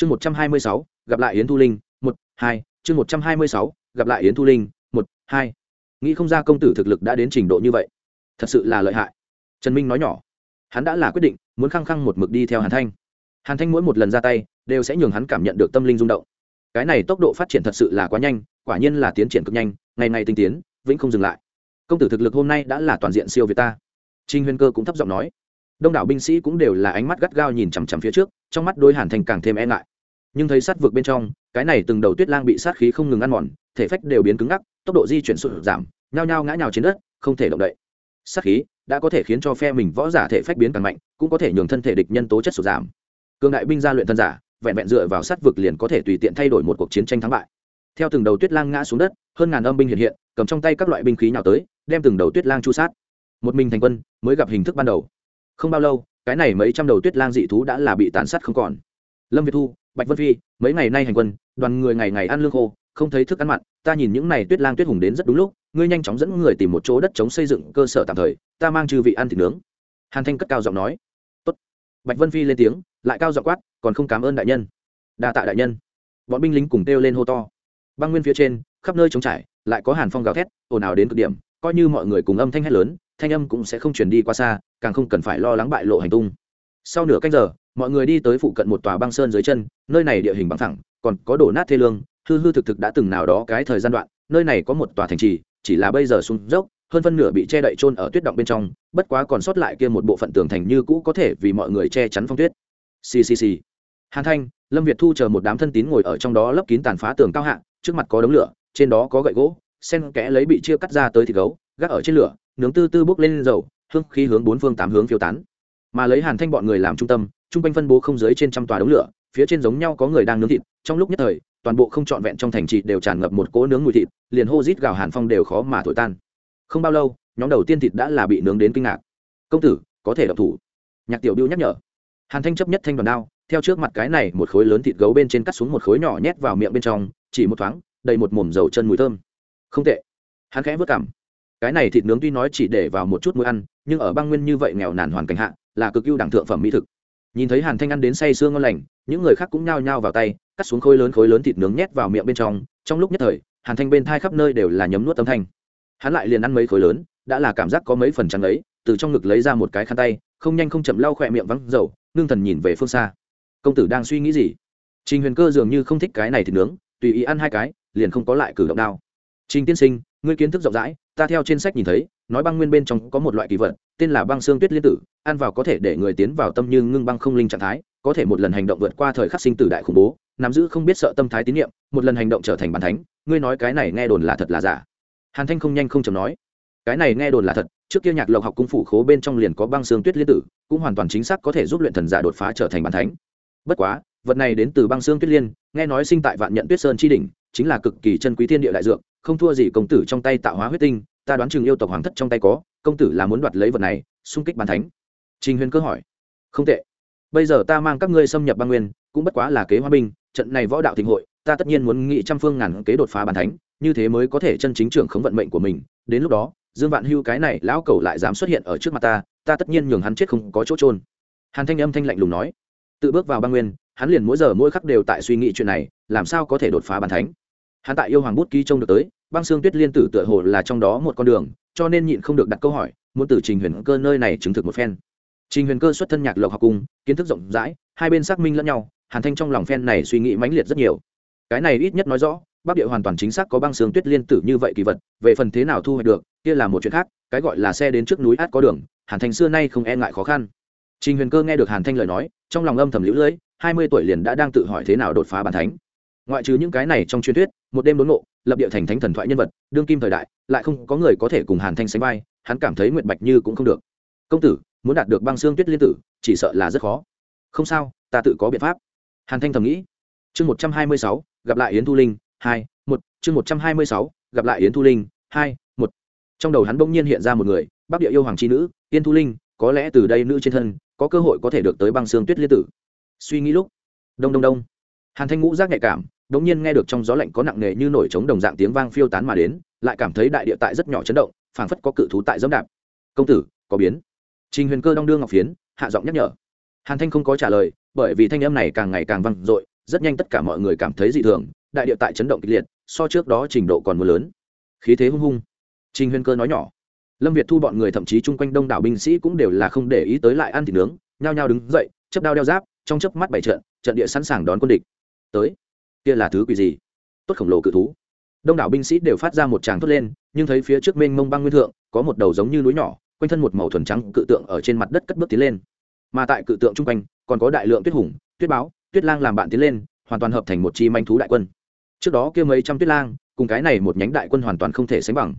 chương một trăm hai mươi sáu, gặp lại yến thu linh, một, hai, chương một trăm hai mươi sáu, gặp lại yến thu linh, một, hai. Nghĩ không ra công tử thực lực đã đến trình độ như vậy. Thật sự là lợi hại. Trần minh nói nhỏ. Hắn đã là quyết định, muốn khăng khăng một mực đi theo hàn thanh. Hàn thanh mỗi một lần ra tay, đều sẽ nhường hắn cảm nhận được tâm linh rung động. Cái này tốc độ phát triển thật sự là quá nhanh, quả nhiên là tiến triển cực nhanh, ngày ngày tinh tiến, vĩnh không dừng lại. Công tử thực lực hôm nay đã là toàn diện siêu việt ta. Trinh huyên cơ cũng thấp giọng nói. Đông đảo binh sĩ cũng đều là ánh mắt gắt gao nhìn chằm chằm phía trước trong mắt đôi hàn thành càng thêm e ngại. Nhưng thấy sát vực bên trong, cái này từng đầu tuyết lang bị sát khí không ngừng ăn mòn, thể phách đều biến cứng ngắc, tốc độ di chuyển sụt giảm, nhao nhao ngã nhào trên đất, không thể động đậy. Sát khí đã có thể khiến cho phe mình võ giả thể phách biến càng mạnh, cũng có thể nhường thân thể địch nhân tố chất sụt giảm. Cường đại binh gia luyện thân giả, vẹn vẹn dựa vào sát vực liền có thể tùy tiện thay đổi một cuộc chiến tranh thắng bại. Theo từng đầu tuyết lang ngã xuống đất, hơn ngàn âm binh hiện hiện, cầm trong tay các loại binh khí nào tới, đem từng đầu tuyết lang chu sát. Một mình thành quân mới gặp hình thức ban đầu. Không bao lâu cái này mấy trăm đầu tuyết lang dị thú đã là bị tàn sát không còn. Lâm việt thu, bạch vân phi, mấy ngày nay hành quân, đoàn người ngày ngày ăn lương khô, không thấy thức ăn mặn. Ta nhìn những này tuyết lang tuyết hùng đến rất đúng lúc, ngươi nhanh chóng dẫn người tìm một chỗ đất chống xây dựng cơ sở tạm thời, ta mang chư vị ăn thịt nướng. Hàn thanh cất cao giọng nói. Tốt. bạch vân phi lên tiếng, lại cao giọng quát, còn không cảm ơn đại nhân. Đa tạ đại nhân. Bọn binh lính cùng kêu lên hô to. Băng nguyên phía trên, khắp nơi trống trải, lại có hàn phong gào thét, ồn ào đến cực điểm coi như mọi người cùng âm thanh hét lớn, thanh âm cũng sẽ không chuyển đi qua xa, càng không cần phải lo lắng bại lộ hành tung. Sau nửa canh giờ, mọi người đi tới phụ cận một tòa băng sơn dưới chân, nơi này địa hình bằng thẳng còn có đổ nát thê lương, hư hư thực thực đã từng nào đó cái thời gian đoạn, nơi này có một tòa thành trì, chỉ là bây giờ xuống dốc, hơn phân nửa bị che đậy trôn ở tuyết động bên trong, bất quá còn sót lại kia một bộ phận tường thành như cũ có thể vì mọi người che chắn phong tuyết. Ccc hàn thanh, lâm việt thu chờ một đám thân tín ngồi ở trong đó lấp kín tàn phá tường cao hạ, trước mặt có đống lửa, trên đó có gậy gỗ sen kẽ lấy bị chia cắt ra tới thịt gấu, gác ở trên lửa, nướng tư tư bốc lên dầu, hương khí hướng bốn phương tám hướng phiêu tán. Mà lấy hàn thanh bọn người làm trung tâm, chung quanh phân bố không dưới trên trăm tòa đống lửa, phía trên giống nhau có người đang nướng thịt, trong lúc nhất thời, toàn bộ không trọn vẹn trong thành trì đều tràn ngập một cỗ nướng mùi thịt, liền hô rít gào hàn phong đều khó mà thổi tan. Không bao lâu, nhóm đầu tiên thịt đã là bị nướng đến kinh ngạc. Công tử, có thể độc thủ? Nhạc tiểu biêu nhắc nhở. Hàn thanh chấp nhất thanh đoàn đao, theo trước mặt cái này một khối lớn thịt gấu bên trên cắt xuống một khối nhỏ nhét vào miệng bên trong, chỉ một thoáng, đầy một mồm dầu chân mùi thơm không tệ. Hắn khẽ vất cảm. Cái này thịt nướng tuy nói chỉ để vào một chút mũi ăn, nhưng ở băng nguyên như vậy nghèo nàn hoàn cảnh hạ, là cực ưu đẳng thượng phẩm mỹ thực. Nhìn thấy hàn thanh ăn đến say sương ngon lành, những người khác cũng nhao nhao vào tay, cắt xuống khối lớn khối lớn thịt nướng nhét vào miệng bên trong. Trong lúc nhất thời, hàn thanh bên thai khắp nơi đều là nhấm nuốt âm thanh. Hắn lại liền ăn mấy khối lớn, đã là cảm giác có mấy phần trắng ấy, từ trong ngực lấy ra một cái khăn tay, không nhanh không chậm lau khỏe miệng vắng dầu, ngưng thần nhìn về phương xa. Công tử đang suy nghĩ gì? Trình huyền cơ dường như không thích cái này thịt nướng, tùy ý ăn hai cái, liền không có lại cử động đao trình tiên sinh, ngươi kiến thức rộng rãi, ta theo trên sách nhìn thấy, nói băng nguyên bên trong có một loại kỳ vật, tên là băng xương tuyết liên tử, ăn vào có thể để người tiến vào tâm như ngưng băng không linh trạng thái, có thể một lần hành động vượt qua thời khắc sinh tử đại khủng bố, nắm giữ không biết sợ tâm thái tín nhiệm, một lần hành động trở thành bàn thánh, ngươi nói cái này nghe đồn là thật là giả. Hàn thanh không nhanh không chầm nói, cái này nghe đồn là thật, trước kia nhạc lộc học cung phủ khố bên trong liền có băng xương tuyết liên tử, cũng hoàn toàn chính xác có thể giúp luyện thần giả đột phá trở thành bàn thánh. Bất quá, vật này đến từ băng xương tuyết liên, nghe nói sinh tại vạn nhận tuyết sơn chi đỉnh, chính là cực kỳ chân quý thiên địa đại dược không thua gì công tử trong tay tạo hóa huyết tinh, ta đoán chừng yêu tộc hoàng thất trong tay có, công tử là muốn đoạt lấy vật này, xung kích bàn thánh. Trình huyền cơ hỏi. Không tệ. Bây giờ ta mang các ngươi xâm nhập băng nguyên, cũng bất quá là kế hoa binh, trận này võ đạo thịnh hội, ta tất nhiên muốn nghị trăm phương ngàn kế đột phá bàn thánh, như thế mới có thể chân chính trưởng khống vận mệnh của mình. Đến lúc đó, dương vạn hưu cái này lão cầu lại dám xuất hiện ở trước mặt ta ta tất nhiên nhường hắn chết không có chỗ trôn hàn thanh âm thanh lạnh lùng nói. Tự bước vào băng nguyên, hắn liền mỗi giờ mỗi khắc đều tại suy nghĩ chuyện này, làm sao có thể đột phá bàn thánh? Hắn tại yêu hoàng bút ký trông được tới băng xương tuyết liên tử tựa hồ là trong đó một con đường, cho nên nhịn không được đặt câu hỏi, muốn từ trình huyền cơ nơi này chứng thực một phen. Trình huyền cơ xuất thân nhạc lộc học cung, kiến thức rộng rãi, hai bên xác minh lẫn nhau, hàn thanh trong lòng phen này suy nghĩ mãnh liệt rất nhiều. Cái này ít nhất nói rõ, bắc địa hoàn toàn chính xác có băng xương tuyết liên tử như vậy kỳ vật, về phần thế nào thu hoạch được, kia là một chuyện khác, cái gọi là xe đến trước núi át có đường, hàn thanh xưa nay không e ngại khó khăn. Trình huyền cơ nghe được hàn thanh lời nói, trong lòng âm thầm lũ lưỡi hai mươi tuổi liền đã đang tự hỏi thế nào đột phá bàn thánh ngoại trừ những cái này trong truyền thuyết, một đêm đốn ngộ, lập địa thành thánh thần thoại nhân vật, đương kim thời đại, lại không có người có thể cùng hàn thanh sánh vai, hắn cảm thấy nguyện bạch như cũng không được. Công tử, muốn đạt được băng xương tuyết liên tử, chỉ sợ là rất khó. Không sao, ta tự có biện pháp. Hàn thanh thầm nghĩ. Chương một trăm hai mươi sáu, gặp lại yến thu linh, hai, một, chương một trăm hai mươi sáu, gặp lại yến thu linh, hai, một. Trong đầu hắn bỗng nhiên hiện ra một người, bắc địa yêu hoàng c nữ yến thu linh, có lẽ từ đây nữ trên thân, có cơ hội có thể được tới băng xương tuyết liên tử. Suy nghĩ lúc, đông đông đông hàn thanh ngũ giác nhạy cảm đ ỗ n g nhiên nghe được trong gió lạnh có nặng nề như nổi trống đồng dạng tiếng vang phiêu tán mà đến, lại cảm thấy đại địa tại rất nhỏ chấn động, phảng phất có cự thú tại dẫm đạp. Công tử, có biến. Trình huyền cơ đong đương ngọc phiến, hạ giọng nhắc nhở. Hàn thanh không có trả lời, bởi vì thanh âm này càng ngày càng vang dội, rất nhanh tất cả mọi người cảm thấy dị thường, đại địa tại chấn động kịch liệt, so trước đó trình độ còn mưa lớn. Khí thế hung hung. Trình Huyền cơ nói nhỏ. Lâm việt thu bọn người thậm chí chung quanh đông đảo binh sĩ cũng đều là không để ý tới lại ăn thịt nướng, nhao nhao đứng dậy chấp đao đeo giáp, trong chớp mắt bảy trận trận địa sẵn sàng đón quân địch tới. Kia là thứ quỷ gì? Tốt khổng lồ cự thú. Đông đảo binh sĩ đều phát ra một tràng thốt lên, nhưng thấy phía trước mênh mông băng nguyên thượng, có một đầu giống như núi nhỏ, quanh thân một màu thuần trắng cự tượng ở trên mặt đất cất bước tiến lên. Mà tại cự tượng chung quanh, còn có đại lượng tuyết hùng, tuyết báo, tuyết lang làm bạn tiến lên, hoàn toàn hợp thành một chi manh thú đại quân. Trước đó kia mấy trăm tuyết lang, cùng cái này một nhánh đại quân hoàn toàn không thể sánh bằng.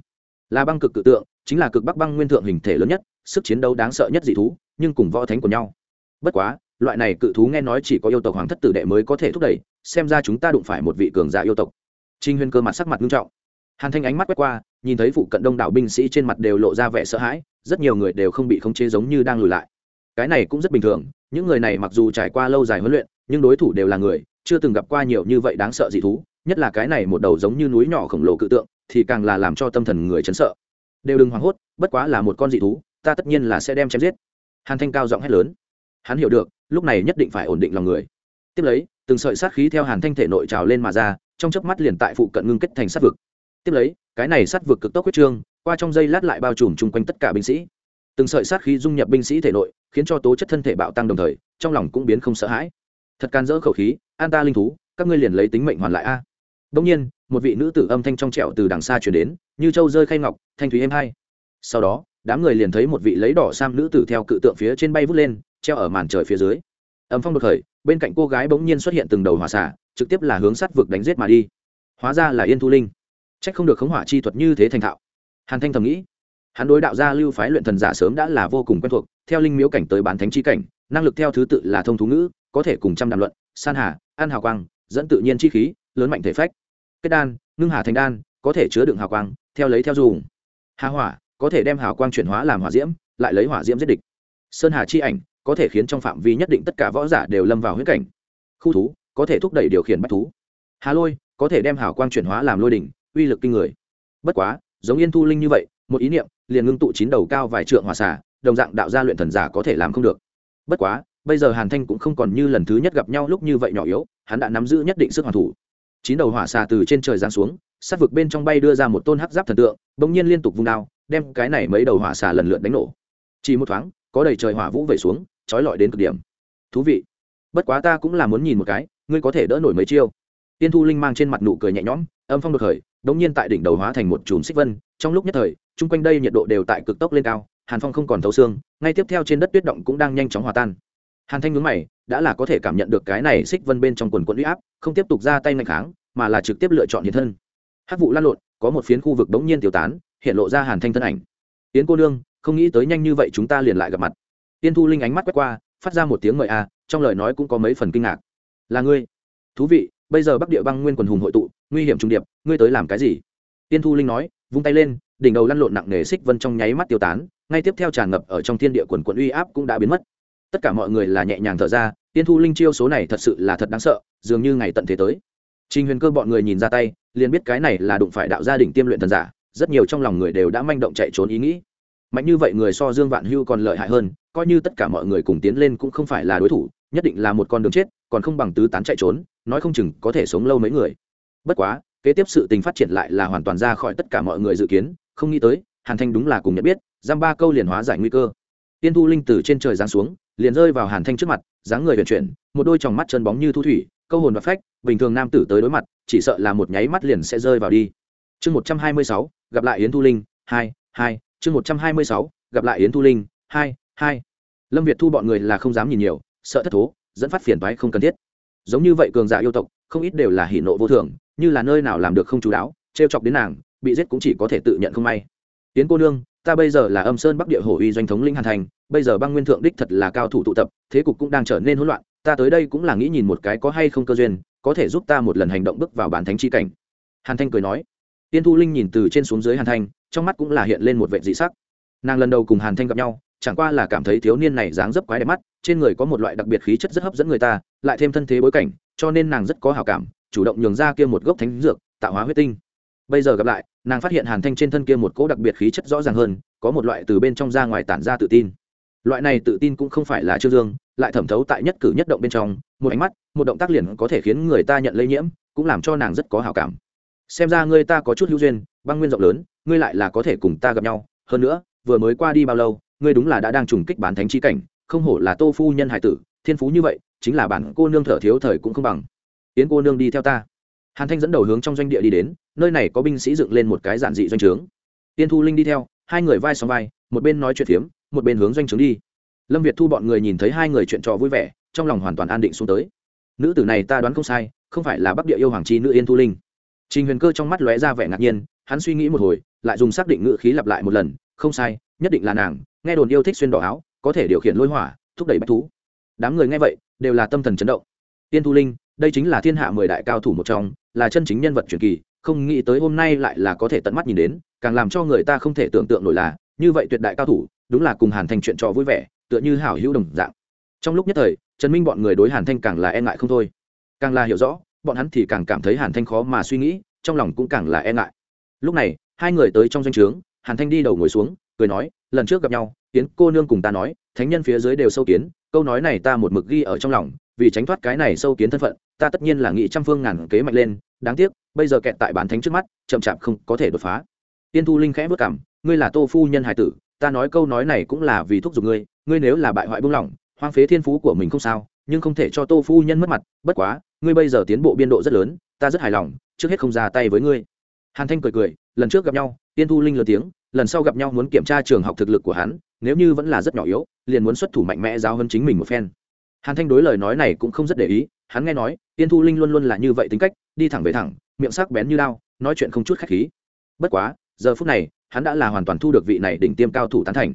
Là băng cực cự tượng, chính là cực bắc băng nguyên thượng hình thể lớn nhất, sức chiến đấu đáng sợ nhất dị thú, nhưng cùng võ thánh của nhau. Bất quá loại này cự thú nghe nói chỉ có yêu tộc hoàng thất tử đệ mới có thể thúc đẩy, xem ra chúng ta đụng phải một vị cường giả yêu tộc. Trinh huyên cơ mặt sắc mặt nghiêm trọng. Hàn thanh ánh mắt quét qua, nhìn thấy phụ cận đông đảo binh sĩ trên mặt đều lộ ra vẻ sợ hãi, rất nhiều người đều không bị khống chế giống như đang lùi lại. Cái này cũng rất bình thường, những người này mặc dù trải qua lâu dài huấn luyện, nhưng đối thủ đều là người, chưa từng gặp qua nhiều như vậy đáng sợ dị thú, nhất là cái này một đầu giống như núi nhỏ khổng lồ cự tượng, thì càng là làm cho tâm thần người chấn sợ. Đều đừng hoảng hốt, bất quá là một con dị thú, ta tất nhiên là sẽ đem chém giết. Hàn thanh cao giọng hét lớn hắn hiểu được, lúc này nhất định phải ổn định lòng người. Tiếp lấy, từng sợi sát khí theo hàn thanh thể nội trào lên mà ra, trong chớp mắt liền tại phụ cận ngưng kết thành sát vực. Tiếp lấy, cái này sát vực cực tốc huyết trương, qua trong dây lát lại bao trùm chung quanh tất cả binh sĩ. Từng sợi sát khí dung nhập binh sĩ thể nội, khiến cho tố chất thân thể bạo tăng đồng thời, trong lòng cũng biến không sợ hãi. Thật can dỡ khẩu khí, an ta linh thú, các ngươi liền lấy tính mệnh hoàn lại a. Đông nhiên, một vị nữ tử âm thanh trong trẻo từ đằng xa chuyển đến, như châu rơi khay ngọc, thanh thúy êm hai. Sau đó, đám người liền thấy một vị lấy đỏ sam nữ tử theo cự tượng phía trên bay vút lên treo ở màn trời phía dưới. Ấm phong đột khởi, bên cạnh cô gái bỗng nhiên xuất hiện từng đầu hỏa xả trực tiếp là hướng sát vực đánh giết mà đi. Hóa ra là yên thu linh. C h ắ c không được khống hỏa chi thuật như thế thành thạo. Hàn thanh thầm nghĩ, hắn đối đạo gia lưu phái luyện thần giả sớm đã là vô cùng quen thuộc, theo linh miếu cảnh tới bán thánh chi cảnh, năng lực theo thứ tự là thông thú ngữ, có thể cùng trăm đàm luận, san hà an hào quang, dẫn tự nhiên chi khí, lớn mạnh thể phách. Kết đan, ngưng hà thành đan, có thể chứa đựng hào quang, theo lấy theo dùng. Hà hỏa, có thể đem hào quang chuyển hóa làm hỏa diễm, lại lấy hỏa diễm giết địch. Sơn hà chi ảnh có thể khiến trong phạm vi nhất định tất cả võ giả đều lâm vào huyễn cảnh. Khu thú, có thể thúc đẩy điều khiển bách thú. Hà lôi, có thể đem hào quang chuyển hóa làm lôi đỉnh, uy lực kinh người. Bất quá, giống yên thu linh như vậy, một ý niệm, liền ngưng tụ chín đầu cao vài trượng hòa xả đồng dạng đạo gia luyện thần giả có thể làm không được. Bất quá, bây giờ hàn thanh cũng không còn như lần thứ nhất gặp nhau lúc như vậy nhỏ yếu, hắn đã nắm giữ nhất định sức hoàn thủ. Chín đầu hỏa xà từ trên trời giáng xuống, sát vực bên trong bay đưa ra một tôn hắc giáp thần tượng, bỗng nhiên liên tục vung đao, đem cái này mấy đầu hỏa xà lần lượt đánh nổ. Chỉ một thoáng, có đầy trời hỏa vũ về xuống trói lọi đến cực điểm. Thú vị. Bất quá ta cũng là muốn nhìn một cái, ngươi có thể đỡ nổi mấy chiêu. Tiên thu linh mang trên mặt nụ cười nhẹ nhõm, âm phong đột khởi, đống nhiên tại đỉnh đầu hóa thành một chùm xích vân, trong lúc nhất thời, chung quanh đây nhiệt độ đều tại cực tốc lên cao, hàn phong không còn thấu xương, ngay tiếp theo trên đất tuyết động cũng đang nhanh chóng hòa tan. Hàn thanh ngứng mày, đã là có thể cảm nhận được cái này xích vân bên trong quần quận uy áp, không tiếp tục ra tay ngạch kháng, mà là trực tiếp lựa chọn hiện thân. Hát vụ lan lộn, có một phiến khu vực đống nhiên tiêu tán, hiện lộ ra hàn thanh thân ảnh. Tiến cô nương, không nghĩ tới nhanh như vậy chúng ta liền lại gặp mặt tiên thu linh ánh mắt quét qua, phát ra một tiếng mời a trong lời nói cũng có mấy phần kinh ngạc. Là ngươi. Thú vị, bây giờ bắc địa băng nguyên quần hùng hội tụ, nguy hiểm trung điệp, ngươi tới làm cái gì? Tiên thu linh nói, vung tay lên, đỉnh đầu lăn lộn nặng nề xích vân trong nháy mắt tiêu tán, ngay tiếp theo tràn ngập ở trong thiên địa quần quận uy áp cũng đã biến mất. Tất cả mọi người là nhẹ nhàng thở ra, tiên thu linh chiêu số này thật sự là thật đáng sợ, dường như ngày tận thế tới. Trình huyền cơ bọn người nhìn ra tay, liền biết cái này là đụng phải đạo gia đình tiêm luyện thần giả, rất nhiều trong lòng người đều đã manh động chạy trốn ý nghĩ mạnh như vậy người so dương vạn hưu còn lợi hại hơn, coi như tất cả mọi người cùng tiến lên cũng không phải là đối thủ, nhất định là một con đường chết, còn không bằng tứ tán chạy trốn, nói không chừng có thể sống lâu mấy người. Bất quá, kế tiếp sự tình phát triển lại là hoàn toàn ra khỏi tất cả mọi người dự kiến, không nghĩ tới, hàn thanh đúng là cùng nhận biết, giam ba câu liền hóa giải nguy cơ. Tiên thu linh từ trên trời giáng xuống, liền rơi vào hàn thanh trước mặt, dáng người vận chuyển, một đôi tròng mắt chân bóng như thu thủy, câu hồn và phách, bình thường nam tử tới đối mặt, chỉ sợ là một nháy mắt liền sẽ rơi vào đi. Chương một trăm hai mươi sáu, gặp lại yến thu linh, hai hai chương một trăm hai mươi sáu, gặp lại yến thu linh, hai hai. Lâm việt thu bọn người là không dám nhìn nhiều, sợ thất thố, dẫn phát phiền toái không cần thiết. Giống như vậy cường giả yêu tộc, không ít đều là hỉ nộ vô thường, như là nơi nào làm được không chú đáo, trêu chọc đến nàng, bị giết cũng chỉ có thể tự nhận không may. Tiến cô nương, ta bây giờ là âm sơn bắc địa hổ uy doanh thống linh hàn thành, bây giờ băng nguyên thượng đích thật là cao thủ tụ tập, thế cục cũng đang trở nên hỗn loạn, ta tới đây cũng là nghĩ nhìn một cái có hay không cơ duyên, có thể giúp ta một lần hành động bước vào bản thánh chi cảnh. Hàn thanh cười nói tiên thu linh nhìn từ trên xuống dưới hàn thanh, trong mắt cũng là hiện lên một vệ dị sắc. Nàng lần đầu cùng hàn thanh gặp nhau, chẳng qua là cảm thấy thiếu niên này dáng dấp quái đẹp mắt, trên người có một loại đặc biệt khí chất rất hấp dẫn người ta, lại thêm thân thế bối cảnh, cho nên nàng rất có hào cảm, chủ động nhường ra kia một gốc thánh dược, tạo hóa huyết tinh. Bây giờ gặp lại, nàng phát hiện hàn thanh trên thân kia một cỗ đặc biệt khí chất rõ ràng hơn, có một loại từ bên trong ra ngoài tản ra tự tin. Loại này tự tin cũng không phải là trương dương, lại thẩm thấu tại nhất cử nhất động bên trong, một ánh mắt, một động tác liền có thể khiến người ta nhận lây nhiễm, cũng làm cho nàng rất có hào cảm xem ra ngươi ta có chút hữu duyên, băng nguyên rộng lớn, ngươi lại là có thể cùng ta gặp nhau. Hơn nữa, vừa mới qua đi bao lâu, ngươi đúng là đã đang trùng kích bán thánh chi cảnh, không hổ là tô phu nhân hải tử, thiên phú như vậy, chính là bản cô nương thở thiếu thời cũng không bằng. Yến cô nương đi theo ta. Hàn thanh dẫn đầu hướng trong doanh địa đi đến, nơi này có binh sĩ dựng lên một cái giản dị doanh trướng. Tiên thu linh đi theo, hai người vai xóm vai, một bên nói chuyện phiếm, một bên hướng doanh trướng đi. Lâm việt thu bọn người nhìn thấy hai người chuyện trò vui vẻ, trong lòng hoàn toàn an định xuống tới. Nữ tử này ta đoán không sai, không phải là bắc địa yêu hoàng chi nữ yên thu linh trình huyền cơ trong mắt lóe ra vẻ ngạc nhiên, hắn suy nghĩ một hồi, lại dùng xác định ngữ khí lặp lại một lần, không sai, nhất định là nàng, nghe đồn yêu thích xuyên đỏ áo, có thể điều khiển lôi hỏa, thúc đẩy bách thú. Đám người nghe vậy, đều là tâm thần chấn động. Tiên thu linh, đây chính là thiên hạ mười đại cao thủ một trong, là chân chính nhân vật truyền kỳ, không nghĩ tới hôm nay lại là có thể tận mắt nhìn đến, càng làm cho người ta không thể tưởng tượng nổi là, như vậy tuyệt đại cao thủ, đúng là cùng hàn thanh chuyện trò vui vẻ, tựa như hảo hữu đồng dạng. Trong lúc nhất thời, trần minh bọn người đối hàn thanh càng là e ngại không thôi. Càng là hiểu rõ bọn hắn thì càng cảm thấy hàn thanh khó mà suy nghĩ, trong lòng cũng càng là e ngại. Lúc này, hai người tới trong doanh trướng, hàn thanh đi đầu ngồi xuống, cười nói, lần trước gặp nhau tiến cô nương cùng ta nói, thánh nhân phía dưới đều sâu kiến, câu nói này ta một mực ghi ở trong lòng, vì tránh thoát cái này sâu kiến thân phận, ta tất nhiên là nghị trăm phương ngàn kế mạnh lên, đáng tiếc, bây giờ kẹt tại bán thánh trước mắt, chậm chạp không có thể đột phá. Tiên thu linh khẽ vất cảm ngươi là tô phu nhân hải tử, ta nói câu nói này cũng là vì thúc giục ngươi ngươi nếu là bại hoại buông lỏng, hoang phế thiên phú của mình không sao, nhưng không thể cho tô phu nhân mất mặt, bất quá ngươi bây giờ tiến bộ biên độ rất lớn, ta rất hài lòng, trước hết không ra tay với ngươi. Hàn thanh cười cười, lần trước gặp nhau, tiên thu linh lớn tiếng, lần sau gặp nhau muốn kiểm tra trường học thực lực của hắn, nếu như vẫn là rất nhỏ yếu, liền muốn xuất thủ mạnh mẽ giáo hơn chính mình một phen. Hàn thanh đối lời nói này cũng không rất để ý, hắn nghe nói, tiên thu linh luôn luôn là như vậy tính cách, đi thẳng về thẳng, miệng sắc bén như lao nói chuyện không chút khách khí. Bất quá, giờ phút này, hắn đã là hoàn toàn thu được vị này đỉnh tiêm cao thủ tán thành.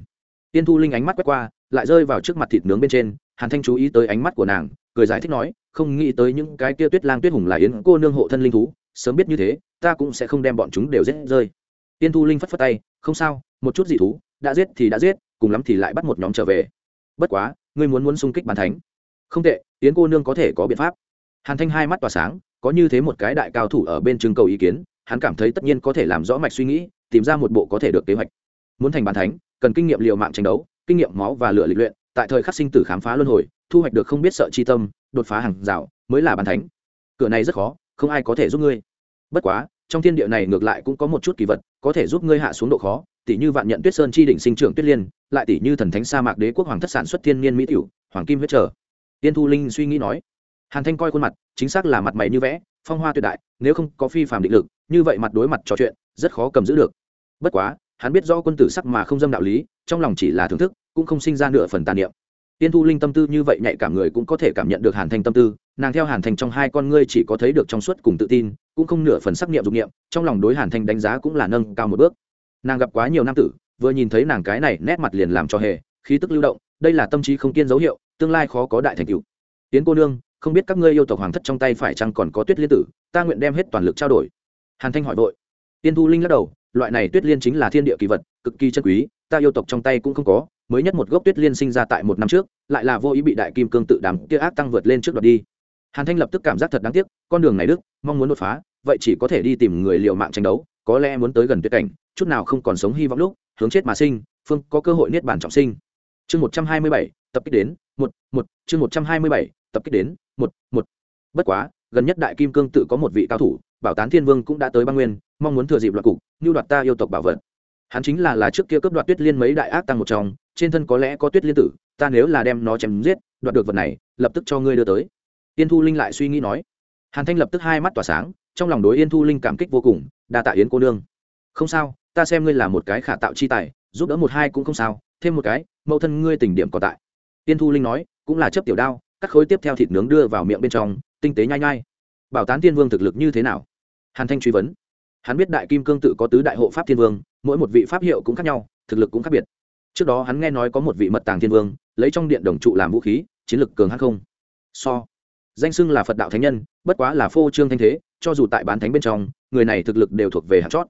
Tiên thu linh ánh mắt quét qua, lại rơi vào trước mặt thịt nướng bên trên, hàn thanh chú ý tới ánh mắt của nàng cười giải thích nói, không nghĩ tới những cái kia tuyết lang tuyết hùng là yến cô nương hộ thân linh thú, sớm biết như thế, ta cũng sẽ không đem bọn chúng đều giết rơi. Tiên thu linh phất phất tay, không sao, một chút dị thú, đã giết thì đã giết, cùng lắm thì lại bắt một nhóm trở về. Bất quá, ngươi muốn muốn xung kích bàn thánh. Không tệ, yến cô nương có thể có biện pháp. Hàn thanh hai mắt tỏa sáng, có như thế một cái đại cao thủ ở bên trưng cầu ý kiến, hắn cảm thấy tất nhiên có thể làm rõ mạch suy nghĩ, tìm ra một bộ có thể được kế hoạch. Muốn thành bàn thánh, cần kinh nghiệm liều mạng tranh đấu, kinh nghiệm máu và lửa lịch luyện, tại thời khắc sinh tử khám phá luân hồi thu hoạch được không biết sợ chi tâm, đột phá hàng rào, mới là bàn thánh. Cửa này rất khó, không ai có thể giúp ngươi. Bất quá, trong thiên địa này ngược lại cũng có một chút kỳ vật, có thể giúp ngươi hạ xuống độ khó. Tỷ như vạn nhận tuyết sơn chi đỉnh sinh trưởng tuyết liên, lại tỷ như thần thánh sa mạc đế quốc hoàng thất sản xuất thiên niên mỹ tiểu, hoàng kim huyết trở. Tiên thu linh suy nghĩ nói. Hàn thanh coi khuôn mặt, chính xác là mặt mày như vẽ, phong hoa tuyệt đại, nếu không có phi phàm định lực, như vậy mặt đối mặt trò chuyện, rất khó cầm giữ được. Bất quá, hắn biết rõ quân tử sắc mà không dâm đạo lý, trong lòng chỉ là thưởng thức, cũng không sinh ra nửa phần tàn niệm tiên thu linh tâm tư như vậy nhạy cảm người cũng có thể cảm nhận được hàn thanh tâm tư, nàng theo hàn thanh trong hai con ngươi chỉ có thấy được trong suốt cùng tự tin, cũng không nửa phần sắc niệm dục niệm, trong lòng đối hàn thanh đánh giá cũng là nâng cao một bước. Nàng gặp quá nhiều nam tử, vừa nhìn thấy nàng cái này nét mặt liền làm cho hề, khí tức lưu động, đây là tâm trí không kiên dấu hiệu, tương lai khó có đại thành tựu. Tiến cô nương, không biết các ngươi yêu tộc hoàng thất trong tay phải chăng còn có tuyết liên tử, ta nguyện đem hết toàn lực trao đổi. Hàn thanh hỏi vội. Tiên thu linh lắc đầu, loại này tuyết liên chính là thiên địa kỳ vật, cực kỳ chân quý, ta yêu tộc trong tay cũng không có mới nhất một gốc tuyết liên sinh ra tại một năm trước, lại là vô ý bị đại kim cương tự đàm kia ác tăng vượt lên trước đoạt đi. Hàn thanh lập tức cảm giác thật đáng tiếc, con đường này đức, mong muốn đột phá, vậy chỉ có thể đi tìm người liều mạng tranh đấu, có lẽ muốn tới gần tuyệt cảnh, chút nào không còn sống hy vọng lúc, hướng chết mà sinh, phương có cơ hội niết bản trọng sinh. Chương một trăm hai mươi bảy, tập kích đến, một một, chương một trăm hai mươi bảy, tập kích đến, một một. Bất quá, gần nhất đại kim cương tự có một vị cao thủ, bảo tán thiên vương cũng đã tới băng nguyên, mong muốn thừa dịp loạt cục như đoạt ta yêu tộc bảo vật hắn chính là là trước kia cướp đoạt tuyết liên mấy đại ác tăng một trong, trên thân có lẽ có tuyết liên tử, ta nếu là đem nó chém giết, đoạt được vật này, lập tức cho ngươi đưa tới. Yên thu linh lại suy nghĩ nói. Hàn thanh lập tức hai mắt tỏa sáng, trong lòng đối yên thu linh cảm kích vô cùng, đa tạ yến cô nương. Không sao, ta xem ngươi là một cái khả tạo chi tài, giúp đỡ một hai cũng không sao, thêm một cái, mẫu thân ngươi tình điểm còn tại. Yên thu linh nói, cũng là chấp tiểu đao, các khối tiếp theo thịt nướng đưa vào miệng bên trong, tinh tế nhai nhai. Bảo tán tiên vương thực lực như thế nào? Hàn thanh truy vấn hắn biết đại kim cương tự có tứ đại hộ pháp thiên vương, mỗi một vị pháp hiệu cũng khác nhau, thực lực cũng khác biệt. Trước đó hắn nghe nói có một vị mật tàng thiên vương, lấy trong điện đồng trụ làm vũ khí, chiến lực cường hắc không? So, danh xưng là phật đạo thánh nhân, bất quá là phô trương thanh thế, cho dù tại bán thánh bên trong, người này thực lực đều thuộc về hạt chót.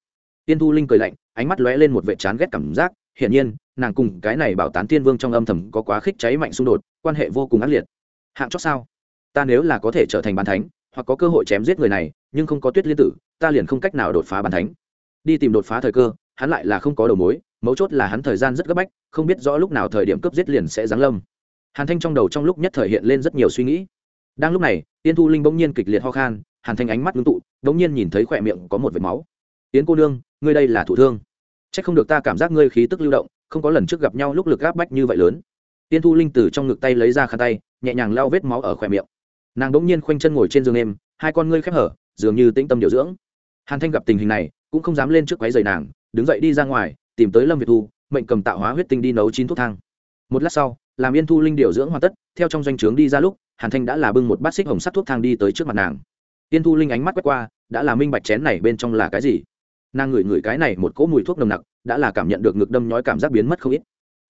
Tiên thu linh cười lạnh, ánh mắt lóe lên một vệ chán ghét cảm giác, hiển nhiên, nàng cùng cái này bảo tán tiên vương trong âm thầm có quá khích cháy mạnh xung đột, quan hệ vô cùng ác liệt. Hạng chót sao? Ta nếu là có thể trở thành bán thánh, hoặc có cơ hội chém giết người này, nhưng không có tuyết liên tử ta liền không cách nào đột phá bàn thánh. Đi tìm đột phá thời cơ, hắn lại là không có đầu mối, mấu chốt là hắn thời gian rất gấp bách, không biết rõ lúc nào thời điểm cướp giết liền sẽ giáng lâm. Hàn thanh trong đầu trong lúc nhất thời hiện lên rất nhiều suy nghĩ. Đang lúc này tiên thu linh bỗng nhiên kịch liệt ho khan, hàn thanh ánh mắt ngưng tụ, bỗng nhiên nhìn thấy khỏe miệng có một vệt máu. Yến cô nương, ngươi đây là thủ thương. C h ắ c không được ta cảm giác ngươi khí tức lưu động, không có lần trước gặp nhau lúc lực gáp bách như vậy lớn. Tiên thu linh từ trong ngực tay lấy ra khăn tay, nhẹ nhàng lao vết máu ở khỏe miệng. Nàng bỗng nhiên khoanh chân ngồi trên giường em hai con ngươi khép hở, dường như tĩnh tâm điều dưỡng hàn thanh gặp tình hình này, cũng không dám lên trước quái dày nàng, đứng dậy đi ra ngoài, tìm tới lâm việt thu, mệnh cầm tạo hóa huyết tinh đi nấu chín thuốc thang. Một lát sau, làm yên thu linh điều dưỡng hoàn tất, theo trong doanh trướng đi ra lúc, hàn thanh đã là bưng một bát xích hồng sắt thuốc thang đi tới trước mặt nàng. Yên thu linh ánh mắt quét qua, đã là minh bạch chén này bên trong là cái gì. Nàng ngửi ngửi cái này một cỗ mùi thuốc nồng nặc, đã là cảm nhận được ngực đâm nhói cảm giác biến mất không ít.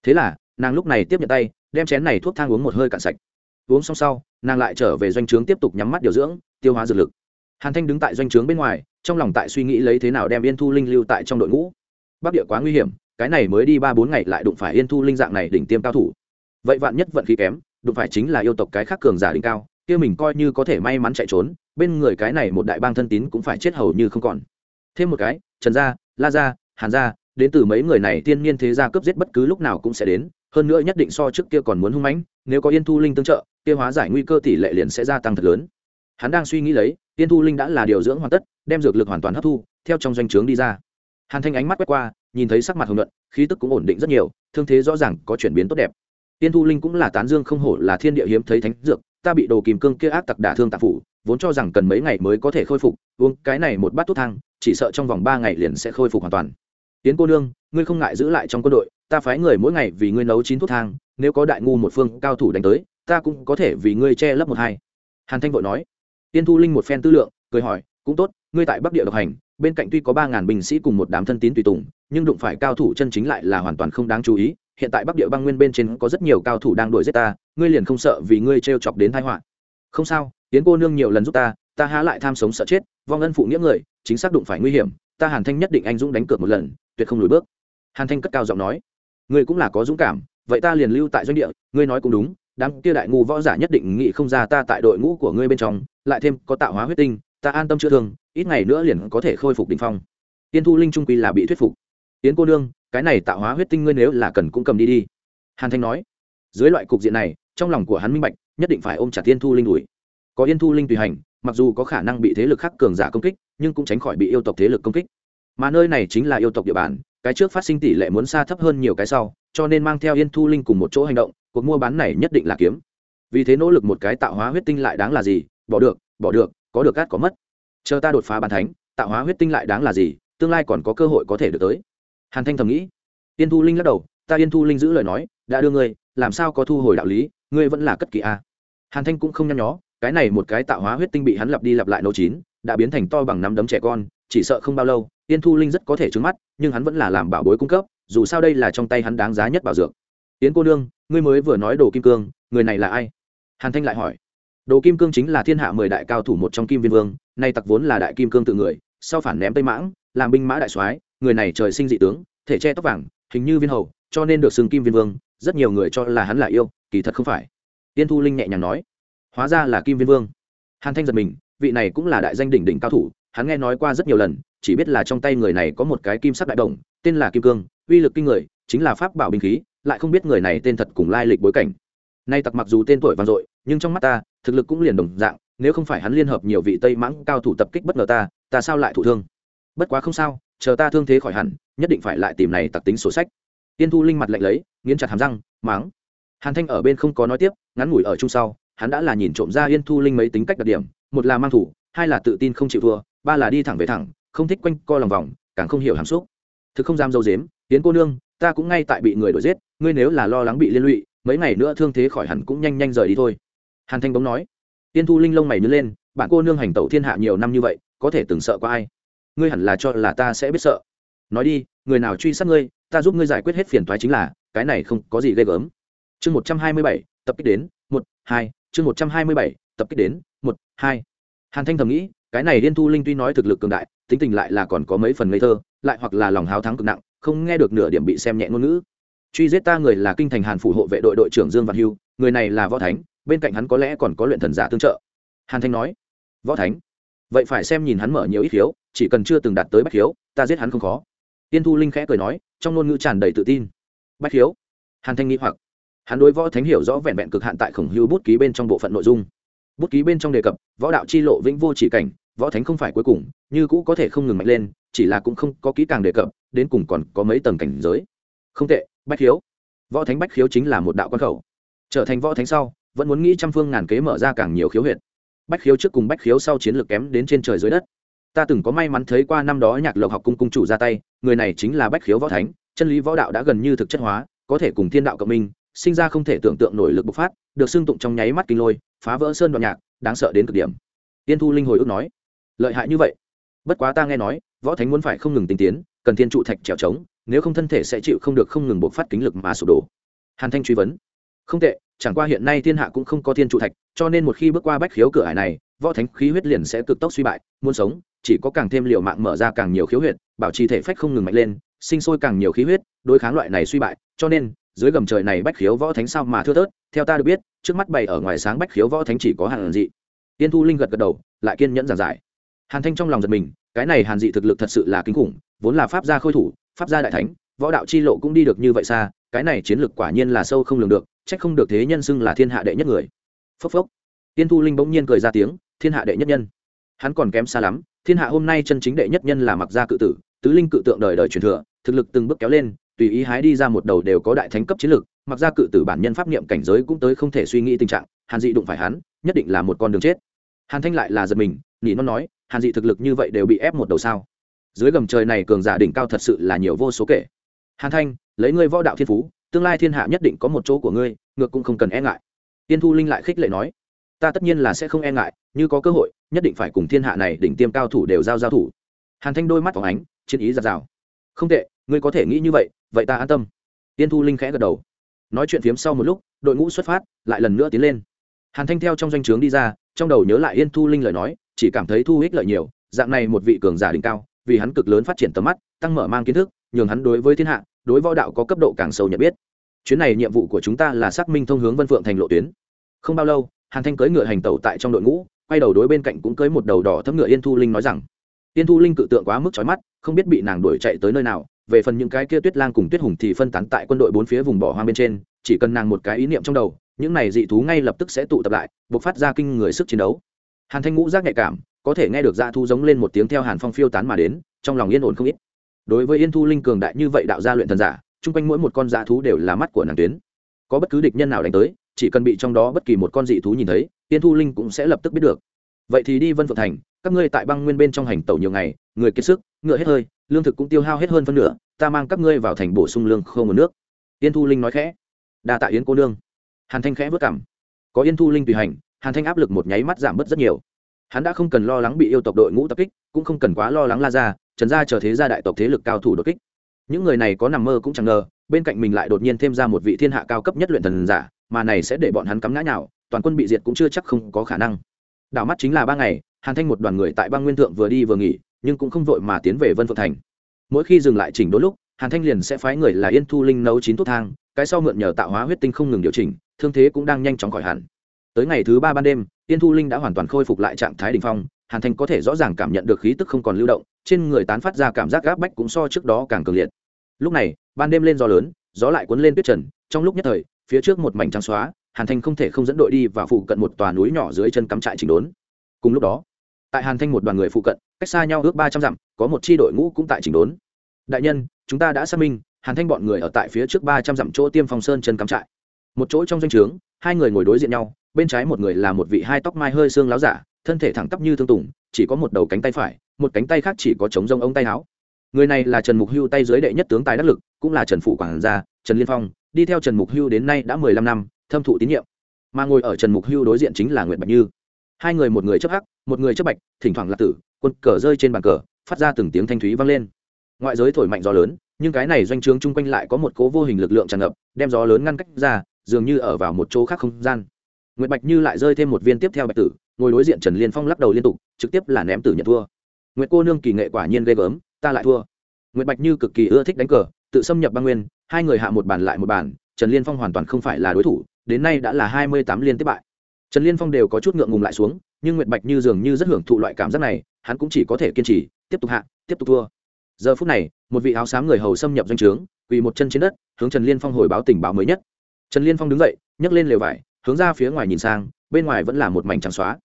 Thế là, nàng lúc này tiếp nhận tay, đem chén này thuốc thang uống một hơi cạn sạch. Uống xong sau, nàng lại trở về doanh trướng tiếp tục nhắm mắt điều dưỡng, tiêu hóa dược lực. Hàn thanh đứng tại doanh trướng bên ngoài trong lòng tại suy nghĩ lấy thế nào đem yên thu linh lưu tại trong đội ngũ. Bắc địa quá nguy hiểm, cái này mới đi ba bốn ngày lại đụng phải yên thu linh dạng này đỉnh tiêm cao thủ. Vậy vạn nhất vận khí kém, đụng phải chính là yêu tộc cái khác cường giả đỉnh cao, kia mình coi như có thể may mắn chạy trốn, bên người cái này một đại bang thân tín cũng phải chết hầu như không còn. Thêm một cái, trần gia, la gia, hàn gia, đến từ mấy người này tiên niên thế gia cướp giết bất cứ lúc nào cũng sẽ đến, hơn nữa nhất định so trước kia còn muốn hung mãnh, nếu có yên thu linh tương trợ, kia hóa giải nguy cơ tỷ lệ liền sẽ gia tăng thật lớn. Hắn đang suy nghĩ lấy Tiên thu linh đã là điều dưỡng hoàn tất, đem dược lực hoàn toàn hấp thu, theo trong doanh trướng đi ra. Hàn thanh ánh mắt quét qua, nhìn thấy sắc mặt hồng luận khí tức cũng ổn định rất nhiều, thương thế rõ ràng có chuyển biến tốt đẹp. Tiên thu linh cũng là tán dương không hổ là thiên địa hiếm thấy thánh dược, ta bị đồ kìm cương kia ác tặc đả thương tạp phủ, vốn cho rằng cần mấy ngày mới có thể khôi phục, uống cái này một bát thuốc thang, chỉ sợ trong vòng ba ngày liền sẽ khôi phục hoàn toàn. Tiến cô nương, ngươi không ngại giữ lại trong quân đội, ta phái người mỗi ngày vì ngươi nấu chín thuốc thang, nếu có đại ngu một phương cao thủ đánh tới, ta cũng có thể vì ngươi che lấp một hai. Hàn thanh vội nói tiên thu linh một phen tư lượng, cười hỏi, cũng tốt, ngươi tại bắc địa độc hành, bên cạnh tuy có ba ngàn binh sĩ cùng một đám thân tín tùy tùng, nhưng đụng phải cao thủ chân chính lại là hoàn toàn không đáng chú ý. Hiện tại bắc địa băng nguyên bên trên có rất nhiều cao thủ đang đuổi giết ta, ngươi liền không sợ vì ngươi t chọc đến thái họa. Không sao tiến cô nương nhiều lần giúp ta ta há lại tham sống sợ chết, vong ân phụ nghĩa người, chính xác đụng phải nguy hiểm, ta hàn thanh nhất định anh dũng đánh cược một lần, tuyệt không lùi bước. Hàn thanh cất cao giọng nói, ngươi cũng là có dũng cảm, vậy ta liền lưu tại doanh địa, ngươi nói cũng đúng đám kia đại ngu võ giả nhất định nghĩ không ra ta tại đội ngũ của ngươi bên trong, lại thêm có tạo hóa huyết tinh, ta an tâm chữa thương, ít ngày nữa liền có thể khôi phục đ phong. Tiên thu linh trung quy là bị thuyết phục. Tiến cô nương, cái này tạo hóa huyết tinh ngươi nếu là cần cũng cầm đi đi. Hàn thanh nói, dưới loại cục diện này, trong lòng của hắn minh bạch, nhất định phải ôm chặt tiên thu linh đuổi. Có yên thu linh tùy hành, mặc dù có khả năng bị thế lực khác cường giả công kích, nhưng cũng tránh khỏi bị yêu tộc thế lực công kích. Mà nơi này chính là yêu tộc địa bàn, cái trước phát sinh tỷ lệ muốn xa thấp hơn nhiều cái sau, cho nên mang theo yên thu linh cùng một chỗ hành động cuộc mua bán này nhất định là kiếm. Vì thế nỗ lực một cái tạo hóa huyết tinh lại đáng là gì? Bỏ được bỏ được, có được cát có mất. Chờ ta đột phá bàn thánh, tạo hóa huyết tinh lại đáng là gì? Tương lai còn có cơ hội có thể được tới. Hàn thanh thầm nghĩ. Yên thu linh lắc đầu, ta yên thu linh giữ lời nói, đã đưa ngươi, làm sao có thu hồi đạo lý, ngươi vẫn là cất kỳ a. Hàn thanh cũng không nhăn nhó, cái này một cái tạo hóa huyết tinh bị hắn lặp đi lặp lại nấu chín, đã biến thành to bằng nắm đấm trẻ con, chỉ sợ không bao lâu, yên thu linh rất có thể trứng mắt, nhưng hắn vẫn là làm bảo bối cung cấp, dù sao đây là trong tay hắn đáng giá nhất bảo dược. Yến cô nương ngươi mới vừa nói đồ kim cương, người này là ai? Hàn thanh lại hỏi. Đồ kim cương chính là thiên hạ mười đại cao thủ một trong kim viên vương, nay tặc vốn là đại kim cương tự người, sau phản ném tây mãng, làm binh mã đại soái, người này trời sinh dị tướng, thể che tóc vàng, hình như viên hầu, cho nên được xưng kim viên vương, rất nhiều người cho là hắn là yêu, kỳ thật không phải. Tiên thu linh nhẹ nhàng nói. Hóa ra là kim viên vương. Hàn thanh giật mình, vị này cũng là đại danh đỉnh đỉnh cao thủ, hắn nghe nói qua rất nhiều lần, chỉ biết là trong tay người này có một cái kim sắc đại đồng, tên là kim cương, uy lực kinh người, chính là pháp bảo binh khí lại không biết người này tên thật cùng lai lịch bối cảnh. Nay tặc mặc dù tên tuổi vang dội, nhưng trong mắt ta, thực lực cũng liền đồng dạng, nếu không phải hắn liên hợp nhiều vị tây mãng cao thủ tập kích bất ngờ ta ta sao lại thụ thương? Bất quá không sao, chờ ta thương thế khỏi hẳn, nhất định phải lại tìm này tặc tính sổ sách. Tiên thu linh mặt lạnh lấy, nghiến chặt hàm răng máng hàn thanh ở bên không có nói tiếp, ngắn ngủi ở chung sau, hắn đã là nhìn trộm ra yên thu linh mấy tính cách đặc điểm, một là mang thủ, hai là tự tin không chịu thua, ba là đi thẳng về thẳng, không thích quanh co lòng vòng, càng không hiểu hàm xúc. Thực không dám dâu dếm tiến cô nương ta cũng ngay tại bị người đuổi giết, ngươi nếu là lo lắng bị liên lụy, mấy ngày nữa thương thế khỏi hẳn cũng nhanh nhanh rời đi thôi. Hàn thanh bóng nói. Tiên thu linh lông mày nhớ lên bạn cô nương hành tẩu thiên hạ nhiều năm như vậy, có thể từng sợ có ai? Ngươi hẳn là cho là ta sẽ biết sợ. Nói đi, người nào truy sát ngươi, ta giúp ngươi giải quyết hết phiền toái chính là, cái này không có gì ghê gớm. Chương một trăm hai mươi bảy, tập kích đến, một, hai, chương một trăm hai mươi bảy, tập kích đến, một, hai. Hàn thanh thầm nghĩ, cái này liên thu linh tuy nói thực lực cường đại, tính tình lại là còn có mấy phần ngây thơ, lại hoặc là lòng háo thắng cực nặng không nghe được nửa điểm bị xem nhẹ ngôn ngữ. Truy giết ta người là kinh thành hàn phủ hộ vệ đội đội trưởng dương văn hưu, người này là võ thánh, bên cạnh hắn có lẽ còn có luyện thần giả tương trợ. Hàn thanh nói, võ thánh, vậy phải xem nhìn hắn mở nhiều ít khiếu, chỉ cần chưa từng đạt tới bách khiếu, ta giết hắn không khó. Tiên thu linh khẽ cười nói, trong ngôn ngữ tràn đầy tự tin. Bách khiếu? Hàn thanh nghĩ hoặc. Hắn đối võ thánh hiểu rõ vẹn vẹn cực hạn tại khổng hữu bút ký bên trong bộ phận nội dung. Bút ký bên trong đề cập, võ đạo chi lộ vĩnh vô chỉ cảnh, võ thánh không phải cuối cùng, như cũ có thể không ngừng mạnh lên, chỉ là cũng không có kỹ càng đề cập đến cùng còn có mấy tầng cảnh giới. Không tệ, bách khiếu. Võ thánh bách khiếu chính là một đạo quan khẩu. Trở thành võ thánh sau, vẫn muốn nghĩ trăm phương ngàn kế mở ra càng nhiều khiếu huyện bách khiếu trước cùng bách khiếu sau chiến lược kém đến trên trời dưới đất. Ta từng có may mắn thấy qua năm đó nhạc lộc học cung cung chủ ra tay, người này chính là bách khiếu võ thánh, chân lý võ đạo đã gần như thực chất hóa, có thể cùng thiên đạo cộng minh, sinh ra không thể tưởng tượng nổi lực bộc phát, được xưng tụng trong nháy mắt kinh lôi, phá vỡ sơn đoạn nhạc, đáng sợ đến cực điểm. Tiên thu linh hồi ước nói, lợi hại như vậy. Bất quá ta nghe nói, võ thánh muốn phải không ngừng tinh tiến cần thiên trụ thạch trèo trống, nếu không thân thể sẽ chịu không được không ngừng bộc phát kính lực mà sụp đổ. Hàn thanh truy vấn. Không tệ, chẳng qua hiện nay thiên hạ cũng không có thiên trụ thạch, cho nên một khi bước qua bách khiếu cửa hải này, võ thánh khí huyết liền sẽ cực tốc suy bại, muốn sống, chỉ có càng thêm liều mạng mở ra càng nhiều khiếu huyệt bảo trì thể phách không ngừng mạnh lên, sinh sôi càng nhiều khí huyết, đối kháng loại này suy bại, cho nên, dưới gầm trời này bách khiếu võ thánh sao mà thưa thớt, theo ta được biết, trước mắt bày ở ngoài sáng bách khiếu võ thánh chỉ có hàn dị. Tiên thu linh gật gật đầu, lại kiên nhẫn giảng giải. Hàn thanh trong lòng giật mình cái này hàn dị thực lực thật sự là kinh khủng, vốn là pháp gia khôi thủ, pháp gia đại thánh, võ đạo chi lộ cũng đi được như vậy xa, cái này chiến lược quả nhiên là sâu không lường được trách không được thế nhân xưng là thiên hạ đệ nhất người. Phốc phốc. Tiên thu linh bỗng nhiên cười ra tiếng, thiên hạ đệ nhất nhân. Hắn còn kém xa lắm, thiên hạ hôm nay chân chính đệ nhất nhân là mặc gia cự tử, tứ linh cự tượng đời đời truyền thừa, thực lực từng bước kéo lên, tùy ý hái đi ra một đầu đều có đại thánh cấp chiến lược, mặc gia cự tử bản nhân pháp niệm cảnh giới cũng tới không thể suy nghĩ tình trạng, hàn dị đụng phải hắn, nhất định là một con đường chết. Hàn thanh lại là giật mình nhỉ nó nói hàn dị thực lực như vậy đều bị ép một đầu sao? Dưới gầm trời này cường giả đỉnh cao thật sự là nhiều vô số kể. Hàn thanh, lấy ngươi võ đạo thiên phú, tương lai thiên hạ nhất định có một chỗ của ngươi, ngược cũng không cần e ngại. Tiên thu linh lại khích lệ nói, ta tất nhiên là sẽ không e ngại, như có cơ hội, nhất định phải cùng thiên hạ này đỉnh tiêm cao thủ đều giao giao thủ. Hàn thanh đôi mắt phóng ánh, chiến ý giạt rào. Không tệ, ngươi có thể nghĩ như vậy vậy ta an tâm. Tiên thu linh khẽ gật đầu. Nói chuyện phiếm sau một lúc, đội ngũ xuất phát, lại lần nữa tiến lên. Hàn thanh theo trong doanh trướng đi ra, trong đầu nhớ lại yên thu linh lời nói chỉ cảm thấy thu ích lợi nhiều, dạng này một vị cường giả đỉnh cao, vì hắn cực lớn phát triển tầm mắt, tăng mở mang kiến thức, nhường hắn đối với thiên hạ, đối võ đạo có cấp độ càng sâu nhận biết. Chuyến này nhiệm vụ của chúng ta là xác minh thông hướng vân phượng thành lộ tuyến. Không bao lâu, hàn thanh cưỡi ngựa hành tẩu tại trong đội ngũ, quay đầu đối bên cạnh cũng cưỡi một đầu đỏ thấm ngựa yên thu linh nói rằng, yên thu linh cự tượng quá mức trói mắt, không biết bị nàng đuổi chạy tới nơi nào, về phần những cái kia tuyết lang cùng tuyết hùng thì phân tán tại quân đội bốn phía vùng bỏ hoang bên trên, chỉ cần nàng một cái ý niệm trong đầu, những này dị thú ngay lập tức sẽ tụ tập lại buộc phát ra kinh người sức chiến đấu hàn thanh ngũ giác nhạy cảm, có thể nghe được dạ thu giống lên một tiếng theo hàn phong phiêu tán mà đến, trong lòng yên ổn không ít. Đối với yên thu linh cường đại như vậy đạo gia luyện thần giả, chung quanh mỗi một con dạ thú đều là mắt của nàng tuyến. Có bất cứ địch nhân nào đánh tới, chỉ cần bị trong đó bất kỳ một con dị thú nhìn thấy, yên thu linh cũng sẽ lập tức biết được. Vậy thì đi vân phượng thành, các ngươi tại băng nguyên bên trong hành tẩu nhiều ngày, người kiệt sức, ngựa hết hơi, lương thực cũng tiêu hao hết hơn phân nửa, ta mang các ngươi vào thành bổ sung lương không nguồn nước. Yên thu linh nói khẽ. Đa tạ yến cô nương. Hàn thanh khẽ vất cảm. Có yên thu linh tùy hành hàn thanh áp lực một nháy mắt giảm bớt rất nhiều. Hắn đã không cần lo lắng bị yêu tộc đội ngũ tập kích, cũng không cần quá lo lắng la ra trần gia chờ thế gia đại tộc thế lực cao thủ đột kích. Những người này có nằm mơ cũng chẳng ngờ, bên cạnh mình lại đột nhiên thêm ra một vị thiên hạ cao cấp nhất luyện thần giả, mà này sẽ để bọn hắn cắm ngã nhào, toàn quân bị diệt cũng chưa chắc không có khả năng. Đảo mắt chính là ba ngày, hàn thanh một đoàn người tại bang nguyên thượng vừa đi vừa nghỉ, nhưng cũng không vội mà tiến về vân phượng thành. Mỗi khi dừng lại chỉnh đốn lúc, hàn thanh liền sẽ phái người là yên thu linh nấu chín thuốc thang, cái sau mượn nhờ tạo hóa huyết tinh không ngừng điều chỉnh, thương thế cũng đang nhanh chóng khỏi hẳn tới ngày thứ ba ban đêm tiên thu linh đã hoàn toàn khôi phục lại trạng thái đ ỉ n h phong, hàn thanh có thể rõ ràng cảm nhận được khí tức không còn lưu động, trên người tán phát ra cảm giác gáp bách cũng so trước đó càng cường liệt. Lúc này, ban đêm lên gió lớn, gió lại cuốn lên tuyết trần, trong lúc nhất thời, phía trước một mảnh trắng xóa, hàn thanh không thể không dẫn đội đi và phụ cận một tòa núi nhỏ dưới chân cắm trại chỉnh đốn. Cùng lúc đó, tại hàn thanh một đoàn người phụ cận, cách xa nhau ước ba trăm dặm, có một c h i đội ngũ cũng tại chỉnh đốn. Đại nhân, chúng ta đã xác minh, hàn thanh bọn người ở tại phía trước ba trăm dặm chỗ tiêm phòng sơn chân cắm trại. Một chỗ trong danh o hai người ngồi đối diện nhau bên trái một người là một vị hai tóc mai hơi xương láo giả, thân thể thẳng tắp như thương tùng, chỉ có một đầu cánh tay phải, một cánh tay khác chỉ có chống rông ông tay áo. Người này là trần mục hưu tay dưới đệ nhất tướng tài đắc lực, cũng là trần phụ quản gia, trần liên phong, đi theo trần mục hưu đến nay đã mười lăm năm, thâm thụ tín nhiệm. Mà ngồi ở trần mục hưu đối diện chính là nguyệt bạch như. Hai người một người chấp hắc, một người chấp bạch, thỉnh thoảng lạc tử, quân cờ rơi trên bàn cờ, phát ra từng tiếng thanh thúy vang lên. Ngoại giới thổi mạnh gió lớn, nhưng cái này doanh trướng chung quanh lại có một cố vô hình lực lượng tràn ngập, đem gió lớn ngăn cách ra, dường như ở vào một chỗ khác không gian nguyệt bạch như lại rơi thêm một viên tiếp theo bạch tử, ngồi đối diện trần liên phong lắc đầu liên tục, trực tiếp là ném tử nhận thua. Nguyệt cô nương kỳ nghệ quả nhiên ghê gớm, ta lại thua. Nguyệt bạch như cực kỳ ưa thích đánh cờ, tự xâm nhập băng nguyên, hai người hạ một bàn lại một bàn, trần liên phong hoàn toàn không phải là đối thủ, đến nay đã là hai mươi tám liên tiếp bại. Trần liên phong đều có chút ngượng ngùng lại xuống, nhưng nguyệt bạch như dường như rất hưởng thụ loại cảm giác này, hắn cũng chỉ có thể kiên trì, tiếp tục hạ, tiếp tục thua. Giờ phút này, một vị áo xám người hầu xâm nhập doanh trướng, quỳ một chân trên đất, hướng trần liên phong hồi báo tình báo mới nhất. Trần liên phong đứng dậy, nhấc lên lều vải hướng ra phía ngoài nhìn sang bên ngoài vẫn là một mảnh trắng xóa.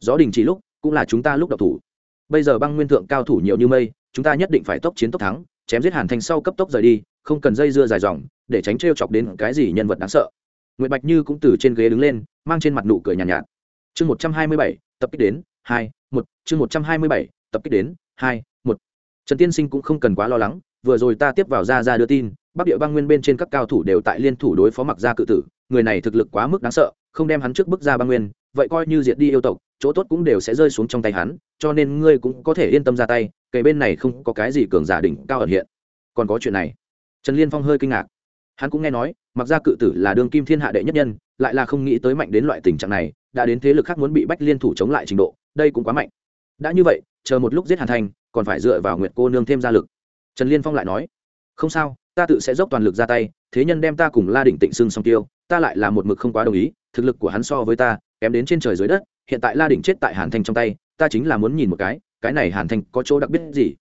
Gió đình chỉ lúc cũng là chúng ta lúc độc thủ. Bây giờ băng nguyên thượng cao thủ nhiều như mây chúng ta nhất định phải tốc chiến tốc thắng chém giết hàn thành sau cấp tốc rời đi không cần dây dưa dài dòng để tránh t chọc đến cái gì nhân vật đáng sợ. Nguyệt bạch như cũng từ trên ghế đứng lên mang trên mặt nụ cười nhàn nhạt, nhạt. Chương một trăm hai mươi bảy tập kích đến hai một chương một trăm hai mươi bảy tập kích đến hai một. Trần tiên sinh cũng không cần quá lo lắng vừa rồi ta tiếp vào ra ra đưa tin bắc địa băng nguyên bên trên các cao thủ đều tại liên thủ đối phó mặc gia cự tử người này thực lực quá mức đáng sợ, không đem hắn trước bước ra băng nguyên, vậy coi như diệt đi yêu tộc, chỗ tốt cũng đều sẽ rơi xuống trong tay hắn, cho nên ngươi cũng có thể yên tâm ra tay kể bên này không có cái gì cường giả đỉnh cao ẩn hiện. Còn có chuyện này. Trần liên phong hơi kinh ngạc. Hắn cũng nghe nói, mặc ra cự tử là đương kim thiên hạ đệ nhất nhân, lại là không nghĩ tới mạnh đến loại tình trạng này, đã đến thế lực khác muốn bị bách liên thủ chống lại trình độ, đây cũng quá mạnh. Đã như vậy, chờ một lúc giết hàn thành, còn phải dựa vào nguyệt cô nương thêm gia lực. Trần liên phong lại nói, không sao, ta tự sẽ dốc toàn lực ra tay, thế nhân đem ta cùng la đỉnh tịnh xưng song tiêu ta lại là một mực không quá đồng ý, thực lực của hắn so với ta, kém đến trên trời dưới đất, hiện tại la đỉnh chết tại hàn thanh trong tay, ta chính là muốn nhìn một cái cái này hàn thanh có chỗ đặc biệt gì?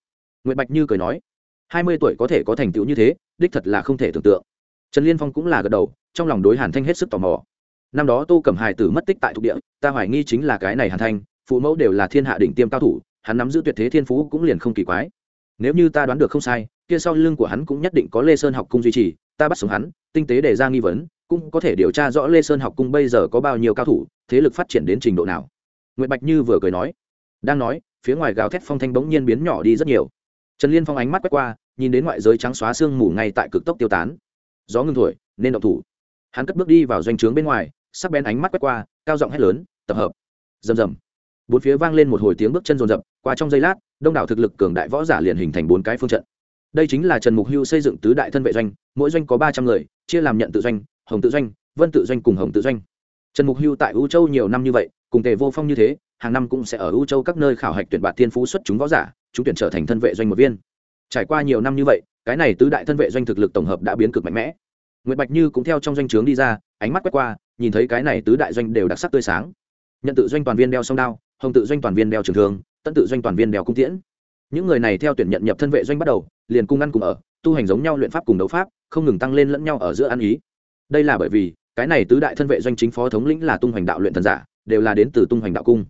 Nguyễn bạch như cười nói, hai mươi tuổi có thể có thành tựu như thế, đích thật là không thể tưởng tượng. Trần liên phong cũng là gật đầu, trong lòng đối hàn thanh hết sức tò mò. Năm đó tô cẩm hải tử mất tích tại thuộc địa, ta hoài nghi chính là cái này hàn thanh, phụ mẫu đều là thiên hạ đỉnh tiêm cao thủ, hắn nắm giữ tuyệt thế thiên phú cũng liền không kỳ quái. Nếu như ta đoán được không sai, kia sau lưng của hắn cũng nhất định có lê sơn học cung duy trì, ta bắt sống hắn, tinh tế đề ra nghi vấn cũng có thể điều tra rõ lê sơn học cung bây giờ có bao nhiêu cao thủ, thế lực phát triển đến trình độ nào. Nguyễn bạch như vừa cười nói, đang nói, phía ngoài gào thét phong thanh bỗng nhiên biến nhỏ đi rất nhiều. Trần liên phong ánh mắt quét qua, nhìn đến ngoại giới trắng xóa sương mù ngay tại cực tốc tiêu tán. Gió ngưng thổi, nên động thủ. Hắn cất bước đi vào doanh trướng bên ngoài, sắc bén ánh mắt quét qua, cao giọng hét lớn, tập hợp! Rầm rầm. Bốn phía vang lên một hồi tiếng bước chân rồn rập, qua trong giây lát, đông đảo thực lực cường đại võ giả liền hình thành bốn cái phương trận. Đây chính là trần mục hưu xây dựng tứ đại thân vệ doanh, mỗi doanh có ba trăm người, chia làm nhận tự doanh hồng tự doanh, vân tự doanh cùng hồng tự doanh. Trần mục hưu tại u châu nhiều năm như vậy, cùng tề vô phong như thế, hàng năm cũng sẽ ở u châu các nơi khảo hạch tuyển bạt thiên phú xuất chúng võ giả, chúng tuyển trở thành thân vệ doanh một viên. Trải qua nhiều năm như vậy, cái này tứ đại thân vệ doanh thực lực tổng hợp đã biến cực mạnh mẽ. Nguyễn bạch như cũng theo trong doanh trướng đi ra, ánh mắt quét qua, nhìn thấy cái này tứ đại doanh đều đặc sắc tươi sáng. Nhận tự doanh toàn viên đeo song đao, hồng tự doanh toàn viên đeo trường thường tân tự doanh toàn viên đeo cung tiễn. Những người này theo tuyển nhận nhập thân vệ doanh bắt đầu, liền cung ăn cùng ở, tu hành giống nhau luyện pháp cùng đấu pháp, không ngừng tăng lên lẫn nhau ở giữa ăn ý đây là bởi vì, cái này tứ đại thân vệ doanh chính phó thống lĩnh là tung hoành đạo luyện thần giả, đều là đến từ tung hoành đạo cung.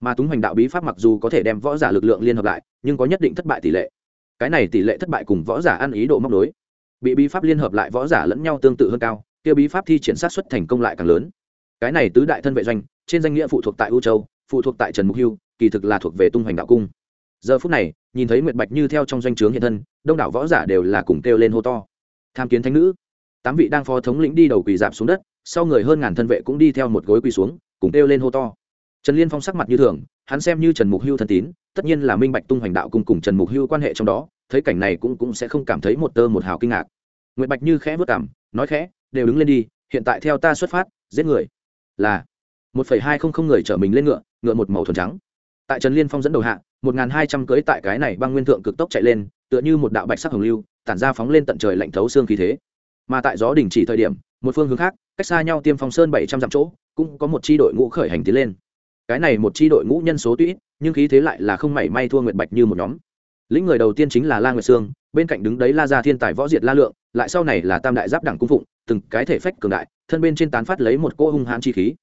Mà tung hoành đạo bí pháp mặc dù có thể đem võ giả lực lượng liên hợp lại, nhưng có nhất định thất bại tỷ lệ. Cái này tỷ lệ thất bại cùng võ giả ăn ý độ móc đối. Bị bí pháp liên hợp lại võ giả lẫn nhau tương tự hơn cao, kia bí pháp thi triển sát xuất thành công lại càng lớn. Cái này tứ đại thân vệ doanh, trên danh nghĩa phụ thuộc tại u châu, phụ thuộc tại trần mục hưu, kỳ thực là thuộc về tung hoành đạo cung. Giờ phút này, nhìn thấy nguyệt bạch như theo trong doanh trướng hiện thân, đông đảo võ giả đều là cùng kêu lên hô to. Tham kiến thánh nữ tám vị đang phó thống lĩnh đi đầu quỳ dạp xuống đất, sau người hơn ngàn thân vệ cũng đi theo một gối quỳ xuống, cùng kêu lên hô to. Trần liên phong sắc mặt như thường, hắn xem như trần mục hưu thân tín, tất nhiên là minh bạch tung hoành đạo cùng cùng trần mục hưu quan hệ trong đó, thấy cảnh này cũng cũng sẽ không cảm thấy một tơ một hào kinh ngạc. Nguyệt bạch như khẽ vất cảm nói khẽ, đều đứng lên đi, hiện tại theo ta xuất phát, giết người. Là một phẩy hai không không người chở mình lên ngựa ngựa một màu thuần trắng. Tại trần liên phong dẫn đầu hạ, một n g h n hai trăm cưới tại cái này băng nguyên thượng cực tốc chạy lên, tựa như một đạo bạch sắc hồng lưu, tản ra phóng lên tận trời lạnh thấu xương khí thế mà tại gió đình chỉ thời điểm, một phương hướng khác, cách xa nhau tiêm phong sơn bảy trăm dặm chỗ, cũng có một c h i đội ngũ khởi hành tiến lên. Cái này một c h i đội ngũ nhân số tuy ít, nhưng khí thế lại là không mảy may thua nguyệt bạch như một nhóm. Lĩnh người đầu tiên chính là la nguyệt sương, bên cạnh đứng đấy la gia thiên tài võ diệt la lượng, lại sau này là tam đại giáp đẳng cung phụng, từng cái thể phách cường đại, thân bên trên tán phát lấy một cỗ hung hãn chi khí.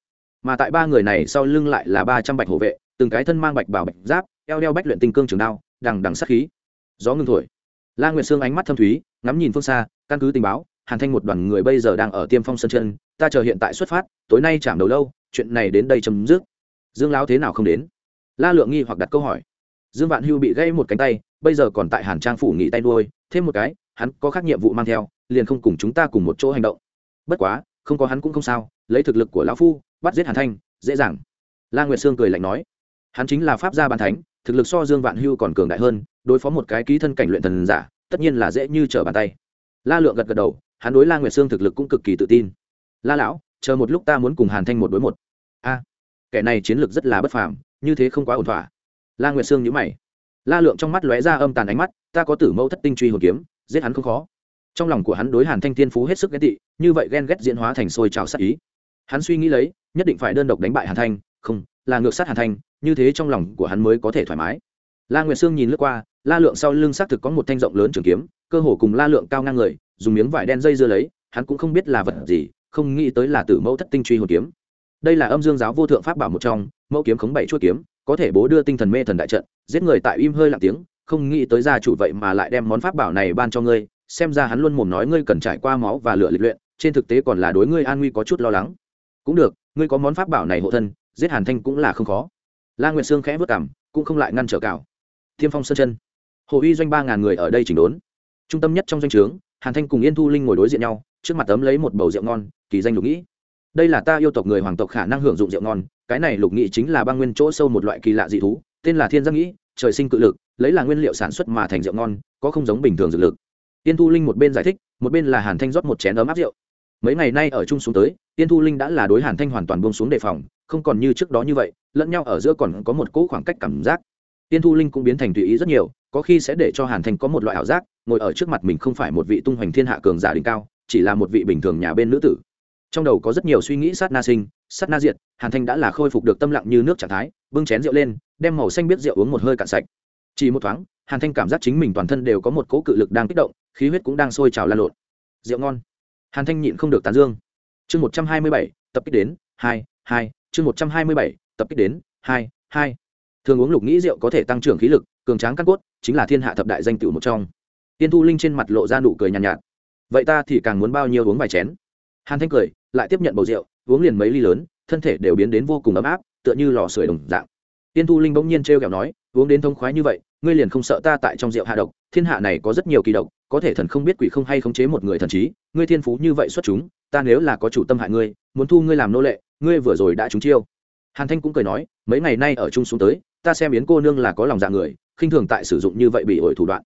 Mà tại ba người này sau lưng lại là ba trăm bạch hộ vệ, từng cái thân mang bạch bảo bạch giáp, eo đeo bách luyện tinh cương trường đao, đằng đằng sát khí. Gió ngưng thổi. La nguyệt sương ánh mắt thâm thúy, ngắm nhìn phương xa, căn cứ tình báo hàn thanh một đoàn người bây giờ đang ở tiêm phong sân chân, ta chờ hiện tại xuất phát, tối nay chạm đầu lâu, chuyện này đến đây chấm dứt. Dương lão thế nào không đến? La lượng nghi hoặc đặt câu hỏi. Dương vạn hưu bị gây một cánh tay, bây giờ còn tại hàn trang phủ nghỉ tay đuôi, thêm một cái, hắn có khác nhiệm vụ mang theo, liền không cùng chúng ta cùng một chỗ hành động. Bất quá, không có hắn cũng không sao, lấy thực lực của lão phu, bắt giết hàn thanh, dễ dàng. La nguyệt sương cười lạnh nói, hắn chính là pháp gia ban thánh, thực lực so dương vạn hưu còn cường đại hơn, đối phó một cái ký thân cảnh luyện thần giả, tất nhiên là dễ như trở bàn tay. La lượng gật gật đầu hắn đối la nguyệt sương thực lực cũng cực kỳ tự tin. La lão, chờ một lúc ta muốn cùng hàn thanh một đối một. A, kẻ này chiến lược rất là bất phàm, như thế không quá ổn thỏa. La nguyệt sương nhíu mày. La lượng trong mắt lóe ra âm tàn ánh mắt, ta có tử mẫu thất tinh truy hồn kiếm, giết hắn không khó. Trong lòng của hắn đối hàn thanh thiên phú hết sức ghét tị, như vậy ghen ghét diễn hóa thành sôi trào sát ý. Hắn suy nghĩ lấy, nhất định phải đơn độc đánh bại hàn thanh, không, là ngược sát hàn thanh, như thế trong lòng của hắn mới có thể thoải mái. La nguyệt sương nhìn lướt qua, la lượng sau lưng xác thực có một thanh rộng lớn trường kiếm, cơ hồ cùng la lượng cao ngang người dùng miếng vải đen dây dưa lấy, hắn cũng không biết là vật gì, không nghĩ tới là tử mẫu thất tinh truy hồn kiếm. Đây là âm dương giáo vô thượng pháp bảo một trong, mẫu kiếm khống bảy chuỗi kiếm, có thể bố đưa tinh thần mê thần đại trận, giết người tại im hơi lặng tiếng, không nghĩ tới gia chủ vậy mà lại đem món pháp bảo này ban cho ngươi, xem ra hắn luôn mồm nói ngươi cần trải qua máu và lửa lịch luyện, trên thực tế còn là đối ngươi an nguy có chút lo lắng. Cũng được, ngươi có món pháp bảo này hộ thân, giết hàn thanh cũng là không khó. La nguyệt sương khẽ vất cảm cũng không lại ngăn trở cào. Thiêm phong sơn chân. Hồ uy doanh ba ngàn người ở đây chỉnh đốn. Trung tâm nhất trong doanh trướng hàn thanh cùng yên thu linh ngồi đối diện nhau, trước mặt tấm lấy một bầu rượu ngon, kỳ danh lục nghĩ đây là ta yêu tộc người hoàng tộc khả năng hưởng dụng rượu ngon, cái này lục nghị chính là băng nguyên chỗ sâu một loại kỳ lạ dị thú, tên là thiên Giang nghĩ, trời sinh cự lực, lấy là nguyên liệu sản xuất mà thành rượu ngon, có không giống bình thường dược lực. Tiên thu linh một bên giải thích, một bên là hàn thanh rót một chén ấm áp rượu. Mấy ngày nay ở chung xuống tới tiên thu linh đã là đối hàn thanh hoàn toàn buông xuống đề phòng, không còn như trước đó như vậy, lẫn nhau ở giữa còn có một cỗ khoảng cách cảm giác. Tiên thu linh cũng biến thành tùy ý rất nhiều, có khi sẽ để cho hàn thanh có một loại ảo giác ngồi ở trước mặt mình không phải một vị tung hoành thiên hạ cường giả đỉnh cao, chỉ là một vị bình thường nhà bên nữ tử. Trong đầu có rất nhiều suy nghĩ sát na sinh, sát na diệt, hàn thanh đã là khôi phục được tâm lặng như nước trạng thái, bưng chén rượu lên, đem màu xanh biết rượu uống một hơi cạn sạch. Chỉ một thoáng, hàn thanh cảm giác chính mình toàn thân đều có một cỗ cự lực đang kích động, khí huyết cũng đang sôi trào lan lộn. Rượu ngon. Hàn thanh nhịn không được tán dương. Chương một trăm hai mươi bảy, tập kích đến, hai hai, chương một trăm hai mươi bảy, tập kích đến, hai hai. Thường uống lục nghĩ rượu có thể tăng trưởng khí lực, cường tráng căn cốt, chính là thiên hạ thập đại danh tựu một trong tiên thu linh trên mặt lộ ra nụ cười nhàn nhạt, nhạt. Vậy ta thì càng muốn bao nhiêu uống vài chén? Hàn thanh cười lại tiếp nhận bầu rượu uống liền mấy ly lớn thân thể đều biến đến vô cùng ấm áp tựa như lò sưởi đồng dạng. Tiên thu linh bỗng nhiên t r kẹo nói uống đến thông khoái như vậy ngươi liền không sợ ta tại trong rượu hạ độc thiên hạ này có rất nhiều kỳ độc có thể thần không biết quỷ không hay khống chế một người thần trí ngươi thiên phú như vậy xuất chúng ta nếu là có chủ tâm hại ngươi muốn thu ngươi làm nô lệ ngươi vừa rồi đã trúng chiêu. Hàn thanh cũng cười nói mấy ngày nay ở chung xuống tới ta xem yến cô nương là có lòng dạ người khinh thường tại sử dụng như vậy bị ổi thủ đoạn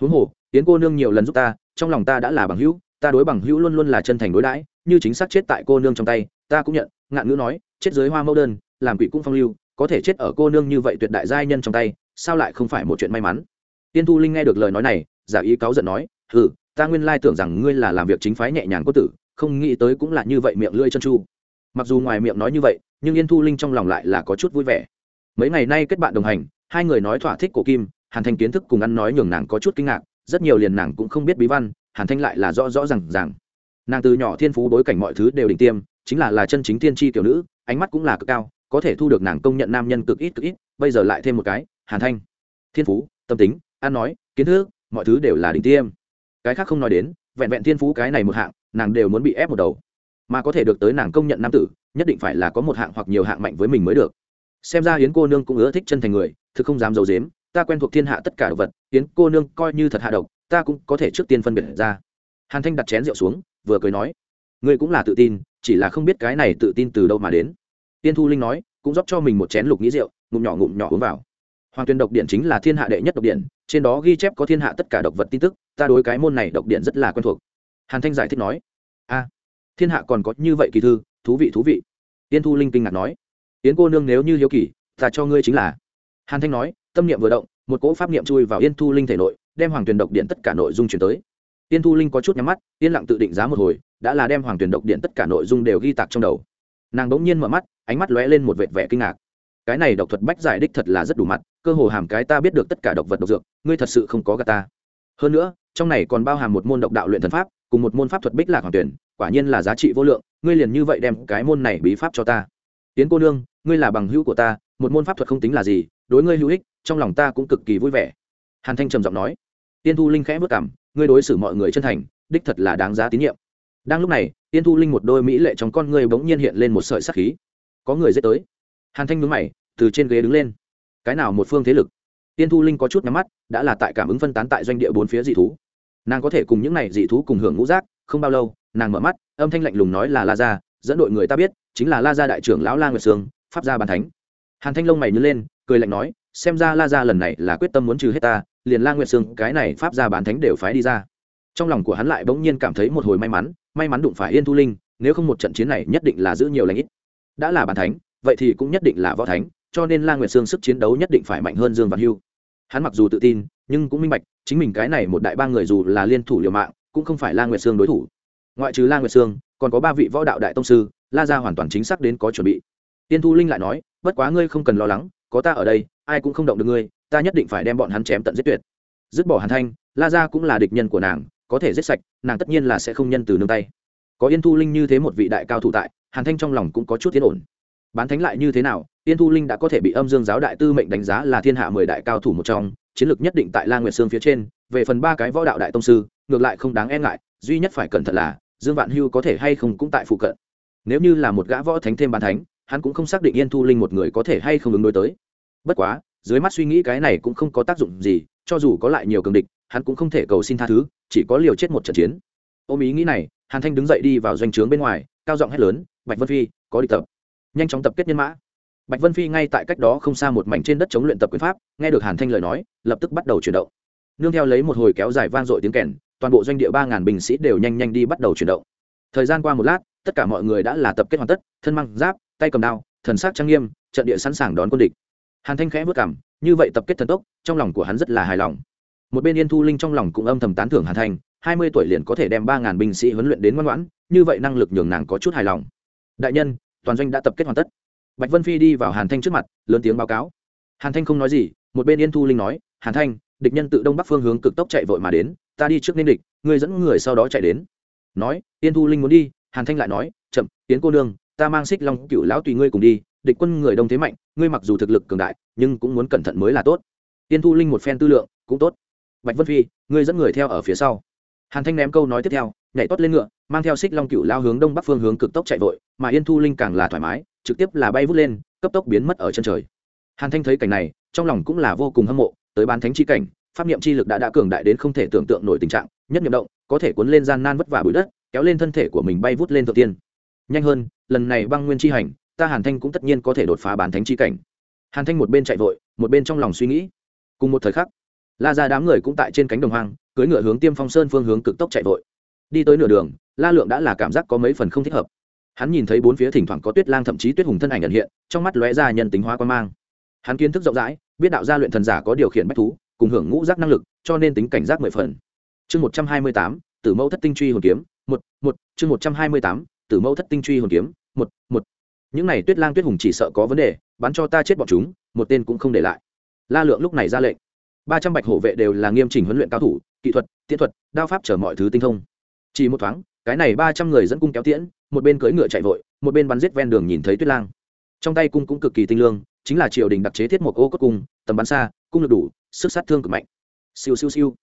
huống hồ, yến cô nương nhiều lần giúp ta, trong lòng ta đã là bằng hữu, ta đối bằng hữu luôn luôn là chân thành đối đãi, như chính xác chết tại cô nương trong tay, ta cũng nhận, ngạn ngữ nói, chết dưới hoa mẫu đơn, làm quỷ cũng phong lưu, có thể chết ở cô nương như vậy tuyệt đại giai nhân trong tay, sao lại không phải một chuyện may mắn? Tiên thu linh nghe được lời nói này, giả ý cáu giận nói ừ ta nguyên lai tưởng rằng ngươi là làm việc chính phái nhẹ nhàng có tử, không nghĩ tới cũng là như vậy miệng lưỡi chân chu mặc dù ngoài miệng nói như vậy, nhưng yên thu linh trong lòng lại là có chút vui vẻ. Mấy ngày nay kết bạn đồng hành, hai người nói thỏa thích cổ kim hàn thanh kiến thức cùng ăn nói nhường nàng có chút kinh ngạc, rất nhiều liền nàng cũng không biết bí văn, hàn thanh lại là rõ rõ r à n g rằng nàng từ nhỏ thiên phú bối cảnh mọi thứ đều đỉnh tiêm, chính là là chân chính Thiên tri kiểu nữ, ánh mắt cũng là cực cao, có thể thu được nàng công nhận nam nhân cực ít cực ít, bây giờ lại thêm một cái, hàn thanh. Thiên phú, tâm tính, ăn nói, kiến thức, mọi thứ đều là đỉnh tiêm. Cái khác không nói đến, vẹn vẹn thiên phú cái này một hạng, nàng đều muốn bị ép một đầu. Mà có thể được tới nàng công nhận nam tử, nhất định phải là có một hạng hoặc nhiều hạng mạnh với mình mới được. Xem ra hiến cô nương cũng ưa thích chân thành người, thực không dám d i ấ u dếm ta quen thuộc thiên hạ tất cả đồ vật tiến cô nương coi như thật hạ độc, ta cũng có thể trước tiên phân biệt ra. Hàn thanh đặt chén rượu xuống, vừa cười nói, ngươi cũng là tự tin, chỉ là không biết cái này tự tin từ đâu mà đến. Tiên thu linh nói, cũng rót cho mình một chén lục nghĩ rượu, ngụm nhỏ ngụm nhỏ uống vào. Hoàng tuyên độc điện chính là thiên hạ đệ nhất độc điện, trên đó ghi chép có thiên hạ tất cả độc vật tin tức, ta đối cái môn này độc điện rất là quen thuộc. Hàn thanh giải thích nói, a, thiên hạ còn có như vậy kỳ thư, thú vị thú vị. Tiên thu linh kinh ngạc nói, yến cô nương nếu như hiếu kỳ, ta cho ngươi chính là. Hàn thanh nói tâm niệm vừa động, một cỗ pháp niệm chui vào yên thu linh thể nội, đem hoàng tuyền độc điện tất cả nội dung chuyển tới. Yên thu linh có chút nhắm mắt, yên lặng tự định giá một hồi, đã là đem hoàng tuyền độc điện tất cả nội dung đều ghi tạc trong đầu. Nàng bỗng nhiên mở mắt, ánh mắt lóe lên một vệt vẻ kinh ngạc. Cái này độc thuật bách giải đích thật là rất đủ mặt, cơ hồ hàm cái ta biết được tất cả độc vật độc dược, ngươi thật sự không có gà ta. Hơn nữa, trong này còn bao hàm một môn độc đạo luyện thần pháp, cùng một môn pháp thuật bích lạc hoàng tuyển quả nhiên là giá trị vô lượng, ngươi liền như vậy đem cái môn này bí pháp cho ta. Tiến cô nương, ngươi là bằng hữu của ta, một môn pháp thuật không tính là gì đối ngươi hữu ích, trong lòng ta cũng cực kỳ vui vẻ. Hàn thanh trầm giọng nói. Tiên thu linh khẽ vất cảm, ngươi đối xử mọi người chân thành, đích thật là đáng giá tín nhiệm. Đang lúc này, tiên thu linh một đôi mỹ lệ trong con ngươi bỗng nhiên hiện lên một sợi sắc khí. Có người dễ tới. Hàn thanh nhướng mày, từ trên ghế đứng lên. Cái nào một phương thế lực? Tiên thu linh có chút nhắm mắt, đã là tại cảm ứng phân tán tại doanh địa bốn phía dị thú. Nàng có thể cùng những này dị thú cùng hưởng ngũ giác, không bao lâu, nàng mở mắt, âm thanh lạnh lùng nói là la gia, dẫn đội người ta biết, chính là la gia đại trưởng lão la nguyệt sương, pháp gia bàn thánh hàn thanh lông mày nhớ lên, cười lạnh nói, xem ra la gia lần này là quyết tâm muốn trừ hết ta, liền la nguyệt sương, cái này pháp gia bán thánh đều phái đi ra. Trong lòng của hắn lại bỗng nhiên cảm thấy một hồi may mắn may mắn đụng phải yên thu linh, nếu không một trận chiến này nhất định là giữ nhiều lãnh ít. Đã là bàn thánh, vậy thì cũng nhất định là võ thánh, cho nên la nguyệt sương sức chiến đấu nhất định phải mạnh hơn dương văn hưu. Hắn mặc dù tự tin, nhưng cũng minh bạch, chính mình cái này một đại ba người dù là liên thủ liều mạng, cũng không phải la nguyệt sương đối thủ. Ngoại trừ la nguyệt sương, còn có ba vị võ đạo đại tông sư, la ra hoàn toàn chính xác đến có chuẩn bị tiên thu linh lại nói, bất quá ngươi không cần lo lắng, có ta ở đây, ai cũng không động được ngươi, ta nhất định phải đem bọn hắn chém tận giết tuyệt. Dứt bỏ hàn thanh, la gia cũng là địch nhân của nàng, có thể giết sạch, nàng tất nhiên là sẽ không nhân từ nương tay. Có yên thu linh như thế một vị đại cao thủ tại, hàn thanh trong lòng cũng có chút tiến ổn. Bán thánh lại như thế nào, yên thu linh đã có thể bị âm dương giáo đại tư mệnh đánh giá là thiên hạ mười đại cao thủ một trong, chiến lược nhất định tại la nguyệt sương phía trên, về phần ba cái võ đạo đại tông sư, ngược lại không đáng e ngại, duy nhất phải cẩn thận là, dương vạn hưu có thể hay không cũng tại phụ cận. Nếu như là một gã võ thánh thêm bán thánh hắn cũng không xác định yên thu linh một người có thể hay không ứng đối tới. Bất quá, dưới mắt suy nghĩ cái này cũng không có tác dụng gì, cho dù có lại nhiều cường địch, hắn cũng không thể cầu xin tha thứ, chỉ có liều chết một trận chiến. Ôm ý nghĩ này, hàn thanh đứng dậy đi vào doanh trướng bên ngoài, cao giọng hét lớn, bạch vân phi, có địch tập. Nhanh chóng tập kết nhân mã. Bạch vân phi ngay tại cách đó không xa một mảnh trên đất chống luyện tập quyền pháp, nghe được hàn thanh lời nói, lập tức bắt đầu chuyển động. Nương theo lấy một hồi kéo dài vang dội tiếng kèn, toàn bộ doanh địa ba ngàn binh sĩ đều nhanh nhanh đi bắt đầu chuyển động. Thời gian qua một lát, tất cả mọi người đã là tập kết hoàn tất, thân măng giáp tay cầm đao, thần sắc trang nghiêm, trận địa sẵn sàng đón quân địch. Hàn thanh khẽ vất cảm như vậy tập kết thần tốc, trong lòng của hắn rất là hài lòng. Một bên yên thu linh trong lòng cũng âm thầm tán thưởng hàn thanh, hai mươi tuổi liền có thể đem ba ngàn binh sĩ huấn luyện đến ngoan ngoãn, như vậy năng lực nhường nàng có chút hài lòng. Đại nhân, toàn doanh đã tập kết hoàn tất. Bạch vân phi đi vào hàn thanh trước mặt, lớn tiếng báo cáo. Hàn thanh không nói gì, một bên yên thu linh nói, hàn thanh, địch nhân tự đông bắc phương hướng cực tốc chạy vội mà đến, ta đi trước nên địch, ngươi dẫn người sau đó chạy đến. Nói, yên thu linh muốn đi, hàn thanh lại nói, chậm tiến cô nương ta mang xích long cựu lão tùy ngươi cùng đi, địch quân người đông thế mạnh, ngươi mặc dù thực lực cường đại, nhưng cũng muốn cẩn thận mới là tốt. Yên thu linh một phen tư lượng, cũng tốt. Bạch vân phi, ngươi dẫn người theo ở phía sau. Hàn thanh ném câu nói tiếp theo, nhảy tót lên ngựa, mang theo xích long cựu lao hướng đông bắc phương hướng cực tốc chạy vội, mà yên thu linh càng là thoải mái, trực tiếp là bay vút lên, cấp tốc biến mất ở chân trời. Hàn thanh thấy cảnh này, trong lòng cũng là vô cùng hâm mộ, tới bán thánh chi cảnh, pháp niệm chi lực đã đã cường đại đến không thể tưởng tượng nổi tình trạng, nhất niệm động, có thể cuốn lên gian nan vất vả bụi đất, kéo lên thân thể của mình bay vút lên thượng tiên nhanh hơn, lần này băng nguyên chi hành, ta hàn thanh cũng tất nhiên có thể đột phá bán thánh chi cảnh. Hàn thanh một bên chạy vội, một bên trong lòng suy nghĩ. Cùng một thời khắc, la ra đám người cũng tại trên cánh đồng hoang, cưỡi ngựa hướng tiêm phong sơn phương hướng cực tốc chạy vội. Đi tới nửa đường, la lượng đã là cảm giác có mấy phần không thích hợp. Hắn nhìn thấy bốn phía thỉnh thoảng có tuyết lang thậm chí tuyết hùng thân ảnh ẩn hiện, trong mắt lóe ra nhân tính hóa quan mang. Hắn kiến thức rộng rãi, biết đạo gia luyện thần giả có điều khiển bách thú, cùng hưởng ngũ giác năng lực, cho nên tính cảnh giác mười phần. Chương một trăm hai mươi tám, tử mẫu thất tinh truy hồn kiếm, một một, chương một trăm hai mươi tám tử mẫu thất tinh truy hồn kiếm, một một. Những này tuyết lang tuyết hùng chỉ sợ có vấn đề, bắn cho ta chết bọn chúng, một tên cũng không để lại. La lượng lúc này ra lệnh. Ba trăm bạch hổ vệ đều là nghiêm chỉnh huấn luyện cao thủ, kỹ thuật, tiễn thuật, đao pháp chở mọi thứ tinh thông. Chỉ một thoáng, cái này ba trăm người dẫn cung kéo tiễn, một bên cưỡi ngựa chạy vội, một bên bắn giết ven đường nhìn thấy tuyết lang. Trong tay cung cũng cực kỳ tinh lương, chính là triều đình đặc chế thiết một ô cốt cung, tầm bắn xa, cung lực đủ, sức sát thương cực mạnh. Siêu siêu siêu.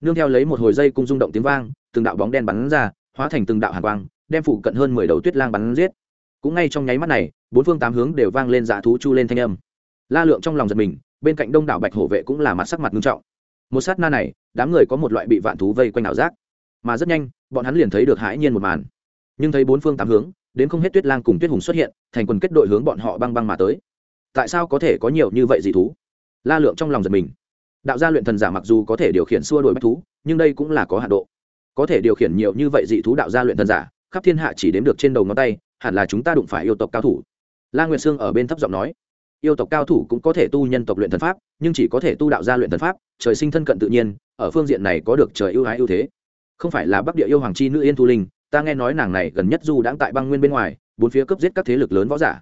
Nương theo lấy một hồi dây cung rung động tiếng vang, từng đạo bóng đen bắn ra, hóa thành từng đạo hàn quang đem phụ cận hơn mười đầu tuyết lang bắn giết. Cũng ngay trong nháy mắt này, bốn phương tám hướng đều vang lên dã thú chu lên thanh âm. La lượng trong lòng giật mình, bên cạnh đông đảo bạch hổ vệ cũng là mặt sắc mặt nghiêm trọng. Một sát na này, đám người có một loại bị vạn thú vây quanh ảo giác. Mà rất nhanh, bọn hắn liền thấy được hãi nhiên một màn. Nhưng thấy bốn phương tám hướng, đến không hết tuyết lang cùng tuyết hùng xuất hiện, thành quần kết đội hướng bọn họ băng băng mà tới. Tại sao có thể có nhiều như vậy dị thú? La lượng trong lòng giật mình. Đạo gia luyện thần giả mặc dù có thể điều khiển xua đuổi bách thú, nhưng đây cũng là có hạ độ. Có thể điều khiển nhiều như vậy dị thú đạo gia luyện thần giả khắp thiên hạ chỉ đếm được trên đầu ngón tay, hẳn là chúng ta đụng phải yêu tộc cao thủ. La nguyệt sương ở bên thấp giọng nói, yêu tộc cao thủ cũng có thể tu nhân tộc luyện thần pháp, nhưng chỉ có thể tu đạo gia luyện thần pháp, trời sinh thân cận tự nhiên, ở phương diện này có được trời ưu ái ưu thế. Không phải là bắc địa yêu hoàng chi nữ yên thu linh, ta nghe nói nàng này gần nhất du đãng tại băng nguyên bên ngoài, bốn phía cấp giết các thế lực lớn võ giả.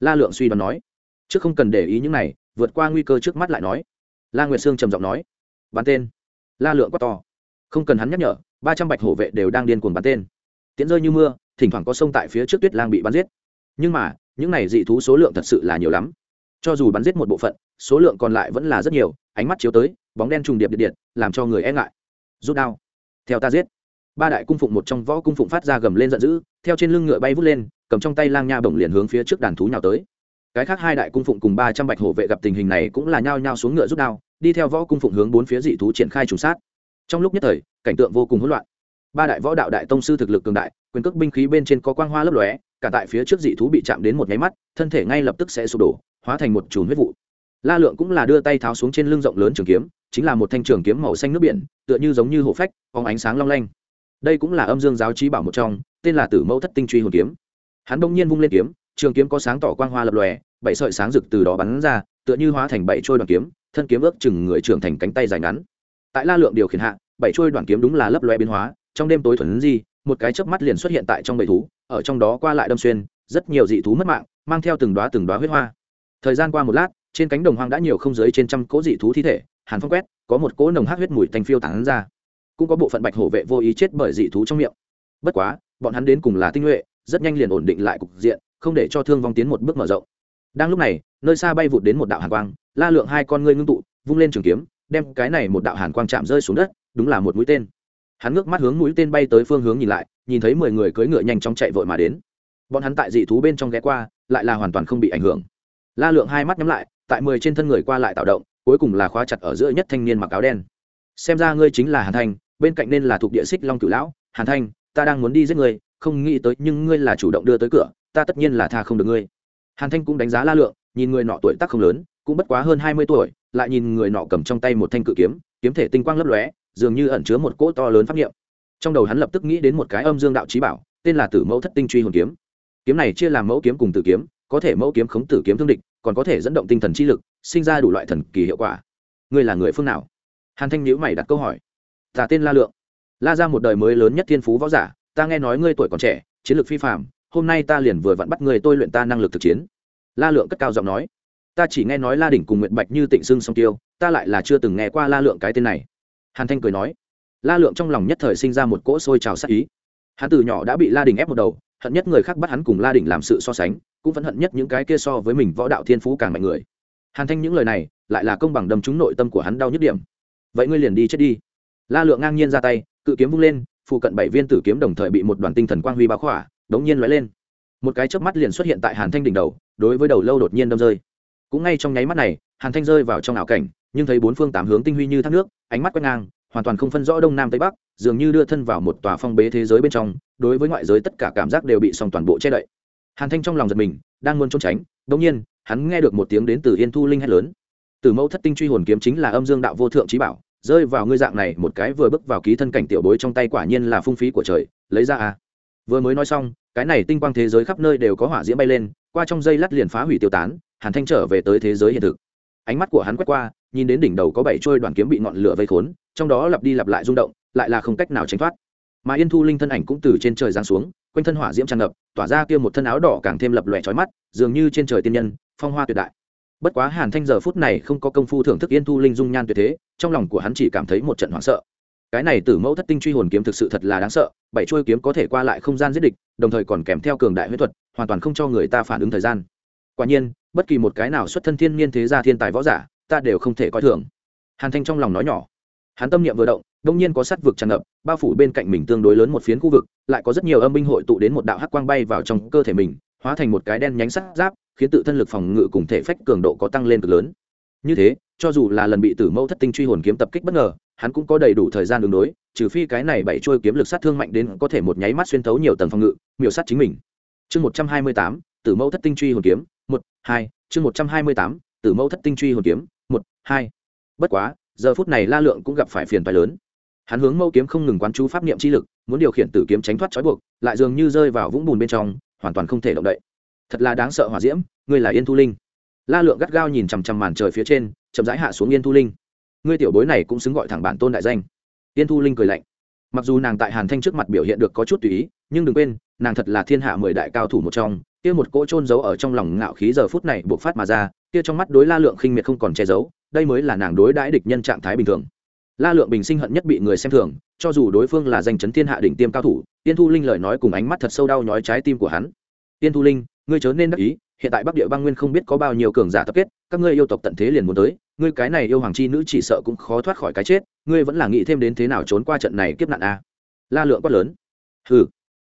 La lượng suy đoán nói, trước không cần để ý những này, vượt qua nguy cơ trước mắt lại nói. La nguyệt sương trầm giọng nói, bắn tên. La lượng quá to, không cần hắn nhắc nhở, ba trăm bạch hổ vệ đều đang điên cuồng bắn tên tiễn rơi như mưa, thỉnh thoảng có sông tại phía trước tuyết lang bị bắn giết. Nhưng mà, những này dị thú số lượng thật sự là nhiều lắm. Cho dù bắn giết một bộ phận, số lượng còn lại vẫn là rất nhiều, ánh mắt chiếu tới, bóng đen trùng điệp điện điện làm cho người e ngại. Rút đao. Theo ta giết. Ba đại cung phụng một trong võ cung phụng phát ra gầm lên giận dữ, theo trên lưng ngựa bay vút lên, cầm trong tay lang nha bổng liền hướng phía trước đàn thú nhào tới. Cái khác hai đại cung phụng cùng ba trăm bạch hổ vệ gặp tình hình này cũng là nhao nhao xuống ngựa rút đao, đi theo võ cung phụng hướng bốn phía dị thú triển khai trùng sát. Trong lúc nhất thời, cảnh tượng vô cùng hỗn loạn ba đại võ đạo đại tông sư thực lực cường đại, quyền cước binh khí bên trên có quang hoa lấp lóe, cả tại phía trước dị thú bị chạm đến một nháy mắt, thân thể ngay lập tức sẽ sụp đổ, hóa thành một chùm huyết vụ. La lượng cũng là đưa tay tháo xuống trên lưng rộng lớn trường kiếm, chính là một thanh trường kiếm màu xanh nước biển, tựa như giống như hộ phách, phóng ánh sáng long lanh. Đây cũng là âm dương giáo trí bảo một trong, tên là tử mẫu thất tinh truy hồn kiếm. Hắn đông nhiên vung lên kiếm, trường kiếm có sáng tỏ quang hoa lập lòe, bảy sợi sáng rực từ đó bắn ra, tựa như hóa thành bảy trôi đoàn kiếm, thân kiếm ước chừng người trưởng thành cánh tay dài ngắn. Tại la lượng điều khiển hạ, bảy trôi đoàn kiếm đúng là lấp lóe biến hóa trong đêm tối thuần di, một cái chớp mắt liền xuất hiện tại trong bầy thú, ở trong đó qua lại đâm xuyên, rất nhiều dị thú mất mạng, mang theo từng đoá từng đoá huyết hoa. Thời gian qua một lát, trên cánh đồng hoang đã nhiều không dưới trên trăm cỗ dị thú thi thể, hàn phong quét, có một cỗ nồng hát huyết mùi thành phiêu tán ra. Cũng có bộ phận bạch hổ vệ vô ý chết bởi dị thú trong miệng. Bất quá, bọn hắn đến cùng là tinh nhuệ, rất nhanh liền ổn định lại cục diện, không để cho thương vong tiến một bước mở rộng. Đang lúc này, nơi xa bay vụt đến một đạo hàn quang, la lượng hai con ngươi ngưng tụ, vung lên trường kiếm, đem cái này một đạo hàn quang chạm rơi xuống đất, đúng là một mũi tên hắn ngước mắt hướng mũi tên bay tới phương hướng nhìn lại, nhìn thấy mười người cưỡi ngựa nhanh chóng chạy vội mà đến. Bọn hắn tại dị thú bên trong ghé qua, lại là hoàn toàn không bị ảnh hưởng. La lượng hai mắt nhắm lại, tại mười trên thân người qua lại tạo động, cuối cùng là khóa chặt ở giữa nhất thanh niên mặc áo đen. Xem ra ngươi chính là hàn thanh, bên cạnh nên là thuộc địa xích long cửu lão. Hàn thanh, ta đang muốn đi giết ngươi, không nghĩ tới nhưng ngươi là chủ động đưa tới cửa, ta tất nhiên là tha không được ngươi. Hàn thanh cũng đánh giá la lượng, nhìn người nọ tuổi tác không lớn, cũng bất quá hơn hai mươi tuổi, lại nhìn người nọ cầm trong tay một thanh cự kiếm kiếm thể tinh quang lấp lóe dường như ẩn chứa một cỗ to lớn pháp nghiệm trong đầu hắn lập tức nghĩ đến một cái âm dương đạo trí bảo, tên là tử mẫu thất tinh truy hồn kiếm. Kiếm này chia làm mẫu kiếm cùng tử kiếm, có thể mẫu kiếm khống tử kiếm thương địch, còn có thể dẫn động tinh thần chi lực, sinh ra đủ loại thần kỳ hiệu quả. Ngươi là người phương nào? Hàn thanh nhữ mày đặt câu hỏi. Ta tên la lượng. La ra một đời mới lớn nhất thiên phú võ giả, ta nghe nói ngươi tuổi còn trẻ, chiến lược phi phạm hôm nay ta liền vừa vặn bắt ngươi tôi luyện ta năng lực thực chiến. La lượng cất cao giọng nói. Ta chỉ nghe nói la đỉnh cùng nguyện bạch như tịnh dương song tiêu, ta lại là chưa từng nghe qua la lượng cái tên này hàn thanh cười nói, la lượng trong lòng nhất thời sinh ra một cỗ sôi trào sát ý. Hắn từ nhỏ đã bị la đình ép một đầu, hận nhất người khác bắt hắn cùng la đình làm sự so sánh, cũng vẫn hận nhất những cái kia so với mình võ đạo thiên phú càng mạnh người. Hàn thanh những lời này, lại là công bằng đâm trúng nội tâm của hắn đau nhất điểm. Vậy ngươi liền đi chết đi. La lượng ngang nhiên ra tay, cự kiếm vung lên, phụ cận bảy viên tử kiếm đồng thời bị một đoàn tinh thần quang huy báo khỏa, đống nhiên lóe lên. Một cái chớp mắt liền xuất hiện tại hàn thanh đỉnh đầu, đối với đầu lâu đột nhiên đâm rơi. Cũng ngay trong nháy mắt này, hàn thanh rơi vào trong ảo cảnh nhưng thấy bốn phương tám hướng tinh huy như thác nước, ánh mắt quét ngang, hoàn toàn không phân rõ đông nam tây bắc, dường như đưa thân vào một tòa phong bế thế giới bên trong, đối với ngoại giới tất cả cảm giác đều bị sòng toàn bộ che đậy. Hàn thanh trong lòng giật mình, đang muốn trốn tránh đ nhiên, hắn nghe được một tiếng đến từ yên thu linh hét lớn. Từ mẫu thất tinh truy hồn kiếm chính là âm dương đạo vô thượng trí bảo, rơi vào ngươi dạng này, một cái vừa bước vào ký thân cảnh tiểu bối trong tay quả nhiên là phung phí của trời, lấy ra à. Vừa mới nói xong, cái này tinh quang thế giới khắp nơi đều có hỏa diễm bay lên, qua trong dây lát liền phá hủy tiêu tán, hàn thanh trở về tới thế giới hiện thực. Ánh mắt của hắn quét qua nhìn đến đỉnh đầu có bảy trôi đoàn kiếm bị ngọn lửa vây khốn, trong đó lặp đi lặp lại rung động, lại là không cách nào tránh thoát. Mà yên thu linh thân ảnh cũng từ trên trời giáng xuống, quanh thân hỏa diễm tràn ngập, tỏa ra kia một thân áo đỏ càng thêm lập lòe trói mắt, dường như trên trời tiên nhân, phong hoa tuyệt đại. Bất quá hàn thanh giờ phút này không có công phu thưởng thức yên thu linh dung nhan tuyệt thế, trong lòng của hắn chỉ cảm thấy một trận hoảng sợ. Cái này tử mẫu thất tinh truy hồn kiếm thực sự thật là đáng sợ, bảy chuôi kiếm có thể qua lại không gian giết địch, đồng thời còn kèm theo cường đại huyết thuật, hoàn toàn không cho người ta phản ứng thời gian. Quả nhiên, bất kỳ một cái nào xuất thân thiên niên thế gia thiên tài võ giả ta đều không thể coi thường. Hàn thanh trong lòng nói nhỏ. Hắn tâm niệm vừa động, đông nhiên có sắt vực tràn ngập, bao phủ bên cạnh mình tương đối lớn một phiến khu vực, lại có rất nhiều âm binh hội tụ đến một đạo hắc quang bay vào trong cơ thể mình, hóa thành một cái đen nhánh sắt giáp, khiến tự thân lực phòng ngự cùng thể phách cường độ có tăng lên cực lớn. Như thế, cho dù là lần bị tử mẫu thất tinh truy hồn kiếm tập kích bất ngờ, hắn cũng có đầy đủ thời gian đường đối, trừ phi cái này bảy trôi kiếm lực sát thương mạnh đến có thể một nháy mắt xuyên thấu nhiều tầng phòng ngự, miểu sát chính mình. Chương một trăm hai mươi tám, tử mẫu thất tinh truy hồn kiếm, một, hai, chương một trăm hai mươi tám, tử mẫu thất tinh truy hồn kiếm hai. Bất quá, giờ phút này la lượng cũng gặp phải phiền phái lớn. Hắn hướng mâu kiếm không ngừng quán chú pháp niệm chi lực, muốn điều khiển tử kiếm tránh thoát trói buộc, lại dường như rơi vào vũng bùn bên trong, hoàn toàn không thể động đậy. Thật là đáng sợ hỏa diễm, ngươi là yên thu linh. La lượng gắt gao nhìn chằm chằm màn trời phía trên, chậm rãi hạ xuống yên thu linh. Ngươi tiểu bối này cũng xứng gọi thẳng bản tôn đại danh. Yên thu linh cười lạnh. Mặc dù nàng tại hàn thanh trước mặt biểu hiện được có chút tùy ý, nhưng đừng quên, nàng thật là thiên hạ mười đại cao thủ một trong, kia một cỗ trôn giấu ở trong lòng ngạo khí giờ phút này buộc phát mà ra, kia trong mắt đối la lượng khinh miệt không còn che giấu đây mới là nàng đối đãi địch nhân trạng thái bình thường. La lượng bình sinh hận nhất bị người xem thường, cho dù đối phương là danh chấn thiên hạ đỉnh tiêm cao thủ, tiên thu linh lời nói cùng ánh mắt thật sâu đau nhói trái tim của hắn. Tiên thu linh, ngươi chớ nên đắc ý, hiện tại bắc địa băng nguyên không biết có bao nhiêu cường giả tập kết, các ngươi yêu tộc tận thế liền muốn tới, ngươi cái này yêu hoàng chi nữ chỉ sợ cũng khó thoát khỏi cái chết, ngươi vẫn là nghĩ thêm đến thế nào trốn qua trận này kiếp nạn a? À? la lượng quát lớn. Hừ.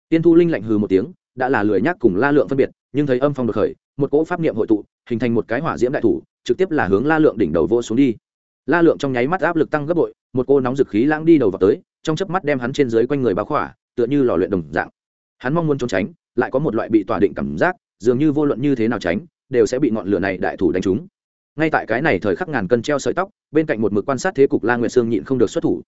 Tiên thu linh lạnh hừ một tiếng, đã là lười nhác cùng la lượng phân biệt, nhưng thấy âm phong được khởi, một cỗ pháp niệm hội tụ, hình thành một cái hỏa diễm đại thủ trực tiếp là hướng la lượng đỉnh đầu vô xuống đi. La lượng trong nháy mắt áp lực tăng gấp bội, một cô nóng dực khí lãng đi đầu vào tới, trong chớp mắt đem hắn trên dưới quanh người bao khỏa, tựa như lò luyện đồng dạng. Hắn mong muốn trốn tránh, lại có một loại bị tỏa định cảm giác, dường như vô luận như thế nào tránh, đều sẽ bị ngọn lửa này đại thủ đánh trúng. Ngay tại cái này thời khắc ngàn cân treo sợi tóc, bên cạnh một mực quan sát thế cục la nguyệt sương nhịn không được xuất thủ.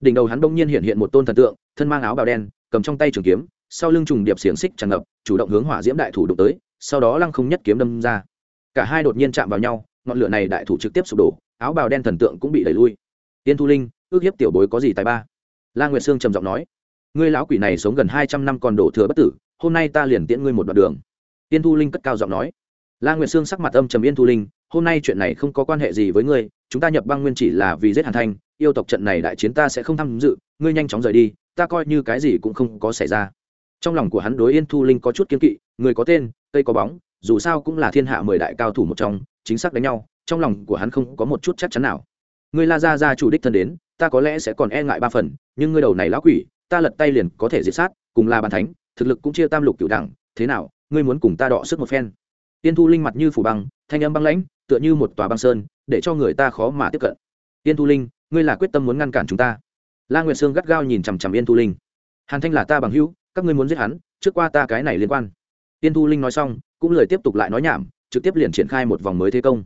Đỉnh đầu hắn đông nhiên hiện hiện một tôn thần tượng, thân mang áo bào đen, cầm trong tay trường kiếm, sau lưng trùng điệp xiềng xích tràn ngập, chủ động hướng hỏa diễm đại thủ đụng tới, sau đó lăng không nhất kiếm đâm ra. Cả hai đột nhiên chạm vào nhau ngọn lửa này đại thủ trực tiếp sụp đổ, áo bào đen thần tượng cũng bị đẩy lui. Tiên thu linh, ước hiếp tiểu bối có gì tài ba? La nguyệt sương trầm giọng nói, ngươi lão quỷ này sống gần hai trăm năm còn đổ thừa bất tử, hôm nay ta liền tiễn ngươi một đoạn đường. Tiên thu linh cất cao giọng nói, la nguyệt sương sắc mặt âm trầm yên thu linh, hôm nay chuyện này không có quan hệ gì với ngươi, chúng ta nhập băng nguyên chỉ là vì giết hàn thanh, yêu tộc trận này đại chiến ta sẽ không tham dự, ngươi nhanh chóng rời đi, ta coi như cái gì cũng không có xảy ra. Trong lòng của hắn đối yên thu linh có chút kiên kỵ, người có tên, cây có bóng, dù sao cũng là thiên hạ mười đại cao thủ một trong chính xác đánh nhau, trong lòng của hắn không có một chút chắc chắn nào. Ngươi la ra ra chủ đích thân đến, ta có lẽ sẽ còn e ngại ba phần, nhưng ngươi đầu này lão quỷ, ta lật tay liền có thể diệt sát, cùng là bàn thánh, thực lực cũng chia tam lục cựu đẳng, thế nào, ngươi muốn cùng ta đọ sức một phen? Tiên thu linh mặt như phủ băng, thanh âm băng lãnh, tựa như một tòa băng sơn, để cho người ta khó mà tiếp cận. Tiên thu linh, ngươi là quyết tâm muốn ngăn cản chúng ta. La nguyệt sương gắt gao nhìn chằm chằm yên thu linh. Hàn thanh là ta bằng hữu, các ngươi muốn giết hắn, trước qua ta cái này liên quan. Tiên thu linh nói xong, cũng lời tiếp tục lại nói nhảm trực tiếp liền triển khai một vòng mới thế công.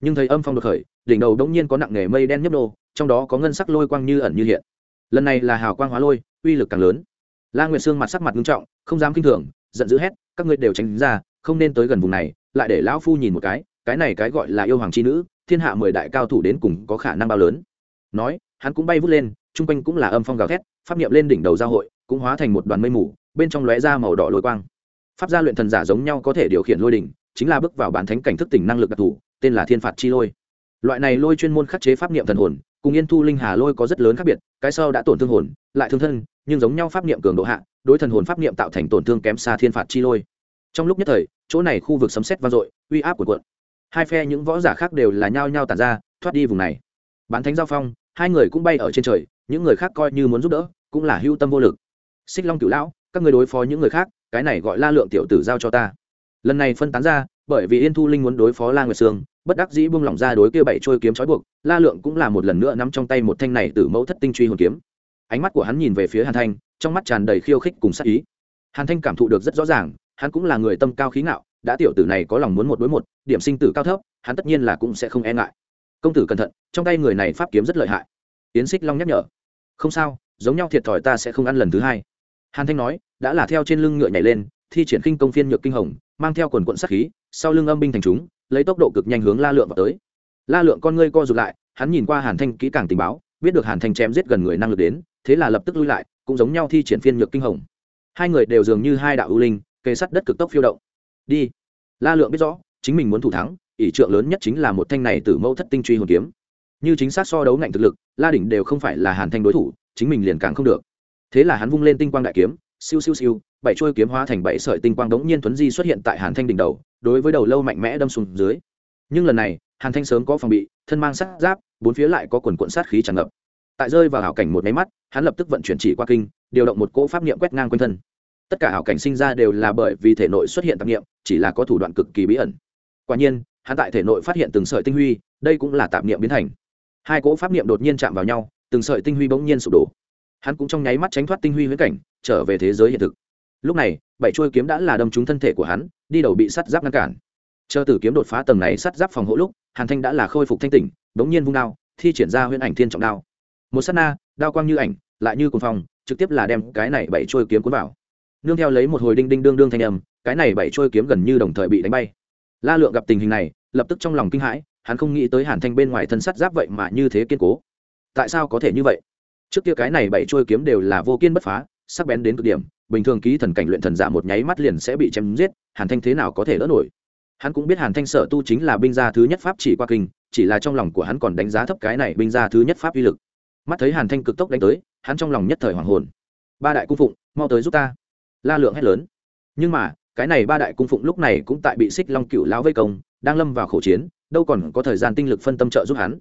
Nhưng thấy âm phong đột khởi, đỉnh đầu đống nhiên có nặng nghề mây đen nhấp nô, trong đó có ngân sắc lôi quang như ẩn như hiện. Lần này là hào quang hóa lôi, uy lực càng lớn. La nguyệt sương mặt sắc mặt nghiêm trọng, không dám kinh thường, giận dữ hét, các ngươi đều tránh ra, không nên tới gần vùng này, lại để lão phu nhìn một cái cái này cái gọi là yêu hoàng chi nữ, thiên hạ mười đại cao thủ đến cùng có khả năng bao lớn. Nói, hắn cũng bay vút lên, chung quanh cũng là âm phong gào thét, pháp niệm lên đỉnh đầu giao hội, cũng hóa thành một đoàn mây mù, bên trong lóe ra màu đỏ lôi quang. Pháp gia luyện thần giả giống nhau có thể điều khiển lôi đỉnh chính là bước vào bản thánh cảnh thức tỉnh năng lực đặc thù, tên là thiên phạt chi lôi. Loại này lôi chuyên môn khắc chế pháp niệm thần hồn, cùng yên thu linh hà lôi có rất lớn khác biệt, cái sau đã tổn thương hồn, lại thương thân, nhưng giống nhau pháp niệm cường độ hạ, đối thần hồn pháp niệm tạo thành tổn thương kém xa thiên phạt chi lôi. Trong lúc nhất thời, chỗ này khu vực sấm xét vang dội, uy áp của quận hai phe những võ giả khác đều là nhao nhao tàn ra, thoát đi vùng này. Bán thánh giao phong, hai người cũng bay ở trên trời, những người khác coi như muốn giúp đỡ, cũng là hưu tâm vô lực. Xích long cửu lão, các người đối phó những người khác, cái này gọi la lượng tiểu tử giao cho ta lần này phân tán ra, bởi vì yên thu linh muốn đối phó la nguyệt sương, bất đắc dĩ buông lỏng ra đối kia bảy trôi kiếm trói buộc, la lượng cũng là một lần nữa nắm trong tay một thanh này từ mẫu thất tinh truy hồn kiếm. Ánh mắt của hắn nhìn về phía hàn thanh, trong mắt tràn đầy khiêu khích cùng sắc ý. Hàn thanh cảm thụ được rất rõ ràng, hắn cũng là người tâm cao khí ngạo, đã tiểu tử này có lòng muốn một đối một, điểm sinh tử cao thấp, hắn tất nhiên là cũng sẽ không e ngại. Công tử cẩn thận, trong tay người này pháp kiếm rất lợi hại. Yến xích long nhắc nhở. Không sao, giống nhau thiệt thòi ta sẽ không ăn lần thứ hai. Hàn thanh nói, đã là theo trên lưng ngựa nhảy lên, thi triển khinh công phiên nhược kinh hồng mang theo quần quận sát khí, sau lưng âm binh thành chúng, lấy tốc độ cực nhanh hướng la lượng vào tới. La lượng con ngươi co rụt lại, hắn nhìn qua hàn thanh kỹ càng tình báo, biết được hàn thanh chém giết gần người năng lực đến, thế là lập tức lui lại, cũng giống nhau thi triển phiên nhược kinh hồng. Hai người đều dường như hai đạo ưu linh, kề sắt đất cực tốc phiêu động. Đi. La lượng biết rõ, chính mình muốn thủ thắng, ỷ trượng lớn nhất chính là một thanh này từ mẫu thất tinh truy hồn kiếm. Như chính xác so đấu ngạnh thực lực, la đỉnh đều không phải là hàn thanh đối thủ, chính mình liền càng không được. Thế là hắn vung lên tinh quang đại kiếm siêu siêu siêu, bảy trôi kiếm hóa thành bảy sợi tinh quang đống nhiên thuấn di xuất hiện tại hàn thanh đỉnh đầu, đối với đầu lâu mạnh mẽ đâm xuống dưới. Nhưng lần này, hàn thanh sớm có phòng bị, thân mang sát giáp, bốn phía lại có quần cuộn sát khí tràn ngập. Tại rơi vào hảo cảnh một máy mắt, hắn lập tức vận chuyển chỉ qua kinh, điều động một cỗ pháp niệm quét ngang quanh thân. Tất cả hảo cảnh sinh ra đều là bởi vì thể nội xuất hiện tạp niệm, chỉ là có thủ đoạn cực kỳ bí ẩn. Quả nhiên, hắn tại thể nội phát hiện từng sợi tinh huy, đây cũng là tạp niệm biến thành. Hai cỗ pháp niệm đột nhiên chạm vào nhau, từng sợi tinh huy bỗng nhiên sụp đổ hắn cũng trong nháy mắt tránh thoát tinh huy huyễn cảnh, trở về thế giới hiện thực. Lúc này, bảy chuôi kiếm đã là đâm trúng thân thể của hắn, đi đầu bị sắt giáp ngăn cản. Chờ tử kiếm đột phá tầng này sắt giáp phòng hộ lúc, hàn thanh đã là khôi phục thanh tỉnh đống nhiên vung đao, thi triển ra huyễn ảnh thiên trọng đao. Một sát na, đao quang như ảnh, lại như cồn phòng trực tiếp là đem cái này bảy trôi kiếm cuốn vào. Nương theo lấy một hồi đinh đinh đương đương thanh âm, cái này bảy trôi kiếm gần như đồng thời bị đánh bay. La lượng gặp tình hình này, lập tức trong lòng kinh hãi, hắn không nghĩ tới hàn thanh bên ngoài thân sắt giáp vậy mà như thế kiên cố. Tại sao có thể như vậy? Trước kia cái này bảy trôi kiếm đều là vô kiên bất phá, sắc bén đến cực điểm, bình thường ký thần cảnh luyện thần giả một nháy mắt liền sẽ bị chém giết, hàn thanh thế nào có thể đỡ nổi? Hắn cũng biết hàn thanh sở tu chính là binh gia thứ nhất pháp chỉ qua kinh, chỉ là trong lòng của hắn còn đánh giá thấp cái này binh gia thứ nhất pháp uy lực. Mắt thấy hàn thanh cực tốc đánh tới, hắn trong lòng nhất thời hoàng hồn. Ba đại cung phụng, mau tới giúp ta. La lượng hét lớn. Nhưng mà, cái này ba đại cung phụng lúc này cũng tại bị xích long cựu lão vây công, đang lâm vào khẩu chiến, đâu còn có thời gian tinh lực phân tâm trợ giúp hắn.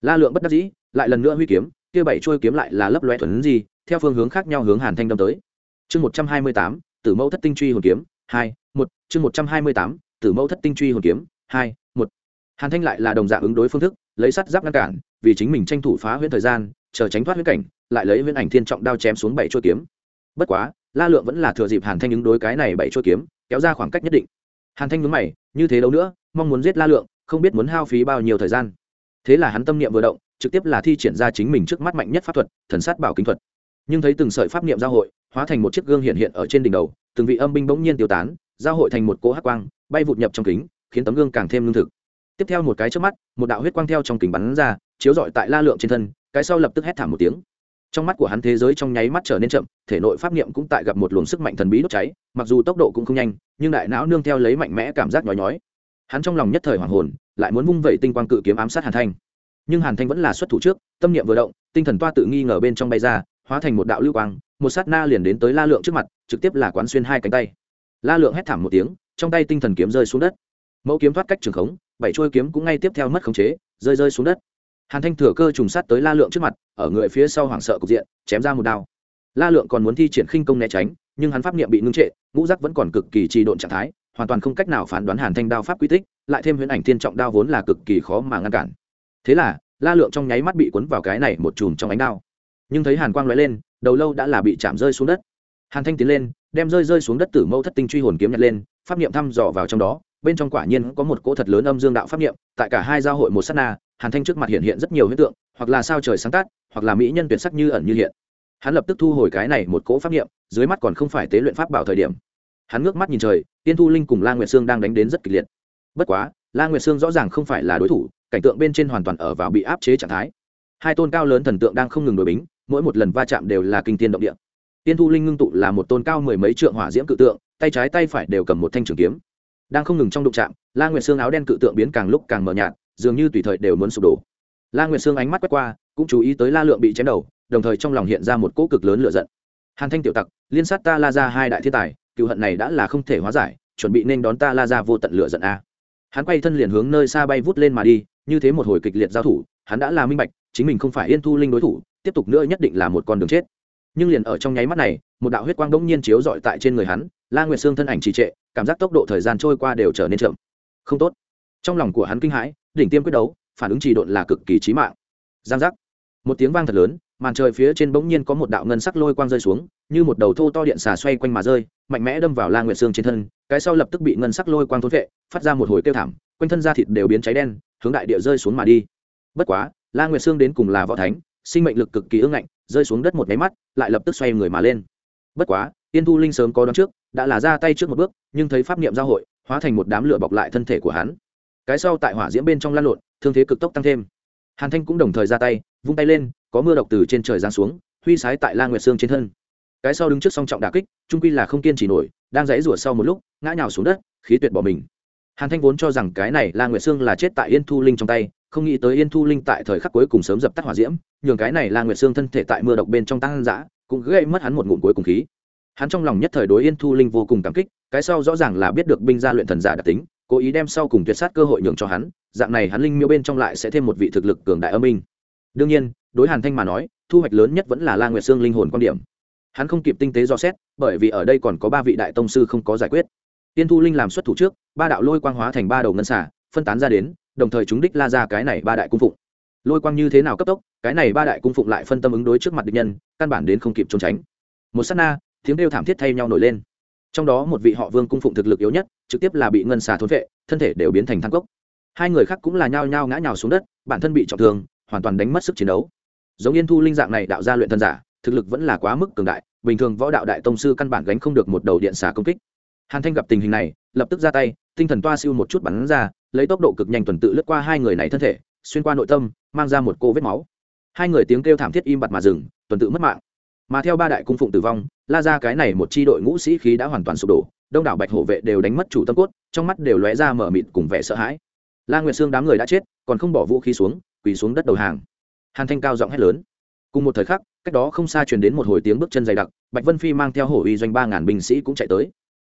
La lượng bất đắc dĩ, lại lần nữa huy kiếm kia bảy trôi kiếm lại là lấp loe thuần gì theo phương hướng khác nhau hướng hàn thanh đâm tới. Chương một trăm hai mươi tám, tử mẫu thất tinh truy hồn kiếm, hai, một. Chương một trăm hai mươi tám, tử mẫu thất tinh truy hồn kiếm, hai, một. Hàn thanh lại là đồng dạng ứng đối phương thức, lấy sắt giáp ngăn cản, vì chính mình tranh thủ phá huyễn thời gian, chờ tránh thoát huyễn cảnh, lại lấy huyễn ảnh thiên trọng đao chém xuống bảy trôi kiếm. Bất quá, la lượng vẫn là thừa dịp hàn thanh ứng đối cái này bảy trôi kiếm, kéo ra khoảng cách nhất định. Hàn thanh nhướng mày, như thế đâu nữa, mong muốn giết la lượng, không biết muốn hao phí bao nhiêu thời gian. Thế là hắn tâm niệm vừa động trực tiếp là thi triển ra chính mình trước mắt mạnh nhất pháp thuật, thần sát bảo kính thuật. Nhưng thấy từng sợi pháp niệm giao hội, hóa thành một chiếc gương hiện hiện ở trên đỉnh đầu, từng vị âm binh bỗng nhiên tiêu tán, giao hội thành một cỗ hắc quang, bay vụt nhập trong kính, khiến tấm gương càng thêm lương thực. Tiếp theo một cái trước mắt, một đạo huyết quang theo trong kính bắn ra, chiếu rọi tại la lượng trên thân, cái sau lập tức hét thảm một tiếng. Trong mắt của hắn thế giới trong nháy mắt trở nên chậm, thể nội pháp niệm cũng tại gặp một luồng sức mạnh thần bí đốt cháy, mặc dù tốc độ cũng không nhanh, nhưng đại não nương theo lấy mạnh mẽ cảm giác nhói nhói. Hắn trong lòng nhất thời hoàng hồn, lại muốn vung vẩy tinh quang cự kiếm ám sát hàn thanh nhưng hàn thanh vẫn là xuất thủ trước, tâm niệm vừa động, tinh thần toa tự nghi ngờ bên trong bay ra, hóa thành một đạo lưu quang, một sát na liền đến tới la lượng trước mặt, trực tiếp là quán xuyên hai cánh tay. La lượng hét thảm một tiếng, trong tay tinh thần kiếm rơi xuống đất. Mẫu kiếm thoát cách trường khống, bảy trôi kiếm cũng ngay tiếp theo mất khống chế, rơi rơi xuống đất. Hàn thanh thừa cơ trùng sát tới la lượng trước mặt, ở người phía sau hoảng sợ cục diện, chém ra một đao. La lượng còn muốn thi triển khinh công né tránh, nhưng hắn pháp niệm bị ngưng trệ, ngũ giác vẫn còn cực kỳ trì độn trạng thái, hoàn toàn không cách nào phán đoán hàn thanh đao pháp quy tích, lại thêm huyễn ảnh thiên trọng đao vốn là cực kỳ khó mà ngăn cản thế là, la lượng trong nháy mắt bị cuốn vào cái này một chùm trong ánh đao. Nhưng thấy hàn quang lóe lên, đầu lâu đã là bị chạm rơi xuống đất. Hàn thanh tiến lên, đem rơi rơi xuống đất tử mâu thất tinh truy hồn kiếm nhặt lên, pháp niệm thăm dò vào trong đó. Bên trong quả nhiên có một cỗ thật lớn âm dương đạo pháp niệm, tại cả hai giao hội một sát na, hàn thanh trước mặt hiện hiện rất nhiều hiện tượng, hoặc là sao trời sáng tác hoặc là mỹ nhân tuyệt sắc như ẩn như hiện. Hắn lập tức thu hồi cái này một cỗ pháp niệm, dưới mắt còn không phải tế luyện pháp bảo thời điểm. Hắn ngước mắt nhìn trời, tiên thu linh cùng la nguyệt sương đang đánh đến rất kịch liệt. Bất quá, la nguyệt sương rõ ràng không phải là đối thủ cảnh tượng bên trên hoàn toàn ở vào bị áp chế trạng thái. Hai tôn cao lớn thần tượng đang không ngừng đổi bính, mỗi một lần va chạm đều là kinh tiên động địa. Tiên thu linh ngưng tụ là một tôn cao mười mấy trượng hỏa diễm cự tượng, tay trái tay phải đều cầm một thanh trường kiếm. Đang không ngừng trong đụng chạm, la nguyệt xương áo đen cự tượng biến càng lúc càng mờ nhạt, dường như tùy thời đều muốn sụp đổ. La nguyệt xương ánh mắt quét qua, cũng chú ý tới la lượng bị chém đầu, đồng thời trong lòng hiện ra một cỗ cực lớn lửa giận. Hàn thanh tiểu tặc, liên sát ta la ra hai đại thiên tài, cựu hận này đã là không thể hóa giải, chuẩn bị nên đón ta la ra vô tận lửa giận a. Hắn quay thân liền hướng nơi xa bay vút lên mà đi như thế một hồi kịch liệt giao thủ, hắn đã là minh bạch, chính mình không phải yên thu linh đối thủ, tiếp tục nữa nhất định là một con đường chết. Nhưng liền ở trong nháy mắt này, một đạo huyết quang đống nhiên chiếu dọi tại trên người hắn, la nguyệt xương thân ảnh trì trệ, cảm giác tốc độ thời gian trôi qua đều trở nên chậm. Không tốt. Trong lòng của hắn kinh hãi, đỉnh tiêm quyết đấu, phản ứng trì độn là cực kỳ trí mạng. Giang giác. Một tiếng vang thật lớn màn trời phía trên bỗng nhiên có một đạo ngân sắc lôi quang rơi xuống, như một đầu thô to điện xà xoay quanh mà rơi, mạnh mẽ đâm vào la nguyệt xương trên thân, cái sau lập tức bị ngân sắc lôi quang thốn vệ, phát ra một hồi kêu thảm, quanh thân da thịt đều biến cháy đen, hướng đại địa rơi xuống mà đi. Bất quá, la nguyệt xương đến cùng là võ thánh, sinh mệnh lực cực kỳ ưng ngạnh, rơi xuống đất một máy mắt, lại lập tức xoay người mà lên. Bất quá, tiên thu linh sớm có đón trước, đã là ra tay trước một bước, nhưng thấy pháp niệm giao hội, hóa thành một đám lửa bọc lại thân thể của hắn. Cái sau tại hỏa diễm bên trong lan lộn, thương thế cực tốc tăng thêm. Hàn thanh cũng đồng thời ra tay, vung tay lên có mưa độc từ trên trời giáng xuống, huy sái tại la nguyệt Sương trên thân. Cái sau đứng trước song trọng đà kích, trung quy là không kiên trì nổi, đang dãy rủa sau một lúc, ngã nhào xuống đất, khí tuyệt bỏ mình. Hàn thanh vốn cho rằng cái này la nguyệt sương là chết tại yên thu linh trong tay, không nghĩ tới yên thu linh tại thời khắc cuối cùng sớm dập tắt hỏa diễm, nhường cái này la nguyệt sương thân thể tại mưa độc bên trong tăng dã, cũng gây mất hắn một ngụm cuối cùng khí. Hắn trong lòng nhất thời đối yên thu linh vô cùng cảm kích, cái sau rõ ràng là biết được binh gia luyện thần giả đặc tính, cố ý đem sau cùng tuyệt sát cơ hội nhường cho hắn, dạng này hắn linh miêu bên trong lại sẽ thêm một vị thực lực cường đại âm minh đương nhiên đối hàn thanh mà nói, thu hoạch lớn nhất vẫn là la nguyệt sương linh hồn quan điểm. Hắn không kịp tinh tế do xét, bởi vì ở đây còn có ba vị đại tông sư không có giải quyết. Tiên thu linh làm xuất thủ trước, ba đạo lôi quang hóa thành ba đầu ngân xả phân tán ra đến, đồng thời chúng đích la ra cái này ba đại cung phụng. Lôi quang như thế nào cấp tốc, cái này ba đại cung phụng lại phân tâm ứng đối trước mặt địch nhân, căn bản đến không kịp trốn tránh. Một s á t na, tiếng kêu thảm thiết thay nhau nổi lên. Trong đó một vị họ vương cung phụng thực lực yếu nhất, trực tiếp là bị ngân xà thốn vệ, thân thể đều biến thành thang cốc. Hai người khác cũng là nhao nhao ngã nhào xuống đất, bản thân bị trọng thương, hoàn toàn đánh mất sức chiến đấu giống yên thu linh dạng này đạo ra luyện thân giả, thực lực vẫn là quá mức cường đại, bình thường võ đạo đại tông sư căn bản gánh không được một đầu điện xà công kích. Hàn thanh gặp tình hình này, lập tức ra tay, tinh thần toa siêu một chút bắn ra, lấy tốc độ cực nhanh tuần tự lướt qua hai người này thân thể, xuyên qua nội tâm, mang ra một cô vết máu. Hai người tiếng kêu thảm thiết im bặt mà dừng, tuần tự mất mạng. Mà theo ba đại cung phụng tử vong, la ra cái này một c h i đội ngũ sĩ khí đã hoàn toàn sụp đổ, đông đảo bạch hổ vệ đều đánh mất chủ tâm cốt, trong mắt đều lóe ra mở mịt cùng vẻ sợ hãi. La nguyệt xương đám người đã chết, còn không bỏ vũ khí xuống, quỳ xuống đất đầu hàng hàn thanh cao giọng hét lớn. Cùng một thời khắc, cách đó không xa truyền đến một hồi tiếng bước chân dày đặc, bạch vân phi mang theo hổ uy doanh ba ngàn binh sĩ cũng chạy tới.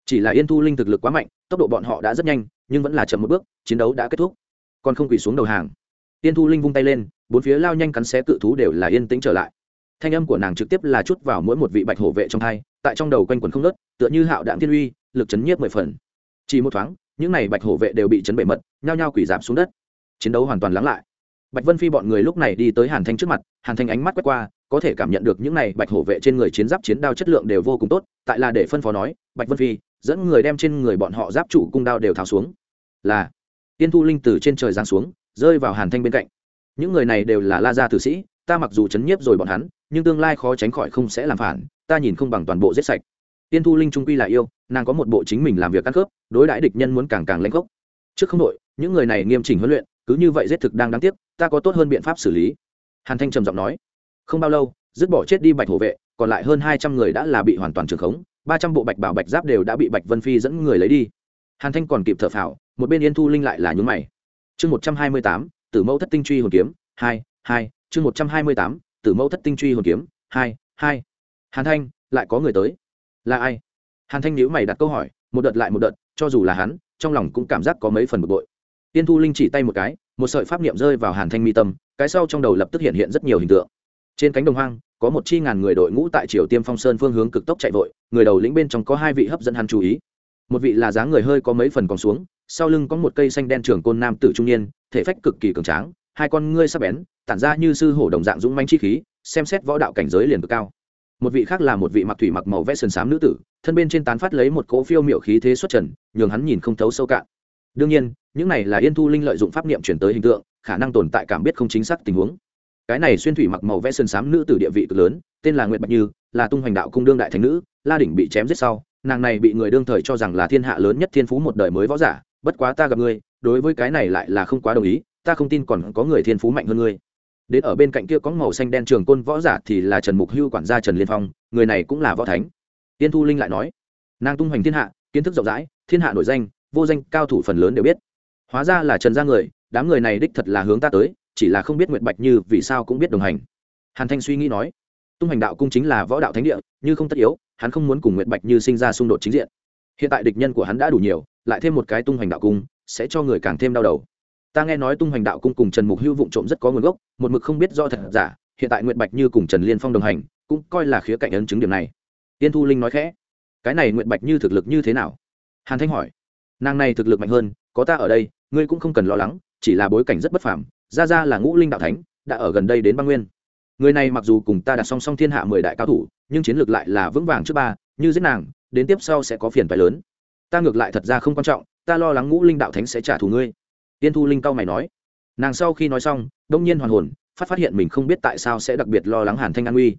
Chỉ là yên thu linh thực lực quá mạnh, tốc độ bọn họ đã rất nhanh, nhưng vẫn là chậm một bước, chiến đấu đã kết thúc. Còn không quỳ xuống đầu hàng. Yên thu linh vung tay lên, bốn phía lao nhanh cắn xé cự thú đều là yên tĩnh trở lại. Thanh âm của nàng trực tiếp là chút vào mỗi một vị bạch hổ vệ trong thai tại trong đầu quanh quần không nớt tựa như hạo đạm thiên uy, lực chấn nhiếp mười phần. Chỉ một thoáng, những n à y bạch hổ vệ đều bị chấn bệ mật, nhao nhao quỷ giảm xuống đất. Chiến đấu hoàn toàn lắng lại bạch vân phi bọn người lúc này đi tới hàn thanh trước mặt, hàn thanh ánh mắt quét qua, có thể cảm nhận được những này bạch hổ vệ trên người chiến giáp chiến đao chất lượng đều vô cùng tốt, tại là để phân phó nói, bạch vân phi, dẫn người đem trên người bọn họ giáp chủ cung đao đều tháo xuống. Là, tiên thu linh từ trên trời giáng xuống, rơi vào hàn thanh bên cạnh. Những người này đều là la gia tử sĩ, ta mặc dù chấn nhiếp rồi bọn hắn, nhưng tương lai khó tránh khỏi không sẽ làm phản, ta nhìn không bằng toàn bộ giết sạch. Tiên thu linh trung quy là yêu, nàng có một bộ chính mình làm việc căn khớp, đối đãi địch nhân muốn càng càng lãnh gốc. Trước không đội, những người này nghiêm chỉnh huấn luyện cứ như vậy giết thực đang đáng tiếc, ta có tốt hơn biện pháp xử lý. Hàn thanh trầm giọng nói. Không bao lâu, dứt bỏ chết đi bạch hổ vệ, còn lại hơn hai trăm người đã là bị hoàn toàn trường khống, ba trăm bộ bạch bảo bạch giáp đều đã bị bạch vân phi dẫn người lấy đi. Hàn thanh còn kịp thở phào, một bên yên thu linh lại là nhúng mày. Chương một trăm hai mươi tám, tử mẫu thất tinh truy hồn kiếm, hai hai, chương một trăm hai mươi tám, tử mẫu thất tinh truy hồn kiếm, hai hai. Hàn thanh, lại có người tới. Là ai? Hàn thanh nhữ mày đặt câu hỏi, một đợt lại một đợt, cho dù là hắn, trong lòng cũng cảm giác có mấy phần bực bội tiên thu linh chỉ tay một cái, một sợi pháp niệm rơi vào hàn thanh mi tâm, cái sau trong đầu lập tức hiện hiện rất nhiều hình tượng. Trên cánh đồng hoang, có một chi ngàn người đội ngũ tại triều tiêm phong sơn phương hướng cực tốc chạy vội, người đầu lĩnh bên trong có hai vị hấp dẫn hắn chú ý. Một vị là dáng người hơi có mấy phần còn xuống, sau lưng có một cây xanh đen trưởng côn nam tử trung niên, thể phách cực kỳ cường tráng, hai con ngươi sắc bén, tản ra như sư hổ đồng dạng dũng manh chi khí, xem xét võ đạo cảnh giới liền cực cao. Một vị khác là một vị mặc thủy mặc màu vẽ sườn xám nữ tử, thân bên trên tán phát lấy một cỗ phiêu miệu khí thế xuất trần, nhường hắn nhìn không thấu sâu cạn đương nhiên, những này là yên thu linh lợi dụng pháp niệm chuyển tới hình tượng, khả năng tồn tại cảm biết không chính xác tình huống. Cái này xuyên thủy mặc màu vẽ sơn xám nữ từ địa vị cực lớn, tên là nguyệt bạch như, là tung hoành đạo cung đương đại thành nữ, la đỉnh bị chém giết sau, nàng này bị người đương thời cho rằng là thiên hạ lớn nhất thiên phú một đời mới võ giả, bất quá ta gặp ngươi, đối với cái này lại là không quá đồng ý, ta không tin còn có người thiên phú mạnh hơn ngươi. Đến ở bên cạnh kia có màu xanh đen trường côn võ giả thì là trần mục hưu quản gia trần liên phong, người này cũng là võ thánh. Tiên thu linh lại nói, nàng tung hoành thiên hạ, kiến thức rộng rãi, thiên hạ nổi danh vô danh cao thủ phần lớn đều biết. Hóa ra là trần gia người, đám người này đích thật là hướng ta tới, chỉ là không biết nguyệt bạch như vì sao cũng biết đồng hành. Hàn thanh suy nghĩ nói, tung hành đạo cung chính là võ đạo thánh địa, như không tất yếu, hắn không muốn cùng nguyệt bạch như sinh ra xung đột chính diện. Hiện tại địch nhân của hắn đã đủ nhiều, lại thêm một cái tung hành đạo cung, sẽ cho người càng thêm đau đầu. Ta nghe nói tung hành đạo cung cùng trần mục hưu vụng trộm rất có nguồn gốc, một mực không biết do thật giả, hiện tại nguyệt bạch như cùng trần liên phong đồng hành, cũng coi là khía cạnh ấn chứng điểm này. Tiên thu linh nói khẽ, cái này nguyệt bạch như thực lực như thế nào? Hàn thanh hỏi nàng này thực lực mạnh hơn, có ta ở đây, ngươi cũng không cần lo lắng, chỉ là bối cảnh rất bất phàm ra ra là ngũ linh đạo thánh, đã ở gần đây đến băng nguyên. Người này mặc dù cùng ta đặt song song thiên hạ mười đại cao thủ, nhưng chiến lược lại là vững vàng trước ba, như giết nàng, đến tiếp sau sẽ có phiền phái lớn. Ta ngược lại thật ra không quan trọng, ta lo lắng ngũ linh đạo thánh sẽ trả thù ngươi. Tiên thu linh cao mày nói. Nàng sau khi nói xong, đông nhiên hoàn hồn, phát phát hiện mình không biết tại sao sẽ đặc biệt lo lắng hàn thanh an uy.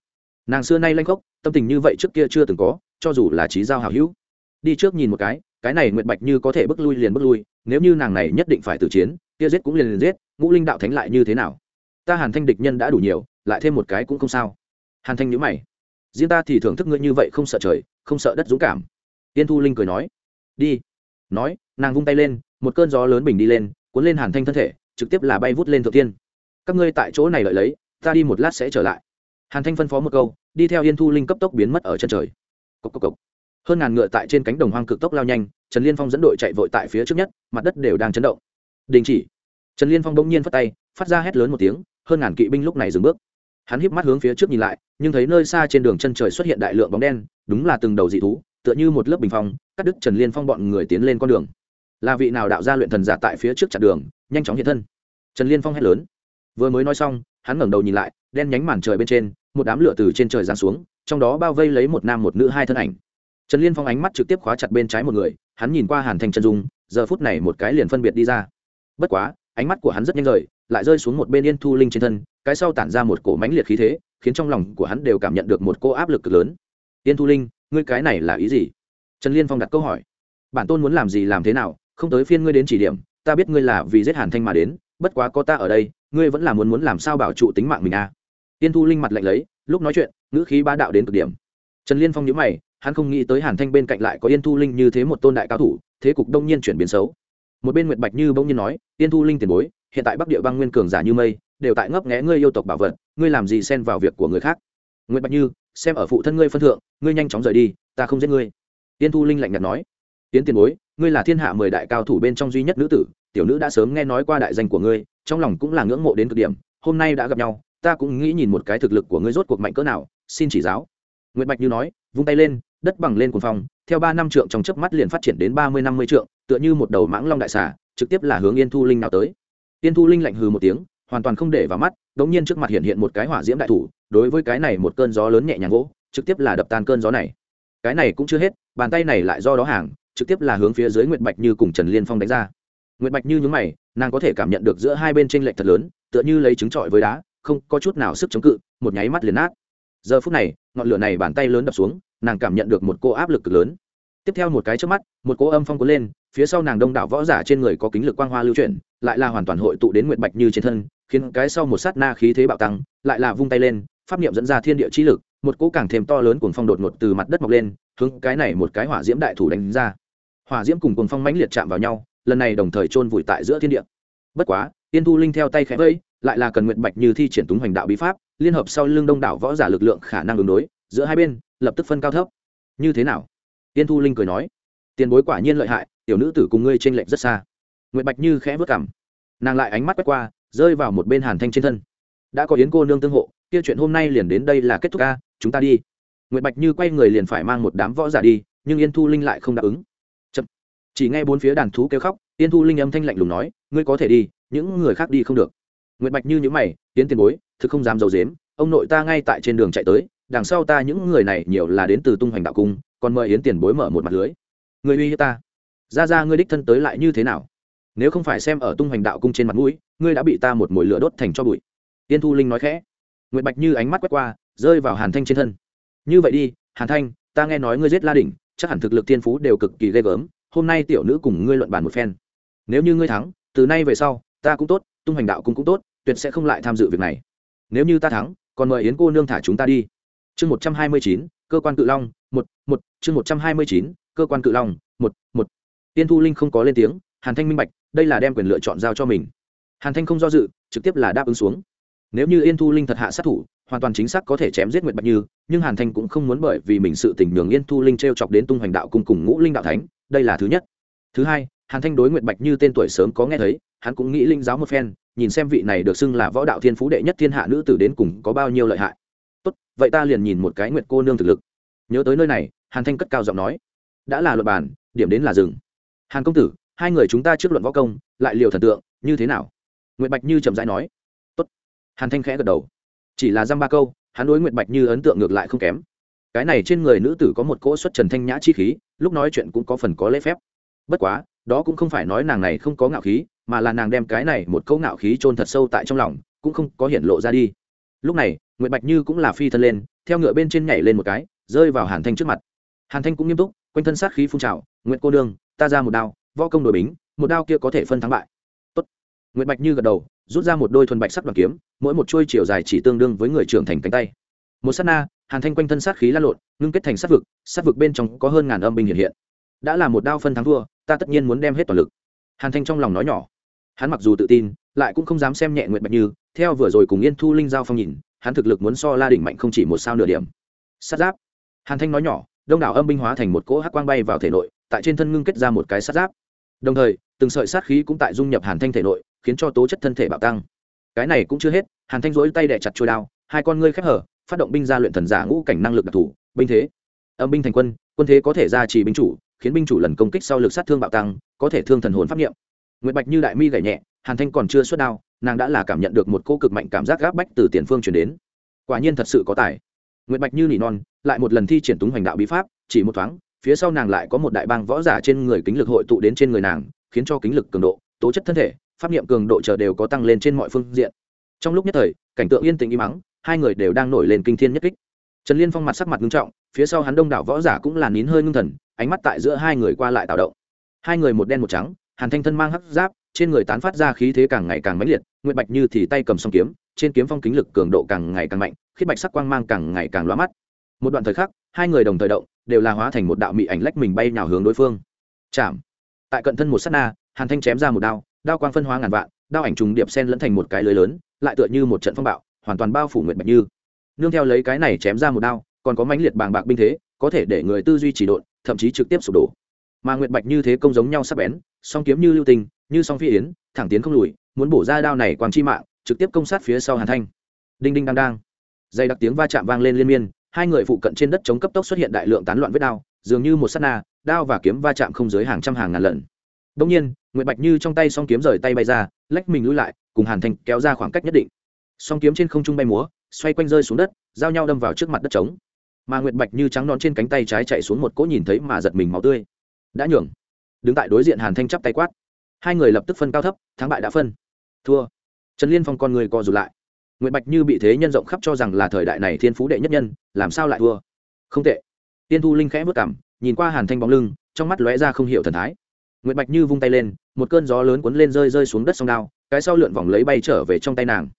Nàng xưa nay lanh khốc, tâm tình như vậy trước kia chưa từng có, cho dù là trí giao hảo hữu. Đi trước nhìn một cái cái này nguyệt bạch như có thể bước lui liền bước lui, nếu như nàng này nhất định phải tử chiến, kia giết cũng liền liền giết, ngũ linh đạo thánh lại như thế nào? Ta hàn thanh địch nhân đã đủ nhiều, lại thêm một cái cũng không sao. Hàn thanh nhữ mày. Riêng ta thì thưởng thức ngươi như vậy không sợ trời, không sợ đất dũng cảm. Tiên thu linh cười nói. Đi. Nói, nàng vung tay lên, một cơn gió lớn bình đi lên, cuốn lên hàn thanh thân thể, trực tiếp là bay vút lên thượng tiên. Các ngươi tại chỗ này lợi lấy, ta đi một lát sẽ trở lại. Hàn thanh phân phó một câu, đi theo yên thu linh cấp tốc biến mất ở chân trời. Cốc cốc cốc hơn ngàn ngựa tại trên cánh đồng hoang cực tốc lao nhanh, trần liên phong dẫn đội chạy vội tại phía trước nhất, mặt đất đều đang chấn động. Đình chỉ. Trần liên phong bỗng nhiên phát tay, phát ra hét lớn một tiếng, hơn ngàn kỵ binh lúc này dừng bước. Hắn híp mắt hướng phía trước nhìn lại, nhưng thấy nơi xa trên đường chân trời xuất hiện đại lượng bóng đen, đúng là từng đầu dị thú, tựa như một lớp bình phong, cắt đứt trần liên phong bọn người tiến lên con đường. Là vị nào đạo ra luyện thần giả tại phía trước chặn đường, nhanh chóng hiện thân. Trần liên phong hét lớn. Vừa mới nói xong, hắn ngẩng đầu nhìn lại, đen nhánh màn trời bên trên, một đám lửa từ trên trời giáng xuống, trong đó bao vây lấy một nam một nữ hai thân ảnh trần liên phong ánh mắt trực tiếp khóa chặt bên trái một người, hắn nhìn qua hàn thành chân dung, giờ phút này một cái liền phân biệt đi ra. Bất quá, ánh mắt của hắn rất nhanh rời, lại rơi xuống một bên yên thu linh trên thân, cái sau tản ra một cổ mãnh liệt khí thế, khiến trong lòng của hắn đều cảm nhận được một cô áp lực cực lớn. Yên thu linh, ngươi cái này là ý gì? Trần liên phong đặt câu hỏi. Bản tôn muốn làm gì làm thế nào, không tới phiên ngươi đến chỉ điểm, ta biết ngươi là vì giết hàn thanh mà đến, bất quá có ta ở đây, ngươi vẫn là muốn muốn làm sao bảo trụ tính mạng mình à? Yên thu linh mặt lạnh lấy, lúc nói chuyện, ngữ khí ba đạo đến cực điểm. Trần liên phong nhớ mày hắn không nghĩ tới hàn thanh bên cạnh lại có yên thu linh như thế một tôn đại cao thủ, thế cục đông nhiên chuyển biến xấu. Một bên nguyệt bạch như bỗng nhiên nói, yên thu linh tiền bối, hiện tại bắc địa băng nguyên cường giả như mây, đều tại ngấp nghé ngươi yêu tộc bảo vật, ngươi làm gì xen vào việc của người khác? Nguyệt bạch như, xem ở phụ thân ngươi phân thượng, ngươi nhanh chóng rời đi, ta không giết ngươi. Yên thu linh lạnh nhạt nói tiến tiền bối, ngươi là thiên hạ mười đại cao thủ bên trong duy nhất nữ tử, tiểu nữ đã sớm nghe nói qua đại danh của ngươi, trong lòng cũng là ngưỡng mộ đến cực điểm, hôm nay đã gặp nhau, ta cũng nghĩ nhìn một cái thực lực của ngươi rốt cuộc mạnh cỡ nào, xin chỉ giáo. Nguyệt bạch như nói, vung tay lên đất bằng lên cuồng phong, theo ba năm trượng trong chớp mắt liền phát triển đến ba mươi, năm mươi trượng, tựa như một đầu mãng long đại xà, trực tiếp là hướng yên thu linh nào tới. Yên thu linh lạnh hừ một tiếng, hoàn toàn không để vào mắt, đống nhiên trước mặt hiện hiện một cái hỏa diễm đại thủ, đối với cái này một cơn gió lớn nhẹ nhàng gỗ, trực tiếp là đập tan cơn gió này. Cái này cũng chưa hết, bàn tay này lại do đó hàng, trực tiếp là hướng phía dưới nguyệt bạch như cùng trần liên phong đánh ra. Nguyệt bạch như nhúng mày, nàng có thể cảm nhận được giữa hai bên tranh lệch thật lớn, tựa như lấy trứng trọi với đá, không có chút nào sức chống cự, một nháy mắt liền nát. Giờ phút này ngọn lửa này bàn tay lớn đập xuống, nàng cảm nhận được một cô áp lực cực lớn. Tiếp theo một cái trước mắt, một cô âm phong cuốn lên, phía sau nàng đông đảo võ giả trên người có kính lực quang hoa lưu chuyển, lại là hoàn toàn hội tụ đến nguyệt bạch như trên thân, khiến cái sau một sát na khí thế bạo tăng, lại là vung tay lên, pháp niệm dẫn ra thiên địa chi lực, một cỗ càng thêm to lớn cuồng phong đột ngột từ mặt đất mọc lên, hướng cái này một cái hỏa diễm đại thủ đánh ra. Hỏa diễm cùng cuồng phong mãnh liệt chạm vào nhau, lần này đồng thời chôn vùi tại giữa thiên địa. Bất quá tiên thu linh theo tay khẽ vẫy lại là cần nguyện bạch như thi triển túng hoành đạo bí pháp, liên hợp sau lưng đông đảo võ giả lực lượng khả năng ứng đối, giữa hai bên, lập tức phân cao thấp. Như thế nào? Tiên thu linh cười nói. Tiền bối quả nhiên lợi hại, tiểu nữ tử cùng ngươi trên lệnh rất xa. Nguyện bạch như khẽ vớt cảm. Nàng lại ánh mắt quét qua, rơi vào một bên hàn thanh trên thân. Đã có yến cô nương tương hộ, kia chuyện hôm nay liền đến đây là kết thúc ca chúng ta đi. Nguyện bạch như quay người liền phải mang một đám võ giả đi, nhưng yên thu linh lại không đáp ứng. Chậm. chỉ nghe bốn phía đàn thú kêu khóc, yên thu linh âm thanh lạnh lùng nói, ngươi có thể đi, những người khác đi không được nguyệt bạch như những mày, tiến tiền bối, thực không dám dầu dếm ông nội ta ngay tại trên đường chạy tới, đằng sau ta những người này nhiều là đến từ tung hoành đạo cung, còn mời yến tiền bối mở một mặt lưới. Người uy hiếp ta? Ra ra, ngươi đích thân tới lại như thế nào? Nếu không phải xem ở tung hoành đạo cung trên mặt mũi, ngươi đã bị ta một mồi lửa đốt thành cho bụi. Tiên thu linh nói khẽ. Nguyệt bạch như ánh mắt quét qua, rơi vào hàn thanh trên thân. Như vậy đi, hàn thanh, ta nghe nói ngươi giết la đỉnh, chắc hẳn thực lực tiên phú đều cực kỳ ghê gớm, hôm nay tiểu nữ cùng ngươi luận bàn một phen. Nếu như ngươi thắng, từ nay về sau, ta cũng tốt tung hành đạo cung cũng tốt, tuyệt sẽ không lại tham dự việc này. Nếu như ta thắng, còn mời yến cô nương thả chúng ta đi. Chương một trăm hai mươi chín, cơ quan cự long, một một, chương một trăm hai mươi chín, cơ quan cự long, một một. Tiên thu linh không có lên tiếng, hàn thanh minh bạch, đây là đem quyền lựa chọn giao cho mình. Hàn thanh không do dự, trực tiếp là đáp ứng xuống. Nếu như yên thu linh thật hạ sát thủ, hoàn toàn chính xác có thể chém giết nguyệt bạch như, nhưng hàn thanh cũng không muốn bởi vì mình sự tình nhường yên thu linh t r e o chọc đến tung hoành đạo cùng cùng ngũ linh đạo thánh, đây là thứ nhất. Thứ hai hàn thanh đối nguyệt bạch như tên tuổi sớm có nghe thấy, hắn cũng nghĩ linh giáo một phen, nhìn xem vị này được xưng là võ đạo thiên phú đệ nhất thiên hạ nữ tử đến cùng có bao nhiêu lợi hại. Tốt, vậy ta liền nhìn một cái nguyệt cô nương thực lực. Nhớ tới nơi này, hàn thanh cất cao giọng nói, đã là luật bàn, điểm đến là rừng hàn công tử, hai người chúng ta trước luận võ công, lại liều thần tượng, như thế nào? Nguyệt bạch như chậm rãi nói, Tốt. hàn thanh khẽ gật đầu. Chỉ là dăm ba câu, hắn đối nguyệt bạch như ấn tượng ngược lại không kém. Cái này trên người nữ tử có một cỗ xuất trần thanh nhã chi khí, lúc nói chuyện cũng có phần có lễ phép. Bất quá đó cũng không phải nói nàng này không có ngạo khí, mà là nàng đem cái này một câu ngạo khí chôn thật sâu tại trong lòng, cũng không có hiện lộ ra đi. Lúc này, nguyệt bạch như cũng là phi thân lên, theo ngựa bên trên nhảy lên một cái, rơi vào hàn thanh trước mặt. Hàn thanh cũng nghiêm túc, quanh thân sát khí phun trào, nguyệt cô đương ta ra một đao, võ công đổi bính, một đao kia có thể phân thắng bại. Tốt. nguyệt bạch như gật đầu, rút ra một đôi thuần bạch sắc đoàn kiếm, mỗi một chuôi chiều dài chỉ tương đương với người trưởng thành cánh tay. Một sát na, hàn thanh quanh thân sát khí lan lộn, ngưng kết thành sát vực sát vực bên trong có hơn ngàn âm binh hiện hiện. Đã là một đao phân thắng thua ta tất nhiên muốn đem hết toàn lực. Hàn thanh trong lòng nói nhỏ. Hắn mặc dù tự tin, lại cũng không dám xem nhẹ nguyện bạch như, theo vừa rồi cùng yên thu linh giao phong nhìn, hắn thực lực muốn so la đỉnh mạnh không chỉ một sao nửa điểm. Sát giáp. Hàn thanh nói nhỏ, đông đảo âm binh hóa thành một cỗ hắc quang bay vào thể nội, tại trên thân ngưng kết ra một cái sát giáp. Đồng thời, từng sợi sát khí cũng tại dung nhập hàn thanh thể nội, khiến cho tố chất thân thể bạo tăng. Cái này cũng chưa hết, hàn thanh dối tay đẻ chặt trôi đao, hai con ngươi khép hở, phát động binh gia luyện thần giả ngũ cảnh năng lực đặc thù, binh thế. Âm binh thành quân quân thế có thể ra chỉ binh chủ khiến binh chủ lần công kích sau lực sát thương bạo tăng, có thể thương thần hồn pháp niệm. nguyệt bạch như đại mi gảy nhẹ, hàn thanh còn chưa xuất đao, nàng đã là cảm nhận được một cô cực mạnh cảm giác gáp bách từ tiền phương chuyển đến. Quả nhiên thật sự có tài. Nguyệt bạch như nỉ non, lại một lần thi triển túng hoành đạo bí pháp, chỉ một thoáng, phía sau nàng lại có một đại bang võ giả trên người kính lực hội tụ đến trên người nàng, khiến cho kính lực cường độ, tố chất thân thể, pháp niệm cường độ chờ đều có tăng lên trên mọi phương diện. Trong lúc nhất thời, cảnh tượng yên tĩnh im mắng hai người đều đang nổi lên kinh thiên nhất kích. Trần liên phong mặt sắc mặt nghiêm trọng, phía sau hắn đông đảo võ giả cũng là nín hơi ngưng thần ánh mắt tại giữa hai người qua lại tạo động. Hai người một đen một trắng, hàn thanh thân mang hắc giáp, trên người tán phát ra khí thế càng ngày càng mãnh liệt, nguyệt bạch như thì tay cầm song kiếm, trên kiếm phong kính lực cường độ càng ngày càng mạnh, khiết bạch sắc quang mang càng ngày càng lóa mắt. Một đoạn thời khắc, hai người đồng thời động, đều là hóa thành một đạo mị ảnh lách mình bay nhào hướng đối phương. Chạm. Tại cận thân một sát na, hàn thanh chém ra một đao đao quang phân hóa ngàn vạn, đao ảnh trùng điệp sen lẫn thành một cái lưới lớn, lại tựa như một trận phong bạo, hoàn toàn bao phủ nguyệt bạch như. Nương theo lấy cái này chém ra một đao, còn có mãnh liệt bàng bạc binh thế, có thể để người tư duy chỉ độn thậm chí trực tiếp sụp đổ. Mà nguyệt bạch như thế công giống nhau sắc bén, song kiếm như lưu tình như song phi yến, thẳng tiến không lùi, muốn bổ ra đao này quang chi mạng, trực tiếp công sát phía sau hàn thanh. Đinh đinh đang đang. Dây đặc tiếng va chạm vang lên liên miên, hai người phụ cận trên đất chống cấp tốc xuất hiện đại lượng tán loạn vết đao, dường như một sát na, đao và kiếm va chạm không dưới hàng trăm hàng ngàn lần. Đông nhiên, nguyệt bạch như trong tay song kiếm rời tay bay ra, lách mình lùi lại, cùng hàn thanh kéo ra khoảng cách nhất định. Song kiếm trên không trung bay múa, xoay quanh rơi xuống đất, giao nhau đâm vào trước mặt đất trống mà nguyệt bạch như trắng nón trên cánh tay trái chạy xuống một cỗ nhìn thấy mà giật mình máu tươi. Đã nhường. Đứng tại đối diện hàn thanh chắp tay quát. Hai người lập tức phân cao thấp, thắng bại đã phân. Thua. Trần liên phong con người co rụt lại. Nguyệt bạch như bị thế nhân rộng khắp cho rằng là thời đại này thiên phú đệ nhất nhân, làm sao lại thua? Không tệ. Tiên thu linh khẽ vất cảm nhìn qua hàn thanh bóng lưng, trong mắt lóe ra không hiểu thần thái. Nguyệt bạch như vung tay lên, một cơn gió lớn cuốn lên rơi rơi xuống đất sông đao, cái sau lượn vòng lấy bay trở về trong tay nàng.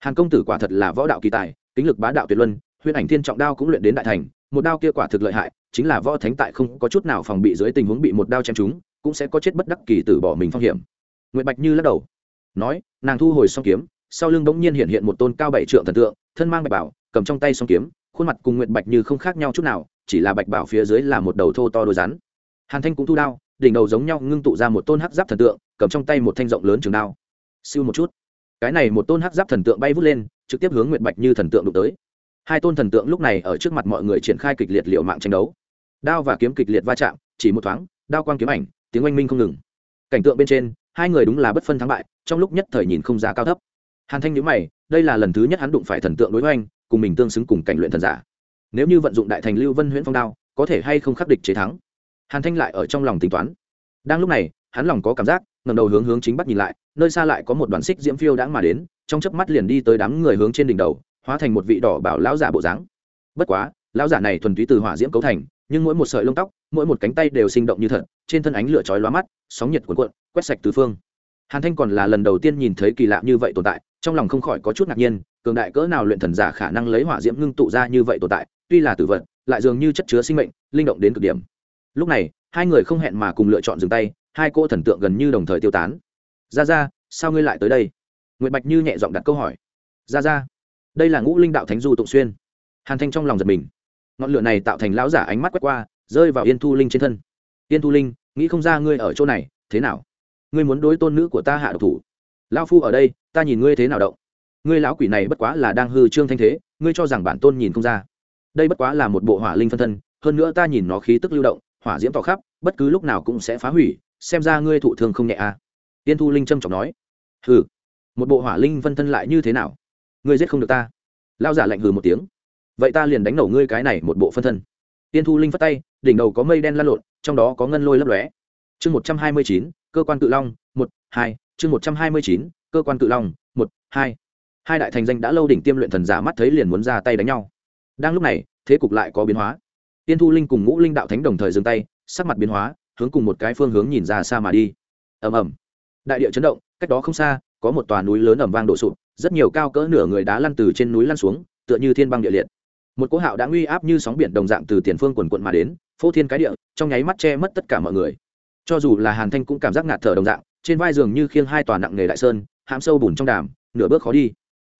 Hàn công tử quả thật là võ đạo kỳ tài tính lực bá đạo tuyệt luân huyễn ảnh thiên trọng đao cũng luyện đến đại thành, một đao kia quả thực lợi hại, chính là võ thánh tại không có chút nào phòng bị dưới tình huống bị một đao chém trúng, cũng sẽ có chết bất đắc kỳ tử bỏ mình phong hiểm. Nguyệt bạch như lắc đầu, nói, nàng thu hồi song kiếm, sau lưng bỗng nhiên hiện hiện một tôn cao bảy trượng thần tượng, thân mang bạch bảo, cầm trong tay song kiếm, khuôn mặt cùng Nguyệt bạch như không khác nhau chút nào, chỉ là bạch bảo phía dưới là một đầu thô to đôi rắn. Hàn thanh cũng thu đao, đỉnh đầu giống nhau ngưng tụ ra một tôn hắc giáp thần tượng, cầm trong tay một thanh rộng lớn trường đao. Siêu một chút. Cái này một tôn hắc giáp thần tượng bay vút lên, trực tiếp hướng Nguyệt bạch như thần tượng đụng tới hai tôn thần tượng lúc này ở trước mặt mọi người triển khai kịch liệt liệu mạng tranh đấu. Đao và kiếm kịch liệt va chạm, chỉ một thoáng, đao quang kiếm ảnh, tiếng oanh minh không ngừng. Cảnh tượng bên trên, hai người đúng là bất phân thắng bại, trong lúc nhất thời nhìn không giá cao thấp. Hàn thanh nhữ mày, đây là lần thứ nhất hắn đụng phải thần tượng đối oanh, cùng mình tương xứng cùng cảnh luyện thần giả. Nếu như vận dụng đại thành lưu vân huyễn phong đao, có thể hay không khắc địch chế thắng? Hàn thanh lại ở trong lòng tính toán. Đang lúc này, hắn lòng có cảm giác ngầm đầu hướng hướng chính bắt nhìn lại, nơi xa lại có một đoàn xích diễm phiêu đãng mà đến, trong chớp mắt liền đi tới đám người hướng trên đỉnh đầu hóa thành một vị đỏ bảo lão giả bộ dáng. Bất quá, lão giả này thuần túy từ hỏa diễm cấu thành, nhưng mỗi một sợi lông tóc, mỗi một cánh tay đều sinh động như thật, trên thân ánh lửa chói lóa mắt, sóng nhiệt cuộn cuộn, quét sạch tứ phương. Hàn thanh còn là lần đầu tiên nhìn thấy kỳ lạ như vậy tồn tại, trong lòng không khỏi có chút ngạc nhiên, cường đại cỡ nào luyện thần giả khả năng lấy hỏa diễm ngưng tụ ra như vậy tồn tại, tuy là tử vật, lại dường như chất chứa sinh mệnh, linh động đến cực điểm. Lúc này, hai người không hẹn mà cùng lựa chọn dừng tay, hai cô thần tượng gần như đồng thời tiêu tán. Ra ra sao ngươi lại tới đây? Nguyệt bạch như nhẹ giọng đặt câu hỏi. Ra ra đây là ngũ linh đạo thánh du tụng xuyên. Hàn thanh trong lòng giật mình. Ngọn lửa này tạo thành lão giả ánh mắt quét qua, rơi vào yên thu linh trên thân. Yên thu linh, nghĩ không ra ngươi ở chỗ này, thế nào? Ngươi muốn đối tôn nữ của ta hạ độc thủ. Lao phu ở đây, ta nhìn ngươi thế nào động. Ngươi lão quỷ này bất quá là đang hư trương thanh thế, ngươi cho rằng bản tôn nhìn không ra. Đây bất quá là một bộ hỏa linh phân thân, hơn nữa ta nhìn nó khí tức lưu động, hỏa diễm tỏ khắp, bất cứ lúc nào cũng sẽ phá hủy, xem ra ngươi thụ thương không nhẹ à. Tiên thu linh trâm trọng nói. Ừ một bộ hỏa linh phân thân lại như thế nào? Ngươi giết không được ta. Lao giả lạnh hừ một tiếng. Vậy ta liền đánh nổ ngươi cái này một bộ phân thân. Tiên thu linh phát tay, đỉnh đầu có mây đen lăn lộn, trong đó có ngân lôi lấp lóe. Chương một trăm hai mươi chín, cơ quan cự long, một, hai, chương một trăm hai mươi chín, cơ quan cự long, một, hai. Hai đại thành danh đã lâu đỉnh tiêm luyện thần giả mắt thấy liền muốn ra tay đánh nhau. Đang lúc này, thế cục lại có biến hóa. Tiên thu linh cùng ngũ linh đạo thánh đồng thời dừng tay, sắc mặt biến hóa, hướng cùng một cái phương hướng nhìn ra xa mà đi. Ầm ầm. Đại địa chấn động, cách đó không xa, có một tòa núi lớn ẩm vang đổ sụp rất nhiều cao cỡ nửa người đá lăn từ trên núi lăn xuống, tựa như thiên băng địa liệt. Một cỗ hạo đã nguy áp như sóng biển đồng dạng từ tiền phương quần quận mà đến, phô thiên cái địa, trong nháy mắt che mất tất cả mọi người. Cho dù là hàn thanh cũng cảm giác ngạt thở đồng dạng, trên vai giường như khiêng hai tòa nặng nghề đại sơn, hãm sâu bùn trong đàm, nửa bước khó đi.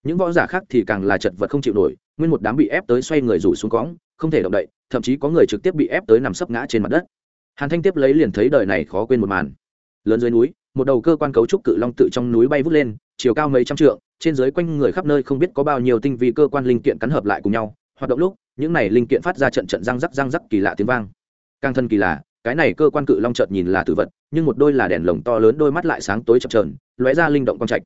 Những võ giả khác thì càng là chật vật không chịu nổi, nguyên một đám bị ép tới xoay người rủ xuống cõng, không thể động đậy, thậm chí có người trực tiếp bị ép tới nằm sấp ngã trên mặt đất. Hàn thanh tiếp lấy liền thấy đời này khó quên một màn. Lớn dưới núi, một đầu cơ quan cấu trúc cự long tự trong núi bay vút lên, chiều cao mấy trăm trượng trên dưới quanh người khắp nơi không biết có bao nhiêu tinh vi cơ quan linh kiện cắn hợp lại cùng nhau, hoạt động lúc, những này linh kiện phát ra trận trận răng rắc răng rắc kỳ lạ tiếng vang. Càng thân kỳ lạ, cái này cơ quan cự long chợt nhìn là tử vật, nhưng một đôi là đèn lồng to lớn đôi mắt lại sáng tối chập trờn lóe ra linh động quang trạch.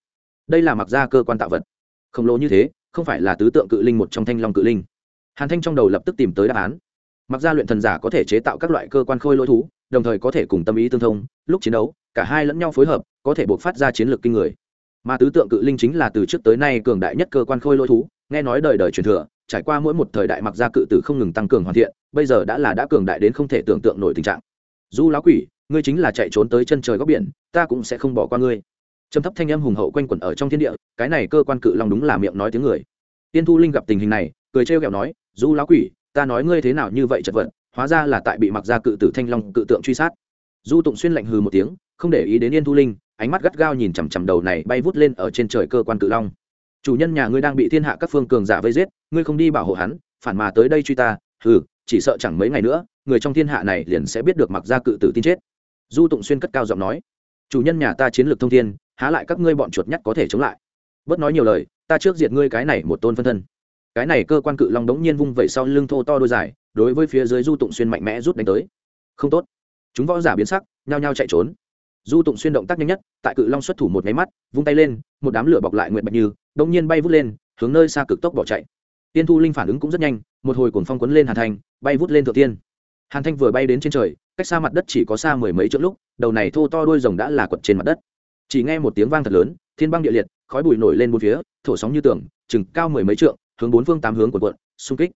Đây là mặc ra cơ quan tạo vật. Khổng lồ như thế, không phải là tứ tượng cự linh một trong thanh long cự linh. Hàn thanh trong đầu lập tức tìm tới đáp án. Mặc ra luyện thần giả có thể chế tạo các loại cơ quan khôi lỗi thú, đồng thời có thể cùng tâm ý tương thông, lúc chiến đấu, cả hai lẫn nhau phối hợp, có thể buộc phát ra chiến lược kinh người mà tứ tượng cự linh chính là từ trước tới nay cường đại nhất cơ quan khôi lỗi thú, nghe nói đời đời truyền thừa, trải qua mỗi một thời đại mặc ra cự tử không ngừng tăng cường hoàn thiện, bây giờ đã là đã cường đại đến không thể tưởng tượng nổi tình trạng. Du lão quỷ, ngươi chính là chạy trốn tới chân trời góc biển, ta cũng sẽ không bỏ qua ngươi. Trầm thấp thanh âm hùng hậu quanh quẩn ở trong thiên địa, cái này cơ quan cự long đúng là miệng nói tiếng người. Tiên thu linh gặp tình hình này, cười trêu ghẹo nói, du lão quỷ, ta nói ngươi thế nào như vậy chật vật, hóa ra là tại bị mặc ra cự tử thanh long cự tượng truy sát. Du tụng xuyên lạnh hừ một tiếng, không để ý đến yên thu linh ánh mắt gắt gao nhìn chằm chằm đầu này bay vút lên ở trên trời cơ quan cự long. Chủ nhân nhà ngươi đang bị thiên hạ các phương cường giả vây giết, ngươi không đi bảo hộ hắn, phản mà tới đây truy ta, hừ, chỉ sợ chẳng mấy ngày nữa, người trong thiên hạ này liền sẽ biết được mặc ra cự tử tin chết. Du tụng xuyên cất cao giọng nói, chủ nhân nhà ta chiến lược thông thiên, há lại các ngươi bọn chuột nhắt có thể chống lại? Bớt nói nhiều lời, ta trước diệt ngươi cái này một tôn phân thân. Cái này cơ quan cự long đống nhiên vung vẩy sau lưng thô to đôi dài, đối với phía dưới du tụng xuyên mạnh mẽ rút đánh tới. Không tốt. Chúng võ giả biến sắc, nhao nhao chạy trốn du tụng xuyên động tác nhanh nhất, tại cự long xuất thủ một máy mắt, vung tay lên, một đám lửa bọc lại nguyện bạch như đông nhiên bay vút lên, hướng nơi xa cực tốc bỏ chạy. Tiên thu linh phản ứng cũng rất nhanh, một hồi cuồng phong quấn lên hàn thanh, bay vút lên thượng tiên. Hàn thanh vừa bay đến trên trời, cách xa mặt đất chỉ có xa mười mấy chỗ lúc, đầu này thô to đôi rồng đã là quật trên mặt đất. Chỉ nghe một tiếng vang thật lớn, thiên băng địa liệt, khói bụi nổi lên bốn phía, thổ sóng như tường, chừng cao mười mấy trượng, hướng bốn phương tám hướng của quận xung kích.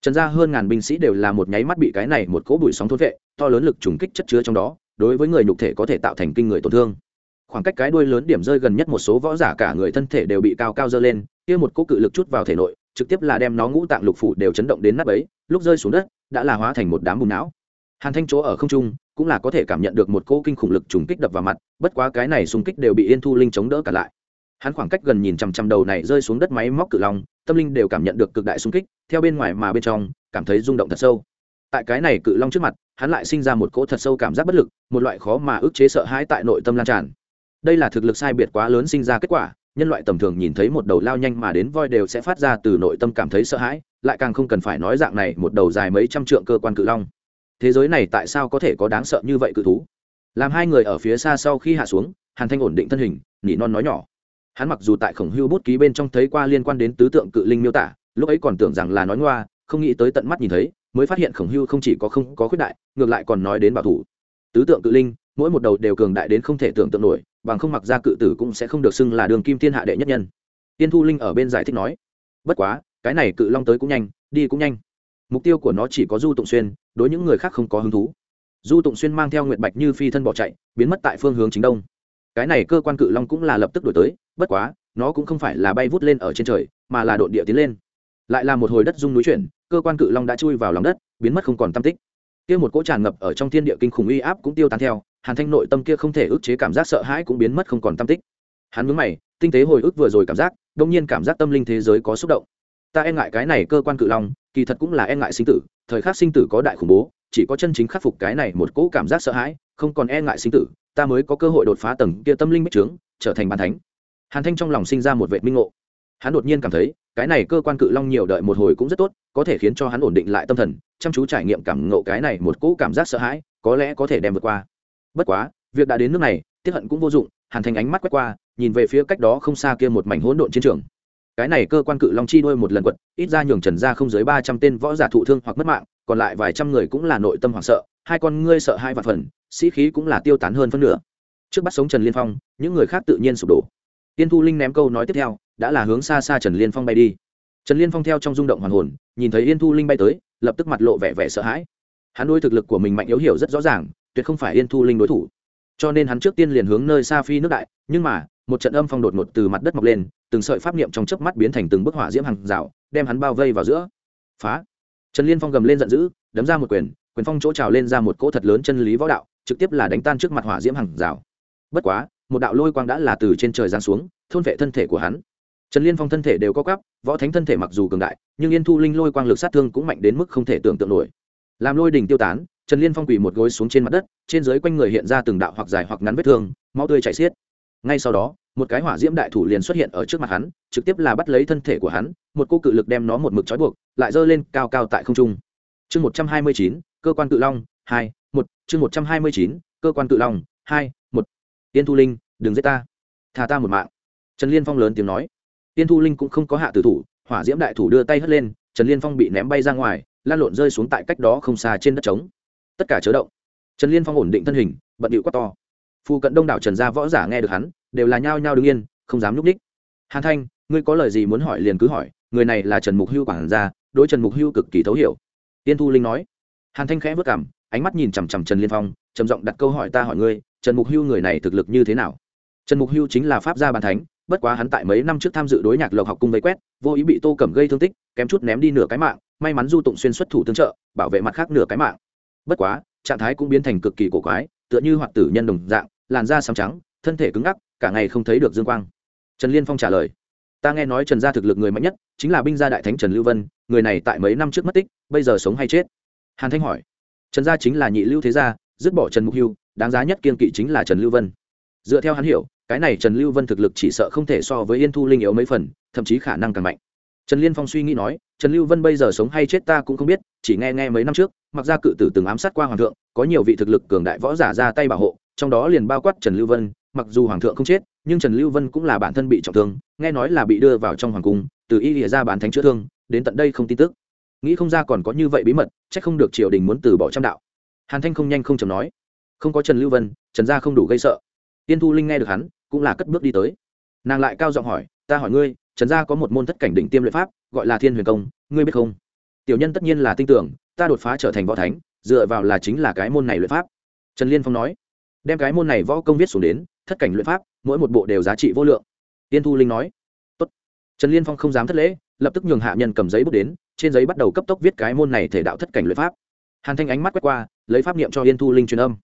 Trần ra hơn ngàn binh sĩ đều là một nháy mắt bị cái này một cỗ bụi sóng thôn vệ, to lớn lực trùng kích chất chứa trong đó đối với người nhục thể có thể tạo thành kinh người tổn thương. Khoảng cách cái đuôi lớn điểm rơi gần nhất một số võ giả cả người thân thể đều bị cao cao dơ lên, kia một cỗ cự lực chút vào thể nội, trực tiếp là đem nó ngũ tạng lục phủ đều chấn động đến nắp ấy lúc rơi xuống đất, đã là hóa thành một đám bùn não. Hàn thanh chỗ ở không trung, cũng là có thể cảm nhận được một cỗ kinh khủng lực trùng kích đập vào mặt, bất quá cái này xung kích đều bị yên thu linh chống đỡ cả lại. Hắn khoảng cách gần nhìn chằm chằm đầu này rơi xuống đất máy móc cự long, tâm linh đều cảm nhận được cực đại xung kích, theo bên ngoài mà bên trong, cảm thấy rung động thật sâu tại cái này cự long trước mặt, hắn lại sinh ra một cỗ thật sâu cảm giác bất lực, một loại khó mà ức chế sợ hãi tại nội tâm lan tràn. Đây là thực lực sai biệt quá lớn sinh ra kết quả, nhân loại tầm thường nhìn thấy một đầu lao nhanh mà đến voi đều sẽ phát ra từ nội tâm cảm thấy sợ hãi, lại càng không cần phải nói dạng này một đầu dài mấy trăm trượng cơ quan cự long. Thế giới này tại sao có thể có đáng sợ như vậy cự thú? Làm hai người ở phía xa sau khi hạ xuống, hàn thanh ổn định thân hình, nỉ non nói nhỏ. Hắn mặc dù tại khổng hưu bút ký bên trong thấy qua liên quan đến tứ tượng cự linh miêu tả, lúc ấy còn tưởng rằng là nói ngoa không nghĩ tới tận mắt nhìn thấy, mới phát hiện khổng hưu không chỉ có không có khuyết đại, ngược lại còn nói đến bảo thủ. Tứ tượng cự linh, mỗi một đầu đều cường đại đến không thể tưởng tượng nổi, bằng không mặc ra cự tử cũng sẽ không được xưng là đường kim thiên hạ đệ nhất nhân. Tiên thu linh ở bên giải thích nói, bất quá, cái này cự long tới cũng nhanh, đi cũng nhanh. Mục tiêu của nó chỉ có du tụng xuyên, đối những người khác không có hứng thú. Du tụng xuyên mang theo nguyệt bạch như phi thân bỏ chạy, biến mất tại phương hướng chính đông. Cái này cơ quan cự long cũng là lập tức đổi tới, bất quá, nó cũng không phải là bay vút lên ở trên trời, mà là đội địa tiến lên lại là một hồi đất rung núi chuyển, cơ quan cự long đã chui vào lòng đất, biến mất không còn tam tích. Kia một cỗ tràn ngập ở trong thiên địa kinh khủng uy áp cũng tiêu tán theo, hàn thanh nội tâm kia không thể ức chế cảm giác sợ hãi cũng biến mất không còn tam tích. Hắn mướn mày, tinh tế hồi ức vừa rồi cảm giác đông nhiên cảm giác tâm linh thế giới có xúc động. Ta e ngại cái này cơ quan cự long, kỳ thật cũng là e ngại sinh tử, thời khắc sinh tử có đại khủng bố, chỉ có chân chính khắc phục cái này một cỗ cảm giác sợ hãi, không còn e ngại sinh tử, ta mới có cơ hội đột phá tầng kia tâm linh bích trướng, trở thành bàn thánh. Hàn thanh trong lòng sinh ra một vệ minh ngộ hắn đột nhiên cảm thấy, cái này cơ quan cự long nhiều đợi một hồi cũng rất tốt, có thể khiến cho hắn ổn định lại tâm thần, chăm chú trải nghiệm cảm ngộ cái này một cỗ cảm giác sợ hãi, có lẽ có thể đem vượt qua. Bất quá, việc đã đến nước này tiếp hận cũng vô dụng, hàn thành ánh mắt quét qua, nhìn về phía cách đó không xa kia một mảnh hỗn độn chiến trường. Cái này cơ quan cự long chi đuôi một lần quật, ít ra nhường trần ra không dưới ba trăm tên võ giả thụ thương hoặc mất mạng, còn lại vài trăm người cũng là nội tâm hoảng sợ, hai con ngươi sợ hai vạn phần, sĩ khí cũng là tiêu tán hơn phân nửa. Trước bắt sống trần liên phong, những người khác tự nhiên sụp đổ. Tiên thu linh ném câu nói tiếp theo đã là hướng xa xa trần liên phong bay đi. Trần liên phong theo trong rung động hoàn hồn, nhìn thấy yên thu linh bay tới, lập tức mặt lộ vẻ vẻ sợ hãi. Hắn đôi thực lực của mình mạnh yếu hiểu rất rõ ràng, tuyệt không phải yên thu linh đối thủ. Cho nên hắn trước tiên liền hướng nơi xa phi nước đại, nhưng mà, một trận âm phong đột ngột từ mặt đất mọc lên, từng sợi pháp niệm trong chớp mắt biến thành từng bức hỏa diễm hàng rào, đem hắn bao vây vào giữa. Phá! Trần liên phong gầm lên giận dữ, đấm ra một quyền quyền phong chỗ trào lên ra một cỗ thật lớn chân lý võ đạo, trực tiếp là đánh tan trước mặt hỏa diễm hàng rào. Bất quá, một đạo lôi quang đã là từ trên trời giáng xuống, thôn vệ thân thể của hắn trần liên phong thân thể đều có cắp võ thánh thân thể mặc dù cường đại, nhưng yên thu linh lôi quang lực sát thương cũng mạnh đến mức không thể tưởng tượng nổi. Làm lôi đỉnh tiêu tán, trần liên phong quỳ một gối xuống trên mặt đất, trên dưới quanh người hiện ra từng đạo hoặc dài hoặc ngắn vết thương, máu tươi chảy xiết. Ngay sau đó, một cái hỏa diễm đại thủ liền xuất hiện ở trước mặt hắn, trực tiếp là bắt lấy thân thể của hắn, một cô cự lực đem nó một mực trói buộc, lại giơ lên cao cao tại không trung. Chương một trăm hai mươi chín, cơ quan cự long, hai, một. Chương một trăm hai mươi chín, cơ quan cự long, hai, một. Tiên thu linh, đừng giết ta. Thà ta một mạng. Trần liên phong lớn tiếng nói tiên thu linh cũng không có hạ tử thủ, hỏa diễm đại thủ đưa tay hất lên, trần liên phong bị ném bay ra ngoài, lan lộn rơi xuống tại cách đó không xa trên đất trống. Tất cả chớ động. Trần liên phong ổn định thân hình, bận điệu quát to. Phu cận đông đảo trần gia võ giả nghe được hắn, đều là nhao nhao đứng yên, không dám nhúc ních hàn thanh, ngươi có lời gì muốn hỏi liền cứ hỏi, người này là trần mục hưu quản gia, đối trần mục hưu cực kỳ thấu hiểu. Tiên thu linh nói. Hàn thanh khẽ vất cảm, ánh mắt nhìn chằm chằm trần liên phong, trầm giọng đặt câu hỏi ta hỏi ngươi, trần mục hưu người này thực lực như thế nào? Trần mục hưu chính là pháp gia bàn thánh bất quá hắn tại mấy năm trước tham dự đối nhạc lộc học cung vây quét, vô ý bị tô cẩm gây thương tích, kém chút ném đi nửa cái mạng, may mắn du tụng xuyên xuất thủ tương trợ, bảo vệ mặt khác nửa cái mạng. Bất quá, trạng thái cũng biến thành cực kỳ cổ quái, tựa như hoạt tử nhân đồng dạng, làn da xám trắng, thân thể cứng ngắc, cả ngày không thấy được dương quang. Trần liên phong trả lời, ta nghe nói trần gia thực lực người mạnh nhất chính là binh gia đại thánh trần lưu vân, người này tại mấy năm trước mất tích, bây giờ sống hay chết? Hàn thanh hỏi, trần gia chính là nhị lưu thế gia, dứt bỏ trần mục hưu, đáng giá nhất kiên kỵ chính là trần lưu vân. Dựa theo hắn hiểu cái này trần lưu vân thực lực chỉ sợ không thể so với yên thu linh yếu mấy phần, thậm chí khả năng càng mạnh. Trần liên phong suy nghĩ nói, trần lưu vân bây giờ sống hay chết ta cũng không biết, chỉ nghe nghe mấy năm trước, mặc ra cự tử từng ám sát qua hoàng thượng, có nhiều vị thực lực cường đại võ giả ra tay bảo hộ, trong đó liền bao quát trần lưu vân, mặc dù hoàng thượng không chết, nhưng trần lưu vân cũng là bản thân bị trọng thương, nghe nói là bị đưa vào trong hoàng cung, từ y lìa ra bản thánh chữa thương, đến tận đây không tin tức. Nghĩ không ra còn có như vậy bí mật c h ắ c không được triều đình muốn từ bỏ trăm đạo. Hàn thanh không nhanh không chầm nói, không có trần lưu vân, trần gia không đủ gây sợ. Tiên thu linh nghe được hắn cũng là cất bước đi tới. Nàng lại cao giọng hỏi, ta hỏi ngươi, trần gia có một môn thất cảnh đỉnh tiêm luyện pháp, gọi là thiên huyền công, ngươi biết không? Tiểu nhân tất nhiên là tin tưởng, ta đột phá trở thành võ thánh, dựa vào là chính là cái môn này luyện pháp. Trần liên phong nói, đem cái môn này võ công viết xuống đến, thất cảnh luyện pháp, mỗi một bộ đều giá trị vô lượng. Tiên thu linh nói, Tốt. trần liên phong không dám thất lễ, lập tức nhường hạ nhân cầm giấy bút đến, trên giấy bắt đầu cấp tốc viết cái môn này thể đạo thất cảnh luyện pháp. Hàn thanh ánh mắt quét qua, lấy pháp niệm cho yên thu linh truyền âm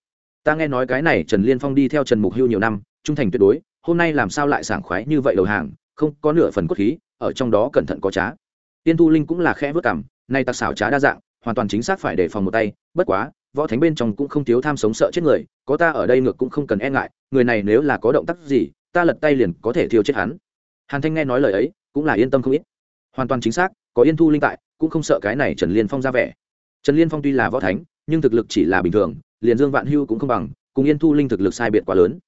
ta nghe nói cái này trần liên phong đi theo trần mục hưu nhiều năm, trung thành tuyệt đối, hôm nay làm sao lại sảng khoái như vậy đầu hàng, không có nửa phần cốt khí, ở trong đó cẩn thận có trá. Tiên thu linh cũng là khẽ vớt cảm, nay tặc xảo trá đa dạng, hoàn toàn chính xác phải đề phòng một tay, bất quá, võ thánh bên trong cũng không thiếu tham sống sợ chết người, có ta ở đây ngược cũng không cần e ngại, người này nếu là có động tác gì, ta lật tay liền có thể thiêu chết hắn. Hàn thanh nghe nói lời ấy, cũng là yên tâm không ít. Hoàn toàn chính xác, có yên thu linh tại, cũng không sợ cái này trần liên phong ra vẻ. Trần liên phong tuy là võ thánh, nhưng thực lực chỉ là bình thường liền dương vạn hưu cũng không bằng, cùng yên thu linh thực lực sai biệt quá lớn.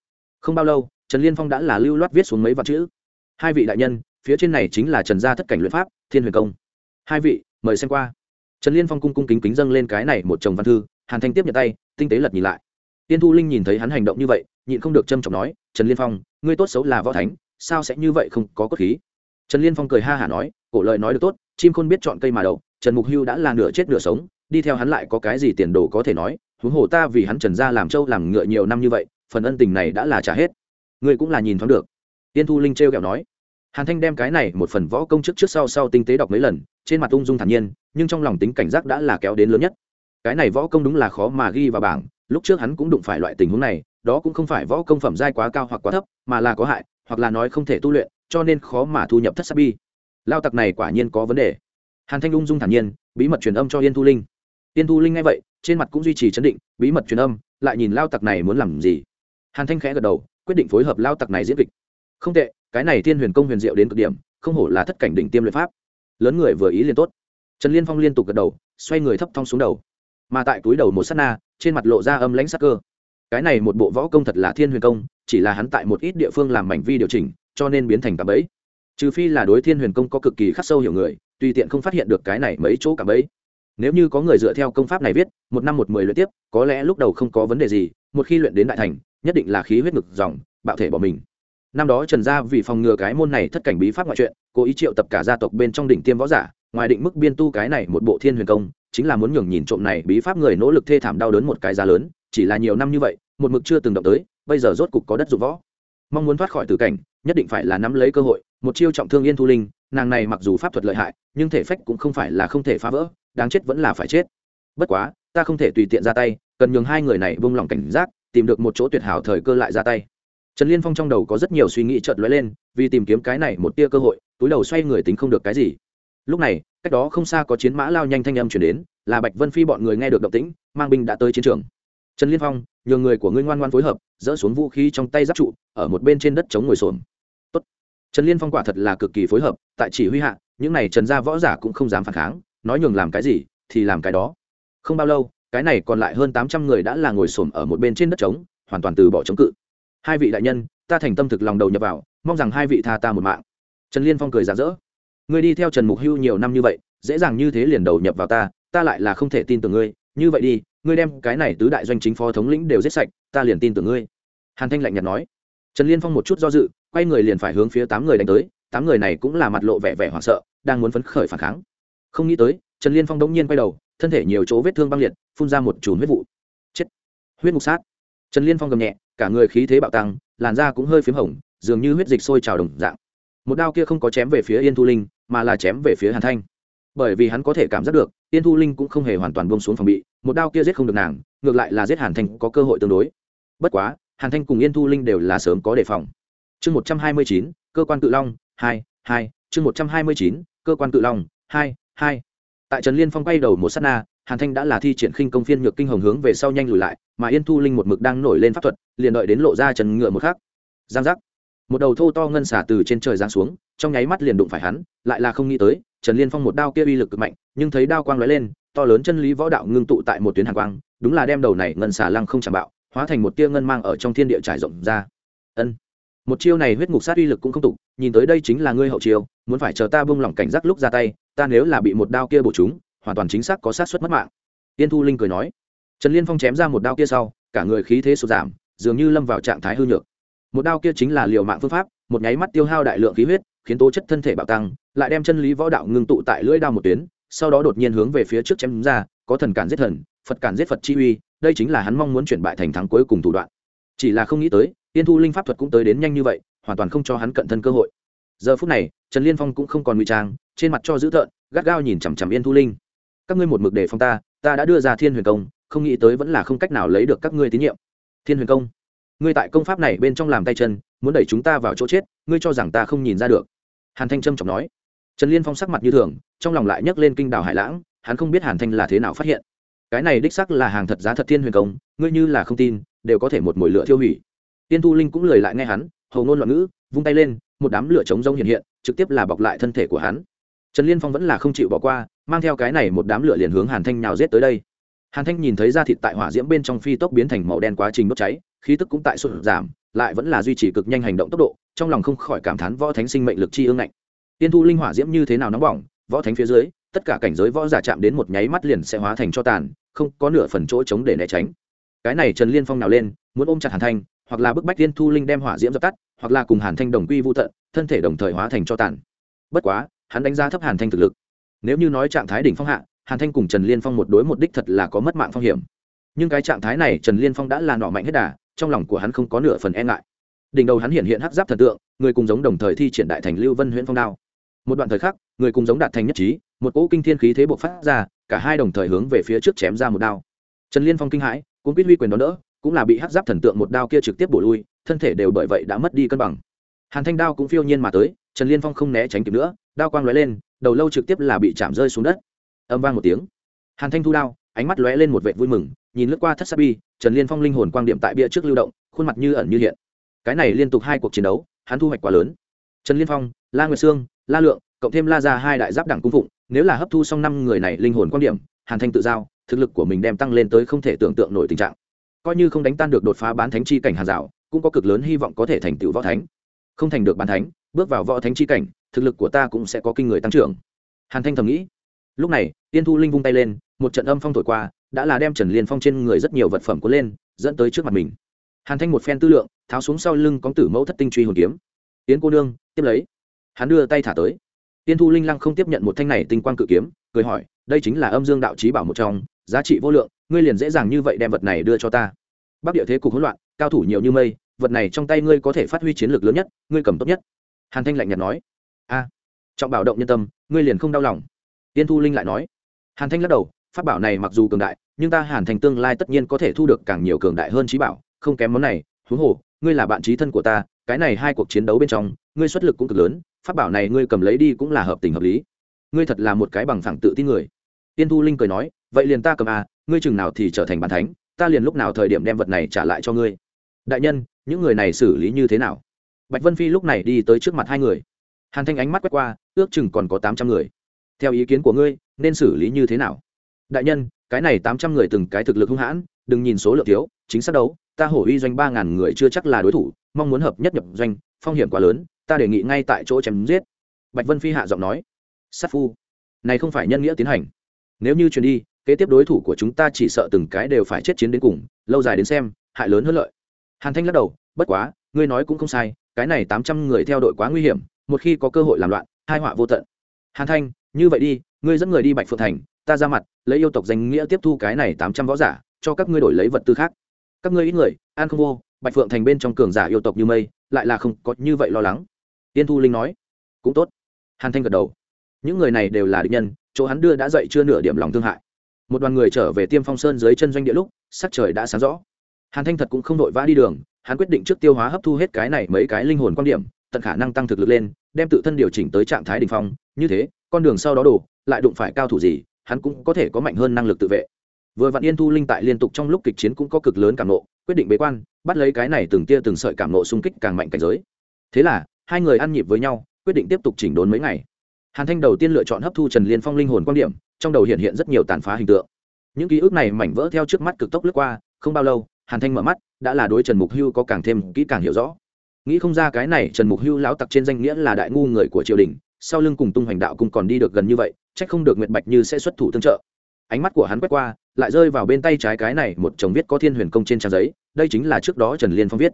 Không bao lâu, trần liên phong đã là lưu loát viết xuống mấy vạn chữ. Hai vị đại nhân, phía trên này chính là trần gia thất cảnh luyện pháp, thiên huyền công. Hai vị, mời xem qua. Trần liên phong cung cung kính kính dâng lên cái này một chồng văn thư, hàn thanh tiếp nhận tay, tinh tế lật nhìn lại. Tiên thu linh nhìn thấy hắn hành động như vậy, nhịn không được trâm trọng nói, trần liên phong, ngươi tốt xấu là võ thánh, sao sẽ như vậy không có cốt khí? Trần liên phong cười ha hả nói, cổ lời nói được tốt, chim khôn biết chọn cây mà đậu, trần mục hưu đã là nửa chết nửa sống, đi theo hắn lại có cái gì tiền đồ có thể nói huống hồ ta vì hắn trần gia làm trâu làm ngựa nhiều năm như vậy, phần ân tình này đã là trả hết. Ngươi cũng là nhìn thoáng được. Tiên thu linh trêu kẹo nói. Hàn thanh đem cái này một phần võ công trước trước sau sau tinh tế đọc mấy lần, trên mặt ung dung thản nhiên, nhưng trong lòng tính cảnh giác đã là kéo đến lớn nhất. Cái này võ công đúng là khó mà ghi vào bảng, lúc trước hắn cũng đụng phải loại tình huống này, đó cũng không phải võ công phẩm giai quá cao hoặc quá thấp, mà là có hại, hoặc là nói không thể tu luyện, cho nên khó mà thu nhập thất sắc bi. Lao tặc này quả nhiên có vấn đề. Hàn thanh ung dung thản nhiên, bí mật truyền âm cho yên thu linh. Tiên thu linh nghe vậy, trên mặt cũng duy trì chấn định, bí mật truyền âm, lại nhìn lao tặc này muốn làm gì. Hàn thanh khẽ gật đầu, quyết định phối hợp lao tặc này diễn kịch. Không tệ, cái này thiên huyền công huyền diệu đến cực điểm, không hổ là thất cảnh đỉnh tiêm luyện pháp. Lớn người vừa ý liền tốt. Trần liên phong liên tục gật đầu, xoay người thấp thong xuống đầu. Mà tại túi đầu một s á t na, trên mặt lộ ra âm lãnh sắc cơ. Cái này một bộ võ công thật là thiên huyền công, chỉ là hắn tại một ít địa phương làm mảnh vi điều chỉnh, cho nên biến thành cả bẫy. Trừ phi là đối thiên huyền công có cực kỳ khắc sâu hiểu người, tùy tiện không phát hiện được cái này mấy chỗ cả bẫy nếu như có người dựa theo công pháp này viết, một năm một mười luyện tiếp, có lẽ lúc đầu không có vấn đề gì, một khi luyện đến đại thành, nhất định là khí huyết ngực dòng, bạo thể bỏ mình. Năm đó trần gia vì phòng ngừa cái môn này thất cảnh bí pháp ngoại truyện, cố ý triệu tập cả gia tộc bên trong đỉnh tiêm võ giả, ngoài định mức biên tu cái này một bộ thiên huyền công, chính là muốn nhường nhìn trộm này bí pháp người nỗ lực thê thảm đau đớn một cái giá lớn, chỉ là nhiều năm như vậy, một mực chưa từng động tới, bây giờ rốt cục có đất dụng võ. Mong muốn thoát khỏi tử cảnh, nhất định phải là nắm lấy cơ hội, một chiêu trọng thương yên thu linh, nàng này mặc dù pháp thuật lợi hại, nhưng thể phách cũng không phải là không thể phá vỡ đáng chết vẫn là phải chết. Bất quá, ta không thể tùy tiện ra tay, cần nhường hai người này vung lòng cảnh giác, tìm được một chỗ tuyệt hảo thời cơ lại ra tay. Trần liên phong trong đầu có rất nhiều suy nghĩ chợt lóe lên, vì tìm kiếm cái này một tia cơ hội, túi đầu xoay người tính không được cái gì. Lúc này, cách đó không xa có chiến mã lao nhanh thanh âm chuyển đến, là bạch vân phi bọn người nghe được động tĩnh, mang binh đã tới chiến trường. Trần liên phong, nhường người của ngươi ngoan ngoan phối hợp, dỡ xuống vũ khí trong tay giáp trụ, ở một bên trên đất chống ngồi xổm. Tốt. trần liên phong quả thật là cực kỳ phối hợp, tại chỉ huy hạ, những này trần gia võ giả cũng không dám phản kháng nói nhường làm cái gì thì làm cái đó. Không bao lâu, cái này còn lại hơn tám trăm người đã là ngồi xổm ở một bên trên đất trống, hoàn toàn từ bỏ chống cự. Hai vị đại nhân, ta thành tâm thực lòng đầu nhập vào, mong rằng hai vị tha ta một mạng. Trần liên phong cười giả dỡ ngươi đi theo trần mục hưu nhiều năm như vậy, dễ dàng như thế liền đầu nhập vào ta ta lại là không thể tin tưởng ngươi. Như vậy đi, ngươi đem cái này tứ đại doanh chính phó thống lĩnh đều giết sạch, ta liền tin tưởng ngươi. Hàn thanh lạnh nhạt nói. Trần liên phong một chút do dự, quay người liền phải hướng phía tám người đánh tới. Tám người này cũng là mặt lộ vẻ vẻ hoảng sợ, đang muốn phấn khởi phản kháng không nghĩ tới, trần liên phong đống nhiên quay đầu, thân thể nhiều chỗ vết thương băng liệt, phun ra một chùm huyết vụ. Chết! Huyết mục sát. Trần liên phong gầm nhẹ, cả người khí thế bạo tăng, làn da cũng hơi p h í m hồng, dường như huyết dịch sôi trào đồng dạng. Một đao kia không có chém về phía yên thu linh, mà là chém về phía hàn thanh. Bởi vì hắn có thể cảm giác được, yên thu linh cũng không hề hoàn toàn bông xuống phòng bị, một đao kia giết không được nàng, ngược lại là giết hàn thanh có cơ hội tương đối. Bất quá, hàn thanh cùng yên thu linh đều là sớm có đề phòng. Chương một trăm hai mươi chín, cơ quan tự long, hai hai, chương một trăm hai mươi chín, cơ quan tự long, hai hai. Tại trần liên phong quay đầu một s á t na, hàn thanh đã là thi triển khinh công phiên nhược kinh hồng hướng về sau nhanh lùi lại, mà yên thu linh một mực đang nổi lên pháp thuật, liền đợi đến lộ ra trần ngựa một khắc. Giang giác. Một đầu thô to ngân xả từ trên trời giáng xuống, trong nháy mắt liền đụng phải hắn, lại là không nghĩ tới, trần liên phong một đao kia uy lực cực mạnh, nhưng thấy đao quang lóe lên, to lớn chân lý võ đạo ngưng tụ tại một tuyến hàng quang, đúng là đem đầu này ngân xả lăng không chạm bạo, hóa thành một tia ngân mang ở trong thiên địa trải rộng ra. Ân. Một chiêu này huyết ngục sát uy lực cũng không tục nhìn tới đây chính là ngươi hậu chiêu, muốn phải chờ ta bung lỏng cảnh giác lúc ra tay ta nếu là bị một đao kia bổ chúng, hoàn toàn chính xác có sát suất mất mạng. Tiên thu linh cười nói. Trần liên phong chém ra một đao kia sau, cả người khí thế sụt giảm, dường như lâm vào trạng thái hư nhược. Một đao kia chính là liều mạng phương pháp, một nháy mắt tiêu hao đại lượng khí huyết, khiến tố chất thân thể bạo tăng, lại đem chân lý võ đạo ngưng tụ tại lưỡi đao một tuyến, sau đó đột nhiên hướng về phía trước chém ra, có thần cản giết thần, phật cản giết phật chi uy, đây chính là hắn mong muốn chuyển bại thành thắng cuối cùng thủ đoạn. Chỉ là không nghĩ tới, tiên thu linh pháp thuật cũng tới đến nhanh như vậy, hoàn toàn không cho hắn cận thân cơ hội. Giờ phút này, trần liên phong cũng không còn ngụy trang trên mặt cho dữ tợn, gắt gao nhìn chằm chằm yên thu linh. Các ngươi một mực đề phòng ta ta đã đưa ra thiên huyền công, không nghĩ tới vẫn là không cách nào lấy được các ngươi tín nhiệm. Thiên huyền công, ngươi tại công pháp này bên trong làm tay chân, muốn đẩy chúng ta vào chỗ chết, ngươi cho rằng ta không nhìn ra được? Hàn thanh trâm trọng nói. Trần liên phong sắc mặt như thường, trong lòng lại nhấc lên kinh đảo hải lãng, hắn không biết hàn thanh là thế nào phát hiện. Cái này đích sắc là hàng thật giá thật thiên huyền công, ngươi như là không tin, đều có thể một mồi lửa thiêu hủy. Tiên thu linh cũng lời lại nghe hắn, hầu ngôn loạn ngữ, vung tay lên, một đám lửa trống rông hiện hiện, trực tiếp là bọc lại thân thể của hắn trần liên phong vẫn là không chịu bỏ qua, mang theo cái này một đám lửa liền hướng hàn thanh nhào giết tới đây. Hàn thanh nhìn thấy da thịt tại hỏa diễm bên trong phi tốc biến thành màu đen quá trình đốt cháy, khí tức cũng tại sụt giảm, lại vẫn là duy trì cực nhanh hành động tốc độ, trong lòng không khỏi cảm thán võ thánh sinh mệnh lực chi ương ngạnh. Tiên thu linh hỏa diễm như thế nào nóng bỏng, võ thánh phía dưới, tất cả cảnh giới võ giả chạm đến một nháy mắt liền sẽ hóa thành cho tàn, không có nửa phần chỗ chống để né tránh. Cái này trần liên phong nào lên, muốn ôm chặt hàn thanh, hoặc là bức bách tiên thu linh đem hỏa diễm dập tắt, hoặc là cùng hàn thanh đồng quy vô tận, thân thể đồng thời hóa thành cho tàn. Bất quá hắn đánh giá thấp hàn thanh thực lực. Nếu như nói trạng thái đỉnh phong hạ, hàn thanh cùng trần liên phong một đối một đích thật là có mất mạng phong hiểm. Nhưng cái trạng thái này trần liên phong đã là nọ mạnh hết đà, trong lòng của hắn không có nửa phần e ngại. Đỉnh đầu hắn hiện hiện hắc giáp thần tượng, người cùng giống đồng thời thi triển đại thành lưu vân huyễn phong đao. Một đoạn thời khắc, người cùng giống đạt thành nhất trí, một cỗ kinh thiên khí thế bộc phát ra, cả hai đồng thời hướng về phía trước chém ra một đao. Trần liên phong kinh hãi cũng biết huy quyền đón đỡ, cũng là bị hắc giáp thần tượng một đao kia trực tiếp bổ lui, thân thể đều bởi vậy đã mất đi cân bằng. Hàn thanh đao cũng phiêu nhiên mà tới, trần liên phong không né tránh kịp nữa đao quang lóe lên, đầu lâu trực tiếp là bị chạm rơi xuống đất. Âm vang một tiếng. Hàn thanh thu đao, ánh mắt lóe lên một vệ vui mừng, nhìn lướt qua thất sát trần liên phong linh hồn quang điểm tại bia trước lưu động, khuôn mặt như ẩn như hiện. Cái này liên tục hai cuộc chiến đấu, hắn thu hoạch quá lớn. Trần liên phong, la nguyệt sương, la lượng, cộng thêm la ra hai đại giáp đẳng cung phụng, nếu là hấp thu xong năm người này linh hồn quan điểm, hàn thanh tự giao, thực lực của mình đem tăng lên tới không thể tưởng tượng nổi tình trạng. Coi như không đánh tan được đột phá bán thánh chi cảnh hàn rào cũng có cực lớn hy vọng có thể thành tựu võ thánh. Không thành được bán thánh bước vào võ thánh chi cảnh, thực lực của ta cũng sẽ có kinh người tăng trưởng. Hàn thanh thầm nghĩ. Lúc này, tiên thu linh vung tay lên, một trận âm phong thổi qua, đã là đem trần liên phong trên người rất nhiều vật phẩm cuốn lên, dẫn tới trước mặt mình. Hàn thanh một phen tư lượng, tháo xuống sau lưng con tử mẫu thất tinh truy hồn kiếm. Yến cô nương, tiếp lấy. Hắn đưa tay thả tới. Tiên thu linh lăng không tiếp nhận một thanh này tinh quang cự kiếm, cười hỏi, đây chính là âm dương đạo trí bảo một trong, giá trị vô lượng, ngươi liền dễ dàng như vậy đem vật này đưa cho ta. Bắc địa thế cục hỗn loạn, cao thủ nhiều như mây, vật này trong tay ngươi có thể phát huy chiến lược lớn nhất, ngươi cầm tốt nhất hàn thanh lạnh nhạt nói, a, trọng bảo động nhân tâm, ngươi liền không đau lòng. Tiên thu linh lại nói, hàn thanh lắc đầu, pháp bảo này mặc dù cường đại, nhưng ta hàn thành tương lai tất nhiên có thể thu được càng nhiều cường đại hơn trí bảo, không kém món này. Huống hồ, ngươi là bạn trí thân của ta, cái này hai cuộc chiến đấu bên trong, ngươi xuất lực cũng cực lớn, pháp bảo này ngươi cầm lấy đi cũng là hợp tình hợp lý. Ngươi thật là một cái bằng phẳng tự tin người. Tiên thu linh cười nói, vậy liền ta cầm à ngươi chừng nào thì trở thành bàn thánh, ta liền lúc nào thời điểm đem vật này trả lại cho ngươi. Đại nhân, những người này xử lý như thế nào? Bạch vân phi lúc này đi tới trước mặt hai người. Hàn thanh ánh mắt quét qua, ước chừng còn có tám trăm người. Theo ý kiến của ngươi, nên xử lý như thế nào? Đại nhân, cái này tám trăm người từng cái thực lực hung hãn, đừng nhìn số lượng thiếu, chính xác đấu, ta hổ uy doanh ba ngàn người chưa chắc là đối thủ, mong muốn hợp nhất nhập doanh, phong hiểm quá lớn, ta đề nghị ngay tại chỗ chém giết. Bạch vân phi hạ giọng nói. Sát phu, này không phải nhân nghĩa tiến hành. Nếu như truyền đi, kế tiếp đối thủ của chúng ta chỉ sợ từng cái đều phải chết chiến đến cùng, lâu dài đến xem, hại lớn hơn lợi. Hàn thanh lắc đầu, bất quá ngươi nói cũng không sai, cái này tám trăm người theo đội quá nguy hiểm, một khi có cơ hội làm loạn hai họa vô tận. Hàn thanh, như vậy đi, ngươi dẫn người đi bạch phượng thành, ta ra mặt, lấy yêu tộc danh nghĩa tiếp thu cái này tám trăm võ giả, cho các ngươi đổi lấy vật tư khác. Các ngươi ít người an không vô, bạch phượng thành bên trong cường giả yêu tộc như mây, lại là không có như vậy lo lắng. Tiên thu linh nói, cũng tốt. Hàn thanh gật đầu. Những người này đều là địch nhân, chỗ hắn đưa đã dậy chưa nửa điểm lòng thương hại. Một đoàn người trở về tiêm phong sơn dưới chân doanh địa lúc, sắc trời đã sáng rõ. Hàn thanh thật cũng không đội vã đi đường hắn quyết định trước tiêu hóa hấp thu hết cái này mấy cái linh hồn quan điểm, tận khả năng tăng thực lực lên, đem tự thân điều chỉnh tới trạng thái đ ỉ n h phong. Như thế, con đường sau đó đổ, lại đụng phải cao thủ gì, hắn cũng có thể có mạnh hơn năng lực tự vệ. Vừa vặn yên thu linh tại liên tục trong lúc kịch chiến cũng có cực lớn cảm nộ, quyết định bế quan, bắt lấy cái này từng tia từng sợi cảm nộ xung kích càng mạnh cảnh giới. Thế là, hai người ăn nhịp với nhau, quyết định tiếp tục chỉnh đốn mấy ngày. Hàn thanh đầu tiên lựa chọn hấp thu trần liên phong linh hồn quan điểm, trong đầu hiện hiện rất nhiều tàn phá hình tượng. Những ký ức này mảnh vỡ theo trước mắt cực tốc lướt qua, không bao lâu, hàn thanh mở mắt đã là đối trần mục hưu có càng thêm kỹ càng hiểu rõ. Nghĩ không ra cái này trần mục hưu lão tặc trên danh nghĩa là đại ngu người của triều đình, sau lưng cùng tung hoành đạo cũng còn đi được gần như vậy trách không được nguyệt bạch như sẽ xuất thủ tương trợ. Ánh mắt của hắn quét qua, lại rơi vào bên tay trái cái này một chồng viết có thiên huyền công trên trang giấy, đây chính là trước đó trần liên phong viết.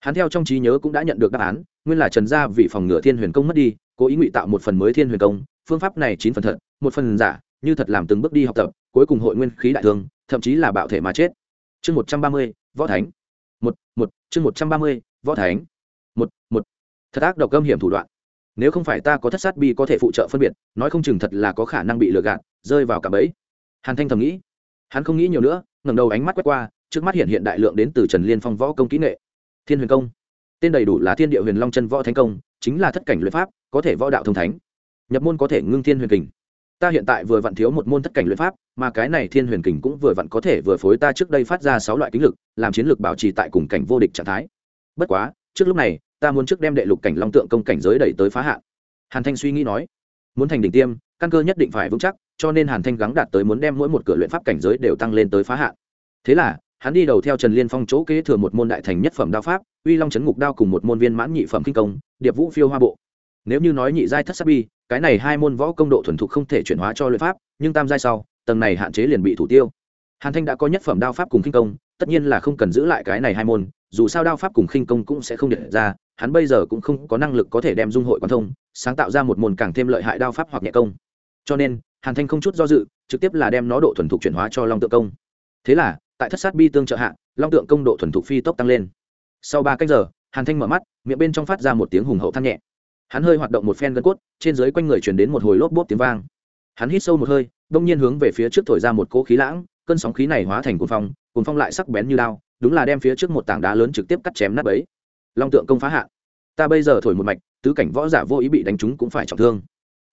Hắn theo trong trí nhớ cũng đã nhận được đáp án, nguyên là trần gia vì phòng ngừa thiên huyền công mất đi, cố ý ngụy tạo một phần mới thiên huyền công, phương pháp này chín phần thật, một phần giả, như thật làm từng bước đi học tập, cuối cùng hội nguyên khí đại thương, thậm chí là bạo thể mà chết. Chương một trăm ba mươi, võ thánh một một, chương một trăm ba mươi, võ thánh. Một một. Thật ác độc âm hiểm thủ đoạn. Nếu không phải ta có thất sát bi có thể phụ trợ phân biệt, nói không chừng thật là có khả năng bị lừa gạt, rơi vào cả bẫy. Hàn thanh thầm nghĩ. Hắn không nghĩ nhiều nữa, ngẩng đầu ánh mắt quét qua, trước mắt hiện hiện đại lượng đến từ trần liên phong võ công kỹ nghệ. Thiên huyền công. Tên đầy đủ là thiên địa huyền long chân võ thánh công, chính là thất cảnh luyện pháp, có thể võ đạo thông thánh. Nhập môn có thể ngưng thiên huyền kình ta hiện tại vừa vặn thiếu một môn thất cảnh luyện pháp, mà cái này thiên huyền kình cũng vừa vặn có thể vừa phối ta trước đây phát ra sáu loại kính lực, làm chiến lược bảo trì tại cùng cảnh vô địch trạng thái. Bất quá, trước lúc này, ta muốn trước đem đệ lục cảnh long tượng công cảnh giới đẩy tới phá hạn. Hàn thanh suy nghĩ nói, muốn thành đỉnh tiêm, căn cơ nhất định phải vững chắc, cho nên hàn thanh gắng đạt tới muốn đem mỗi một cửa luyện pháp cảnh giới đều tăng lên tới phá hạn. Thế là, hắn đi đầu theo trần liên phong chỗ kế thừa một môn đại thành nhất phẩm đao pháp, uy long chấn ngục đao cùng một môn viên mãn nhị phẩm kinh công, điệp vũ phiêu hoa bộ. Nếu như nói nhị giai thất sắc bi cái này hai môn võ công độ thuần thục không thể chuyển hóa cho luyện pháp, nhưng tam giai sau, tầng này hạn chế liền bị thủ tiêu. Hàn thanh đã có nhất phẩm đao pháp cùng kinh công, tất nhiên là không cần giữ lại cái này hai môn, dù sao đao pháp cùng khinh công cũng sẽ không để ra, hắn bây giờ cũng không có năng lực có thể đem dung hội quan thông, sáng tạo ra một môn càng thêm lợi hại đao pháp hoặc nhẹ công. Cho nên, hàn thanh không chút do dự, trực tiếp là đem nó độ thuần thục chuyển hóa cho long tượng công. Thế là, tại thất sát bi tương trợ hạ, long tượng công độ thuần thục phi tốc tăng lên. Sau ba cách giờ, hàn thanh mở mắt, miệng bên trong phát ra một tiếng hùng hậu than nhẹ hắn hơi hoạt động một phen gân cốt, trên dưới quanh người chuyển đến một hồi lốp bốp tiếng vang. Hắn hít sâu một hơi, đông nhiên hướng về phía trước thổi ra một cỗ khí lãng, cơn sóng khí này hóa thành cuồng phong cuồng phong lại sắc bén như lao đúng là đem phía trước một tảng đá lớn trực tiếp cắt chém nát ấy long tượng công phá hạ ta bây giờ thổi một mạch, tứ cảnh võ giả vô ý bị đánh trúng cũng phải trọng thương.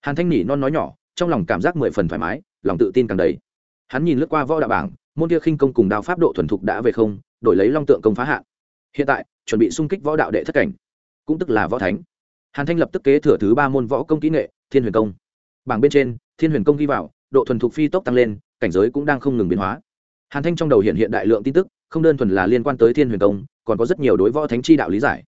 Hàn thanh nỉ non nói nhỏ, trong lòng cảm giác mười phần thoải mái, lòng tự tin càng đầy. Hắn nhìn lướt qua võ đạo bảng, môn kia khinh công cùng đao pháp độ thuần thục đã về không, đổi lấy long tượng công phá hạ hiện tại, chuẩn bị xung kích võ đạo đệ thất cảnh. Cũng tức là võ thánh hàn thanh lập tức kế thừa thứ ba môn võ công kỹ nghệ, thiên huyền công. Bảng bên trên, thiên huyền công ghi vào, độ thuần thục phi tốc tăng lên, cảnh giới cũng đang không ngừng biến hóa. Hàn thanh trong đầu hiện hiện đại lượng tin tức, không đơn thuần là liên quan tới thiên huyền công, còn có rất nhiều đối võ thánh chi đạo lý giải.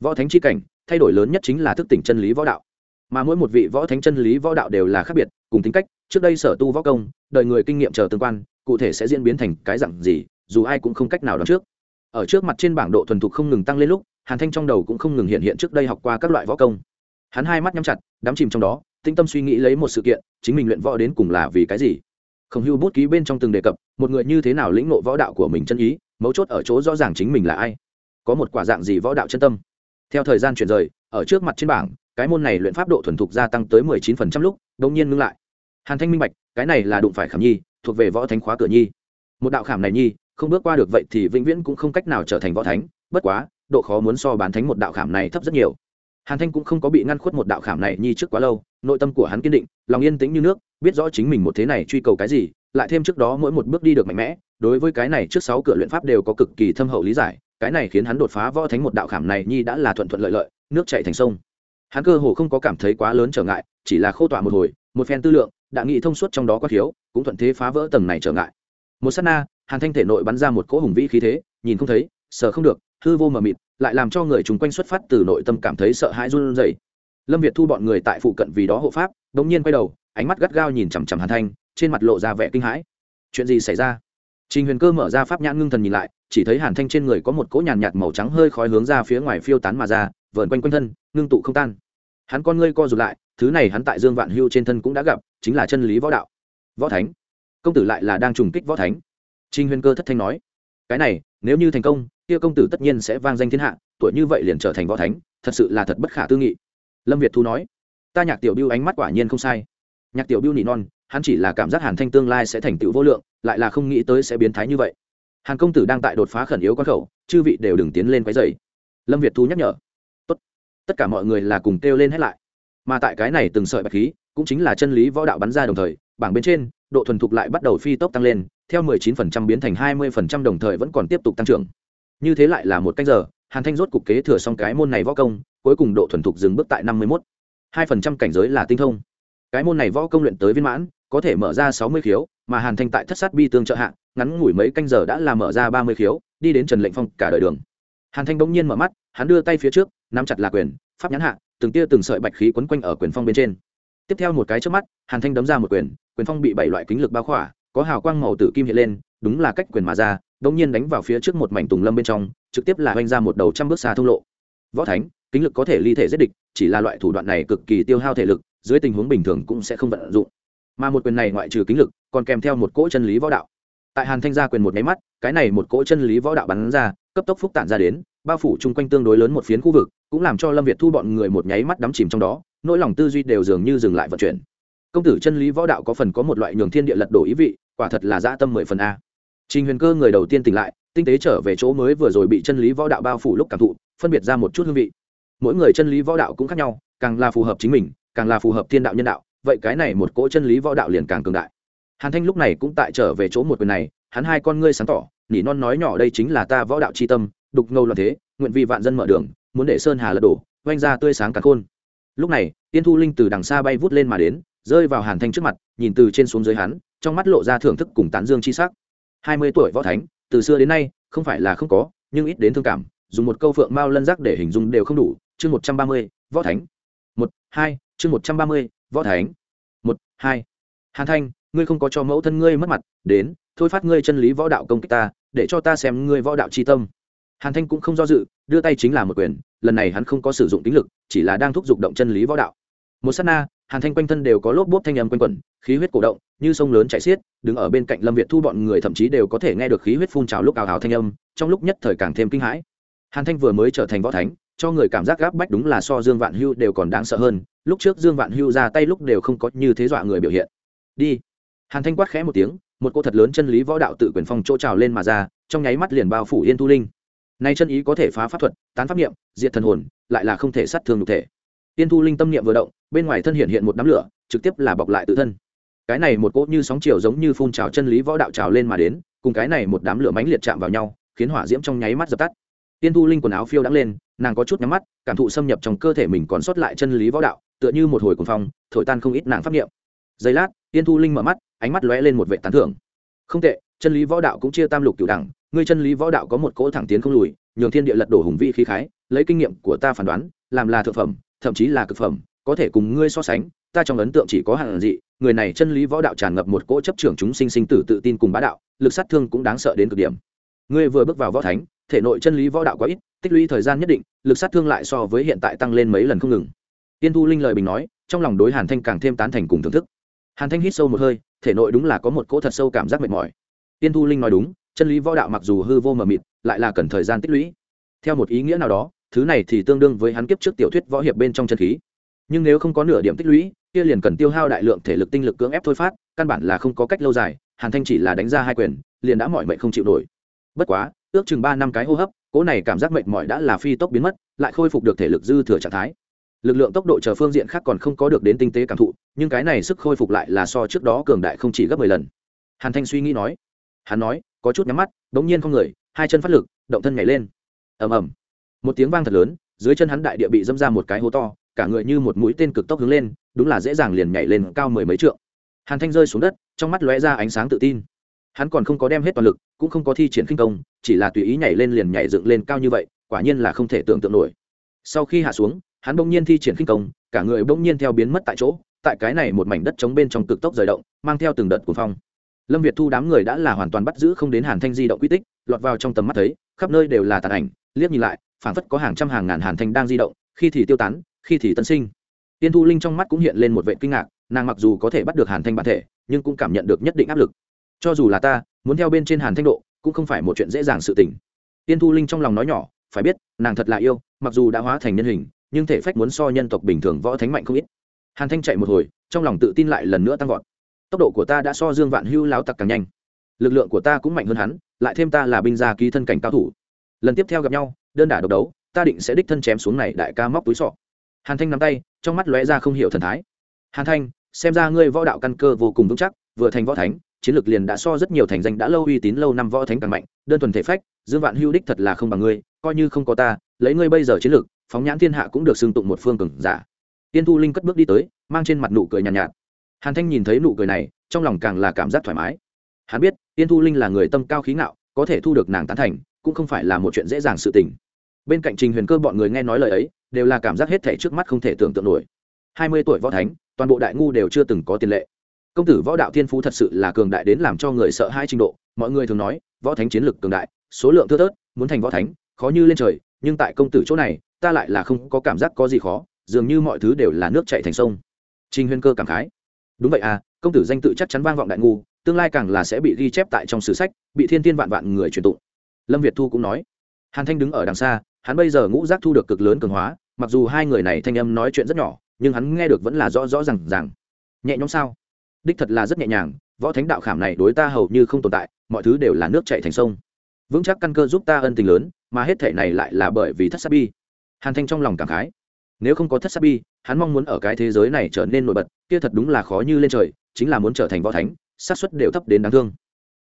Võ thánh chi cảnh, thay đổi lớn nhất chính là thức tỉnh chân lý võ đạo. Mà mỗi một vị võ thánh chân lý võ đạo đều là khác biệt, cùng tính cách, trước đây sở tu võ công, đời người kinh nghiệm chờ tương quan, cụ thể sẽ diễn biến thành cái dặn gì, dù ai cũng không cách nào đoán trước. Ở trước mặt trên bảng độ thuần thục không ngừng tăng lên lúc hàn thanh trong đầu cũng không ngừng hiện hiện trước đây học qua các loại võ công. Hắn hai mắt nhắm chặt, đắm chìm trong đó tinh tâm suy nghĩ lấy một sự kiện, chính mình luyện võ đến cùng là vì cái gì. Không hưu bút ký bên trong từng đề cập, một người như thế nào lĩnh ngộ võ đạo của mình chân ý, mấu chốt ở chỗ rõ ràng chính mình là ai. Có một quả dạng gì võ đạo chân tâm. Theo thời gian chuyển rời, ở trước mặt trên bảng, cái môn này luyện pháp độ thuần thục gia tăng tới mười chín phần trăm lúc đông nhiên ngưng lại. Hàn thanh minh bạch, cái này là đụng phải khảm nhi, thuộc về võ thánh khóa cửa nhi. Một đạo khảm này nhi, không bước qua được vậy thì vĩnh viễn cũng không cách nào trở thành võ thánh, bất quá độ khó muốn so bán thánh một đạo khảm này thấp rất nhiều. Hàn thanh cũng không có bị ngăn khuất một đạo khảm này nhi trước quá lâu, nội tâm của hắn kiên định, lòng yên tĩnh như nước, biết rõ chính mình một thế này truy cầu cái gì, lại thêm trước đó mỗi một bước đi được mạnh mẽ, đối với cái này trước sáu cửa luyện pháp đều có cực kỳ thâm hậu lý giải, cái này khiến hắn đột phá võ thánh một đạo khảm này nhi đã là thuận thuận lợi lợi, nước chạy thành sông. Hắn cơ hồ không có cảm thấy quá lớn trở ngại, chỉ là khô tỏa một hồi, một phen tư lượng, đã nghị thông suốt trong đó có thiếu, cũng thuận thế phá vỡ tầng này trở ngại. Một sát na, hàn thanh thể nội bắn ra một cỗ hùng vĩ khí thế, nhìn không thấy sợ không được hư vô mờ mịt, lại làm cho người chung quanh xuất phát từ nội tâm cảm thấy sợ hãi run rẩy. Lâm việt thu bọn người tại phụ cận vì đó hộ pháp đ ỗ n g nhiên quay đầu, ánh mắt gắt gao nhìn chằm chằm hàn thanh, trên mặt lộ ra vẻ kinh hãi. Chuyện gì xảy ra? Trình huyền cơ mở ra pháp nhãn ngưng thần nhìn lại, chỉ thấy hàn thanh trên người có một cỗ nhàn nhạt màu trắng hơi khói hướng ra phía ngoài phiêu tán mà ra, vờn quanh quanh thân, ngưng tụ không tan. Hắn con ngươi co rụt lại, thứ này hắn tại dương vạn hưu trên thân cũng đã gặp, chính là chân lý võ đạo. Võ thánh. Công tử lại là đang trùng kích võ thánh. Trình huyền cơ thất thanh nói, cái này, nếu như thành công kia công tử tất nhiên sẽ vang danh thiên hạ, tuổi như vậy liền trở thành võ thánh, thật sự là thật bất khả tư nghị. Lâm việt thu nói, ta nhạc tiểu biêu ánh mắt quả nhiên không sai. Nhạc tiểu biêu nỉ non, hắn chỉ là cảm giác hàn thanh tương lai sẽ thành tựu vô lượng, lại là không nghĩ tới sẽ biến thái như vậy. Hàn công tử đang tại đột phá khẩn yếu quan khẩu, chư vị đều đừng tiến lên quái dày lâm việt thu nhắc nhở, Tốt. tất cả mọi người là cùng kêu lên hết lại. Mà tại cái này từng sợi bạch khí, cũng chính là chân lý võ đạo bắn ra đồng thời, bảng bên trên, độ thuần thục lại bắt đầu phi tốc tăng lên, theo 19% biến thành 20% đồng thời vẫn còn tiếp tục tăng trưởng như thế lại là một canh giờ, hàn thanh rốt cục kế thừa xong cái môn này võ công, cuối cùng độ thuần thục dừng bước tại 51. 2% cảnh giới là tinh thông. Cái môn này võ công luyện tới viên mãn, có thể mở ra 60 khiếu, mà hàn thanh tại thất sát bi tương trợ hạng ngắn ngủi mấy canh giờ đã là mở ra 30 khiếu, đi đến trần lệnh phong cả đời đường. Hàn thanh bỗng nhiên mở mắt, hắn đưa tay phía trước, nắm chặt là quyền, pháp nhãn hạ, từng tia từng sợi bạch khí quấn quanh ở quyền phong bên trên. Tiếp theo một cái trước mắt, hàn thanh đấm ra một quyền quyền phong bị bảy loại kính lực bao khỏa, có hào quang màu tử kim hiện lên, đúng là cách quyền mà ra đột nhiên đánh vào phía trước một mảnh tùng lâm bên trong, trực tiếp là hoành ra một đầu trăm bước xa thông lộ. Võ thánh, kính lực có thể ly thể giết địch, chỉ là loại thủ đoạn này cực kỳ tiêu hao thể lực, dưới tình huống bình thường cũng sẽ không vận dụng. Mà một quyền này ngoại trừ kính lực, còn kèm theo một cỗ chân lý võ đạo. Tại hàn thanh gia quyền một máy mắt, cái này một cỗ chân lý võ đạo bắn ra, cấp tốc phúc tản ra đến, bao phủ chung quanh tương đối lớn một phiến khu vực, cũng làm cho lâm việt thu bọn người một nháy mắt đắm chìm trong đó, nỗi lòng tư duy đều dường như dừng lại vận chuyển. Công tử chân lý võ đạo có phần có một loại nhường thiên địa lật đổ ý vị, quả thật là dã tâm mười phần a trình huyền cơ người đầu tiên tỉnh lại, tinh tế trở về chỗ mới vừa rồi bị chân lý võ đạo bao phủ lúc cảm thụ, phân biệt ra một chút hương vị. Mỗi người chân lý võ đạo cũng khác nhau, càng là phù hợp chính mình, càng là phù hợp thiên đạo nhân đạo, vậy cái này một cỗ chân lý võ đạo liền càng cường đại. Hàn thanh lúc này cũng tại trở về chỗ một quyền này, hắn hai con ngươi sáng tỏ, nỉ non nói nhỏ đây chính là ta võ đạo c h i tâm, đục ngầu loạn thế, nguyện vì vạn dân mở đường, muốn để sơn hà lật đổ oanh ra tươi sáng cả khôn. Lúc này, tiên thu linh từ đằng xa bay vút lên mà đến, rơi vào hàn thanh trước mặt, nhìn từ trên xuống dưới hắn, trong mắt lộ ra thưởng thức cùng tán dương c h i s ắ c hai mươi tuổi võ thánh, từ xưa đến nay, không phải là không có, nhưng ít đến thương cảm, dùng một câu phượng mao lân giác để hình dung đều không đủ, chương một trăm ba mươi, võ thánh. Một, hai, chương một trăm ba mươi, võ thánh. Một, hai. Hàn thanh, ngươi không có cho mẫu thân ngươi mất mặt, đến, thôi phát ngươi chân lý võ đạo công kích ta, để cho ta xem ngươi võ đạo c h i tâm. Hàn thanh cũng không do dự, đưa tay chính là một quyền, lần này hắn không có sử dụng tính lực, chỉ là đang thúc giục động chân lý võ đạo. Một s á t na, hàn thanh quanh thân đều có lốp bốp thanh âm quanh quẩn, khí huyết cổ động như sông lớn chảy xiết, đứng ở bên cạnh lâm việt thu bọn người thậm chí đều có thể nghe được khí huyết phun trào lúc ào ào thanh âm, trong lúc nhất thời càng thêm kinh hãi. Hàn thanh vừa mới trở thành võ thánh, cho người cảm giác gáp bách đúng là so dương vạn hưu đều còn đáng sợ hơn, lúc trước dương vạn hưu ra tay lúc đều không có như thế dọa người biểu hiện. Đi. Hàn thanh quát khẽ một tiếng, một cô thật lớn chân lý võ đạo tự quyền phong chỗ trào lên mà ra, trong nháy mắt liền bao phủ yên tu linh. Nay chân ý có thể phá pháp thuật, tán pháp niệm, diệt thần hồn, lại là không thể sát thương nhục thể. Yên tu linh tâm niệm vừa động, bên ngoài thân hiện hiện một đám lửa, trực tiếp là bọc lại tự thân cái này một cỗ như sóng chiều giống như phun trào chân lý võ đạo trào lên mà đến, cùng cái này một đám lửa mánh liệt chạm vào nhau, khiến hỏa diễm trong nháy mắt dập tắt. Tiên thu linh quần áo phiêu đắng lên, nàng có chút nhắm mắt, cảm thụ xâm nhập trong cơ thể mình còn sót lại chân lý võ đạo, tựa như một hồi cuồng phong, thổi tan không ít nàng pháp niệm. Giây lát, tiên thu linh mở mắt, ánh mắt lóe lên một vệ tán thưởng. Không tệ, chân lý võ đạo cũng chia tam lục cửu đẳng, ngươi chân lý võ đạo có một cỗ thẳng tiến không lùi, nhường thiên địa lật đổ hùng vĩ khí khái, lấy kinh nghiệm của ta phán đoán, làm là thượng phẩm, thậm chí là cực phẩm có thể cùng ngươi so sánh, ta trong ấn tượng chỉ có hạng dị, người này chân lý võ đạo tràn ngập một cỗ chấp trưởng chúng sinh sinh tử tự tin cùng bá đạo, lực sát thương cũng đáng sợ đến cực điểm. Ngươi vừa bước vào võ thánh, thể nội chân lý võ đạo quá ít, tích lũy thời gian nhất định, lực sát thương lại so với hiện tại tăng lên mấy lần không ngừng. Tiên thu linh lời bình nói, trong lòng đối hàn thanh càng thêm tán thành cùng thưởng thức. Hàn thanh hít sâu một hơi, thể nội đúng là có một cỗ thật sâu cảm giác mệt mỏi. Tiên thu linh nói đúng, chân lý võ đạo mặc dù hư vô mờ mịt, lại là cần thời gian tích lũy. Theo một ý nghĩa nào đó, thứ này thì tương đương với hắn kiếp trước tiểu thuyết võ hiệp bên trong chân khí nhưng nếu không có nửa điểm tích lũy, kia liền cần tiêu hao đại lượng thể lực tinh lực cưỡng ép thôi phát, căn bản là không có cách lâu dài, hàn thanh chỉ là đánh ra hai quyền, liền đã mọi mệnh không chịu nổi. Bất quá, ước chừng ba năm cái hô hấp cỗ này cảm giác mệt mỏi đã là phi tốc biến mất, lại khôi phục được thể lực dư thừa trạng thái. Lực lượng tốc độ chờ phương diện khác còn không có được đến tinh tế cảm thụ, nhưng cái này sức khôi phục lại là so trước đó cường đại không chỉ gấp mười lần. Hàn thanh suy nghĩ nói, hắn nói, có chút nhắm mắt đ ỗ n g nhiên không người, hai chân phát lực, động thân nhảy lên. Ầm ầm. Một tiếng vang thật lớn, dưới chân hắn đại địa bị dâm ra một cái hố to cả người như một mũi tên cực tốc hướng lên, đúng là dễ dàng liền nhảy lên cao mười mấy trượng. Hàn thanh rơi xuống đất, trong mắt lóe ra ánh sáng tự tin. Hắn còn không có đem hết toàn lực, cũng không có thi triển khinh công, chỉ là tùy ý nhảy lên liền nhảy dựng lên cao như vậy, quả nhiên là không thể tưởng tượng nổi. Sau khi hạ xuống, hắn bỗng nhiên thi triển khinh công, cả người bỗng nhiên theo biến mất tại chỗ, tại cái này một mảnh đất chống bên trong cực tốc rời động, mang theo từng đợt cuồng phong. Lâm việt thu đám người đã là hoàn toàn bắt giữ không đến hàn thanh di động quy tích, lọt vào trong tầm mắt thấy, khắp nơi đều là tàn ảnh, liếc nhìn lại, phảng phất có hàng trăm hàng ngàn hàn thanh đang di động, khi thì tiêu tán khi thì tân sinh. Tiên thu linh trong mắt cũng hiện lên một vệ kinh ngạc, nàng mặc dù có thể bắt được hàn thanh bản thể, nhưng cũng cảm nhận được nhất định áp lực. Cho dù là ta, muốn theo bên trên hàn thanh độ, cũng không phải một chuyện dễ dàng sự tình. Tiên thu linh trong lòng nói nhỏ, phải biết, nàng thật là yêu, mặc dù đã hóa thành nhân hình, nhưng thể phách muốn so nhân tộc bình thường võ thánh mạnh không ít. Hàn thanh chạy một hồi, trong lòng tự tin lại lần nữa tăng vọt. Tốc độ của ta đã so dương vạn hưu láo tặc càng nhanh. Lực lượng của ta cũng mạnh hơn hắn, lại thêm ta là binh gia ký thân cảnh cao thủ. Lần tiếp theo gặp nhau, đơn đả độc đấu, ta định sẽ đích thân chém xuống này đại ca móc túi sọ hàn thanh nắm tay trong mắt lóe ra không hiểu thần thái. Hàn thanh xem ra ngươi võ đạo căn cơ vô cùng vững chắc vừa thành võ thánh chiến lược liền đã so rất nhiều thành danh đã lâu uy tín lâu năm võ thánh càng mạnh đơn thuần thể phách dương vạn hưu đích thật là không bằng ngươi coi như không có ta lấy ngươi bây giờ chiến lược phóng nhãn thiên hạ cũng được xưng tụng một phương cường giả. Tiên thu linh cất bước đi tới mang trên mặt nụ cười nhàn nhạt, nhạt. Hàn thanh nhìn thấy nụ cười này trong lòng càng là cảm giác thoải mái. Hắn biết tiên thu linh là người tâm cao khí ngạo có thể thu được nàng tán thành cũng không phải là một chuyện dễ dàng sự tình. Bên cạnh trình huyền cơ bọn người nghe nói lời ấy đều là cảm giác hết thể trước mắt không thể tưởng tượng nổi. Hai mươi tuổi võ thánh, toàn bộ đại ngu đều chưa từng có tiền lệ. Công tử võ đạo thiên phú thật sự là cường đại đến làm cho người sợ hai trình độ, mọi người thường nói, võ thánh chiến lực cường đại, số lượng thưa thớt, muốn thành võ thánh, khó như lên trời, nhưng tại công tử chỗ này, ta lại là không có cảm giác có gì khó, dường như mọi thứ đều là nước chạy thành sông. Trình huyên cơ cảm khái. Đúng vậy à công tử danh tự chắc chắn vang vọng đại ngu, tương lai càng là sẽ bị ghi chép tại trong sử sách, bị thiên tiên vạn vạn người truyền tụng. Lâm việt thu cũng nói. Hàn thanh đứng ở đằng xa hắn bây giờ ngũ giác thu được cực lớn cường hóa, mặc dù hai người này thanh âm nói chuyện rất nhỏ, nhưng hắn nghe được vẫn là rõ rõ r à n g rằng nhẹ nhõm sao? Đích thật là rất nhẹ nhàng, võ thánh đạo khảm này đối ta hầu như không tồn tại, mọi thứ đều là nước chạy thành sông. Vững chắc căn cơ giúp ta ân tình lớn, mà hết thể này lại là bởi vì thất sát bi. Hàn thanh trong lòng cảm khái. Nếu không có thất sát bi, hắn mong muốn ở cái thế giới này trở nên nổi bật, kia thật đúng là khó như lên trời, chính là muốn trở thành võ thánh, xác suất đều thấp đến đáng thương.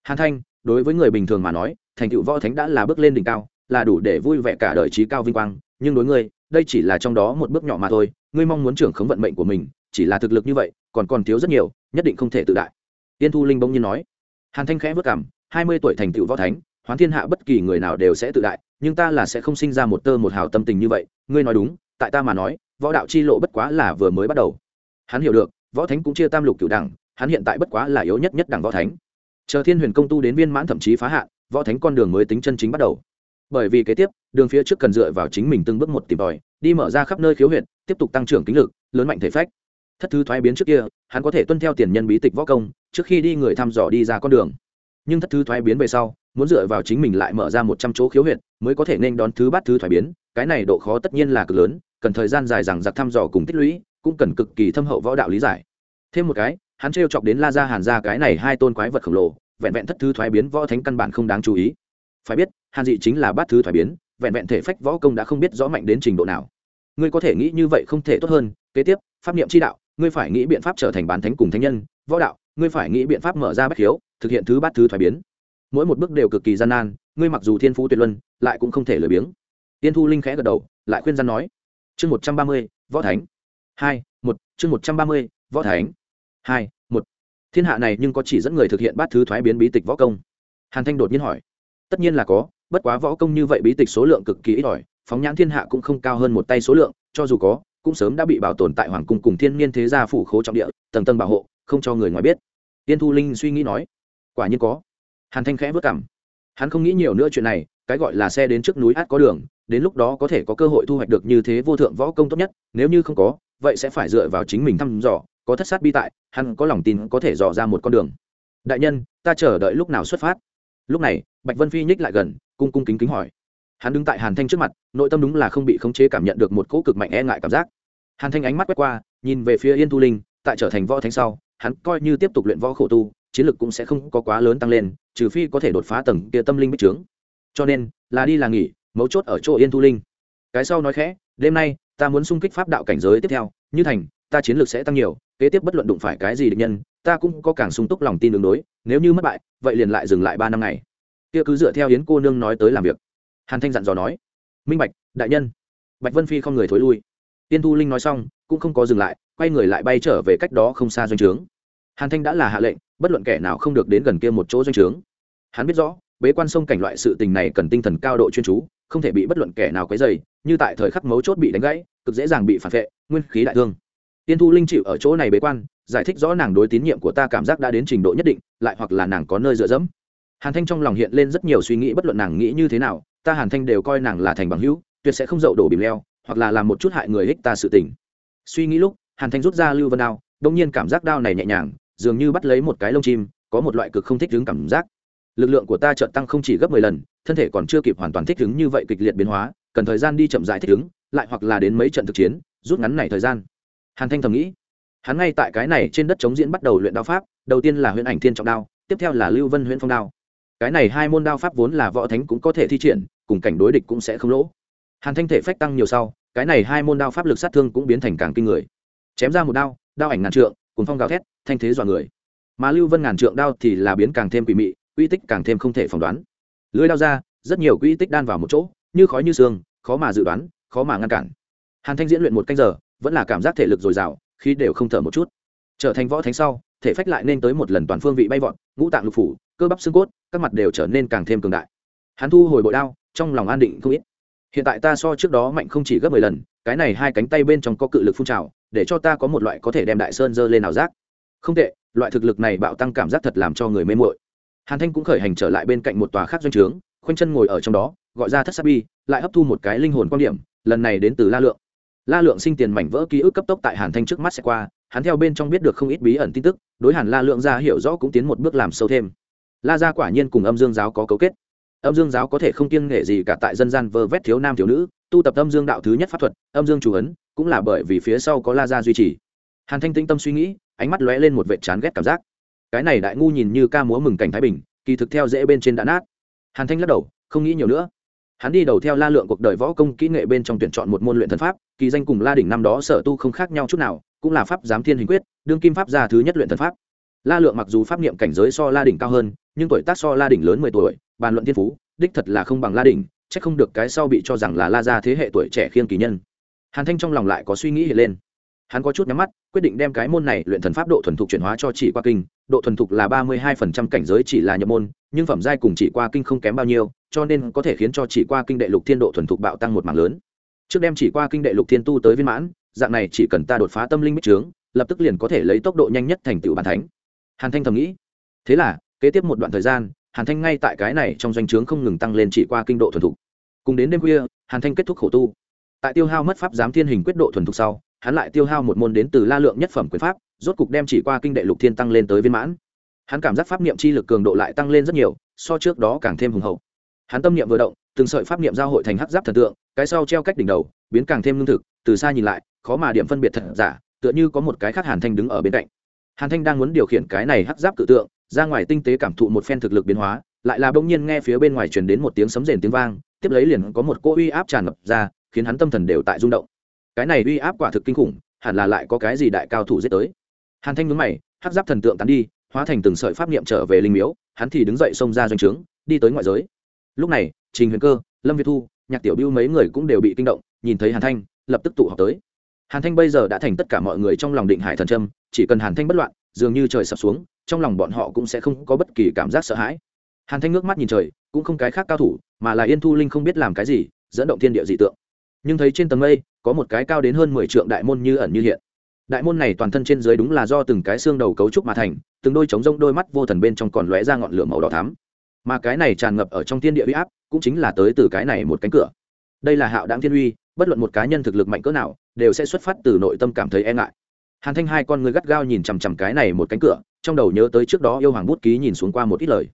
Hàn thanh, đối với người bình thường mà nói, thành tựu võ thánh đã là bước lên đỉnh cao là đủ để vui vẻ cả đời trí cao vinh quang, nhưng đối ngươi, đây chỉ là trong đó một bước nhỏ mà thôi, ngươi mong muốn trưởng khống vận mệnh của mình, chỉ là thực lực như vậy, còn còn thiếu rất nhiều, nhất định không thể tự đại. Tiên thu linh bỗng nhiên nói. Hàn thanh khẽ vất cảm, hai mươi tuổi thành tựu võ thánh, hoán thiên hạ bất kỳ người nào đều sẽ tự đại, nhưng ta là sẽ không sinh ra một tơ một hào tâm tình như vậy, ngươi nói đúng, tại ta mà nói, võ đạo chi lộ bất quá là vừa mới bắt đầu. Hắn hiểu được, võ thánh cũng chia tam lục cửu đẳng, hắn hiện tại bất quá là yếu nhất nhất đẳng võ thánh. Chờ thiên huyền công tu đến viên mãn thậm chí phá hạn võ thánh con đường mới tính chân chính bắt đầu bởi vì kế tiếp, đường phía trước cần dựa vào chính mình từng bước một tìm tòi, đi mở ra khắp nơi khiếu huyện tiếp tục tăng trưởng kính lực, lớn mạnh thể phách. Thất thứ thoái biến trước kia, hắn có thể tuân theo tiền nhân bí tịch võ công, trước khi đi người thăm dò đi ra con đường. Nhưng thất thứ thoái biến về sau, muốn dựa vào chính mình lại mở ra một trăm chỗ khiếu huyện mới có thể nên đón thứ bát thứ thoái biến, cái này độ khó tất nhiên là cực lớn, cần thời gian dài rằng giặc thăm dò cùng tích lũy, cũng cần cực kỳ thâm hậu võ đạo lý giải. Thêm một cái, hắn trêu chọc đến la ra hàn ra cái này hai tôn quái vật khổng lồ, vẹn vẹn thất thứ thoái biến võ thánh căn bản không đáng chú ý phải biết, hàn dị chính là bát thứ thoải biến, vẹn vẹn thể phách võ công đã không biết rõ mạnh đến trình độ nào. Ngươi có thể nghĩ như vậy không thể tốt hơn, kế tiếp, pháp niệm chi đạo, ngươi phải nghĩ biện pháp trở thành bán thánh cùng thánh nhân, võ đạo, ngươi phải nghĩ biện pháp mở ra bách hiếu, thực hiện thứ bát thứ thoái biến. Mỗi một bước đều cực kỳ gian nan, ngươi mặc dù thiên phú tuyệt luân, lại cũng không thể lười biếng. Tiên thu linh khẽ gật đầu, lại khuyên gian nói, chương một trăm ba mươi, võ thánh. Hai, một, chương một trăm ba mươi, võ thánh. Hai, một. Thiên hạ này nhưng có chỉ dẫn người thực hiện bát thứ thoái biến bí tịch võ công. Hàn thanh đột nhiên hỏi tất nhiên là có, bất quá võ công như vậy bí tịch số lượng cực kỳ ít ỏi, phóng nhãn thiên hạ cũng không cao hơn một tay số lượng, cho dù có, cũng sớm đã bị bảo tồn tại hoàng cung cùng thiên niên thế gia phủ khố trọng địa, tầng tầng bảo hộ, không cho người ngoài biết. Tiên thu linh suy nghĩ nói, quả nhiên có. Hàn thanh khẽ vất cảm. Hắn không nghĩ nhiều nữa chuyện này, cái gọi là xe đến trước núi át có đường, đến lúc đó có thể có cơ hội thu hoạch được như thế vô thượng võ công tốt nhất, nếu như không có, vậy sẽ phải dựa vào chính mình thăm dò, có thất sát bi tại, hắn có lòng tin có thể dò ra một con đường. Đại nhân, ta chờ đợi lúc nào xuất phát? Lúc này, bạch vân phi nhích lại gần, cung cung kính kính hỏi. Hắn đứng tại hàn thanh trước mặt, nội tâm đúng là không bị khống chế cảm nhận được một cỗ cực mạnh e ngại cảm giác. Hàn thanh ánh mắt quét qua, nhìn về phía yên tu linh, tại trở thành võ thánh sau, hắn coi như tiếp tục luyện võ khổ tu, chiến lực cũng sẽ không có quá lớn tăng lên, trừ phi có thể đột phá tầng kia tâm linh bích trướng. Cho nên, là đi là nghỉ, mấu chốt ở chỗ yên tu linh. Cái sau nói khẽ, đêm nay, ta muốn xung kích pháp đạo cảnh giới tiếp theo, như thành ta chiến lược sẽ tăng nhiều, kế tiếp bất luận đụng phải cái gì địch nhân, ta cũng có càng sung túc lòng tin đường đối, nếu như mất bại, vậy liền lại dừng lại ba năm ngày. Kia cứ dựa theo yến cô nương nói tới làm việc. Hàn thanh dặn dò nói, minh bạch, đại nhân. Bạch vân phi không người thối lui. Tiên thu linh nói xong, cũng không có dừng lại, quay người lại bay trở về cách đó không xa doanh trướng. Hàn thanh đã là hạ lệnh, bất luận kẻ nào không được đến gần kia một chỗ doanh trướng. Hắn biết rõ, bế quan sông cảnh loại sự tình này cần tinh thần cao độ chuyên chú, không thể bị bất luận kẻ nào quấy dày như tại thời khắc mấu chốt bị đánh gãy, cực dễ dàng bị phản vệ, nguyên khí đại thương tiên thu linh chịu ở chỗ này bế quan, giải thích rõ nàng đối tín nhiệm của ta cảm giác đã đến trình độ nhất định, lại hoặc là nàng có nơi dựa dẫm. Hàn thanh trong lòng hiện lên rất nhiều suy nghĩ, bất luận nàng nghĩ như thế nào, ta hàn thanh đều coi nàng là thành bằng hữu, tuyệt sẽ không dậu đổ bìm leo, hoặc là làm một chút hại người ích ta sự tình. Suy nghĩ lúc, hàn thanh rút ra lưu vân đao, đông nhiên cảm giác đao này nhẹ nhàng, dường như bắt lấy một cái lông chim, có một loại cực không thích ứng cảm giác. Lực lượng của ta chợt tăng không chỉ gấp mười lần, thân thể còn chưa kịp hoàn toàn thích ứng như vậy kịch liệt biến hóa, cần thời gian đi chậm rãi thích ứng lại hoặc là đến mấy trận thực chiến, rút ngắn này thời gian hàn thanh thầm nghĩ. Hắn ngay tại cái này trên đất chống diễn bắt đầu luyện đao pháp, đầu tiên là Huyễn ảnh thiên trọng đao, tiếp theo là lưu vân Huyễn phong đao. Cái này hai môn đao pháp vốn là võ thánh cũng có thể thi triển, cùng cảnh đối địch cũng sẽ không lỗ. Hàn thanh thể phách tăng nhiều sau, cái này hai môn đao pháp lực sát thương cũng biến thành càng kinh người. Chém ra một đao đao ảnh ngàn trượng cùng phong gào thét, thanh thế dọa người. Mà lưu vân ngàn trượng đao thì là biến càng thêm quỷ mị quy tích càng thêm không thể phỏng đoán. Lưới đao ra, rất nhiều quy tích đan vào một chỗ, như khói như xương khó mà dự đoán, khó mà ngăn cản. Hàn thanh diễn luyện một canh giờ vẫn là cảm giác thể lực dồi dào, khi đều không thở một chút. Trở thành võ thánh sau, thể phách lại nên tới một lần toàn phương vị bay vọt, ngũ tạng lục phủ, cơ bắp xương cốt, các mặt đều trở nên càng thêm cường đại. Hắn thu hồi bội đao, trong lòng an định không ít. Hiện tại ta so trước đó mạnh không chỉ gấp mười lần, cái này hai cánh tay bên trong có cự lực phun trào, để cho ta có một loại có thể đem đại sơn dơ lên nào giác. Không tệ, loại thực lực này bạo tăng cảm giác thật làm cho người mê muội. hàn thanh cũng khởi hành trở lại bên cạnh một tòa khác doanh trướng, khoanh chân ngồi ở trong đó, gọi ra thất sát bi, lại hấp thu một cái linh hồn quan điểm, lần này đến từ la lượng la lượng sinh tiền mảnh vỡ ký ức cấp tốc tại hàn thanh trước mắt sẽ qua, hắn theo bên trong biết được không ít bí ẩn tin tức, đối hàn la lượng ra hiểu rõ cũng tiến một bước làm sâu thêm. La gia quả nhiên cùng âm dương giáo có cấu kết. Âm dương giáo có thể không kiêng nghệ gì cả tại dân gian vơ vét thiếu nam thiếu nữ, tu tập âm dương đạo thứ nhất pháp thuật, âm dương chủ ấn, cũng là bởi vì phía sau có la gia duy trì. Hàn thanh tĩnh tâm suy nghĩ, ánh mắt lóe lên một vệ chán ghét cảm giác. Cái này đại ngu nhìn như ca múa mừng cảnh thái bình, kỳ thực theo dễ bên trên đã nát. Hàn thanh lắc đầu, không nghĩ nhiều nữa hắn đi đầu theo la lượng cuộc đời võ công kỹ nghệ bên trong tuyển chọn một môn luyện thần pháp, kỳ danh cùng la đỉnh năm đó sở tu không khác nhau chút nào, cũng là pháp giám thiên hình quyết, đương kim pháp gia thứ nhất luyện thần pháp. La lượng mặc dù pháp niệm cảnh giới so la đỉnh cao hơn, nhưng tuổi tác so la đỉnh lớn mười tuổi, bàn luận thiên phú, đích thật là không bằng la đỉnh, chắc không được cái sau bị cho rằng là la gia thế hệ tuổi trẻ khiên kỳ nhân. Hàn thanh trong lòng lại có suy nghĩ hiện lên. Hắn có chút nhắm mắt, quyết định đem cái môn này luyện thần pháp độ thuần thục chuyển hóa cho chỉ qua kinh, độ thuần thục là ba mươi hai phần trăm cảnh giới chỉ là nhập môn, nhưng phẩm giai cùng chỉ qua kinh không kém bao nhiêu cho nên có thể khiến cho chỉ qua kinh đệ lục thiên độ thuần thục bạo tăng một mảng lớn. Trước đem chỉ qua kinh đệ lục thiên tu tới viên mãn, dạng này chỉ cần ta đột phá tâm linh bích trướng, lập tức liền có thể lấy tốc độ nhanh nhất thành tựu bàn thánh. Hàn thanh thầm nghĩ. Thế là, kế tiếp một đoạn thời gian, hàn thanh ngay tại cái này trong doanh trướng không ngừng tăng lên chỉ qua kinh độ thuần thục. Cùng đến đêm khuya, hàn thanh kết thúc khổ tu. Tại tiêu hao mất pháp giám thiên hình quyết độ thuần thục sau, hắn lại tiêu hao một môn đến từ la lượng nhất phẩm quyền pháp, rốt cục đem chỉ qua kinh đệ lục thiên tăng lên tới viên mãn. Hắn cảm giác pháp niệm chi lực cường độ lại tăng lên rất nhiều, so trước đó càng thêm hùng hậu hắn tâm niệm vừa động, từng sợi pháp niệm giao hội thành hắc giáp thần tượng, cái sau treo cách đỉnh đầu, biến càng thêm lương thực, từ xa nhìn lại, khó mà điểm phân biệt thật giả, tựa như có một cái khác hàn thanh đứng ở bên cạnh. Hàn thanh đang muốn điều khiển cái này hắc giáp cự tượng, ra ngoài tinh tế cảm thụ một phen thực lực biến hóa, lại là bỗng nhiên nghe phía bên ngoài truyền đến một tiếng sấm rền tiếng vang, tiếp lấy liền có một cỗ uy áp tràn ngập ra, khiến hắn tâm thần đều tại rung động. Cái này uy áp quả thực kinh khủng, hẳn là lại có cái gì đại cao thủ giết tới. Hàn thanh nhướng mày, hắc giáp thần tượng tán đi, hóa thành từng sợi pháp niệm trở về linh miếu, hắn thì đứng dậy xông ra doanh trướng, đi tới ngoại giới lúc này, trình huyền cơ, lâm việt thu, nhạc tiểu biêu mấy người cũng đều bị kinh động, nhìn thấy hàn thanh, lập tức tụ họp tới. Hàn thanh bây giờ đã thành tất cả mọi người trong lòng định hải thần trâm chỉ cần hàn thanh bất loạn, dường như trời sập xuống, trong lòng bọn họ cũng sẽ không có bất kỳ cảm giác sợ hãi. Hàn thanh ngước mắt nhìn trời, cũng không cái khác cao thủ, mà là yên thu linh không biết làm cái gì, dẫn động thiên địa dị tượng. Nhưng thấy trên tầng mây, có một cái cao đến hơn mười trượng đại môn như ẩn như hiện. Đại môn này toàn thân trên dưới đúng là do từng cái xương đầu cấu trúc mà thành, từng đôi trống rông đôi mắt vô thần bên trong còn lóe ra ngọn lửa màu đỏ thắm mà cái này tràn ngập ở trong thiên địa uy áp cũng chính là tới từ cái này một cánh cửa. Đây là hạo đáng thiên uy, bất luận một cá nhân thực lực mạnh cỡ nào, đều sẽ xuất phát từ nội tâm cảm thấy e ngại. Hàn thanh hai con người gắt gao nhìn chằm chằm cái này một cánh cửa, trong đầu nhớ tới trước đó yêu hoàng bút ký nhìn xuống qua một ít lời.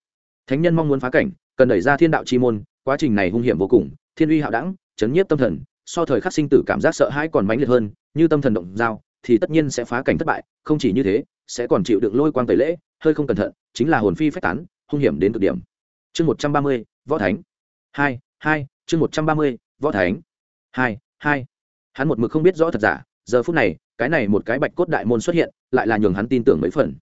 Thánh nhân mong muốn phá cảnh, cần đẩy ra thiên đạo chi môn, quá trình này hung hiểm vô cùng, thiên uy hạo đẳng chấn nhiếp tâm thần, so thời khắc sinh tử cảm giác sợ hãi còn mãnh liệt hơn, như tâm thần động dao, thì tất nhiên sẽ phá cảnh thất bại, không chỉ như thế, sẽ còn chịu đựng lôi quang tẩy lễ, hơi không cẩn thận, chính là hồn phi phách tán, hung hiểm đến cực điểm chương một trăm ba mươi, võ thánh. Hai hai, chương một trăm ba mươi, võ thánh. Hai hai. Hắn một mực không biết rõ thật giả, giờ phút này, cái này một cái bạch cốt đại môn xuất hiện, lại là nhường hắn tin tưởng mấy phần.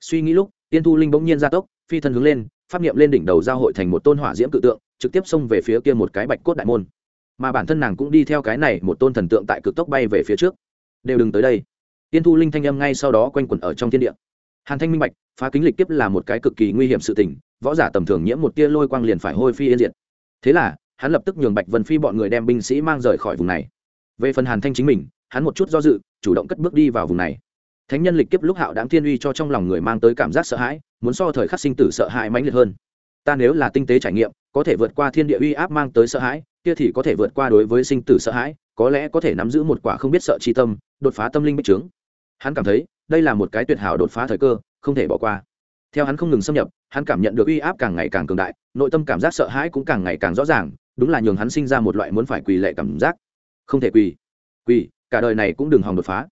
Suy nghĩ lúc, tiên thu linh bỗng nhiên gia tốc, phi thân hướng lên, pháp niệm lên đỉnh đầu giao hội thành một tôn hỏa diễm cự tượng, trực tiếp xông về phía kia một cái bạch cốt đại môn. Mà bản thân nàng cũng đi theo cái này một tôn thần tượng tại cực tốc bay về phía trước. Đều đừng tới đây. Tiên thu linh thanh âm ngay sau đó quanh quẩn ở trong thiên địa. Hàn thanh minh bạch, phá kính lịch tiếp là một cái cực kỳ nguy hiểm sự tình võ giả tầm thường nhiễm một tia lôi quang liền phải hôi phi yên diệt. Thế là, hắn lập tức nhường bạch vân phi bọn người đem binh sĩ mang rời khỏi vùng này. Về phần hàn thanh chính mình, hắn một chút do dự, chủ động cất bước đi vào vùng này. Thánh nhân lịch kiếp lúc hạo đáng thiên uy cho trong lòng người mang tới cảm giác sợ hãi, muốn so thời khắc sinh tử sợ hãi mãnh liệt hơn. Ta nếu là tinh tế trải nghiệm, có thể vượt qua thiên địa uy áp mang tới sợ hãi, kia thì có thể vượt qua đối với sinh tử sợ hãi, có lẽ có thể nắm giữ một quả không biết sợ chi tâm, đột phá tâm linh bích trướng hắn cảm thấy, đây là một cái tuyệt hảo đột phá thời cơ, không thể bỏ qua theo hắn không ngừng xâm nhập, hắn cảm nhận được uy áp càng ngày càng cường đại, nội tâm cảm giác sợ hãi cũng càng ngày càng rõ ràng, đúng là nhường hắn sinh ra một loại muốn phải quỳ lệ cảm giác. Không thể quỳ. Quỳ, cả đời này cũng đừng hòng đột phá.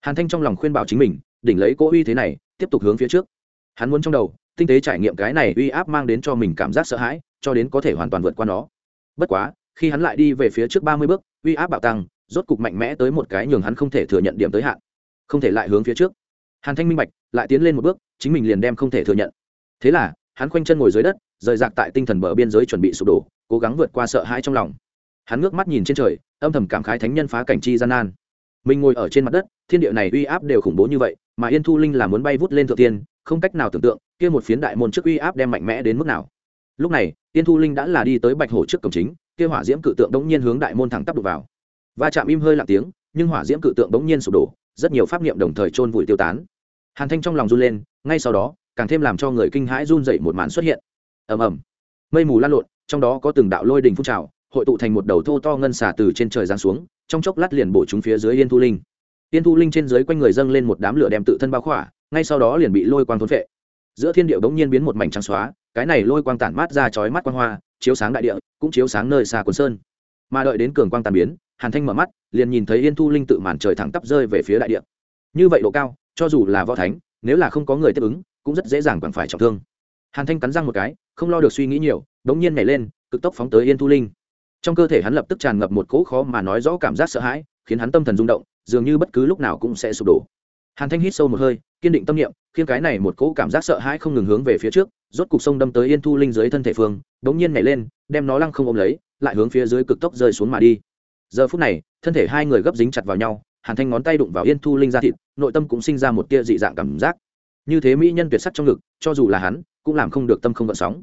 Hàn thanh trong lòng khuyên bảo chính mình, đỉnh lấy cỗ uy thế này, tiếp tục hướng phía trước. Hắn muốn trong đầu, tinh tế trải nghiệm cái này uy áp mang đến cho mình cảm giác sợ hãi, cho đến có thể hoàn toàn vượt qua nó. Bất quá, khi hắn lại đi về phía trước ba mươi bước, uy áp bạo tăng, rốt cục mạnh mẽ tới một cái nhường hắn không thể thừa nhận điểm tới hạn. Không thể lại hướng phía trước. Hàn thanh minh bạch, lại tiến lên một bước chính mình liền đem không thể thừa nhận. Thế là, hắn khoanh chân ngồi dưới đất, rời rạc tại tinh thần bờ biên giới chuẩn bị sụp đổ, cố gắng vượt qua sợ hãi trong lòng. Hắn ngước mắt nhìn trên trời, âm thầm cảm khái thánh nhân phá cảnh chi gian nan. Mình ngồi ở trên mặt đất, thiên địa này uy áp đều khủng bố như vậy, mà yên thu linh là muốn bay vút lên thượng tiên, không cách nào tưởng tượng, kia một phiến đại môn trước uy áp đem mạnh mẽ đến mức nào. Lúc này, yên thu linh đã là đi tới bạch hổ trước cổng chính, kia hỏa diễm cự tượng đống nhiên hướng đại môn thẳng tắp đục vào. Va chạm im hơi lặng tiếng, nhưng hỏa diễm cự tượng đống nhiên sụp đổ, rất nhiều pháp niệm đồng thời chôn vùi tiêu tán. Hàn thanh trong lòng run lên ngay sau đó, càng thêm làm cho người kinh hãi run dậy một màn xuất hiện. Ầm ầm. Mây mù lan lộn, trong đó có từng đạo lôi đình phun trào, hội tụ thành một đầu thô to ngân xả từ trên trời giáng xuống, trong chốc lát liền bổ chúng phía dưới yên thu linh. Yên thu linh trên dưới quanh người dâng lên một đám lửa đem tự thân bao khỏa, ngay sau đó liền bị lôi quang thốn vệ giữa thiên điệu đống nhiên biến một mảnh trắng xóa, cái này lôi quang tản mát ra chói mắt quang hoa, chiếu sáng đại địa, cũng chiếu sáng nơi xa quần sơn. Mà đợi đến cường quang tàn biến, hàn thanh mở mắt, liền nhìn thấy yên thu linh tự màn trời thẳng tắp rơi về phía đại địa. Như vậy độ cao, cho dù là võ thánh nếu là không có người tiếp ứng, cũng rất dễ dàng quẳng phải trọng thương. Hàn thanh cắn răng một cái, không lo được suy nghĩ nhiều, đống nhiên nhảy lên, cực tốc phóng tới yên thu linh. Trong cơ thể hắn lập tức tràn ngập một cỗ khó mà nói rõ cảm giác sợ hãi, khiến hắn tâm thần rung động, dường như bất cứ lúc nào cũng sẽ sụp đổ. Hàn thanh hít sâu một hơi, kiên định tâm niệm, khiến cái này một cỗ cảm giác sợ hãi không ngừng hướng về phía trước, rốt cục sông đâm tới yên thu linh dưới thân thể phương, đống nhiên nhảy lên, đem nó lăng không ôm lấy, lại hướng phía dưới cực tốc rơi xuống mà đi. Giờ phút này, thân thể hai người gấp dính chặt vào nhau hàn thanh ngón tay đụng vào yên thu linh ra thịt, nội tâm cũng sinh ra một tia dị dạng cảm giác. Như thế mỹ nhân tuyệt sắc trong ngực, cho dù là hắn, cũng làm không được tâm không gợn sóng.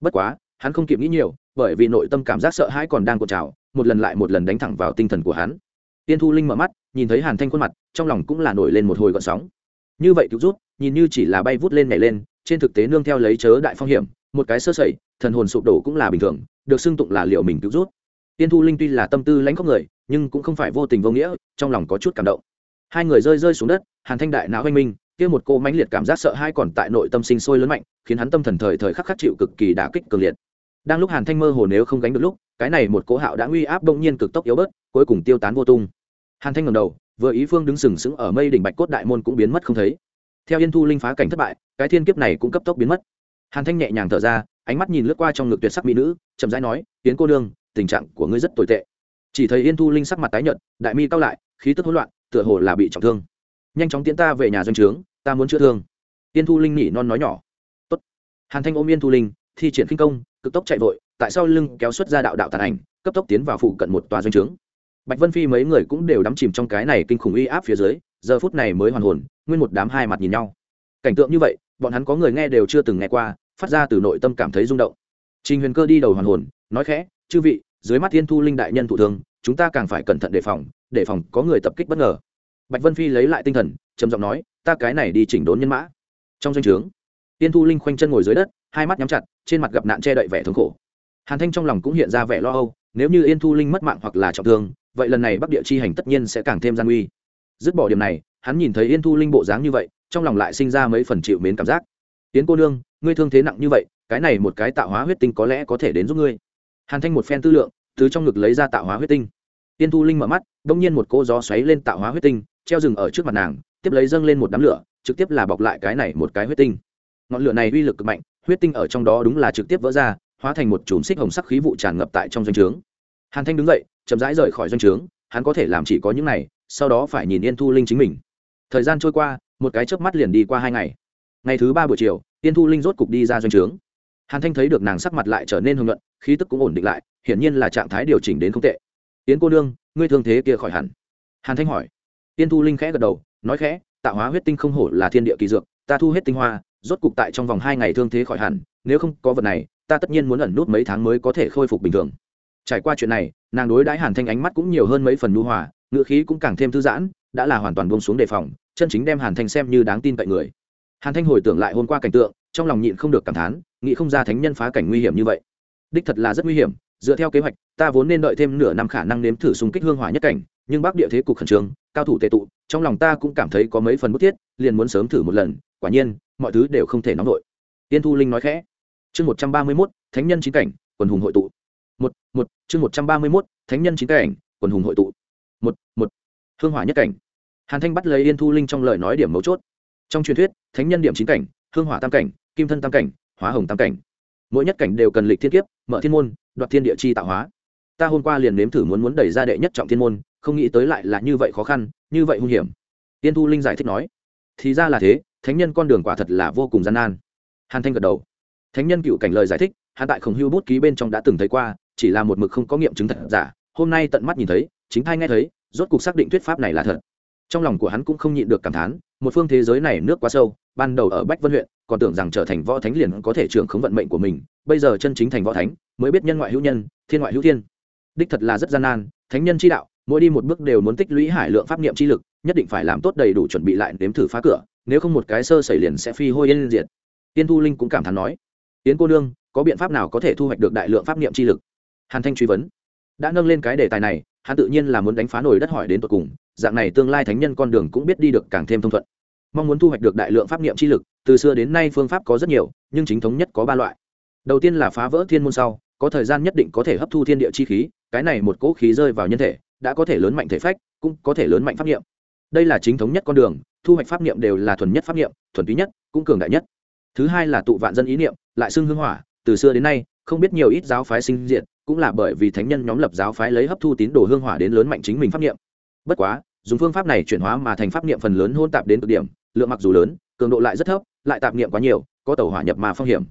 Bất quá, hắn không kịp nghĩ nhiều, bởi vì nội tâm cảm giác sợ hãi còn đang cột trào, một lần lại một lần đánh thẳng vào tinh thần của hắn. Yên thu linh mở mắt, nhìn thấy hàn thanh khuôn mặt, trong lòng cũng là nổi lên một hồi gợn sóng. Như vậy cứu rút nhìn như chỉ là bay vút lên nhảy lên, trên thực tế nương theo lấy chớ đại phong hiểm, một cái sơ sẩy, thần hồn sụp đổ cũng là bình thường, được xưng tụng là liệu mình cứu rút tiên thu linh tuy là tâm tư lãnh khóc người, nhưng cũng không phải vô tình vô nghĩa, trong lòng có chút cảm động. Hai người rơi rơi xuống đất, hàn thanh đại não oanh minh, kia một cô mãnh liệt cảm giác sợ hai còn tại nội tâm sinh sôi lớn mạnh, khiến hắn tâm thần thời thời khắc khắc chịu cực kỳ đả kích cường liệt. Đang lúc hàn thanh mơ hồ nếu không gánh được lúc, cái này một cỗ hạo đã nguy áp bỗng nhiên cực tốc yếu bớt, cuối cùng tiêu tán vô tung. Hàn thanh ngầm đầu, vừa ý phương đứng sừng sững ở mây đỉnh bạch cốt đại môn cũng biến mất không thấy. Theo yên thu linh phá cảnh thất bại, cái thiên kiếp này cũng cấp tốc biến mất. Hàn thanh nhẹ nhàng thở ra, ánh mắt nhìn lướt qua trong ngực tuyệt sắc mỹ nữ, chậm rãi nói tiến cô nương tình trạng của ngươi rất tồi tệ. Chỉ thấy yên thu linh sắc mặt tái nhợt, đại mi cao lại, khí tức hỗn loạn, tựa hồ là bị trọng thương. Nhanh chóng tiến ta về nhà doanh trướng, ta muốn chữa thương. Yên thu linh nỉ non nói nhỏ. Tốt. hàn thanh ôm yên thu linh, thi triển khinh công, cực tốc chạy vội, tại sau lưng kéo xuất ra đạo đạo tàn ảnh, cấp tốc tiến vào phụ cận một tòa doanh trướng. Bạch vân phi mấy người cũng đều đắm chìm trong cái này kinh khủng uy áp phía dưới, giờ phút này mới hoàn hồn, nguyên một đám hai mặt nhìn nhau. Cảnh tượng như vậy, bọn hắn có người nghe đều chưa từng nghe qua, phát ra từ nội tâm cảm thấy rung động. Trình huyền cơ đi đầu hoàn hồn, nói khẽ, chư vị dưới mắt thiên thu linh đại nhân thụ thương, chúng ta càng phải cẩn thận đề phòng đề phòng có người tập kích bất ngờ. Bạch vân phi lấy lại tinh thần, trầm giọng nói, ta cái này đi chỉnh đốn nhân mã. Trong doanh trướng tiên thu linh khoanh chân ngồi dưới đất, hai mắt nhắm chặt, trên mặt gặp nạn che đậy vẻ thống khổ. Hàn thanh trong lòng cũng hiện ra vẻ lo âu, nếu như yên thu linh mất mạng hoặc là trọng thương, vậy lần này bắc địa chi hành tất nhiên sẽ càng thêm gian nguy. Dứt bỏ điểm này, hắn nhìn thấy yên thu linh bộ dáng như vậy, trong lòng lại sinh ra mấy phần chịu mến cảm giác. Tiến cô nương, ngươi thương thế nặng như vậy, cái này một cái tạo hóa huyết tinh có lẽ có thể đến giúp ngươi hàn thanh một phen tư lượng, từ trong ngực lấy ra tạo hóa huyết tinh. Tiên thu linh mở mắt đ ỗ n g nhiên một cô gió xoáy lên tạo hóa huyết tinh, treo rừng ở trước mặt nàng, tiếp lấy dâng lên một đám lửa, trực tiếp là bọc lại cái này một cái huyết tinh. Ngọn lửa này uy lực cực mạnh, huyết tinh ở trong đó đúng là trực tiếp vỡ ra, hóa thành một chùm xích hồng sắc khí vụ tràn ngập tại trong doanh trướng. Hàn thanh đứng dậy, chậm rãi rời khỏi doanh trướng, hắn có thể làm chỉ có những này, sau đó phải nhìn yên thu linh chính mình. Thời gian trôi qua, một cái chớp mắt liền đi qua hai ngày. Ngày thứ ba buổi chiều, yên thu linh rốt cục đi ra doanh trướng. Hàn thanh thấy được nàng sắc mặt lại trở nên hưng luận khí tức cũng ổn định lại, hiển nhiên là trạng thái điều chỉnh đến không tệ. Yến cô nương, ngươi thương thế kia khỏi hẳn. Hàn thanh hỏi. Yên thu linh khẽ gật đầu, nói khẽ, tạo hóa huyết tinh không hổ là thiên địa kỳ dược, ta thu hết tinh hoa, rốt cục tại trong vòng hai ngày thương thế khỏi hẳn, nếu không có vật này, ta tất nhiên muốn ẩn nút mấy tháng mới có thể khôi phục bình thường. Trải qua chuyện này, nàng đối đãi hàn thanh ánh mắt cũng nhiều hơn mấy phần nu hòa ngựa khí cũng càng thêm thư giãn, đã là hoàn toàn buông xuống đề phòng, chân chính đem hàn thanh xem như đáng tin cậy người. Hàn thanh hồi tưởng lại hôm qua cảnh tượng, trong lòng nhịn không được cảm thán, nghĩ không ra thánh nhân phá cảnh nguy hiểm như vậy đích thật là rất nguy hiểm, dựa theo kế hoạch, ta vốn nên đợi thêm nửa năm khả năng nếm thử xung kích hương hỏa nhất cảnh, nhưng bắc địa thế cục khẩn trương, cao thủ tệ tụ, trong lòng ta cũng cảm thấy có mấy phần bức thiết, liền muốn sớm thử một lần, quả nhiên, mọi thứ đều không thể nóng nổi. Tiên thu linh nói khẽ. Chương một trăm ba mươi mốt, thánh nhân chính cảnh, quần hùng hội tụ. Một một, chương một trăm ba mươi mốt, thánh nhân chính cảnh, quần hùng hội tụ. Một một, hương hỏa nhất cảnh. Hàn thanh bắt lấy yên thu linh trong lời nói điểm mấu chốt. Trong truyền thuyết, thánh nhân điểm chính cảnh, hương hỏa tam cảnh, kim thân tam cảnh, hóa hồng tam cảnh. Mỗi nhất cảnh đều cần lịch thiên kiếp mở thiên môn, đoạt thiên địa chi tạo hóa. Ta hôm qua liền nếm thử muốn muốn đẩy ra đệ nhất trọng thiên môn, không nghĩ tới lại là như vậy khó khăn, như vậy hung hiểm. Tiên thu linh giải thích nói, thì ra là thế, thánh nhân con đường quả thật là vô cùng gian nan. Hàn thanh gật đầu. Thánh nhân cựu cảnh lời giải thích hạ tại khổng hưu bút ký bên trong đã từng thấy qua, chỉ là một mực không có nghiệm chứng thật giả, hôm nay tận mắt nhìn thấy, chính thai nghe thấy, rốt cuộc xác định thuyết pháp này là thật. Trong lòng của hắn cũng không nhịn được cảm thán, một phương thế giới này nước quá sâu, ban đầu ở bách vân huyện, còn tưởng rằng trở thành võ thánh liền có thể trưởng khống vận mệnh của mình bây giờ chân chính thành võ thánh, mới biết nhân ngoại hữu nhân, thiên ngoại hữu thiên. Đích thật là rất gian nan, thánh nhân chi đạo, mỗi đi một bước đều muốn tích lũy hải lượng pháp niệm chi lực, nhất định phải làm tốt đầy đủ chuẩn bị lại nếm thử phá cửa, nếu không một cái sơ xảy liền sẽ phi hôi yên diệt. Tiên thu linh cũng cảm thán nói tiến cô nương, có biện pháp nào có thể thu hoạch được đại lượng pháp niệm chi lực? Hàn thanh truy vấn. Đã nâng lên cái đề tài này, hắn tự nhiên là muốn đánh phá nổi đất hỏi đến tột cùng, dạng này tương lai thánh nhân con đường cũng biết đi được càng thêm thông thuận. Mong muốn thu hoạch được đại lượng pháp niệm chi lực, từ xưa đến nay phương pháp có rất nhiều, nhưng chính thống nhất có ba loại đầu tiên là phá vỡ thiên môn sau, có thời gian nhất định có thể hấp thu thiên địa chi khí, cái này một cỗ khí rơi vào nhân thể, đã có thể lớn mạnh thể phách, cũng có thể lớn mạnh pháp niệm. Đây là chính thống nhất con đường, thu hoạch pháp niệm đều là thuần nhất pháp niệm, thuần túy nhất, cũng cường đại nhất. Thứ hai là tụ vạn dân ý niệm, lại xưng hưng hỏa, từ xưa đến nay, không biết nhiều ít giáo phái sinh diện cũng là bởi vì thánh nhân nhóm lập giáo phái lấy hấp thu tín đồ hương hỏa đến lớn mạnh chính mình pháp niệm. Bất quá, dùng phương pháp này chuyển hóa mà thành pháp niệm phần lớn hôn tạp đến cực điểm, lượng mặc dù lớn, cường độ lại rất thấp, lại tạp niệm quá nhiều, có tàu hỏa nhập mà phong hiểm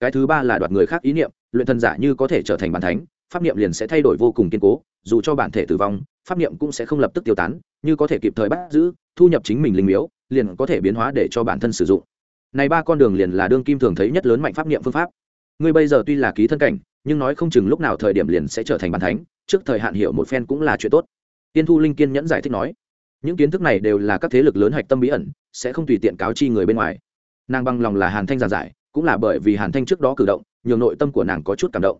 cái thứ ba là đoạt người khác ý niệm, luyện thần giả như có thể trở thành bản thánh, pháp niệm liền sẽ thay đổi vô cùng kiên cố, dù cho bản thể tử vong, pháp niệm cũng sẽ không lập tức tiêu tán, như có thể kịp thời bắt giữ, thu nhập chính mình linh miếu, liền có thể biến hóa để cho bản thân sử dụng. Này ba con đường liền là đương kim thường thấy nhất lớn mạnh pháp niệm phương pháp. Ngươi bây giờ tuy là ký thân cảnh, nhưng nói không chừng lúc nào thời điểm liền sẽ trở thành bản thánh, trước thời hạn hiểu một phen cũng là chuyện tốt. Tiên thu linh kiên nhẫn giải thích nói, những kiến thức này đều là các thế lực lớn hạch tâm bí ẩn, sẽ không tùy tiện cáo chi người bên ngoài. Nàng bằng lòng là hàn thanh giản giải cũng là bởi vì hàn thanh trước đó cử động, nhường nội tâm của nàng có chút cảm động.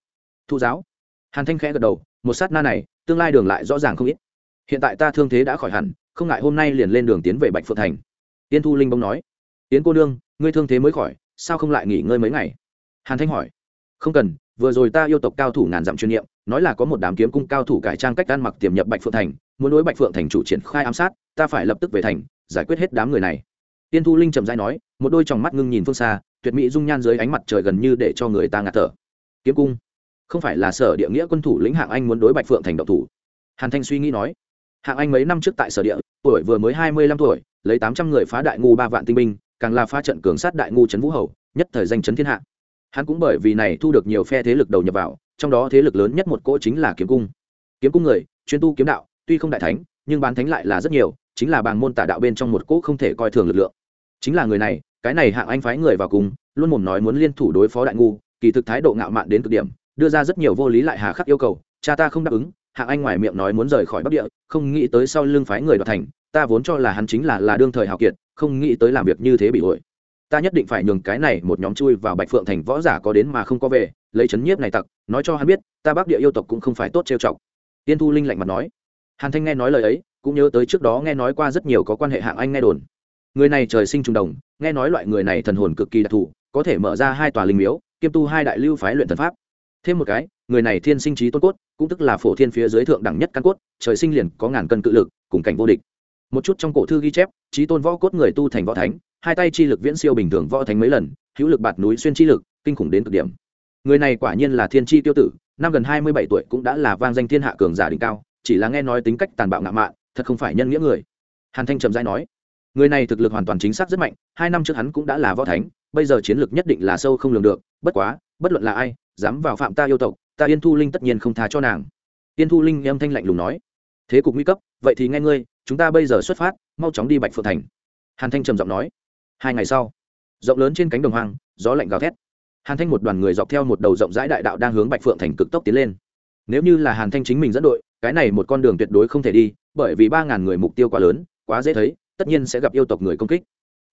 Thu giáo. Hàn thanh khẽ gật đầu, một sát na này, tương lai đường lại rõ ràng không ít. Hiện tại ta thương thế đã khỏi hẳn, không ngại hôm nay liền lên đường tiến về bạch phượng thành. Tiên thu linh bông nói. Tiến cô nương, ngươi thương thế mới khỏi, sao không lại nghỉ ngơi mấy ngày? Hàn thanh hỏi. Không cần, vừa rồi ta yêu tộc cao thủ ngàn dặm chuyên nghiệm nói là có một đám kiếm cung cao thủ cải trang cách ăn mặc tiềm nhập bạch phượng thành, muốn đối bạch phượng thành chủ triển khai ám sát, ta phải lập tức về thành, giải quyết hết đám người này. Tiên thu linh chậm dãi nói, một đôi tròng mắt ngưng nhìn phương xa tuyệt mỹ dung nhan dưới ánh mặt trời gần như để cho người ta ngạt thở. Kiếm cung, không phải là sở địa nghĩa quân thủ lĩnh hạng anh muốn đối bạch phượng thành độc thủ? Hàn thanh suy nghĩ nói. Hạng anh mấy năm trước tại sở địa, tuổi vừa mới hai mươi lăm tuổi, lấy tám trăm người phá đại ngu ba vạn tinh binh, càng là phá trận cường sát đại ngu trấn vũ hầu, nhất thời danh chấn thiên hạ. Hắn cũng bởi vì này thu được nhiều phe thế lực đầu nhập vào, trong đó thế lực lớn nhất một cỗ chính là kiếm cung. Kiếm cung người, chuyên tu kiếm đạo, tuy không đại thánh, nhưng bán thánh lại là rất nhiều, chính là bàng môn tả đạo bên trong một cỗ không thể coi thường lực lượng. Chính là người này cái này hạng anh phái người vào cùng, luôn mồm nói muốn liên thủ đối phó đại ngu, kỳ thực thái độ ngạo mạn đến cực điểm, đưa ra rất nhiều vô lý lại hà khắc yêu cầu, cha ta không đáp ứng, hạng anh ngoài miệng nói muốn rời khỏi bắc địa, không nghĩ tới sau lưng phái người đoạt thành, ta vốn cho là hắn chính là là đương thời hào kiệt, không nghĩ tới làm việc như thế bị hội. Ta nhất định phải nhường cái này một nhóm chui vào bạch phượng thành võ giả có đến mà không có về, lấy chấn nhiếp này tặc, nói cho hắn biết, ta bắc địa yêu tộc cũng không phải tốt trêu chọc. Tiên thu linh lạnh mặt nói. Hàn thanh nghe nói lời ấy, cũng nhớ tới trước đó nghe nói qua rất nhiều có quan hệ hạng anh nghe đồn người này trời sinh trùng đồng, nghe nói loại người này thần hồn cực kỳ đặc thù, có thể mở ra hai tòa linh miếu, kiêm tu hai đại lưu phái luyện thần pháp. Thêm một cái, người này thiên sinh trí tôn cốt, cũng tức là phổ thiên phía dưới thượng đẳng nhất căn cốt, trời sinh liền có ngàn cân cự lực, cùng cảnh vô địch. Một chút trong cổ thư ghi chép, trí tôn võ cốt người tu thành võ thánh, hai tay chi lực viễn siêu bình thường võ thánh mấy lần, hữu lực bạt núi xuyên chi lực, kinh khủng đến cực điểm. Người này quả nhiên là thiên chi tiêu tử, năm gần hai mươi bảy tuổi cũng đã là vang danh thiên hạ cường giả đỉnh cao, chỉ là nghe nói tính cách tàn bạo ngạo mạn, thật không phải nhân nghĩa người. Hàn thanh trầm giai nói người này thực lực hoàn toàn chính xác rất mạnh, hai năm trước hắn cũng đã là võ thánh, bây giờ chiến lược nhất định là sâu không lường được, bất quá, bất luận là ai, dám vào phạm ta yêu tộc, ta yên thu linh tất nhiên không tha cho nàng. Yên thu linh âm thanh lạnh lùng nói. Thế cục nguy cấp, vậy thì nghe ngươi, chúng ta bây giờ xuất phát, mau chóng đi bạch phượng thành. Hàn thanh trầm giọng nói. Hai ngày sau, rộng lớn trên cánh đồng hoang, gió lạnh gào thét. Hàn thanh một đoàn người dọc theo một đầu rộng rãi đại đạo đang hướng bạch phượng thành cực tốc tiến lên. Nếu như là hàn thanh chính mình dẫn đội, cái này một con đường tuyệt đối không thể đi, bởi vì ba ngàn người mục tiêu quá lớn, quá dễ thấy tất nhiên sẽ gặp yêu tộc người công kích.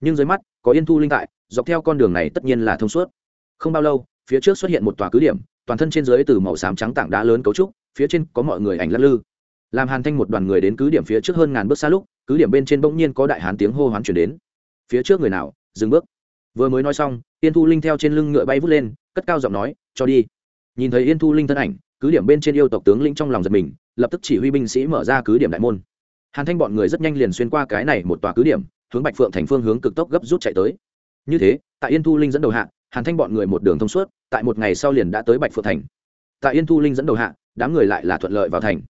Nhưng dưới mắt, có yên thu linh tại, dọc theo con đường này tất nhiên là thông suốt. Không bao lâu, phía trước xuất hiện một tòa cứ điểm, toàn thân trên dưới từ màu xám trắng tảng đá lớn cấu trúc, phía trên có mọi người ảnh lắc lư. Làm hàn thanh một đoàn người đến cứ điểm phía trước hơn ngàn bước xa lúc, cứ điểm bên trên bỗng nhiên có đại hán tiếng hô hoán chuyển đến. Phía trước người nào, dừng bước. Vừa mới nói xong, yên thu linh theo trên lưng ngựa bay vút lên, cất cao giọng nói, cho đi. Nhìn thấy yên thu linh thân ảnh, cứ điểm bên trên yêu tộc tướng lĩnh trong lòng giật mình, lập tức chỉ huy binh sĩ mở ra cứ điểm đại môn hàn thanh bọn người rất nhanh liền xuyên qua cái này một tòa cứ điểm, hướng bạch phượng thành phương hướng cực tốc gấp rút chạy tới. Như thế, tại yên thu linh dẫn đầu hạ, hàn thanh bọn người một đường thông suốt, tại một ngày sau liền đã tới bạch phượng thành. Tại yên thu linh dẫn đầu hạ, đám người lại là thuận lợi vào thành.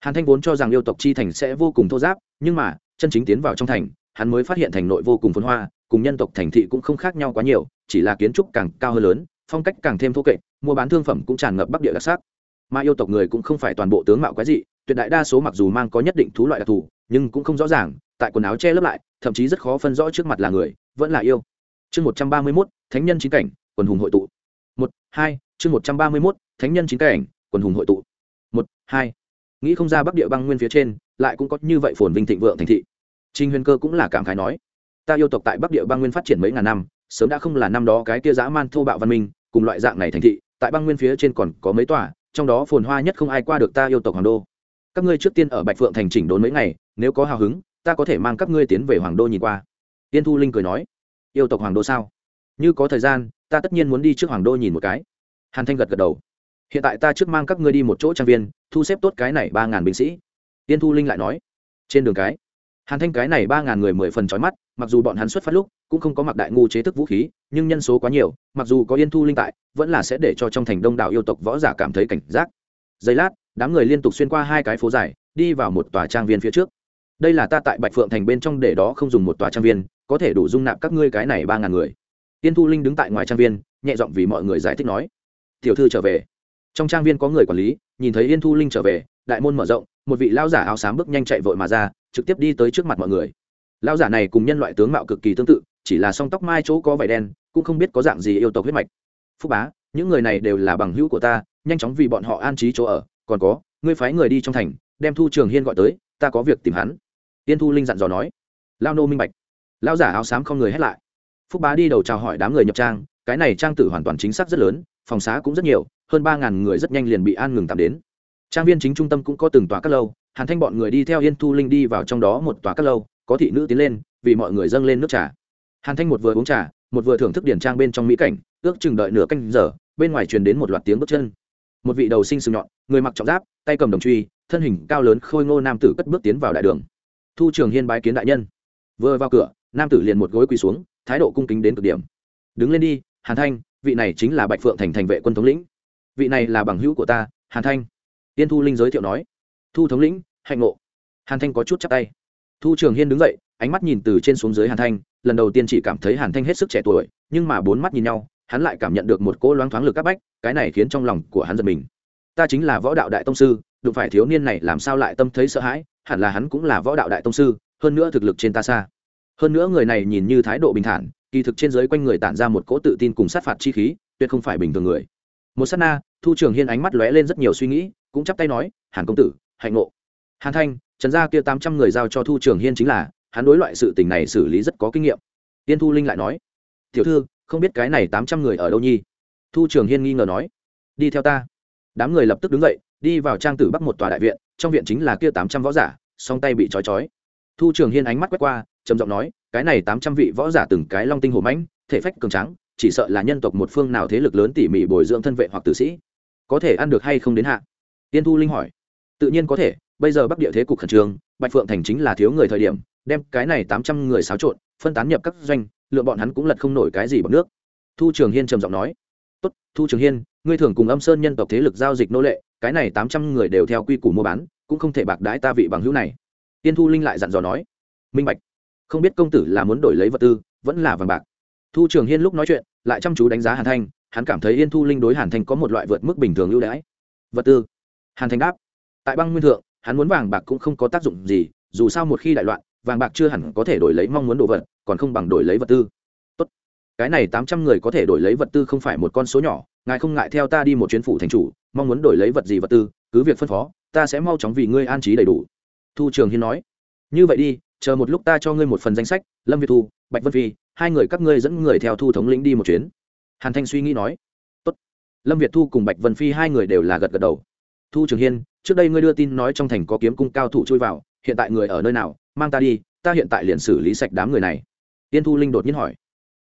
Hàn thanh vốn cho rằng yêu tộc chi thành sẽ vô cùng thô giáp, nhưng mà, chân chính tiến vào trong thành, hắn mới phát hiện thành nội vô cùng phồn hoa, cùng nhân tộc thành thị cũng không khác nhau quá nhiều, chỉ là kiến trúc càng cao hơn lớn, phong cách càng thêm thô kệch, mua bán thương phẩm cũng tràn ngập bắc địa đặc sắc. Mà yêu tộc người cũng không phải toàn bộ tướng mạo quái dị tuyệt đại đa số mặc dù mang có nhất định thú loại đặc thù, nhưng cũng không rõ ràng, tại quần áo che lấp lại, thậm chí rất khó phân rõ trước mặt là người, vẫn là yêu. Chương một trăm ba mươi mốt, thánh nhân chính cảnh, quần hùng hội tụ. Một, hai, chương một trăm ba mươi mốt, thánh nhân chính cảnh, quần hùng hội tụ. Một, hai, nghĩ không ra bắc địa băng nguyên phía trên, lại cũng có như vậy phồn vinh thịnh vượng thành thị. Trinh huyền cơ cũng là cảm khái nói, ta yêu tộc tại bắc địa băng nguyên phát triển mấy ngàn năm, sớm đã không là năm đó cái tia dã man thô bạo văn minh, cùng loại dạng này thành thị, tại băng nguyên phía trên còn có mấy tòa, trong đó phồn hoa nhất không ai qua được ta yêu tộc hoàng đô các ngươi trước tiên ở bạch phượng thành chỉnh đốn mấy ngày, nếu có hào hứng, ta có thể mang các ngươi tiến về hoàng đô nhìn qua. Tiên thu linh cười nói. Yêu tộc hoàng đô sao? Như có thời gian, ta tất nhiên muốn đi trước hoàng đô nhìn một cái. Hàn thanh gật gật đầu. Hiện tại ta trước mang các ngươi đi một chỗ trang viên, thu xếp tốt cái này ba ngàn binh sĩ. Tiên thu linh lại nói. Trên đường cái. Hàn thanh cái này ba ngàn người mười phần trói mắt, mặc dù bọn hắn xuất phát lúc cũng không có mặc đại ngu chế thức vũ khí, nhưng nhân số quá nhiều, mặc dù có yên thu linh tại, vẫn là sẽ để cho trong thành đông đảo yêu tộc võ giả cảm thấy cảnh giác giây lát, đám người liên tục xuyên qua hai cái phố dài, đi vào một tòa trang viên phía trước. Đây là ta tại bạch phượng thành bên trong để đó không dùng một tòa trang viên, có thể đủ dung nạp các ngươi cái này ba ngàn người. Tiên thu linh đứng tại ngoài trang viên, nhẹ giọng vì mọi người giải thích nói. Tiểu thư trở về. Trong trang viên có người quản lý, nhìn thấy yên thu linh trở về, đại môn mở rộng, một vị lao giả áo xám bước nhanh chạy vội mà ra, trực tiếp đi tới trước mặt mọi người. Lao giả này cùng nhân loại tướng mạo cực kỳ tương tự, chỉ là song tóc mai chỗ có vải đen, cũng không biết có dạng gì yêu tộc huyết mạch. Phúc bá, những người này đều là bằng hữu của ta nhanh chóng vì bọn họ an trí chỗ ở, còn có, ngươi phái người đi trong thành, đem thu trường hiên gọi tới, ta có việc tìm hắn. Tiên thu linh dặn dò nói. Lao nô minh bạch. Lao giả áo xám không người hét lại. Phúc bá đi đầu chào hỏi đám người nhập trang, cái này trang tử hoàn toàn chính xác rất lớn, phòng xá cũng rất nhiều, hơn ba ngàn người rất nhanh liền bị an ngừng tạm đến. Trang viên chính trung tâm cũng có từng tòa các lâu, hàn thanh bọn người đi theo yên thu linh đi vào trong đó một tòa các lâu, có thị nữ tiến lên, vì mọi người dâng lên nước trà. Hàn thanh một vừa uống trà, một vừa thưởng thức điển trang bên trong mỹ cảnh, ước chừng đợi nửa canh giờ, bên ngoài truyền đến một loạt tiếng bước chân một vị đầu sinh sừng nhọn, người mặc trọng giáp, tay cầm đồng truy, thân hình cao lớn khôi ngô nam tử cất bước tiến vào đại đường. Thu trường hiên bái kiến đại nhân. Vừa vào cửa, nam tử liền một gối quỳ xuống, thái độ cung kính đến cực điểm. Đứng lên đi, hàn thanh, vị này chính là bạch phượng thành thành vệ quân thống lĩnh. Vị này là bằng hữu của ta, hàn thanh. Tiên thu linh giới thiệu nói. Thu thống lĩnh, hạnh ngộ. Hàn thanh có chút chắc tay. Thu trường hiên đứng dậy, ánh mắt nhìn từ trên xuống dưới hàn thanh, lần đầu tiên chỉ cảm thấy hàn thanh hết sức trẻ tuổi, nhưng mà bốn mắt nhìn nhau hắn lại cảm nhận được một cỗ loáng thoáng lực các bách, cái này khiến trong lòng của hắn giật mình. Ta chính là võ đạo đại tông sư, đụng phải thiếu niên này làm sao lại tâm thấy sợ hãi, hẳn là hắn cũng là võ đạo đại tông sư, hơn nữa thực lực trên ta xa. Hơn nữa người này nhìn như thái độ bình thản, kỳ thực trên giới quanh người tản ra một cỗ tự tin cùng sát phạt chi khí, tuyệt không phải bình thường người. Một s á t na, thu trường hiên ánh mắt lóe lên rất nhiều suy nghĩ, cũng chắp tay nói, hàn công tử, hạnh ngộ. Hàn thanh, trần gia kia tám trăm người giao cho thu trường hiên chính là, hắn đối loại sự tình này xử lý rất có kinh nghiệm. Tiên thu linh lại nói, tiểu thư không biết cái này tám trăm người ở đâu nhi? Thu trường hiên nghi ngờ nói. Đi theo ta. Đám người lập tức đứng dậy, đi vào trang tử bắc một tòa đại viện, trong viện chính là kia tám trăm võ giả, song tay bị trói trói. Thu trường hiên ánh mắt quét qua, trầm giọng nói, cái này tám trăm vị võ giả từng cái long tinh hổ mãnh, thể phách cường trắng chỉ sợ là nhân tộc một phương nào thế lực lớn tỉ mỉ bồi dưỡng thân vệ hoặc tử sĩ. Có thể ăn được hay không đến hạ? Tiên thu linh hỏi. Tự nhiên có thể, bây giờ bắc địa thế cục khẩn trương, bạch phượng thành chính là thiếu người thời điểm, đem cái này tám trăm người xáo trộn, phân tán nhập các doanh lựa bọn hắn cũng lật không nổi cái gì bằng nước. Thu trường hiên trầm giọng nói, tốt, thu trường hiên, ngươi thường cùng âm sơn nhân tộc thế lực giao dịch nô lệ, cái này tám trăm người đều theo quy củ mua bán, cũng không thể bạc đái ta vị bằng hữu này. Tiên thu linh lại dặn dò nói, minh bạch, không biết công tử là muốn đổi lấy vật tư, vẫn là vàng bạc. Thu trường hiên lúc nói chuyện, lại chăm chú đánh giá hàn thanh, hắn cảm thấy yên thu linh đối hàn thanh có một loại vượt mức bình thường ưu đãi. Vật tư? Hàn thanh đáp, tại băng nguyên thượng, hắn muốn vàng bạc cũng không có tác dụng gì, dù sao một khi đại loạn vàng bạc chưa hẳn có thể đổi lấy mong muốn đồ vật, còn không bằng đổi lấy vật tư. Tốt. cái này tám trăm người có thể đổi lấy vật tư không phải một con số nhỏ, ngài không ngại theo ta đi một chuyến phủ thành chủ, mong muốn đổi lấy vật gì vật tư, cứ việc phân phó, ta sẽ mau chóng vì ngươi an trí đầy đủ. Thu trường hiên nói. Như vậy đi, chờ một lúc ta cho ngươi một phần danh sách, lâm việt thu, bạch vân phi, hai người các ngươi dẫn người theo thu thống lĩnh đi một chuyến. Hàn thanh suy nghĩ nói. Tốt. lâm việt thu cùng bạch vân phi hai người đều là gật gật đầu. Thu trường hiên, trước đây ngươi đưa tin nói trong thành có kiếm cung cao thủ chui vào, hiện tại người ở nơi nào mang ta đi, ta hiện tại liền xử lý sạch đám người này. Tiên thu linh đột nhiên hỏi.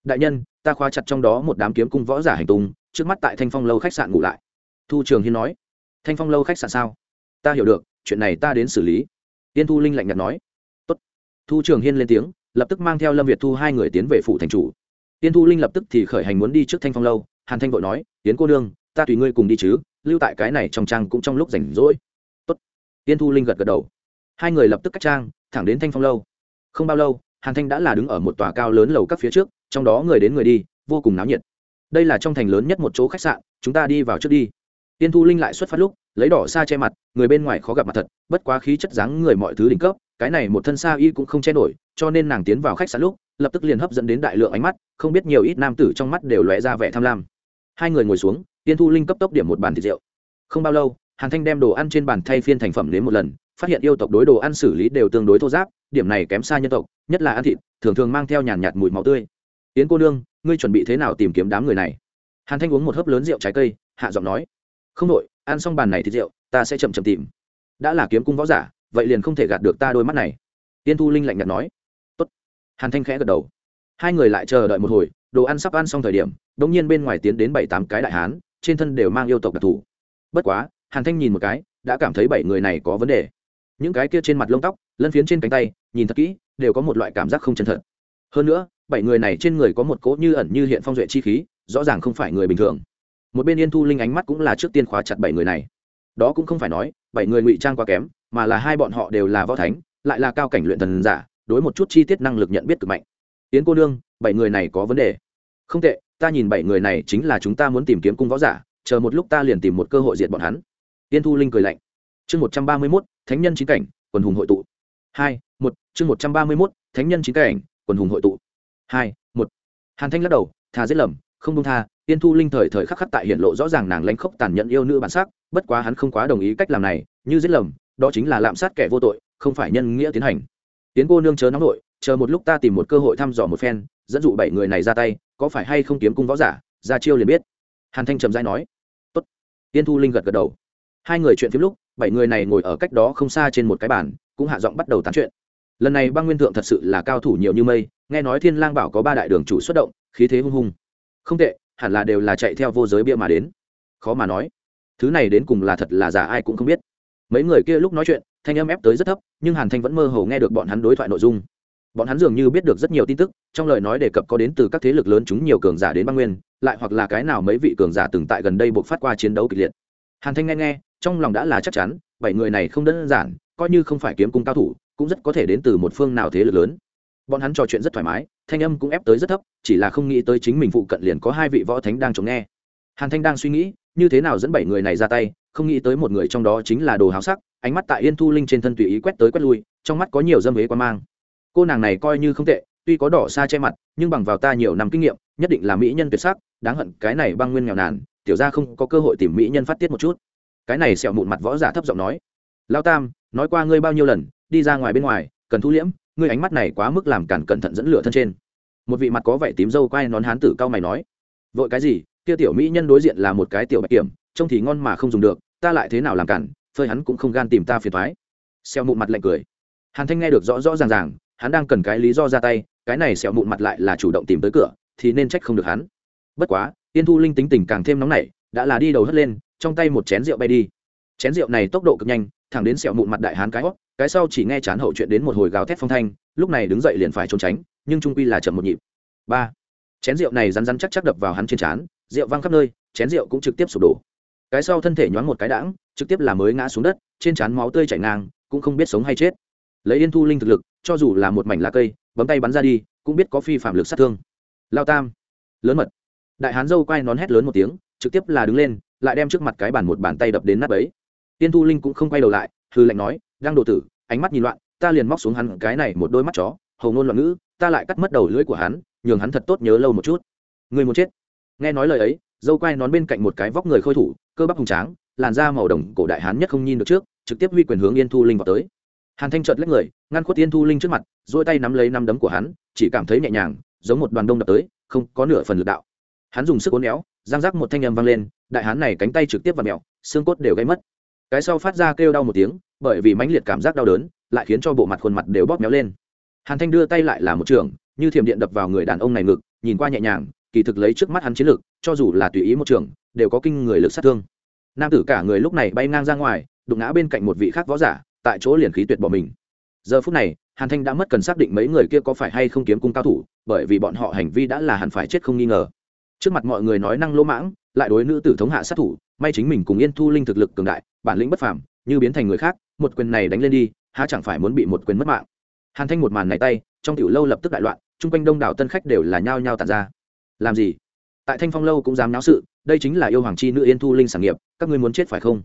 Đại nhân, ta khóa chặt trong đó một đám kiếm cung võ giả hành tung, trước mắt tại thanh phong lâu khách sạn ngủ lại. Thu trường hiên nói. Thanh phong lâu khách sạn sao? Ta hiểu được, chuyện này ta đến xử lý. Tiên thu linh lạnh nhạt nói. Tốt. thu trường hiên lên tiếng, lập tức mang theo lâm việt thu hai người tiến về phủ thành chủ. Tiên thu linh lập tức thì khởi hành muốn đi trước thanh phong lâu, hàn thanh vội nói tiến cô nương, ta tùy ngươi cùng đi chứ, lưu tại cái này trong trang cũng trong lúc rảnh rỗi. Tốt. tiên thu linh gật gật đầu. Hai người lập tức cách trang thẳng đến thanh phong lâu. Không bao lâu, hàn thanh đã là đứng ở một tòa cao lớn lầu các phía trước, trong đó người đến người đi, vô cùng náo nhiệt. Đây là trong thành lớn nhất một chỗ khách sạn, chúng ta đi vào trước đi. Tiên thu linh lại xuất phát lúc, lấy đỏ xa che mặt, người bên ngoài khó gặp mặt thật, bất quá khí chất dáng người mọi thứ đỉnh cấp, cái này một thân xa y cũng không che nổi, cho nên nàng tiến vào khách sạn lúc, lập tức liền hấp dẫn đến đại lượng ánh mắt, không biết nhiều ít nam tử trong mắt đều lóe ra vẻ tham lam. Hai người ngồi xuống, tiên thu linh cấp tốc điểm một bàn thịt rượu. Không bao lâu, hàn thanh đem đồ ăn trên bàn thay phiên thành phẩm đến một lần phát hiện yêu tộc đối đồ ăn xử lý đều tương đối thô giáp, điểm này kém xa nhân tộc, nhất là ăn thịt, thường thường mang theo nhàn nhạt mùi máu tươi. Yến cô nương, ngươi chuẩn bị thế nào tìm kiếm đám người này? Hàn thanh uống một hớp lớn rượu trái cây, hạ giọng nói. Không đội, ăn xong bàn này thì rượu, ta sẽ chậm chậm tìm. Đã là kiếm cung võ giả, vậy liền không thể gạt được ta đôi mắt này. Tiên thu linh lạnh nhạt nói. Tốt. hàn thanh khẽ gật đầu. Hai người lại chờ đợi một hồi, đồ ăn sắp ăn xong thời điểm đ ỗ n g nhiên bên ngoài tiến đến bảy tám cái đại hán, trên thân đều mang yêu tộc đặc thù. Bất quá, hàn thanh nhìn một cái, đã cảm thấy bảy người này có vấn đề những cái kia trên mặt lông tóc, lân phiến trên cánh tay, nhìn thật kỹ, đều có một loại cảm giác không chân thật. Hơn nữa, bảy người này trên người có một cỗ như ẩn như hiện phong duệ chi khí, rõ ràng không phải người bình thường. Một bên yên thu linh ánh mắt cũng là trước tiên khóa chặt bảy người này. Đó cũng không phải nói, bảy người ngụy trang quá kém, mà là hai bọn họ đều là võ thánh, lại là cao cảnh luyện thần giả, đối một chút chi tiết năng lực nhận biết cực mạnh. Yến cô nương, bảy người này có vấn đề. Không tệ, ta nhìn bảy người này chính là chúng ta muốn tìm kiếm cung võ giả, chờ một lúc ta liền tìm một cơ hội diệt bọn hắn. Yên thu linh cười lạnh chương một trăm ba mươi mốt, thánh nhân chính cảnh, quần hùng hội tụ. Hai, một, chương một trăm ba mươi mốt, thánh nhân chính cảnh, quần hùng hội tụ. Hai, một. Hàn thanh lắc đầu, thà giết lầm, không đông tha, tiên thu linh thời thời khắc khắc tại hiện lộ rõ ràng nàng lãnh khốc tàn nhẫn yêu nữ bản sắc, bất quá hắn không quá đồng ý cách làm này, như giết lầm, đó chính là lạm sát kẻ vô tội, không phải nhân nghĩa tiến hành. Tiến cô nương chớ nóng nội chờ một lúc ta tìm một cơ hội thăm dò một phen, dẫn dụ bảy người này ra tay, có phải hay không kiếm cung võ giả, ra chiêu liền biết. Hàn thanh trầm dai nói. Tốt. Tiên thu linh gật gật đầu. Hai người chuyện phim lúc bảy người này ngồi ở cách đó không xa trên một cái bàn, cũng hạ giọng bắt đầu tán chuyện. Lần này băng nguyên thượng thật sự là cao thủ nhiều như mây, nghe nói thiên lang bảo có ba đại đường chủ xuất động, khí thế hung hung. Không tệ, hẳn là đều là chạy theo vô giới bia mà đến. Khó mà nói, thứ này đến cùng là thật là giả ai cũng không biết. Mấy người kia lúc nói chuyện, thanh âm ép tới rất thấp, nhưng hàn thanh vẫn mơ hồ nghe được bọn hắn đối thoại nội dung. Bọn hắn dường như biết được rất nhiều tin tức, trong lời nói đề cập có đến từ các thế lực lớn chúng nhiều cường giả đến băng nguyên, lại hoặc là cái nào mấy vị cường giả từng tại gần đây buộc phát qua chiến đấu kịch liệt. Hàn thanh nghe nghe trong lòng đã là chắc chắn, bảy người này không đơn giản, coi như không phải kiếm cung cao thủ, cũng rất có thể đến từ một phương nào thế lực lớn. Bọn hắn trò chuyện rất thoải mái, thanh âm cũng ép tới rất thấp, chỉ là không nghĩ tới chính mình phụ cận liền có hai vị võ thánh đang chống nghe. Hàn thanh đang suy nghĩ, như thế nào dẫn bảy người này ra tay, không nghĩ tới một người trong đó chính là đồ háo sắc, ánh mắt tại yên thu linh trên thân tùy ý quét tới quét lui, trong mắt có nhiều dâm ế quan mang. Cô nàng này coi như không tệ, tuy có đỏ xa che mặt, nhưng bằng vào ta nhiều năm kinh nghiệm, nhất định là mỹ nhân tuyệt sắc, đáng hận cái này băng nguyên nghèo nàn, tiểu ra không có cơ hội tìm mỹ nhân phát tiết một chút cái này sẹo mụn mặt võ giả thấp giọng nói. Lao tam, nói qua ngươi bao nhiêu lần, đi ra ngoài bên ngoài, cần thu liễm, ngươi ánh mắt này quá mức làm cản cẩn thận dẫn lửa thân trên. Một vị mặt có vẻ tím dâu quai nón hán tử cao mày nói. Vội cái gì, kia tiểu mỹ nhân đối diện là một cái tiểu bạch kiểm, trông thì ngon mà không dùng được, ta lại thế nào làm cản, phơi hắn cũng không gan tìm ta phiền thoái xeo mụn mặt lạnh cười. Hàn thanh nghe được rõ rõ ràng ràng, hắn đang cần cái lý do ra tay, cái này xẹo mụn mặt lại là chủ động tìm tới cửa, thì nên trách không được hắn. Bất quá tiên thu linh tính tình càng thêm nóng nảy, đã là đi đầu hất lên trong tay một chén rượu bay đi. Chén rượu này tốc độ cực nhanh, thẳng đến sẹo mụn mặt đại hán cái hót cái sau chỉ nghe chán hậu chuyện đến một hồi gào thét phong thanh, lúc này đứng dậy liền phải trốn tránh, nhưng trung quy là chậm một nhịp. Ba. Chén rượu này rắn rắn chắc chắc đập vào hắn trên trán, rượu văng khắp nơi, chén rượu cũng trực tiếp sụp đổ. Cái sau thân thể nhoáng một cái đãng, trực tiếp là mới ngã xuống đất, trên trán máu tươi chảy ngang, cũng không biết sống hay chết. Lấy yên thu linh thực lực, cho dù là một mảnh lá cây, bấm tay bắn ra đi, cũng biết có phi phạm lực sát thương. Lao tam. Lớn mật. Đại hán dâu quay nón hét lớn một tiếng, trực tiếp là đứng lên lại đem trước mặt cái bàn một bàn tay đập đến nắp ấy tiên thu linh cũng không quay đầu lại hư lệnh nói đang đồ tử, ánh mắt nhìn loạn, ta liền móc xuống hắn cái này một đôi mắt chó, hầu ngôn loạn ngữ, ta lại cắt mất đầu lưỡi của hắn, nhường hắn thật tốt nhớ lâu một chút. Người muốn chết? Nghe nói lời ấy, dâu quay nón bên cạnh một cái vóc người khôi thủ, cơ bắp hùng tráng, làn da màu đồng cổ đại hán nhất không nhìn được trước, trực tiếp huy quyền hướng yên thu linh vào tới. Hàn thanh trợt lấy người, ngăn khuất yên thu linh trước mặt dỗi tay nắm lấy năm đấm của hắn, chỉ cảm thấy nhẹ nhàng, giống một đoàn đông đập tới, không có nửa phần lực đạo hắn dùng sức uốn éo, giang rác một thanh âm vang lên, đại hán này cánh tay trực tiếp vào mẹo xương cốt đều gây mất. Cái sau phát ra kêu đau một tiếng, bởi vì mãnh liệt cảm giác đau đớn, lại khiến cho bộ mặt khuôn mặt đều bóp méo lên. Hàn thanh đưa tay lại là một trường, như thiểm điện đập vào người đàn ông này ngực, nhìn qua nhẹ nhàng, kỳ thực lấy trước mắt hắn chiến lực, cho dù là tùy ý một trường, đều có kinh người lực sát thương. Nam tử cả người lúc này bay ngang ra ngoài, đụng ngã bên cạnh một vị khác võ giả, tại chỗ liền khí tuyệt bỏ mình. Giờ phút này, hàn thanh đã mất cần xác định mấy người kia có phải hay không kiếm cung cao thủ, bởi vì bọn họ hành vi đã là hẳn phải chết không nghi ngờ trước mặt mọi người nói năng lỗ mãng, lại đối nữ tử thống hạ sát thủ, may chính mình cùng yên thu linh thực lực cường đại, bản lĩnh bất phàm, như biến thành người khác, một quyền này đánh lên đi, há chẳng phải muốn bị một quyền mất mạng. Hàn thanh một màn này tay, trong tiểu lâu lập tức đại loạn, chung quanh đông đảo tân khách đều là nhao nhao tàn ra. Làm gì? Tại thanh phong lâu cũng dám náo sự, đây chính là yêu hoàng chi nữ yên thu linh sản nghiệp, các ngươi muốn chết phải không?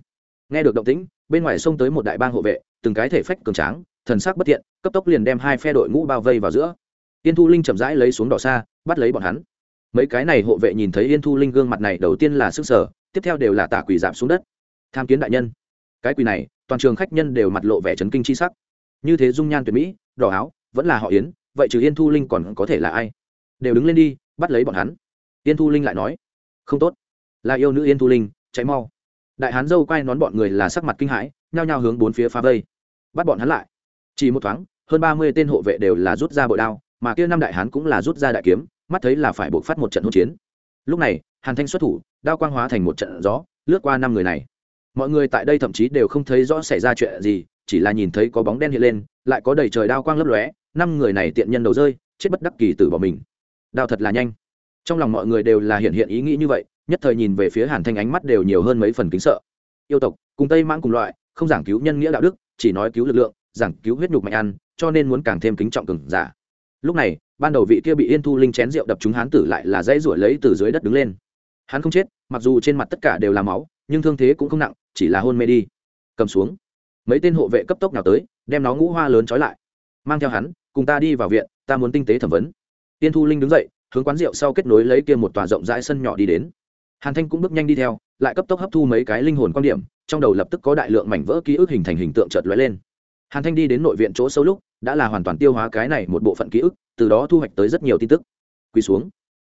Nghe được động tĩnh, bên ngoài xông tới một đại bang hộ vệ, từng cái thể phách cường tráng, thần sắc bất thiện, cấp tốc liền đem hai phe đội ngũ bao vây vào giữa. Yên thu linh chậm rãi lấy xuống đỏ xa, bắt lấy bọn hắn mấy cái này hộ vệ nhìn thấy yên thu linh gương mặt này, đầu tiên là sức sở, tiếp theo đều là tả quỷ giảm xuống đất. Tham kiến đại nhân. Cái quỷ này, toàn trường khách nhân đều mặt lộ vẻ trấn kinh c h i sắc. Như thế dung nhan tuyệt mỹ, đỏ áo, vẫn là họ yến, vậy trừ yên thu linh còn có thể là ai? Đều đứng lên đi, bắt lấy bọn hắn. Yên thu linh lại nói, không tốt. Là yêu nữ yên thu linh cháy mau. Đại hán dâu quay nón bọn người là sắc mặt kinh hãi, nhao nhao hướng bốn phía phá vây. Bắt bọn hắn lại. Chỉ một thoáng, hơn ba mươi tên hộ vệ đều là rút ra bội đao, mà kia năm đại hán cũng là rút ra đại kiếm mắt thấy là phải buộc phát một trận hỗn chiến. Lúc này, hàn thanh xuất thủ, đao quang hóa thành một trận gió, lướt qua năm người này. Mọi người tại đây thậm chí đều không thấy rõ xảy ra chuyện gì, chỉ là nhìn thấy có bóng đen hiện lên, lại có đầy trời đao quang lấp lóe, năm người này tiện nhân đầu rơi, chết bất đắc kỳ tử bỏ mình. Đao thật là nhanh. Trong lòng mọi người đều là hiện hiện ý nghĩ như vậy, nhất thời nhìn về phía hàn thanh ánh mắt đều nhiều hơn mấy phần kính sợ. Yêu tộc, cùng tây mãng cùng loại, không giảng cứu nhân nghĩa đạo đức, chỉ nói cứu lực lượng, giảng cứu huyết nhục mạnh ăn, cho nên muốn càng thêm kính trọng cường giả lúc này, ban đầu vị kia bị yên thu linh chén rượu đập trúng hán tử lại là dãy ruổi lấy từ dưới đất đứng lên. Hắn không chết, mặc dù trên mặt tất cả đều là máu, nhưng thương thế cũng không nặng, chỉ là hôn mê đi. Cầm xuống. Mấy tên hộ vệ cấp tốc nào tới, đem nó ngũ hoa lớn trói lại. Mang theo hắn, cùng ta đi vào viện, ta muốn tinh tế thẩm vấn. Tiên thu linh đứng dậy, hướng quán rượu sau kết nối lấy kia một tòa rộng rãi sân nhỏ đi đến. Hàn thanh cũng bước nhanh đi theo, lại cấp tốc hấp thu mấy cái linh hồn quan điểm, trong đầu lập tức có đại lượng mảnh vỡ ký ức hình thành hình tượng chợt lóe lên. Hàn thanh đi đến nội viện chỗ sâu lúc đã là hoàn toàn tiêu hóa cái này một bộ phận ký ức, từ đó thu hoạch tới rất nhiều tin tức. Quỳ xuống.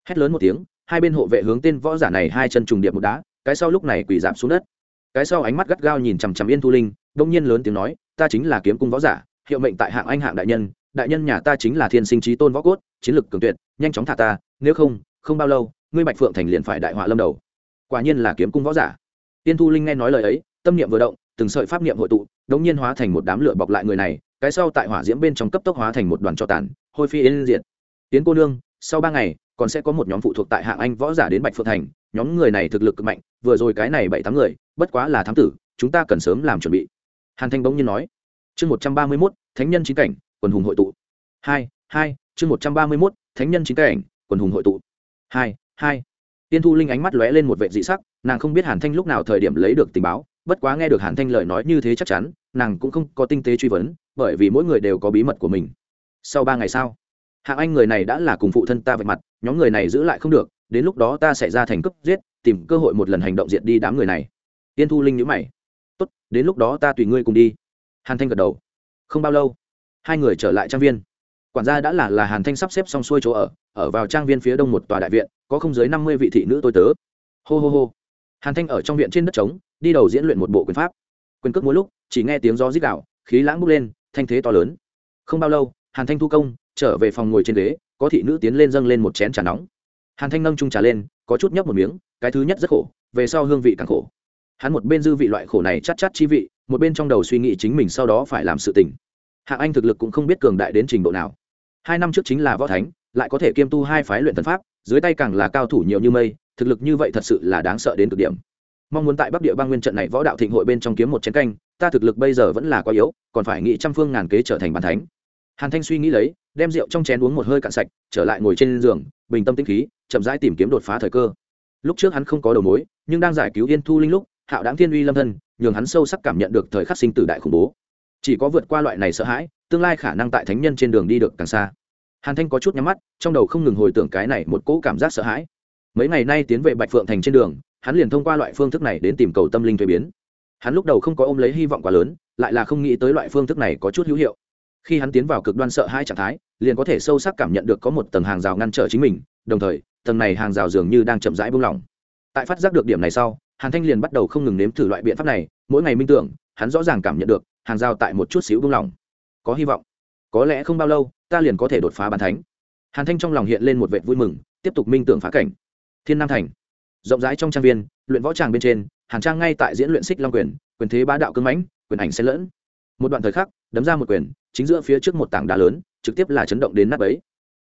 Hét lớn một tiếng, hai bên hộ vệ hướng tên võ giả này hai chân trùng điệp một đá, cái sau lúc này quỳ giảm xuống đất. Cái sau ánh mắt gắt gao nhìn chằm chằm yên thu linh, đông nhiên lớn tiếng nói, ta chính là kiếm cung võ giả, hiệu mệnh tại hạng anh hạng đại nhân đại nhân nhà ta chính là thiên sinh trí tôn võ cốt, chiến lực cường tuyệt, nhanh chóng thả ta, nếu không không bao lâu, ngươi bạch phượng thành liền phải đại họa lâm đầu. Quả nhiên là kiếm cung võ giả. Tiên thu linh nghe nói lời ấy, tâm niệm vừa động, từng sợi pháp niệm hội tụ, đống nhiên hóa thành một đám lửa bọc lại người này cái sau tại hỏa diễm bên trong cấp tốc hóa thành một đoàn cho tàn, hôi phi yên diệt. Tiến cô nương, sau ba ngày, còn sẽ có một nhóm phụ thuộc tại hạng anh võ giả đến bạch phượng thành, nhóm người này thực lực cực mạnh, vừa rồi cái này bảy tám người, bất quá là thám tử, chúng ta cần sớm làm chuẩn bị. Hàn thanh bỗng nhiên nói, chương một trăm ba mươi mốt, thánh nhân chính cảnh, quần hùng hội tụ. Hai hai, chương một trăm ba mươi mốt, thánh nhân chính cảnh, quần hùng hội tụ. Hai hai. Tiên thu linh ánh mắt lóe lên một vệ dị sắc, nàng không biết hàn thanh lúc nào thời điểm lấy được tình báo bất quá nghe được hàn thanh lời nói như thế chắc chắn, nàng cũng không có tinh tế truy vấn, bởi vì mỗi người đều có bí mật của mình. Sau ba ngày sau, hạng anh người này đã là cùng phụ thân ta vạch mặt, nhóm người này giữ lại không được, đến lúc đó ta sẽ ra thành cấp giết, tìm cơ hội một lần hành động diệt đi đám người này. Tiên thu linh nhữ mày. Tốt, đến lúc đó ta tùy ngươi cùng đi. Hàn thanh gật đầu. Không bao lâu, hai người trở lại trang viên. Quản gia đã là là hàn thanh sắp xếp xong xuôi chỗ ở ở vào trang viên phía đông một tòa đại viện, có không dưới năm mươi vị thị nữ tôi tớ. Hô hô hô hàn thanh ở trong viện trên đất trống, đi đầu diễn luyện một bộ quyền pháp. Quyền cước mỗi lúc, chỉ nghe tiếng gió rít đạo khí lãng bốc lên, thanh thế to lớn. Không bao lâu, hàn thanh thu công, trở về phòng ngồi trên ghế, có thị nữ tiến lên dâng lên một chén trà nóng. Hàn thanh nâng trung trà lên, có chút nhấp một miếng, cái thứ nhất rất khổ, về sau hương vị càng khổ. Hắn một bên dư vị loại khổ này chắc chắc chi vị, một bên trong đầu suy nghĩ chính mình sau đó phải làm sự tình. Hạng anh thực lực cũng không biết cường đại đến trình độ nào. Hai năm trước chính là võ thánh, lại có thể kiêm tu hai phái luyện thần pháp, dưới tay càng là cao thủ nhiều như mây thực lực như vậy thật sự là đáng sợ đến cực điểm. Mong muốn tại bắc địa bang nguyên trận này võ đạo thịnh hội bên trong kiếm một chiến canh, ta thực lực bây giờ vẫn là quá yếu, còn phải nghĩ trăm phương ngàn kế trở thành bàn thánh. Hàn thanh suy nghĩ lấy, đem rượu trong chén uống một hơi cạn sạch, trở lại ngồi trên giường, bình tâm tĩnh khí, chậm rãi tìm kiếm đột phá thời cơ. Lúc trước hắn không có đầu mối, nhưng đang giải cứu yên thu linh lúc, hạo đáng thiên uy lâm thân nhường hắn sâu sắc cảm nhận được thời khắc sinh tử đại khủng bố. Chỉ có vượt qua loại này sợ hãi, tương lai khả năng tại thánh nhân trên đường đi được càng xa. Hàn thanh có chút nhắm mắt, trong đầu không ngừng hồi tưởng cái này một cỗ cảm giác sợ hãi mấy ngày nay tiến về bạch phượng thành trên đường, hắn liền thông qua loại phương thức này đến tìm cầu tâm linh thuế biến. Hắn lúc đầu không có ôm lấy hy vọng quá lớn, lại là không nghĩ tới loại phương thức này có chút hữu hiệu. Khi hắn tiến vào cực đoan sợ hai trạng thái, liền có thể sâu sắc cảm nhận được có một tầng hàng rào ngăn trở chính mình, đồng thời, tầng này hàng rào dường như đang chậm rãi buông lỏng. Tại phát giác được điểm này sau, hàn thanh liền bắt đầu không ngừng nếm thử loại biện pháp này, mỗi ngày minh tưởng, hắn rõ ràng cảm nhận được, hàng rào tại một chút xíu buông lỏng. Có hy vọng. Có lẽ không bao lâu, ta liền có thể đột phá bàn thánh. Hàn thanh trong lòng hiện lên một vệ vui mừng, tiếp tục minh tưởng phá cảnh thiên nam thành. Rộng rãi trong trang viên, luyện võ tràng bên trên, hàn trang ngay tại diễn luyện xích long quyền quyền thế bá đạo cưng mãnh, quyền ảnh xen lẫn. Một đoạn thời khắc, đấm ra một quyền, chính giữa phía trước một tảng đá lớn, trực tiếp là chấn động đến nắp ấy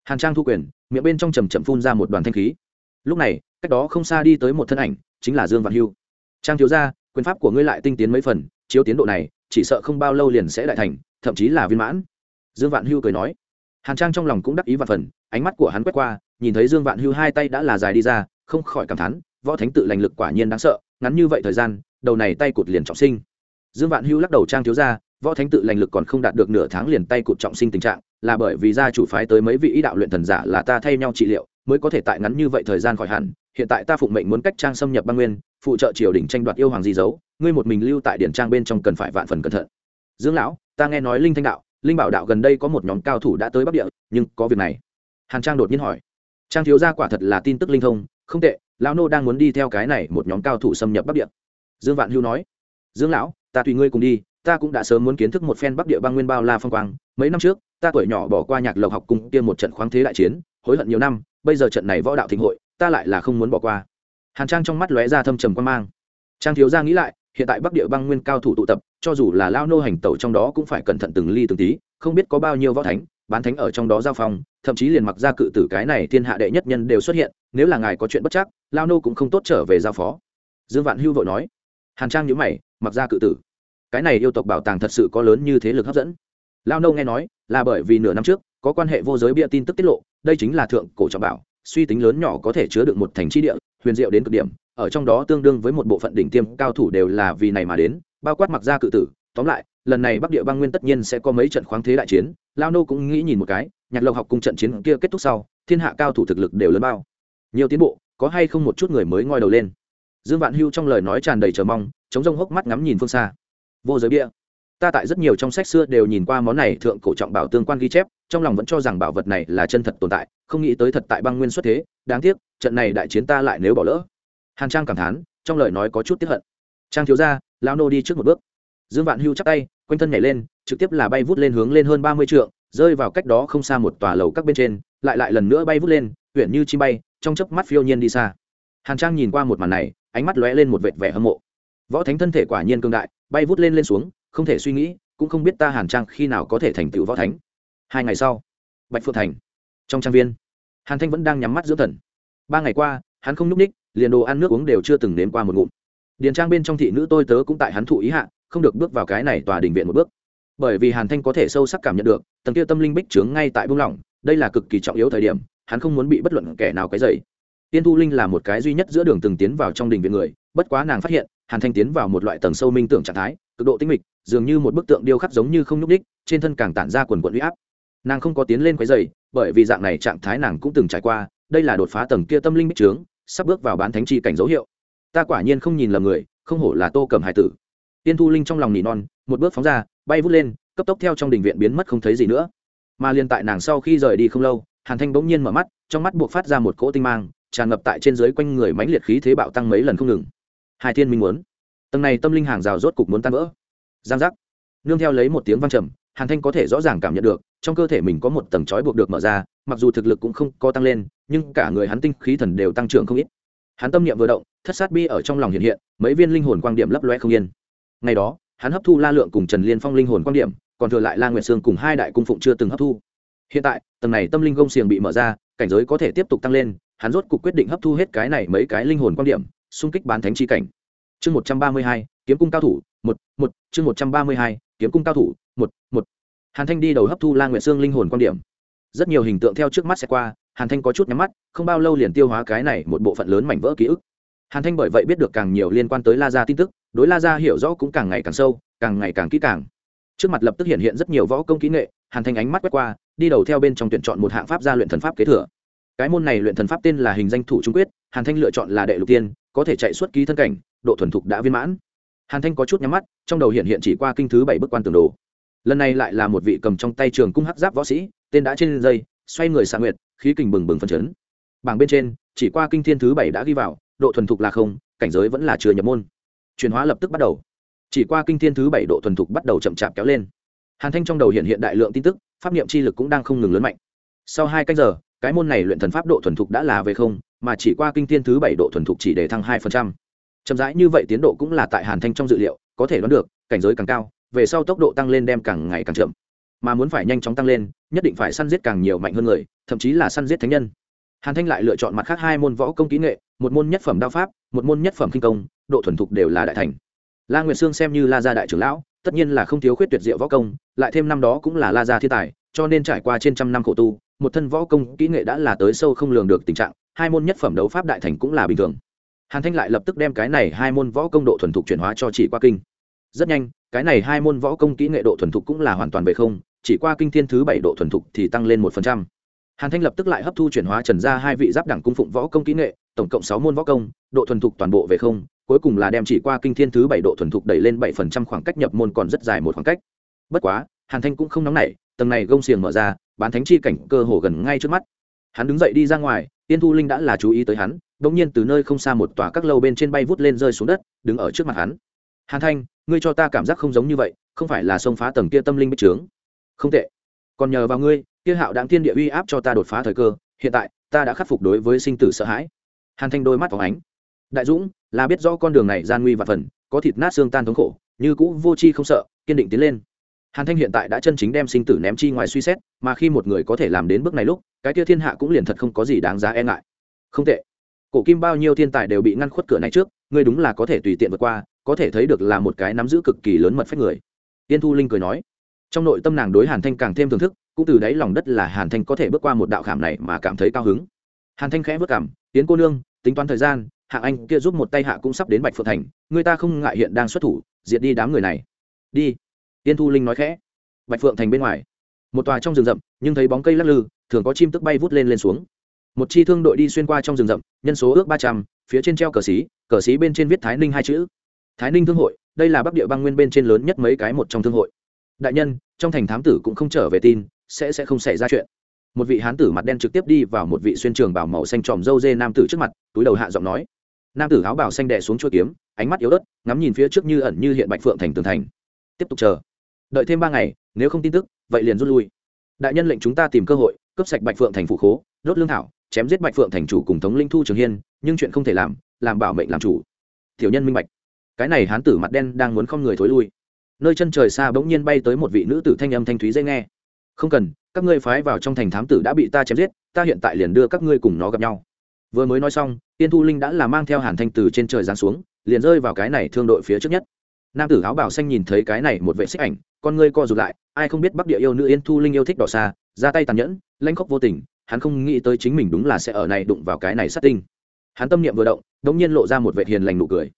hàn trang thu quyền, miệng bên trong chầm chậm phun ra một đoàn thanh khí. Lúc này, cách đó không xa đi tới một thân ảnh, chính là dương vạn hưu. Trang thiếu ra quyền pháp của ngươi lại tinh tiến mấy phần, chiếu tiến độ này, chỉ sợ không bao lâu liền sẽ đại thành, thậm chí là viên mãn. Dương vạn hưu cười nói. Hàn trang trong lòng cũng đắc ý và phần, ánh mắt của hắn quét qua, nhìn thấy dương vạn hưu hai tay đã là dài đi ra không khỏi cảm thán, võ thánh tự lành lực quả nhiên đáng sợ, ngắn như vậy thời gian, đầu này tay cụt liền trọng sinh. Dương vạn hưu lắc đầu trang thiếu ra, võ thánh tự lành lực còn không đạt được nửa tháng liền tay cụt trọng sinh tình trạng, là bởi vì gia chủ phái tới mấy vị ý đạo luyện thần giả là ta thay nhau trị liệu, mới có thể tại ngắn như vậy thời gian khỏi hẳn, hiện tại ta phụng mệnh muốn cách trang xâm nhập băng nguyên, phụ trợ triều đình tranh đoạt yêu hoàng di dấu, ngươi một mình lưu tại điển trang bên trong cần phải vạn phần cẩn thận. Dương lão, ta nghe nói linh thanh đạo, linh bảo đạo gần đây có một nhóm cao thủ đã tới bắc địa, nhưng có việc này. Hàn trang đột nhiên hỏi. Trang thiếu gia quả thật là tin tức linh thông không tệ, lão nô đang muốn đi theo cái này một nhóm cao thủ xâm nhập bắc địa. Dương vạn hưu nói, dương lão, ta tùy ngươi cùng đi, ta cũng đã sớm muốn kiến thức một phen bắc địa băng nguyên bao la phong quang. Mấy năm trước, ta tuổi nhỏ bỏ qua nhạc lộc học cùng kia một trận khoáng thế đại chiến, hối hận nhiều năm, bây giờ trận này võ đạo thịnh hội, ta lại là không muốn bỏ qua. Hàn trang trong mắt lóe ra thâm trầm quan mang. Trang thiếu gia nghĩ lại, hiện tại bắc địa băng nguyên cao thủ tụ tập, cho dù là lao nô hành tẩu trong đó cũng phải cẩn thận từng ly từng tí, không biết có bao nhiêu võ thánh bán thánh ở trong đó giao phong, thậm chí liền mặc ra cự tử cái này thiên hạ đệ nhất nhân đều xuất hiện, nếu là ngài có chuyện bất chắc, lao nô cũng không tốt trở về giao phó. Dương vạn hưu vội nói. Hàn trang nhữ mày, mặc ra cự tử. Cái này yêu tộc bảo tàng thật sự có lớn như thế lực hấp dẫn. Lao nô nghe nói, là bởi vì nửa năm trước, có quan hệ vô giới bịa tin tức tiết lộ, đây chính là thượng cổ trọng bảo, suy tính lớn nhỏ có thể chứa được một thành tri địa, huyền diệu đến cực điểm, ở trong đó tương đương với một bộ phận đỉnh tiêm cao thủ đều là vì này mà đến, bao quát mặc ra cự tử. Tóm lại, lần này bắc địa băng nguyên tất nhiên sẽ có mấy trận khoáng thế đại chiến lao nô cũng nghĩ nhìn một cái, nhạc lộc học cùng trận chiến kia kết thúc sau, thiên hạ cao thủ thực lực đều lớn bao. Nhiều tiến bộ, có hay không một chút người mới ngoi đầu lên? Dương vạn hưu trong lời nói tràn đầy chờ mong, chống rông hốc mắt ngắm nhìn phương xa. Vô giới bia. Ta tại rất nhiều trong sách xưa đều nhìn qua món này thượng cổ trọng bảo tương quan ghi chép, trong lòng vẫn cho rằng bảo vật này là chân thật tồn tại, không nghĩ tới thật tại băng nguyên xuất thế, đáng tiếc, trận này đại chiến ta lại nếu bỏ lỡ. Hàn trang cảm thán, trong lời nói có chút tiếp hận. Trang thiếu ra lao nô đi trước một bước. Dương vạn hưu chắc tay quanh thân nhảy lên, trực tiếp là bay vút lên hướng lên hơn ba mươi trượng, rơi vào cách đó không xa một tòa lầu các bên trên, lại lại lần nữa bay vút lên, huyện như chim bay, trong chớp mắt phiêu nhiên đi xa. Hàn trang nhìn qua một màn này, ánh mắt lóe lên một vệt vẻ hâm mộ. Võ thánh thân thể quả nhiên cương đại, bay vút lên lên xuống, không thể suy nghĩ, cũng không biết ta hàn trang khi nào có thể thành tựu võ thánh. Hai ngày sau, bạch phượng thành, trong trang viên, hàn thanh vẫn đang nhắm mắt dưỡng thần. Ba ngày qua, hắn không n ú c ních liền đồ ăn nước uống đều chưa từng nếm qua một ngụm. Điền trang bên trong thị nữ tôi tớ cũng tại hắn thụ ý hạ không được bước vào cái này tòa đình viện một bước. Bởi vì hàn thanh có thể sâu sắc cảm nhận được, tầng kia tâm linh bích trướng ngay tại buông lỏng, đây là cực kỳ trọng yếu thời điểm, hắn không muốn bị bất luận kẻ nào cái dày tiên thu linh là một cái duy nhất giữa đường từng tiến vào trong đình viện người, bất quá nàng phát hiện, hàn thanh tiến vào một loại tầng sâu minh tưởng trạng thái, cực độ tinh mịch, dường như một bức tượng điêu khắc giống như không nhúc đích trên thân càng tản ra quần quận huy áp. Nàng không có tiến lên quấy dày bởi vì dạng này trạng thái nàng cũng từng trải qua, đây là đột phá tầng kia tâm linh bích trướng sắp bước vào bán thánh chi cảnh dấu hiệu. Ta quả nhiên không nhìn lầm người, không hổ là tô cầm hải tử tiên thu linh trong lòng nỉ non, một bước phóng ra, bay vút lên, cấp tốc theo trong đình viện biến mất không thấy gì nữa. Mà liền tại nàng sau khi rời đi không lâu, hàn thanh bỗng nhiên mở mắt, trong mắt buộc phát ra một cỗ tinh mang, tràn ngập tại trên dưới quanh người mãnh liệt khí thế bạo tăng mấy lần không ngừng. Hai thiên minh muốn. Tầng này tâm linh hàng rào rốt cục muốn tan vỡ. Giang giác. Nương theo lấy một tiếng vang trầm, hàn thanh có thể rõ ràng cảm nhận được, trong cơ thể mình có một tầng trói buộc được mở ra, mặc dù thực lực cũng không có tăng lên, nhưng cả người hắn tinh khí thần đều tăng trưởng không ít. Hắn tâm niệm vừa động, thất sát bi ở trong lòng hiện hiện, mấy viên linh hồn quang điểm lấp loe không yên ngày đó, hắn hấp thu la lượng cùng trần liên phong linh hồn quan điểm, còn thừa lại la nguyệt sương cùng hai đại cung phụng chưa từng hấp thu. Hiện tại, tầng này tâm linh gông xiềng bị mở ra, cảnh giới có thể tiếp tục tăng lên, hắn rốt cuộc quyết định hấp thu hết cái này mấy cái linh hồn quan điểm, xung kích bán thánh chi cảnh. Chương một trăm ba mươi hai, kiếm cung cao thủ, một một, chương một trăm ba mươi hai, kiếm cung cao thủ, một một. Hàn thanh đi đầu hấp thu la nguyệt sương linh hồn quan điểm. Rất nhiều hình tượng theo trước mắt sẽ qua, hàn thanh có chút nhắm mắt, không bao lâu liền tiêu hóa cái này một bộ phận lớn mảnh vỡ ký ức. Hàn thanh bởi vậy biết được càng nhiều liên quan tới la gia tin tức đối la gia hiểu rõ cũng càng ngày càng sâu, càng ngày càng kỹ càng. Trước mặt lập tức hiện hiện rất nhiều võ công kỹ nghệ, hàn thanh ánh mắt quét qua, đi đầu theo bên trong tuyển chọn một hạng pháp gia luyện thần pháp kế thừa. Cái môn này luyện thần pháp tên là hình danh thủ trung quyết, hàn thanh lựa chọn là đệ lục tiên, có thể chạy xuất ký thân cảnh, độ thuần thục đã viên mãn. Hàn thanh có chút nhắm mắt, trong đầu hiện hiện chỉ qua kinh thứ bảy bức quan tường đồ. Lần này lại là một vị cầm trong tay trường cung hắc giáp võ sĩ, tên đã trên dây, xoay người xạ nguyệt, khí kình bừng bừng phân chấn. Bảng bên trên, chỉ qua kinh thiên thứ bảy đã ghi vào, độ thuần thục là không, cảnh giới vẫn là chưa nhập môn chuyển hóa lập tức bắt đầu. Chỉ qua kinh thiên thứ bảy độ thuần thục bắt đầu chậm chạp kéo lên. Hàn thanh trong đầu hiện hiện đại lượng tin tức, pháp niệm chi lực cũng đang không ngừng lớn mạnh. Sau hai canh giờ, cái môn này luyện thần pháp độ thuần thục đã là về không, mà chỉ qua kinh thiên thứ bảy độ thuần thục chỉ để thăng hai phần trăm. Chậm rãi như vậy tiến độ cũng là tại hàn thanh trong dự liệu, có thể đoán được, cảnh giới càng cao, về sau tốc độ tăng lên đem càng ngày càng chậm. Mà muốn phải nhanh chóng tăng lên, nhất định phải săn giết càng nhiều mạnh hơn người, thậm chí là săn giết thánh nhân. Hàn thanh lại lựa chọn mặt khác hai môn võ công kỹ nghệ, một môn nhất phẩm đao pháp, một môn nhất phẩm kinh công độ thuần thục đều là đại thành. La nguyệt sương xem như la gia đại trưởng lão, tất nhiên là không thiếu khuyết tuyệt diệu võ công, lại thêm năm đó cũng là la gia thiên tài, cho nên trải qua trên trăm năm khổ tu, một thân võ công kỹ nghệ đã là tới sâu không lường được tình trạng, hai môn nhất phẩm đấu pháp đại thành cũng là bình thường. Hàn thanh lại lập tức đem cái này hai môn võ công độ thuần thục chuyển hóa cho chỉ qua kinh. Rất nhanh, cái này hai môn võ công kỹ nghệ độ thuần thục cũng là hoàn toàn về không, chỉ qua kinh thiên thứ bảy độ thuần thục thì tăng lên một phần trăm. Hàn thanh lập tức lại hấp thu chuyển hóa trần ra hai vị giáp đẳng cung phụng võ công kỹ nghệ, tổng cộng sáu môn võ công, độ thuần thục toàn bộ về không cuối cùng là đem chỉ qua kinh thiên thứ bảy độ thuần thục đẩy lên bảy phần trăm khoảng cách nhập môn còn rất dài một khoảng cách. Bất quá, hàn thanh cũng không nóng nảy, tầng này gông xiềng mở ra, bán thánh chi cảnh cơ hồ gần ngay trước mắt. Hắn đứng dậy đi ra ngoài, tiên thu linh đã là chú ý tới hắn đ ỗ n g nhiên từ nơi không xa một tòa các lâu bên trên bay vút lên rơi xuống đất, đứng ở trước mặt hắn. Hàn thanh, ngươi cho ta cảm giác không giống như vậy, không phải là xông phá tầng kia tâm linh bích trướng. Không tệ. Còn nhờ vào ngươi, kia hạo đáng thiên địa uy áp cho ta đột phá thời cơ, hiện tại, ta đã khắc phục đối với sinh tử sợ hãi. Hàn thanh đôi mắt phóng ánh đại dũng, là biết rõ con đường này gian nguy và phần, có thịt nát xương tan thống khổ, như cũ vô c h i không sợ, kiên định tiến lên. Hàn thanh hiện tại đã chân chính đem sinh tử ném chi ngoài suy xét, mà khi một người có thể làm đến bước này lúc, cái tia thiên hạ cũng liền thật không có gì đáng giá e ngại. Không tệ. Cổ kim bao nhiêu thiên tài đều bị ngăn khuất cửa này trước, ngươi đúng là có thể tùy tiện vượt qua, có thể thấy được là một cái nắm giữ cực kỳ lớn mật phép người. Tiên thu linh cười nói. Trong nội tâm nàng đối hàn thanh càng thêm thưởng thức, cũng từ đáy lòng đất là hàn thanh có thể bước qua một đạo khảm này mà cảm thấy cao hứng. Hàn thanh khẽ vất cảm tiến cô nương, tính toán thời gian hạng anh kia giúp một tay hạ cũng sắp đến bạch phượng thành, người ta không ngại hiện đang xuất thủ, diệt đi đám người này. Đi. Tiên thu linh nói khẽ. Bạch phượng thành bên ngoài. Một tòa trong rừng rậm, nhưng thấy bóng cây lắc lư, thường có chim tức bay vút lên lên xuống. Một chi thương đội đi xuyên qua trong rừng rậm, nhân số ước ba trăm, phía trên treo cờ xí cờ xí bên trên viết thái ninh hai chữ. Thái ninh thương hội, đây là bắc địa băng nguyên bên trên lớn nhất mấy cái một trong thương hội. Đại nhân, trong thành thám tử cũng không trở về tin, sẽ sẽ không xảy ra chuyện. Một vị hán tử mặt đen trực tiếp đi vào một vị xuyên trường bảo màu xanh tròm dâu dê nam tử trước mặt, túi đầu hạ giọng nói nam tử áo bảo xanh đè xuống chuôi kiếm, ánh mắt yếu ớt, ngắm nhìn phía trước như ẩn như hiện bạch phượng thành tường thành. Tiếp tục chờ. Đợi thêm ba ngày, nếu không tin tức, vậy liền rút lui. Đại nhân lệnh chúng ta tìm cơ hội, cướp sạch bạch phượng thành phủ khố, đốt lương thảo, chém giết bạch phượng thành chủ cùng thống linh thu trường hiên, nhưng chuyện không thể làm làm bảo mệnh làm chủ. Tiểu nhân minh bạch. Cái này hán tử mặt đen đang muốn không người thối lui. Nơi chân trời xa bỗng nhiên bay tới một vị nữ tử thanh âm thanh thúy dễ nghe. Không cần, các ngươi phái vào trong thành thám tử đã bị ta chém giết, ta hiện tại liền đưa các ngươi cùng nó gặp nhau vừa mới nói xong, tiên thu linh đã là mang theo hàn thanh từ trên trời giáng xuống, liền rơi vào cái này thương đội phía trước nhất. Nam tử áo bảo xanh nhìn thấy cái này một vệ xích ảnh, con ngươi co rụt lại, ai không biết bắc địa yêu nữ yên thu linh yêu thích đỏ xa, ra tay tàn nhẫn lanh khóc vô tình, hắn không nghĩ tới chính mình đúng là sẽ ở này đụng vào cái này sát tinh. Hắn tâm niệm vừa động đống nhiên lộ ra một vệ hiền lành nụ cười.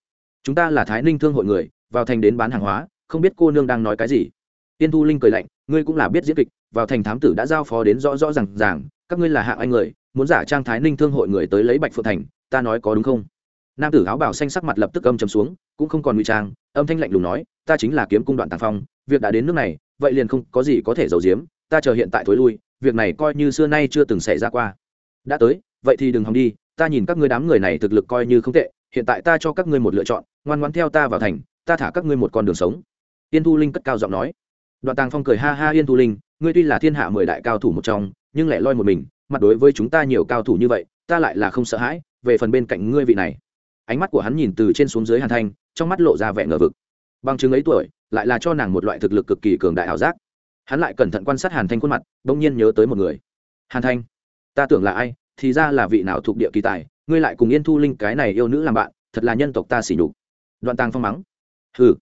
Chúng ta là thái ninh thương hội người, vào thành đến bán hàng hóa, không biết cô nương đang nói cái gì. Tiên thu linh cười lạnh, ngươi cũng là biết diễn kịch, vào thành thám tử đã giao phó đến rõ rõ r à n g ràng, các ngươi là hạng anh người muốn giả trang thái ninh thương hội người tới lấy bạch phượng thành, ta nói có đúng không? Nam tử áo bảo xanh sắc mặt lập tức âm chấm xuống, cũng không còn ngụy trang, âm thanh lạnh lùng nói, ta chính là kiếm cung đoạn tàng phong, việc đã đến nước này, vậy liền không có gì có thể giấu giếm, ta chờ hiện tại thối lui, việc này coi như xưa nay chưa từng xảy ra qua. Đã tới, vậy thì đừng hòng đi, ta nhìn các ngươi đám người này thực lực coi như không tệ, hiện tại ta cho các ngươi một lựa chọn, ngoan ngoãn theo ta vào thành, ta thả các ngươi một con đường sống. Yên thu linh cất cao giọng nói. Đoạn tàng phong cười ha ha yên thu linh, ngươi tuy là thiên hạ mười đại cao thủ một trong, nhưng lẻ loi một mình mặt đối với chúng ta nhiều cao thủ như vậy, ta lại là không sợ hãi, về phần bên cạnh ngươi vị này. Ánh mắt của hắn nhìn từ trên xuống dưới hàn thanh, trong mắt lộ ra vẻ ngờ vực. Bằng chứng ấy tuổi, lại là cho nàng một loại thực lực cực kỳ cường đại ảo giác. Hắn lại cẩn thận quan sát hàn thanh khuôn mặt đ ỗ n g nhiên nhớ tới một người. Hàn thanh, ta tưởng là ai? Thì ra là vị nào thuộc địa kỳ tài, ngươi lại cùng yên thu linh cái này yêu nữ làm bạn, thật là nhân tộc ta xỉ nhục. Đoạn tàng phong mắng. Ừ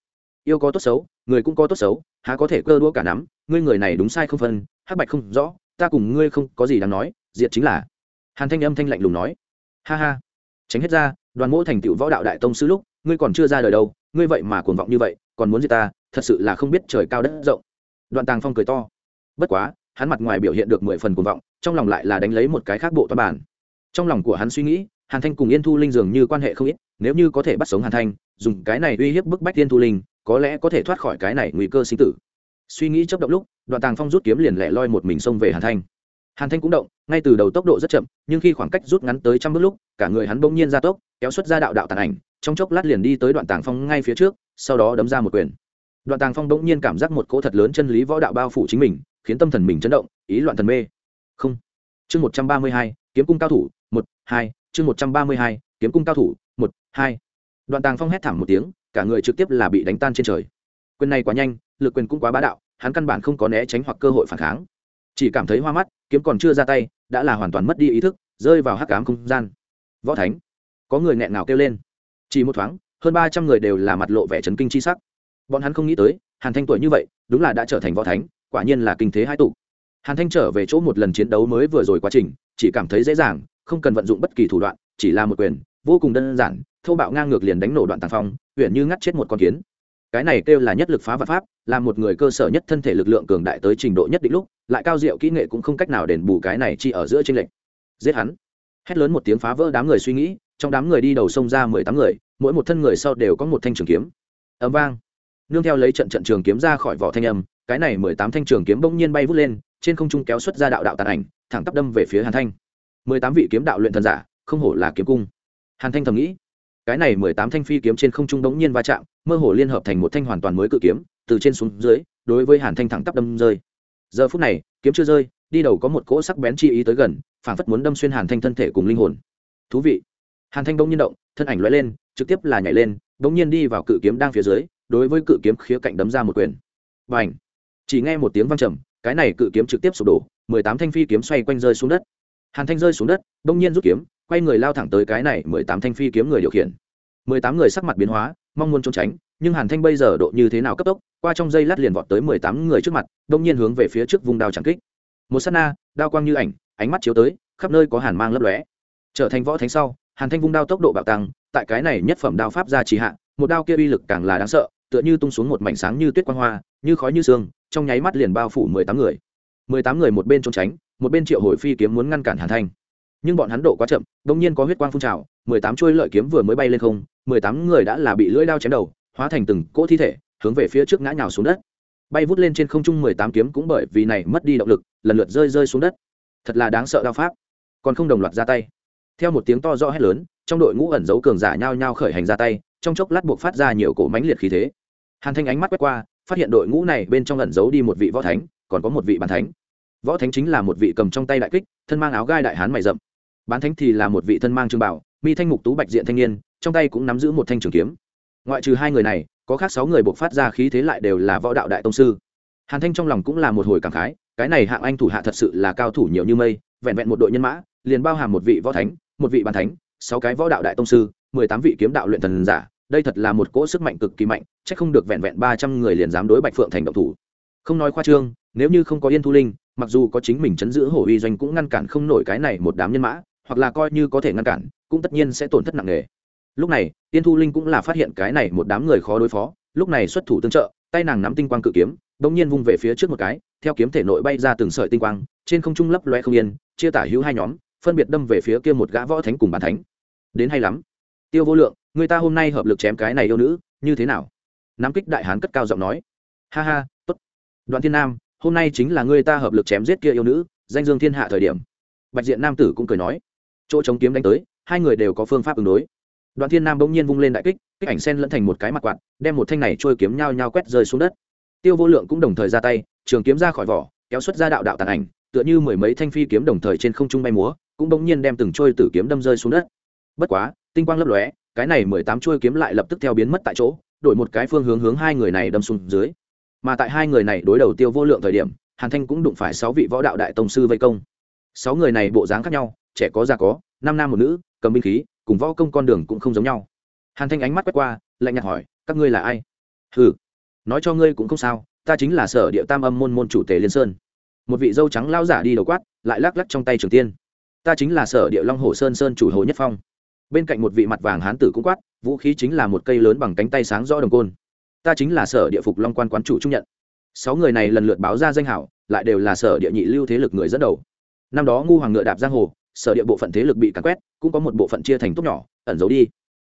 yêu có tốt xấu, người cũng có tốt xấu, há có thể cơ đũa cả nắm, ngươi người này đúng sai không phân, hắc bạch không rõ ta cùng ngươi không có gì đáng nói, diệt chính là. Hàn thanh âm thanh lạnh lùng nói. Ha ha, tránh hết ra, đoàn mỗ thành tựu võ đạo đại tông sư lúc, ngươi còn chưa ra đời đâu, ngươi vậy mà cuồng vọng như vậy, còn muốn gì ta, thật sự là không biết trời cao đất rộng. Đoạn tàng phong cười to. Bất quá, hắn mặt ngoài biểu hiện được mười phần cuồng vọng, trong lòng lại là đánh lấy một cái khác bộ toán bản. Trong lòng của hắn suy nghĩ, hàn thanh cùng yên thu linh dường như quan hệ không ít, nếu như có thể bắt sống hàn thanh, dùng cái này uy hiếp bức bách yên thu linh, có lẽ có thể thoát khỏi cái này nguy cơ sinh tử suy nghĩ chấp động lúc đoạn tàng phong rút kiếm liền lẻ loi một mình xông về hàn thanh. Hàn thanh cũng động, ngay từ đầu tốc độ rất chậm, nhưng khi khoảng cách rút ngắn tới trăm bước lúc, cả người hắn bỗng nhiên ra tốc, kéo xuất ra đạo đạo tàn ảnh, trong chốc lát liền đi tới đoạn tàng phong ngay phía trước, sau đó đấm ra một quyền. Đoạn tàng phong bỗng nhiên cảm giác một cỗ thật lớn chân lý võ đạo bao phủ chính mình, khiến tâm thần mình chấn động, ý loạn thần mê. Không. Chương một trăm ba mươi hai, kiếm cung cao thủ, một, hai, chương một trăm ba mươi hai, kiếm cung cao thủ, một, hai. Đoạn tàng phong hét thảm một tiếng, cả người trực tiếp là bị đánh tan trên trời. Quyền này quá nhanh lực quyền cũng quá bá đạo, hắn căn bản không có né tránh hoặc cơ hội phản kháng. Chỉ cảm thấy hoa mắt, kiếm còn chưa ra tay, đã là hoàn toàn mất đi ý thức, rơi vào hắc cám không gian. Võ thánh, có người nghẹn nào kêu lên. Chỉ một thoáng, hơn ba trăm người đều là mặt lộ vẻ trấn kinh chi sắc. Bọn hắn không nghĩ tới, hàn thanh tuổi như vậy, đúng là đã trở thành võ thánh, quả nhiên là kinh thế hai tụ. Hàn thanh trở về chỗ một lần chiến đấu mới vừa rồi quá trình, chỉ cảm thấy dễ dàng, không cần vận dụng bất kỳ thủ đoạn, chỉ là một quyền, vô cùng đơn giản, thô bạo ngang ngược liền đánh nổ đoạn tàng phong huyện như ngắt chết một con kiến cái này kêu là nhất lực phá vật pháp, là một người cơ sở nhất thân thể lực lượng cường đại tới trình độ nhất định lúc, lại cao diệu kỹ nghệ cũng không cách nào đền bù cái này chỉ ở giữa tranh lệch. Giết hắn. Hét lớn một tiếng phá vỡ đám người suy nghĩ, trong đám người đi đầu sông ra mười tám người, mỗi một thân người sau đều có một thanh trường kiếm. Ấm vang. Nương theo lấy trận trận trường kiếm ra khỏi vỏ thanh âm, cái này mười tám thanh trường kiếm bỗng nhiên bay vút lên, trên không trung kéo xuất ra đạo đạo tàn ảnh, thẳng tắp đâm về phía hàn thanh. Mười tám vị kiếm đạo luyện thần giả, không hổ là kiếm cung. Hàn thanh thầm nghĩ cái này mười tám thanh phi kiếm trên không trung đống nhiên va chạm, mơ hồ liên hợp thành một thanh hoàn toàn mới cự kiếm, từ trên xuống dưới, đối với hàn thanh thẳng tắp đâm rơi. Giờ phút này, kiếm chưa rơi, đi đầu có một cỗ sắc bén chi ý tới gần, phảng phất muốn đâm xuyên hàn thanh thân thể cùng linh hồn. Thú vị. Hàn thanh đống nhiên động, thân ảnh lóe lên, trực tiếp là nhảy lên đống nhiên đi vào cự kiếm đang phía dưới, đối với cự kiếm khía cạnh đấm ra một quyền. Và ảnh chỉ nghe một tiếng vang trầm, cái này cự kiếm trực tiếp sụp đổ, mười tám thanh phi kiếm xoay quanh rơi xuống đất hàn thanh rơi xuống đất đông nhiên rút kiếm, quay người lao thẳng tới cái này mười tám thanh phi kiếm người điều khiển. mười tám người sắc mặt biến hóa, mong muốn trốn tránh, nhưng hàn thanh bây giờ độ như thế nào cấp tốc, qua trong dây lát liền vọt tới mười tám người trước mặt đông nhiên hướng về phía trước vùng đao chẳng kích. Một s á t na, đao quang như ảnh, ánh mắt chiếu tới, khắp nơi có hàn mang lấp lóe. Trở thành võ thánh sau, hàn thanh vung đao tốc độ bạo tăng, tại cái này nhất phẩm đao pháp ra trì hạ, một đao kia uy lực càng là đáng sợ, tựa như tung xuống một mảnh sáng như tuyết quang hoa, như khói như sương, trong nháy mắt liền bao phủ mười tám người. mười tám người một bên trốn tránh một bên triệu hồi phi kiếm muốn ngăn cản hàn thanh. Nhưng bọn hắn độ quá chậm đông nhiên có huyết quang phun trào, mười tám chuôi lợi kiếm vừa mới bay lên không, mười tám người đã là bị lưỡi đao chém đầu, hóa thành từng cỗ thi thể, hướng về phía trước ngã nhào xuống đất. Bay vút lên trên không trung mười tám kiếm cũng bởi vì này mất đi động lực, lần lượt rơi rơi xuống đất. Thật là đáng sợ đao pháp. Còn không đồng loạt ra tay. Theo một tiếng to rõ hét lớn, trong đội ngũ ẩn giấu cường giả nhao nhao khởi hành ra tay, trong chốc lát buộc phát ra nhiều cổ mánh liệt khí thế. Hàn thanh ánh mắt quét qua, phát hiện đội ngũ này bên trong ẩn giấu đi một vị võ thánh, còn có một vị bàn thánh võ thánh chính là một vị cầm trong tay đại kích, thân mang áo gai đại hán mày rậm. Bán thánh thì là một vị thân mang trường bảo, mi thanh mục tú bạch diện thanh niên, trong tay cũng nắm giữ một thanh trường kiếm. Ngoại trừ hai người này, có khác sáu người buộc phát ra khí thế lại đều là võ đạo đại tông sư. Hàn thanh trong lòng cũng là một hồi cảm khái, cái này hạng anh thủ hạ thật sự là cao thủ nhiều như mây, vẹn vẹn một đội nhân mã, liền bao hàm một vị võ thánh, một vị bàn thánh, sáu cái võ đạo đại tông sư, mười tám vị kiếm đạo luyện thần giả, đây thật là một cỗ sức mạnh cực kỳ mạnh c h ắ c không được vẹn vẹn ba trăm người liền dám đối bạch phượng thành động thủ. Không nói khoa trương, nếu như không có yên thu linh mặc dù có chính mình chấn giữ hổ uy doanh cũng ngăn cản không nổi cái này một đám nhân mã, hoặc là coi như có thể ngăn cản, cũng tất nhiên sẽ tổn thất nặng nề. Lúc này, tiên thu linh cũng là phát hiện cái này một đám người khó đối phó, lúc này xuất thủ tương trợ, tay nàng nắm tinh quang cự kiếm đ ỗ n g nhiên vung về phía trước một cái, theo kiếm thể nội bay ra từng sợi tinh quang, trên không trung lấp loe không yên, chia tả hữu hai nhóm, phân biệt đâm về phía kia một gã võ thánh cùng bàn thánh. Đến hay lắm. Tiêu vô lượng, người ta hôm nay hợp lực chém cái này yêu nữ, như thế nào? Nam kích đại hán cất cao giọng nói. Ha ha t ố t đoạn thiên nam hôm nay chính là người ta hợp lực chém giết kia yêu nữ, danh dương thiên hạ thời điểm. Bạch diện nam tử cũng cười nói. Chỗ chống kiếm đánh tới, hai người đều có phương pháp ứng đối. Đoạn thiên nam bỗng nhiên vung lên đại kích kích ảnh sen lẫn thành một cái mặt quạt, đem một thanh này trôi kiếm nhao nhao quét rơi xuống đất. Tiêu vô lượng cũng đồng thời ra tay, trường kiếm ra khỏi vỏ, kéo xuất ra đạo đạo tàn ảnh, tựa như mười mấy thanh phi kiếm đồng thời trên không trung bay múa, cũng bỗng nhiên đem từng trôi tử kiếm đâm rơi xuống đất. Bất quá, tinh quang lấp lóe, cái này mười tám trôi kiếm lại lập tức theo biến mất tại chỗ, đổi một cái phương hướng hướng hai người này đâm xuống dưới mà tại hai người này đối đầu tiêu vô lượng thời điểm, hàn thanh cũng đụng phải sáu vị võ đạo đại tông sư vây công. Sáu người này bộ dáng khác nhau, trẻ có già có, năm nam một nữ, cầm binh khí, cùng võ công con đường cũng không giống nhau. Hàn thanh ánh mắt quét qua, lạnh nhạt hỏi, các ngươi là ai? Ừ nói cho ngươi cũng không sao, ta chính là sở địa tam âm môn môn chủ tề liên sơn. Một vị dâu trắng lao giả đi đầu quát, lại lắc lắc trong tay trường tiên. Ta chính là sở địa long hồ sơn sơn chủ hồ nhất phong. Bên cạnh một vị mặt vàng hán tử cũng quát, vũ khí chính là một cây lớn bằng cánh tay sáng rõ đồng côn ta chính là sở địa phục long quan quán chủ trung nhận. Sáu người này lần lượt báo ra danh hảo, lại đều là sở địa nhị lưu thế lực người dẫn đầu. Năm đó ngu hoàng ngựa đạp giang hồ, sở địa bộ phận thế lực bị cắn quét, cũng có một bộ phận chia thành tốt nhỏ, ẩn giấu đi.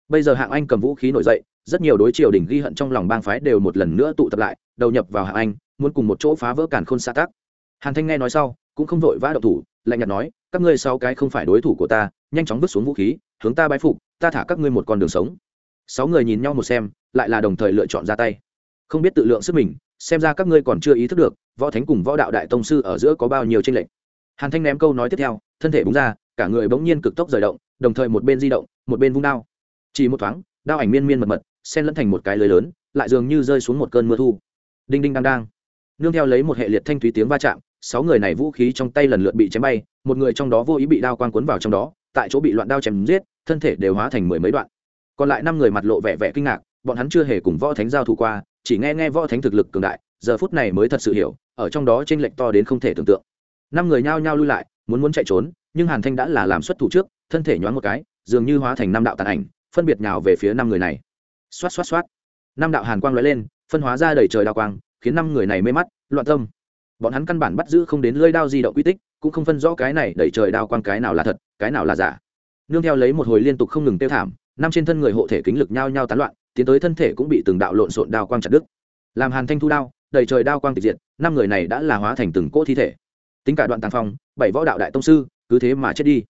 Bây giờ hạng anh cầm vũ khí nổi dậy, rất nhiều đối triều đình ghi hận trong lòng bang phái đều một lần nữa tụ tập lại, đầu nhập vào hạng anh, muốn cùng một chỗ phá vỡ cản khôn xa tác hàn thanh nghe nói sau, cũng không vội vã đậu thủ, lạnh nhạt nói, các ngươi sáu cái không phải đối thủ của ta, nhanh chóng vứt xuống vũ khí, hướng ta bái phục, ta thả các ngươi một con đường sống sáu người nhìn nhau một xem, lại là đồng thời lựa chọn ra tay. Không biết tự lượng sức mình, xem ra các ngươi còn chưa ý thức được, võ thánh cùng võ đạo đại tông sư ở giữa có bao nhiêu tranh lệch. Hàn thanh ném câu nói tiếp theo, thân thể búng ra, cả người bỗng nhiên cực tốc rời động, đồng thời một bên di động, một bên vung đao. Chỉ một thoáng, đao ảnh miên miên mật mật, xen lẫn thành một cái lưới lớn, lại dường như rơi xuống một cơn mưa thu. Đinh đinh đang đang. Nương theo lấy một hệ liệt thanh thúy tiếng va chạm, sáu người này vũ khí trong tay lần lượt bị chém bay, một người trong đó vô ý bị đao quang cuốn vào trong đó, tại chỗ bị loạn đao chém giết, thân thể đều hóa thành mười mấy đoạn còn lại năm người mặt lộ vẻ vẻ kinh ngạc, bọn hắn chưa hề cùng võ thánh giao thủ qua, chỉ nghe nghe võ thánh thực lực cường đại, giờ phút này mới thật sự hiểu, ở trong đó t r ê n lệch to đến không thể tưởng tượng. Năm người nhao nhao lui lại, muốn muốn chạy trốn, nhưng hàn thanh đã là làm xuất thủ trước, thân thể nhoáng một cái, dường như hóa thành năm đạo tàn ảnh, phân biệt nhào về phía năm người này. Xoát xoát xoát. Năm đạo hàn quang lóe lên, phân hóa ra đầy trời đa quang, khiến năm người này mê mắt, loạn tâm. Bọn hắn căn bản bắt giữ không đến lơi đao di động quy tích, cũng không phân rõ cái này đẩy trời đao quang cái nào là thật, cái nào là giả. Nương theo lấy một hồi liên tục không ngừng tiêu thảm năm trên thân người hộ thể kính lực nhao nhao tán loạn, tiến tới thân thể cũng bị từng đạo lộn xộn đao quang chặt đứt. Làm hàn thanh thu đao, đầy trời đao quang tịch diệt, năm người này đã là hóa thành từng cỗ thi thể. Tính cả đoạn tàng phong, bảy võ đạo đại tông sư, cứ thế mà chết đi.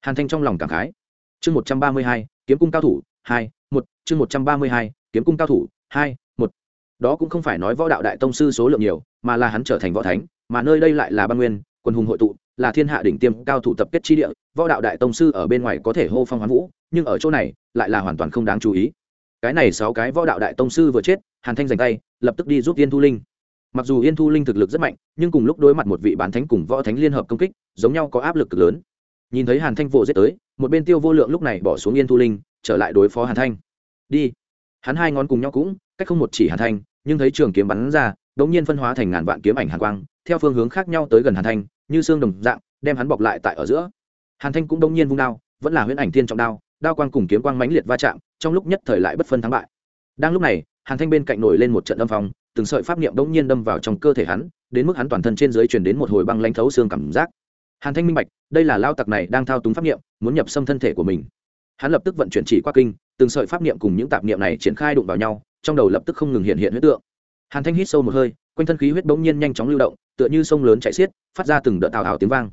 Hàn thanh trong lòng cảm khái. Chương một trăm ba mươi hai, kiếm cung cao thủ, hai, một, chương một trăm ba mươi hai, kiếm cung cao thủ, hai, một. Đó cũng không phải nói võ đạo đại tông sư số lượng nhiều, mà là hắn trở thành võ thánh, mà nơi đây lại là băng nguyên quân hùng hội tụ, là thiên hạ đỉnh tiêm cao thủ tập kết chi địa, võ đạo đại tông sư ở bên ngoài có thể hô phong hoán vũ, nhưng ở chỗ này, lại là hoàn toàn không đáng chú ý. Cái này sáu cái võ đạo đại tông sư vừa chết, hàn thanh giành tay, lập tức đi giúp Yên thu linh. Mặc dù yên thu linh thực lực rất mạnh, nhưng cùng lúc đối mặt một vị bán thánh cùng võ thánh liên hợp công kích, giống nhau có áp lực cực lớn. Nhìn thấy hàn thanh vồ giết tới, một bên tiêu vô lượng lúc này bỏ xuống yên thu linh, trở lại đối phó hàn thanh. Đi. Hắn hai ngón cùng nhau cũng, cách không một chỉ hàn thanh, nhưng thấy trường kiếm bắn ra đống nhiên phân hóa thành ngàn vạn kiếm ảnh hàn quang theo phương hướng khác nhau tới gần hàn thanh, như xương đồng dạng, đem hắn bọc lại tại ở giữa. Hàn thanh cũng đống nhiên vung đao, vẫn là huyễn ảnh thiên trọng đao đao quang cùng kiếm quang mãnh liệt va chạm, trong lúc nhất thời lại bất phân thắng bại. Đang lúc này, hàn thanh bên cạnh nổi lên một trận âm phong, từng sợi pháp niệm đống nhiên đâm vào trong cơ thể hắn, đến mức hắn toàn thân trên dưới truyền đến một hồi băng lãnh thấu xương cảm giác. Hàn thanh minh bạch, đây là lao tặc này đang thao túng pháp niệm, muốn nhập xâm thân thể của mình. Hắn lập tức vận chuyển chỉ qua kinh, từng sợi pháp niệm cùng những tạp niệm này triển khai đụng vào nhau, trong đầu lập tức không ngừng hiện hiện huyết tượng. Hàn thanh hít sâu một hơi quanh thân khí huyết bỗng nhiên nhanh chóng lưu động, tựa như sông lớn chạy xiết, phát ra từng đợt tào ảo tiếng vang.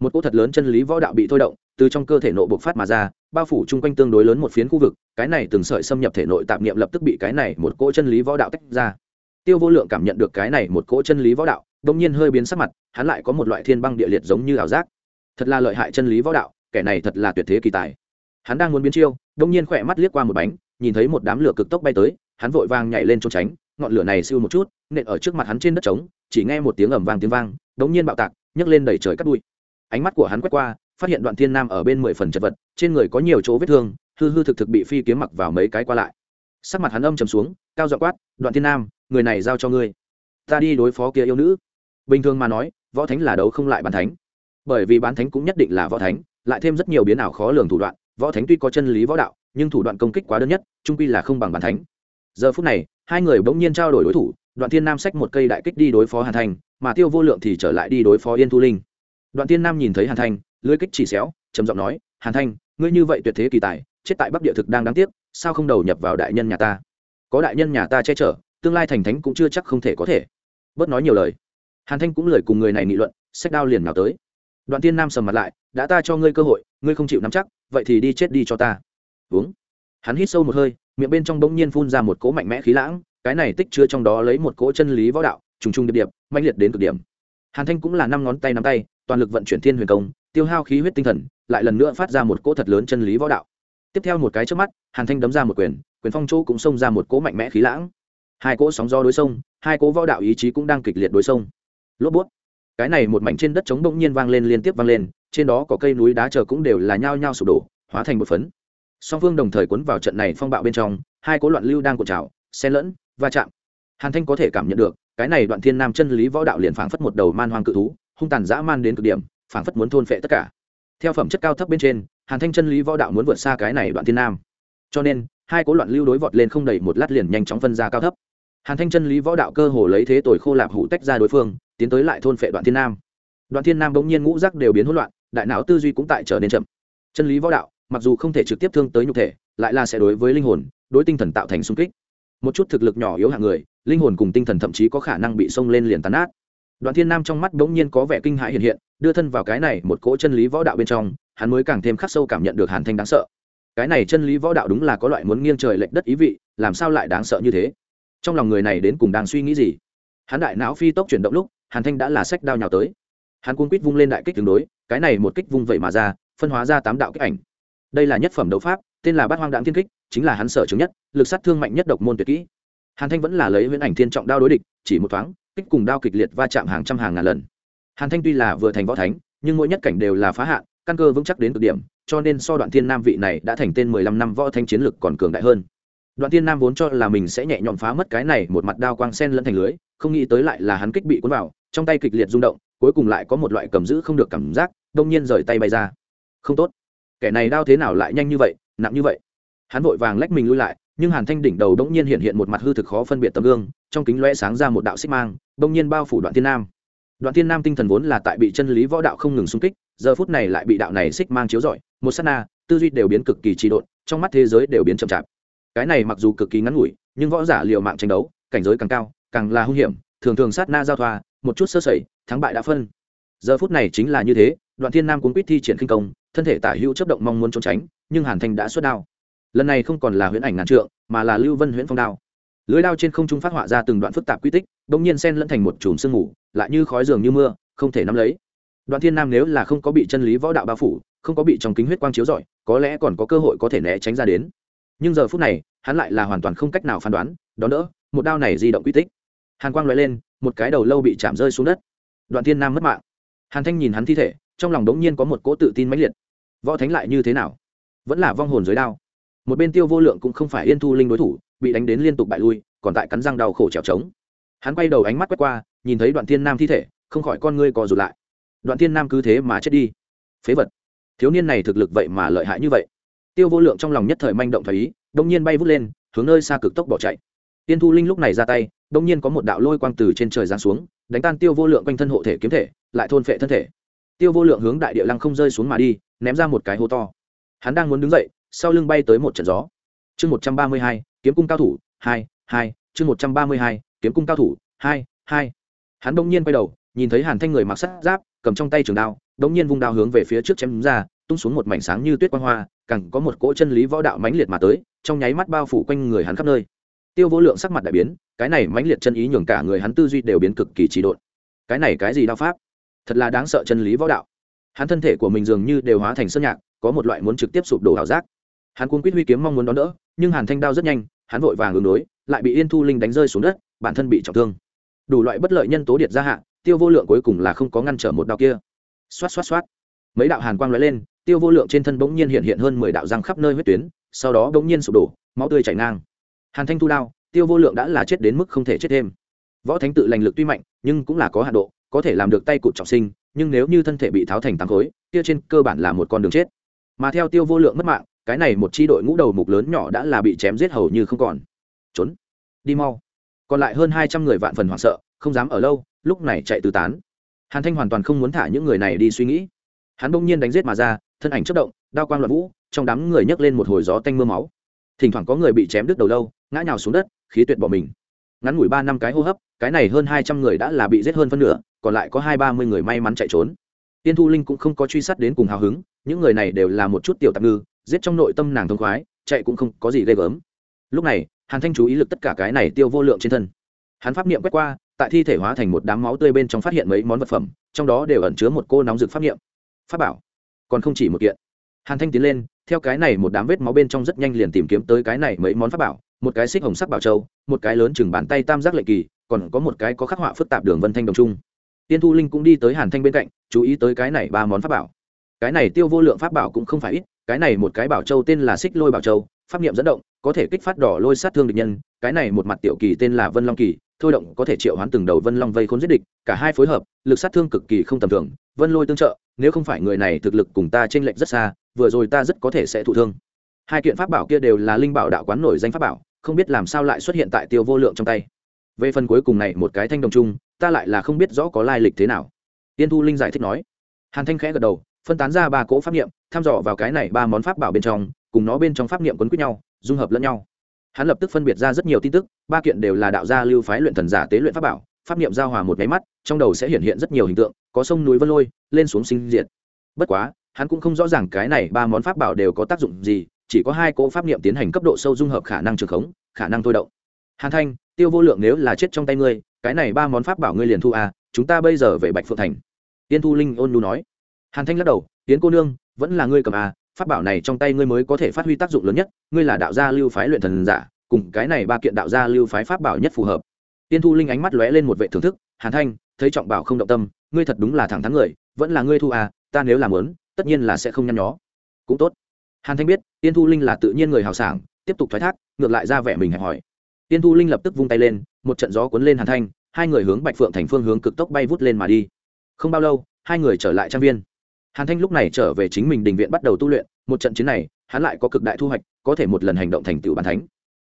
Một cỗ thật lớn chân lý võ đạo bị thôi động, từ trong cơ thể nội bộc phát mà ra, bao phủ chung quanh tương đối lớn một phiến khu vực, cái này từng sợi xâm nhập thể nội tạp niệm lập tức bị cái này một cỗ chân lý võ đạo tách ra. Tiêu vô lượng cảm nhận được cái này một cỗ chân lý võ đạo, bỗng nhiên hơi biến sắc mặt, hắn lại có một loại thiên băng địa liệt giống như ảo giác. Thật là lợi hại chân lý võ đạo, kẻ này thật là tuyệt thế kỳ tài. Hắn đang muốn biến chiêu, bỗng nhiên khỏe mắt liếc qua một bánh, nhìn thấy một đám lửa cực tốc bay tới, hắn vội vàng nhảy lên trốn tránh ngọn lửa này siêu một chút, nện ở trước mặt hắn trên đất trống, chỉ nghe một tiếng ầm vang tiếng vang, đống nhiên bạo tạc, nhấc lên đẩy trời cắt bụi. Ánh mắt của hắn quét qua, phát hiện đoạn thiên nam ở bên mười phần chật vật, trên người có nhiều chỗ vết thương, hư hư thực thực bị phi kiếm mặc vào mấy cái qua lại. Sắc mặt hắn âm trầm xuống, cao dọ quát, đoạn thiên nam, người này giao cho ngươi. Ta đi đối phó kia yêu nữ. Bình thường mà nói, võ thánh là đấu không lại bán thánh. Bởi vì bán thánh cũng nhất định là võ thánh, lại thêm rất nhiều biến ảo khó lường thủ đoạn, võ thánh tuy có chân lý võ đạo, nhưng thủ đoạn công kích quá đơn nhất, trung quy là không bằng bán thánh. Giờ phút này hai người bỗng nhiên trao đổi đối thủ, đoạn thiên nam xách một cây đại kích đi đối phó hàn thanh mà tiêu vô lượng thì trở lại đi đối phó yên thu linh. Đoạn thiên nam nhìn thấy hàn thanh lưới kích chỉ xéo, trầm giọng nói, hàn thanh ngươi như vậy tuyệt thế kỳ tài, chết tại bắc địa thực đang đáng tiếc, sao không đầu nhập vào đại nhân nhà ta? Có đại nhân nhà ta che chở, tương lai thành thánh cũng chưa chắc không thể có thể. Bớt nói nhiều lời, hàn thanh cũng lời cùng người này nghị luận sách đao liền nào tới. Đoạn tiên nam sầm mặt lại, đã ta cho ngươi cơ hội, ngươi không chịu nắm chắc, vậy thì đi chết đi cho ta. Uống. Hắn hít sâu một hơi miệng bên trong bỗng nhiên phun ra một cỗ mạnh mẽ khí lãng, cái này tích chứa trong đó lấy một cỗ chân lý võ đạo, trùng trùng điệp điệp mạnh liệt đến cực điểm. Hàn thanh cũng là năm ngón tay nắm tay, toàn lực vận chuyển thiên huyền công, tiêu hao khí huyết tinh thần, lại lần nữa phát ra một cỗ thật lớn chân lý võ đạo. Tiếp theo một cái trước mắt, hàn thanh đấm ra một quyền quyền phong chỗ cũng xông ra một cỗ mạnh mẽ khí lãng. Hai cỗ sóng gió đối sông, hai cỗ võ đạo ý chí cũng đang kịch liệt đối sông. Lốp bút. Cái này một mảnh trên đất trống bỗng nhiên vang lên liên tiếp vang lên, trên đó có cây núi đá chờ cũng đều là nhao nhao sụp đổ, hóa thành một phấn song phương đồng thời cuốn vào trận này phong bạo bên trong, hai cỗ loạn lưu đang cuộn trào, xen lẫn, va chạm. Hàn thanh có thể cảm nhận được, cái này đoạn thiên nam chân lý võ đạo liền phảng phất một đầu man hoang cự thú, hung tàn dã man đến cực điểm, phảng phất muốn thôn phệ tất cả. Theo phẩm chất cao thấp bên trên, hàn thanh chân lý võ đạo muốn vượt xa cái này đoạn thiên nam. Cho nên, hai cố loạn lưu đối vọt lên không đầy một lát liền nhanh chóng phân ra cao thấp. Hàn thanh chân lý võ đạo cơ hồ lấy thế tội khô lạp hủ tách ra đối phương, tiến tới lại thôn phệ đoạn thiên nam. Đoạn thiên nam bỗng nhiên ngũ rắc đều biến hỗn loạn, đại não tư duy cũng tại trở nên chậm. Chân lý võ đạo mặc dù không thể trực tiếp thương tới nhục thể, lại là sẽ đối với linh hồn, đối tinh thần tạo thành sung kích. Một chút thực lực nhỏ yếu hạng người, linh hồn cùng tinh thần thậm chí có khả năng bị xông lên liền tàn ác. đoạn thiên nam trong mắt bỗng nhiên có vẻ kinh hãi hiện hiện, đưa thân vào cái này một cỗ chân lý võ đạo bên trong, hắn mới càng thêm khắc sâu cảm nhận được hàn thanh đáng sợ. Cái này chân lý võ đạo đúng là có loại muốn nghiêng trời lệch đất ý vị, làm sao lại đáng sợ như thế? Trong lòng người này đến cùng đang suy nghĩ gì? Hắn đại não phi tốc chuyển động lúc, hàn thanh đã là sách đao nhào tới. Hắn cuốn quýt vung lên đại kích tương đối, cái này một kích vung vậy mà ra, phân hóa ra tám đạo kích ảnh đây là nhất phẩm đấu pháp, tên là bát hoang đáng thiên kích, chính là hắn sở chứng nhất, lực sát thương mạnh nhất độc môn tuyệt kỹ. Hàn thanh vẫn là lấy huyễn ảnh thiên trọng đao đối địch, chỉ một thoáng, kích cùng đao kịch liệt va chạm hàng trăm hàng ngàn lần. Hàn thanh tuy là vừa thành võ thánh, nhưng mỗi nhất cảnh đều là phá hạn, căn cơ vững chắc đến cực điểm, cho nên so đoạn thiên nam vị này đã thành tên mười lăm năm võ thanh chiến lực còn cường đại hơn. Đoạn thiên nam vốn cho là mình sẽ nhẹ nhõm phá mất cái này một mặt đao quang sen lẫn thành lưới, không nghĩ tới lại là hắn kích bị cuốn vào, trong tay kịch liệt rung động, cuối cùng lại có một loại cầm giữ không được cảm giác, đông nhiên rời tay bay ra. Không tốt kẻ này đao thế nào lại nhanh như vậy, nặng như vậy? Hắn vội vàng lách mình lui lại, nhưng hàn thanh đỉnh đầu đống nhiên hiện hiện một mặt hư thực khó phân biệt tấm gương, trong kính loe sáng ra một đạo xích mang đông nhiên bao phủ đoạn thiên nam. Đoạn thiên nam tinh thần vốn là tại bị chân lý võ đạo không ngừng xung kích, giờ phút này lại bị đạo này xích mang chiếu rọi, một s á t na, tư duy đều biến cực kỳ trị độn, trong mắt thế giới đều biến chậm chạp. Cái này mặc dù cực kỳ ngắn ngủi, nhưng võ giả liệu mạng tranh đấu, cảnh giới càng cao, càng là hung hiểm, thường thường sát na giao thoa, một chút sơ sẩy, thắng bại đã phân. Giờ phút này chính là như thế, đoạn thiên nam cuốn quýt thi triển khinh công thân thể tả hữu chấp động mong muốn trốn tránh, nhưng hàn thanh đã xuất đao. Lần này không còn là huyễn ảnh ngàn trượng, mà là lưu vân huyễn phong đao. Lưới đao trên không trung phát họa ra từng đoạn phức tạp quy tích đ ỗ n g nhiên sen lẫn thành một chùm sương mù, lại như khói giường như mưa, không thể nắm lấy. Đoạn thiên nam nếu là không có bị chân lý võ đạo bao phủ, không có bị trong kính huyết quang chiếu rọi, có lẽ còn có cơ hội có thể né tránh ra đến. Nhưng giờ phút này, hắn lại là hoàn toàn không cách nào phán đoán, đón đỡ, một đao này di động quy tích. Hàn quang loại lên, một cái đầu lâu bị chạm rơi xuống đất. Đoạn thiên nam mất mạng. Hàn thanh nhìn hắn thi thể trong lòng đống nhiên có một cỗ tự tin mãnh liệt. Võ thánh lại như thế nào? Vẫn là vong hồn dưới đao. Một bên tiêu vô lượng cũng không phải yên thu linh đối thủ, bị đánh đến liên tục bại lui, còn tại cắn răng đau khổ trèo trống. Hắn quay đầu ánh mắt quét qua, nhìn thấy đoạn thiên nam thi thể, không khỏi con ngươi co rụt lại. Đoạn thiên nam cứ thế mà chết đi. Phế vật. Thiếu niên này thực lực vậy mà lợi hại như vậy. Tiêu vô lượng trong lòng nhất thời manh động thấy đông nhiên bay vút lên, hướng nơi xa cực tốc bỏ chạy. Tiên thu linh lúc này ra tay đông nhiên có một đạo lôi quang từ trên trời giáng xuống, đánh tan tiêu vô lượng quanh thân hộ thể kiếm thể, lại thôn phệ thân thể tiêu vô lượng hướng đại địa lăng không rơi xuống mà đi, ném ra một cái hố to. Hắn đang muốn đứng dậy, sau lưng bay tới một trận gió. Chương một trăm ba mươi hai, kiếm cung cao thủ, hai hai, chương một trăm ba mươi hai, kiếm cung cao thủ, hai hai. Hắn đông nhiên quay đầu, nhìn thấy hàn thanh người mặc sắt giáp, cầm trong tay trường đao đông nhiên vung đao hướng về phía trước chém ra, tung xuống một mảnh sáng như tuyết quang hoa, càng có một cỗ chân lý võ đạo mãnh liệt mà tới, trong nháy mắt bao phủ quanh người hắn khắp nơi. Tiêu vô lượng sắc mặt đại biến, cái này mãnh liệt chân ý nhường cả người hắn tư duy đều biến cực kỳ trì độn. Cái này cái gì đao pháp? Thật là đáng sợ chân lý võ đạo. Hắn thân thể của mình dường như đều hóa thành sơn nhạc, có một loại muốn trực tiếp sụp đổ ảo giác. Hắn cuốn quýt huy kiếm mong muốn đón đỡ, nhưng hàn thanh đao rất nhanh, hắn vội vàng ứng đối, lại bị yên thu linh đánh rơi xuống đất, bản thân bị trọng thương. Đủ loại bất lợi nhân tố điện ra hạ, tiêu vô lượng cuối cùng là không có ngăn trở một đao kia. Xoát xoát xoát. Mấy đạo hàn quang lóe lên, tiêu vô lượng trên thân bỗng nhiên hiện hiện hơn mười đạo răng khắp nơi huyết tuyến, sau đó bỗng nhiên sụp đổ, máu tươi chảy ngang. Hàn thanh thu đao, tiêu vô lượng đã là chết đến mức không thể chết thêm. Võ thánh tự lành lực tuy mạnh, nhưng cũng là có hạ độ có thể làm được tay cụt trọng sinh, nhưng nếu như thân thể bị tháo thành tám khối, kia trên cơ bản là một con đường chết. Mà theo tiêu vô lượng mất mạng, cái này một chi đội ngũ đầu mục lớn nhỏ đã là bị chém giết hầu như không còn. Trốn. Đi mau. Còn lại hơn hai trăm người vạn phần hoảng sợ, không dám ở lâu, lúc này chạy tứ tán. Hàn thanh hoàn toàn không muốn thả những người này đi suy nghĩ. Hắn bỗng nhiên đánh giết mà ra, thân ảnh chất động, đao quang loạn vũ, trong đám người nhấc lên một hồi gió tanh m ư a máu. Thỉnh thoảng có người bị chém đứt đầu lâu, ngã nhào xuống đất, khí tuyệt bỏ mình. Ngắn ngủi ba năm cái hô hấp, cái này hơn hai trăm người đã là bị giết hơn phân nửa còn lại có hai ba mươi người may mắn chạy trốn. Tiên thu linh cũng không có truy sát đến cùng hào hứng, những người này đều là một chút tiểu tạm ngư, giết trong nội tâm nàng thông khoái, chạy cũng không có gì ghê gớm. Lúc này, hàn thanh chú ý lực tất cả cái này tiêu vô lượng trên thân. Hắn pháp niệm quét qua, tại thi thể hóa thành một đám máu tươi bên trong phát hiện mấy món vật phẩm, trong đó đều ẩn chứa một cô nóng rực pháp niệm. Pháp bảo. Còn không chỉ một kiện. Hàn thanh tiến lên, theo cái này một đám vết máu bên trong rất nhanh liền tìm kiếm tới cái này mấy món pháp bảo, một cái xích hồng sắc bảo châu, một cái lớn chừng bàn tay tam giác lệ kỳ, còn có một cái có khắc họa phức tạp đường vân thanh đồng trung tiên thu linh cũng đi tới hàn thanh bên cạnh, chú ý tới cái này ba món pháp bảo. Cái này tiêu vô lượng pháp bảo cũng không phải ít, cái này một cái bảo châu tên là xích lôi bảo châu, pháp niệm dẫn động, có thể kích phát đỏ lôi sát thương địch nhân, cái này một mặt tiểu kỳ tên là vân long kỳ, thôi động có thể triệu hoán từng đầu vân long vây khốn giết địch, cả hai phối hợp, lực sát thương cực kỳ không tầm thường, vân lôi tương trợ, nếu không phải người này thực lực cùng ta t r ê n lệch rất xa, vừa rồi ta rất có thể sẽ thụ thương. Hai kiện pháp bảo kia đều là linh bảo đạo quán nổi danh pháp bảo, không biết làm sao lại xuất hiện tại tiêu vô lượng trong tay. Về phần cuối cùng này, một cái thanh đồng chung ta lại là không biết rõ có lai lịch thế nào. Tiên thu linh giải thích nói. Hàn thanh khẽ gật đầu, phân tán ra ba cỗ pháp niệm thăm dò vào cái này ba món pháp bảo bên trong, cùng nó bên trong pháp niệm quấn quýt nhau, dung hợp lẫn nhau. Hắn lập tức phân biệt ra rất nhiều tin tức, ba kiện đều là đạo gia lưu phái luyện thần giả tế luyện pháp bảo, pháp niệm giao hòa một máy mắt, trong đầu sẽ hiện hiện rất nhiều hình tượng, có sông núi vân lôi, lên xuống sinh diệt. Bất quá, hắn cũng không rõ ràng cái này ba món pháp bảo đều có tác dụng gì, chỉ có hai cỗ pháp niệm tiến hành cấp độ sâu dung hợp khả năng trường khống, khả năng thôi động. Hàn thanh tiêu vô lượng nếu là chết trong tay ngươi, cái này ba món pháp bảo ngươi liền thu à chúng ta bây giờ về bạch phượng thành. Tiên thu linh ôn nu nói. Hàn thanh lắc đầu, tiến cô nương, vẫn là ngươi cầm à pháp bảo này trong tay ngươi mới có thể phát huy tác dụng lớn nhất, ngươi là đạo gia lưu phái luyện thần giả, cùng cái này ba kiện đạo gia lưu phái pháp bảo nhất phù hợp. Tiên thu linh ánh mắt lóe lên một vệ thưởng thức, hàn thanh, thấy trọng bảo không động tâm, ngươi thật đúng là thẳng thắn người, vẫn là ngươi thu à ta nếu làm lớn, tất nhiên là sẽ không nhăn nhó. Cũng tốt. Hàn thanh biết, tiên thu linh là tự nhiên người hào sảng, tiếp tục thoái thác, ngược lại ra vẻ mình hẹp hỏi tiên thu linh lập tức vung tay lên, một trận gió cuốn lên hàn thanh, hai người hướng bạch phượng thành phương hướng cực tốc bay vút lên mà đi. Không bao lâu, hai người trở lại trang viên. Hàn thanh lúc này trở về chính mình đình viện bắt đầu tu luyện, một trận chiến này, hắn lại có cực đại thu hoạch, có thể một lần hành động thành tựu bàn thánh.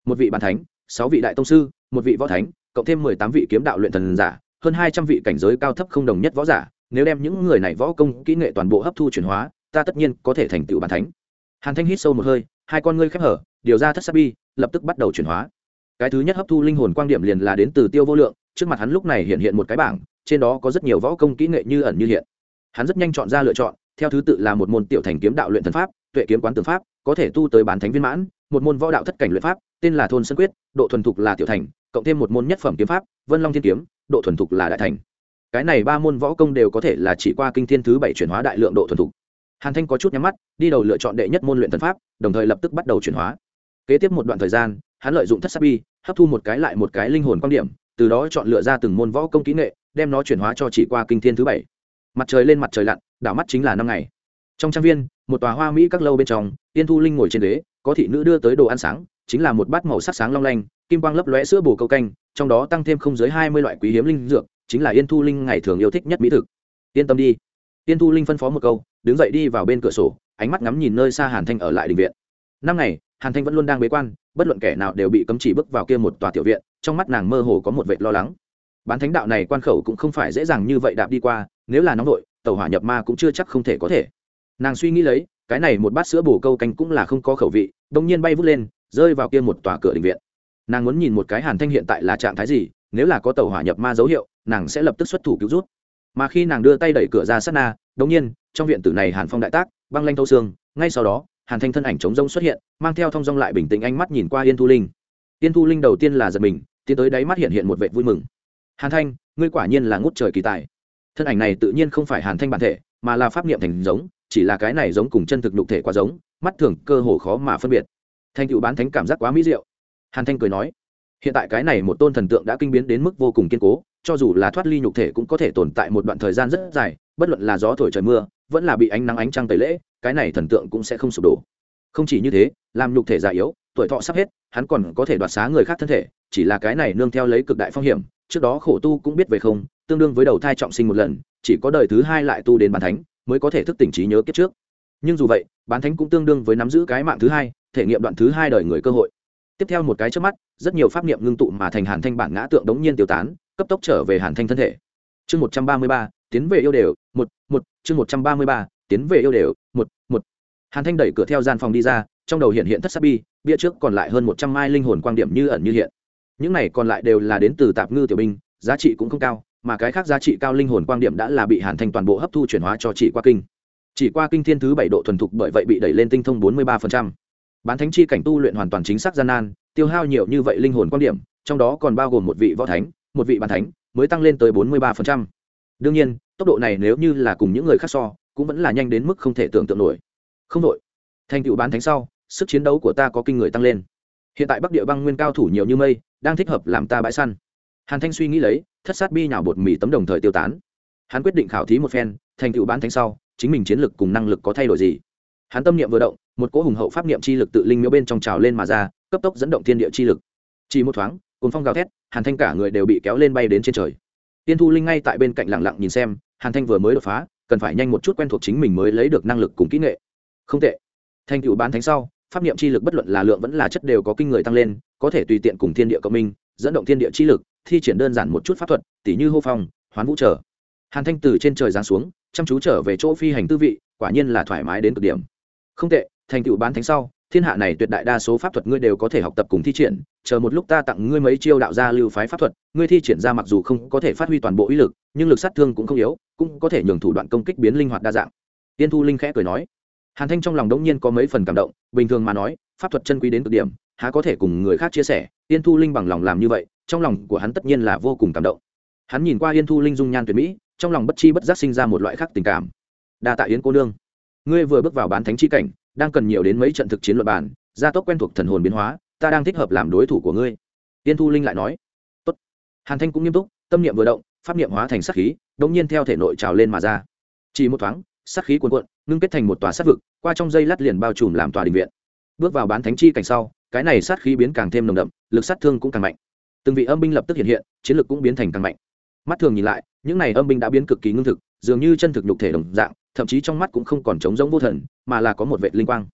Một vị bàn thánh, sáu vị đại tông sư, một vị võ thánh, cộng thêm mười tám vị kiếm đạo luyện thần giả, hơn hai trăm vị cảnh giới cao thấp không đồng nhất võ giả, nếu đem những người này võ công, kỹ nghệ toàn bộ hấp thu chuyển hóa, ta tất nhiên có thể thành tựu bàn thánh. Hàn thanh hít sâu một hơi, hai con ngươi khép hở, điều ra thất sắc bi, lập tức bắt đầu chuyển hóa cái thứ nhất hấp thu linh hồn quan điểm liền là đến từ tiêu vô lượng, trước mặt hắn lúc này hiện hiện một cái bảng, trên đó có rất nhiều võ công kỹ nghệ như ẩn như hiện. Hắn rất nhanh chọn ra lựa chọn, theo thứ tự là một môn tiểu thành kiếm đạo luyện thần pháp, tuệ kiếm quán tường pháp, có thể tu tới bán thánh viên mãn, một môn võ đạo thất cảnh luyện pháp, tên là thôn sân quyết, độ thuần thục là tiểu thành, cộng thêm một môn nhất phẩm kiếm pháp, vân long thiên kiếm, độ thuần thục là đại thành. Cái này ba môn võ công đều có thể là chỉ qua kinh thiên thứ bảy chuyển hóa đại lượng độ thuần thục. Hàn thanh có chút nhắm mắt, đi đầu lựa chọn đệ nhất môn luyện thần pháp, đồng thời lập tức bắt đầu chuyển hóa. Kế tiếp một đoạn thời gian hắn lợi dụng thất sắc bi, hấp thu một cái lại một cái linh hồn quan điểm, từ đó chọn lựa ra từng môn võ công kỹ nghệ, đem nó chuyển hóa cho chỉ qua kinh thiên thứ bảy. Mặt trời lên mặt trời lặn, đảo mắt chính là năm ngày. Trong trang viên, một tòa hoa mỹ các lâu bên trong yên thu linh ngồi trên ghế, có thị nữ đưa tới đồ ăn sáng, chính là một bát màu sắc sáng long lanh, kim quang lấp lóe sữa bồ câu canh, trong đó tăng thêm không dưới hai mươi loại quý hiếm linh dược, chính là yên thu linh ngày thường yêu thích nhất mỹ thực. Yên tâm đi. Yên thu linh phân phó một câu, đứng dậy đi vào bên cửa sổ, ánh mắt ngắm nhìn nơi xa hàn thanh ở lại đình viện. Năm ngày hàn thanh vẫn luôn đang bế quan, bất luận kẻ nào đều bị cấm chỉ bước vào kia một tòa tiểu viện, trong mắt nàng mơ hồ có một vẻ lo lắng. Bán thánh đạo này quan khẩu cũng không phải dễ dàng như vậy đạp đi qua, nếu là nóng đội tàu hỏa nhập ma cũng chưa chắc không thể có thể. Nàng suy nghĩ lấy, cái này một bát sữa bổ câu canh cũng là không có khẩu vị đông nhiên bay vút lên, rơi vào kia một tòa cửa đình viện. Nàng muốn nhìn một cái hàn thanh hiện tại là trạng thái gì, nếu là có tàu hỏa nhập ma dấu hiệu, nàng sẽ lập tức xuất thủ cứu rút. Mà khi nàng đưa tay đẩy cửa ra sát na đống nhiên, trong viện tử này hàn phong đại tác, băng lanh thâu xương, ngay sau đó hàn thanh thân ảnh trống rông xuất hiện, mang theo thong rông lại bình tĩnh ánh mắt nhìn qua yên thu linh. Yên thu linh đầu tiên là giật mình, tiến tới đáy mắt hiện hiện một vệ vui mừng. Hàn thanh, ngươi quả nhiên là ngút trời kỳ tài. Thân ảnh này tự nhiên không phải hàn thanh bản thể, mà là pháp niệm thành giống, chỉ là cái này giống cùng chân thực nhục thể quá giống, mắt thường cơ hồ khó mà phân biệt. Thanh cựu bán thánh cảm giác quá mỹ diệu. Hàn thanh cười nói, hiện tại cái này một tôn thần tượng đã kinh biến đến mức vô cùng kiên cố, cho dù là thoát ly nhục thể cũng có thể tồn tại một đoạn thời gian rất dài, bất luận là gió thổi trời mưa, vẫn là bị ánh nắng ánh trăng tẩy lễ cái này thần tượng cũng sẽ không sụp đổ. Không chỉ như thế, làm nhục thể già yếu, tuổi thọ sắp hết, hắn còn có thể đoạt xá người khác thân thể, chỉ là cái này nương theo lấy cực đại phong hiểm, trước đó khổ tu cũng biết về không, tương đương với đầu thai trọng sinh một lần, chỉ có đời thứ hai lại tu đến bàn thánh, mới có thể thức tỉnh trí nhớ kiếp trước. Nhưng dù vậy, bán thánh cũng tương đương với nắm giữ cái mạng thứ hai, thể nghiệm đoạn thứ hai đời người cơ hội. Tiếp theo một cái trước mắt, rất nhiều pháp niệm ngưng tụ mà thành hàn thanh bản ngã tượng đống nhiên tiêu tán, cấp tốc trở về hàn thanh thân thể. Chương một trăm ba mươi ba, tiến về yêu đều, một một, chương một trăm ba mươi ba, tiến về yêu đều một một. Hàn thanh đẩy cửa theo gian phòng đi ra, trong đầu hiện hiện thất sắc bi, bia trước còn lại hơn một trăm mai linh hồn quan điểm như ẩn như hiện. Những này còn lại đều là đến từ tạp ngư tiểu binh, giá trị cũng không cao, mà cái khác giá trị cao linh hồn quan điểm đã là bị hàn thanh toàn bộ hấp thu chuyển hóa cho chỉ qua kinh. Chỉ qua kinh thiên thứ bảy độ thuần thục bởi vậy bị đẩy lên tinh thông bốn mươi ba bán thánh chi cảnh tu luyện hoàn toàn chính xác gian nan, tiêu hao nhiều như vậy linh hồn quan điểm, trong đó còn bao gồm một vị võ thánh, một vị bàn thánh, mới tăng lên tới bốn mươi ba đương nhiên, tốc độ này nếu như là cùng những người khác so cũng vẫn là nhanh đến mức không thể tưởng tượng nổi. Không đội thành tựu bán thánh sau, sức chiến đấu của ta có kinh người tăng lên. Hiện tại bắc địa băng nguyên cao thủ nhiều như mây, đang thích hợp làm ta bãi săn. Hàn thanh suy nghĩ lấy, thất sát bi nhào bột mì tấm đồng thời tiêu tán. Hắn quyết định khảo thí một phen, thành tựu bán thánh sau, chính mình chiến lực cùng năng lực có thay đổi gì? Hắn tâm niệm vừa động, một cỗ hùng hậu pháp niệm chi lực tự linh miếu bên trong trào lên mà ra, cấp tốc dẫn động thiên địa chi lực. Chỉ một thoáng cồn phong gào thét, hàn thanh cả người đều bị kéo lên bay đến trên trời. Tiên thu linh ngay tại bên cạnh lặng lặng nhìn xem, hàn thanh vừa mới đột phá cần phải nhanh một chút quen thuộc chính mình mới lấy được năng lực cùng kỹ nghệ. Không tệ. Thành tựu bán thánh sau, pháp niệm chi lực bất luận là lượng vẫn là chất đều có kinh người tăng lên, có thể tùy tiện cùng thiên địa cộng minh, dẫn động thiên địa chi lực, thi triển đơn giản một chút pháp thuật, tỉ như hô phong, hoán vũ trở. Hàn thanh từ trên trời giáng xuống, chăm chú trở về chỗ phi hành tư vị, quả nhiên là thoải mái đến cực điểm. Không tệ, thành tựu bán thánh sau thiên hạ này tuyệt đại đa số pháp thuật ngươi đều có thể học tập cùng thi triển, chờ một lúc ta tặng ngươi mấy chiêu đạo gia lưu phái pháp thuật, ngươi thi triển ra mặc dù không có thể phát huy toàn bộ uy lực, nhưng lực sát thương cũng không yếu, cũng có thể nhường thủ đoạn công kích biến linh hoạt đa dạng. Tiên thu linh khẽ cười nói. Hàn thanh trong lòng đống nhiên có mấy phần cảm động, bình thường mà nói, pháp thuật chân quý đến cực điểm, há có thể cùng người khác chia sẻ, tiên thu linh bằng lòng làm như vậy, trong lòng của hắn tất nhiên là vô cùng cảm động. Hắn nhìn qua yên thu linh dung nhan tuyệt mỹ, trong lòng bất chi bất giác sinh ra một loại khác tình cảm. Đa tạ yến cô nương. Ngươi vừa bước vào bán thánh chi cảnh đang cần nhiều đến mấy trận thực chiến luật bản gia tốc quen thuộc thần hồn biến hóa, ta đang thích hợp làm đối thủ của ngươi. Tiên thu linh lại nói. Tốt. hàn thanh cũng nghiêm túc, tâm niệm vừa động, pháp niệm hóa thành sắc khí đống nhiên theo thể nội trào lên mà ra. Chỉ một thoáng sắc khí cuồn cuộn, ngưng kết thành một tòa sát vực, qua trong dây lát liền bao trùm làm tòa đình viện. Bước vào bán thánh chi cảnh sau, cái này sát khí biến càng thêm nồng đậm, lực sát thương cũng càng mạnh. Từng vị âm binh lập tức hiện hiện, chiến lực cũng biến thành càng mạnh. Mắt thường nhìn lại, những này âm binh đã biến cực kỳ ngưng thực, dường như chân thực nhục thể đồng dạng thậm chí trong mắt cũng không còn trống giống vô thần, mà là có một vệ linh quang.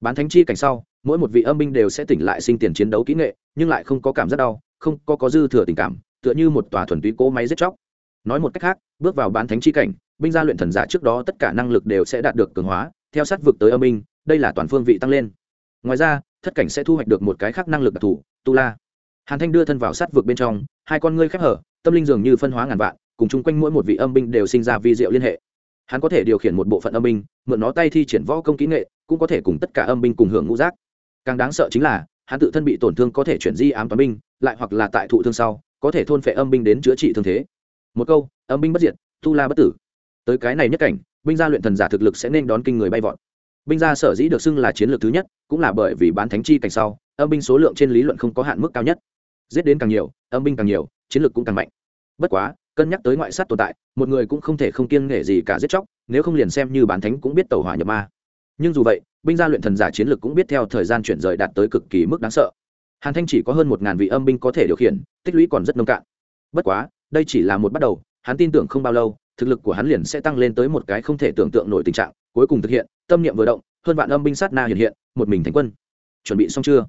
Bán thánh chi cảnh sau, mỗi một vị âm binh đều sẽ tỉnh lại sinh tiền chiến đấu kỹ nghệ, nhưng lại không có cảm giác đau, không có có dư thừa tình cảm, tựa như một tòa thuần túy cỗ máy giết chóc. Nói một cách khác, bước vào bán thánh chi cảnh, binh gia luyện thần giả trước đó tất cả năng lực đều sẽ đạt được cường hóa, theo sát vực tới âm binh, đây là toàn phương vị tăng lên. Ngoài ra, thất cảnh sẽ thu hoạch được một cái khác năng lực đặc thù, tu la. Hàn thanh đưa thân vào sát vực bên trong, hai con ngươi khép hở, tâm linh dường như phân hóa ngàn vạn, cùng chung quanh mỗi một vị âm binh đều sinh ra vi diệu liên hệ hắn có thể điều khiển một bộ phận âm binh, mượn nó tay thi triển võ công kỹ nghệ, cũng có thể cùng tất cả âm binh cùng hưởng ngũ giác. Càng đáng sợ chính là, hắn tự thân bị tổn thương có thể chuyển di ám toán binh, lại hoặc là tại thụ thương sau, có thể thôn phệ âm binh đến chữa trị thương thế. Một câu, âm binh bất diệt, tu la bất tử. Tới cái này nhất cảnh, binh gia luyện thần giả thực lực sẽ nên đón kinh người bay vọt. Binh gia sở dĩ được xưng là chiến lược thứ nhất, cũng là bởi vì bán thánh chi cảnh sau, âm binh số lượng trên lý luận không có hạn mức cao nhất. Giết đến càng nhiều, âm binh càng nhiều, chiến lược cũng càng mạnh. Bất quá cân nhắc tới ngoại sát tồn tại, một người cũng không thể không kiêng nể gì cả giết chóc, nếu không liền xem như bán thánh cũng biết tàu hỏa nhập ma. Nhưng dù vậy, binh gia luyện thần giả chiến lược cũng biết theo thời gian chuyển rời đạt tới cực kỳ mức đáng sợ. Hàn thanh chỉ có hơn một ngàn vị âm binh có thể điều khiển, tích lũy còn rất nông cạn. Bất quá, đây chỉ là một bắt đầu, hắn tin tưởng không bao lâu, thực lực của hắn liền sẽ tăng lên tới một cái không thể tưởng tượng nổi tình trạng, cuối cùng thực hiện, tâm niệm vừa động, hơn vạn âm binh sát na hiện hiện, một mình thành quân. Chuẩn bị xong chưa?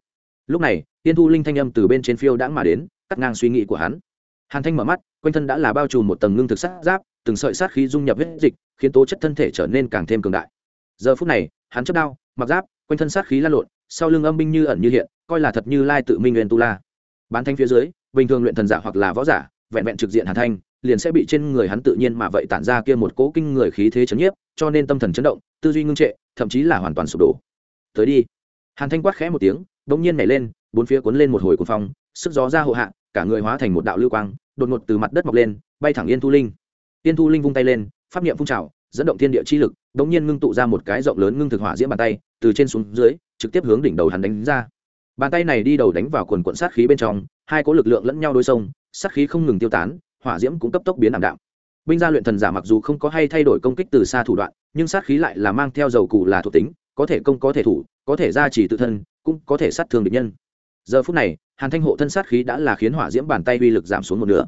Lúc này, tiên thu linh thanh âm từ bên trên phiêu đãng mà đến, cắt ngang suy nghĩ của hắn. Hàn thanh mở mắt quanh thân đã là bao trùm một tầng ngưng thực sát giáp, từng sợi sát khí dung nhập huyết dịch, khiến tố chất thân thể trở nên càng thêm cường đại. Giờ phút này, hắn chấp đao, mặc giáp, quanh thân sát khí lan lộn, sau lưng âm binh như ẩn như hiện, coi là thật như lai tự minh nguyên tu la. Bán thanh phía dưới, bình thường luyện thần giả hoặc là võ giả, vẹn vẹn trực diện hàn thanh, liền sẽ bị trên người hắn tự nhiên mà vậy tản ra kia một cỗ kinh người khí thế chấn nhiếp, cho nên tâm thần chấn động, tư duy ngưng trệ, thậm chí là hoàn toàn sụp đổ. Tới đi. Hàn thanh quát khẽ một tiếng, bỗng nhiên nhảy lên, bốn phía cuốn lên một hồi cuồng phong, sức gió ra hộ hạ, cả người hóa thành một đạo lưu quang đột ngột từ mặt đất mọc lên, bay thẳng yên thu linh. Yên thu linh vung tay lên, pháp niệm phun trào, dẫn động thiên địa chi lực bỗng nhiên ngưng tụ ra một cái rộng lớn ngưng thực hỏa diễm bàn tay, từ trên xuống dưới, trực tiếp hướng đỉnh đầu hắn đánh ra. Bàn tay này đi đầu đánh vào quần quận sát khí bên trong, hai cỗ lực lượng lẫn nhau đối sông sát khí không ngừng tiêu tán, hỏa diễm cũng cấp tốc biến ảm đạm. Binh gia luyện thần giả mặc dù không có hay thay đổi công kích từ xa thủ đoạn, nhưng sát khí lại là mang theo dầu cụ là thuộc tính, có thể công có thể thủ, có thể gia trì tự thân, cũng có thể sát thương địch nhân giờ phút này, hàn thanh hộ thân sát khí đã là khiến hỏa diễm bàn tay uy lực giảm xuống một nửa.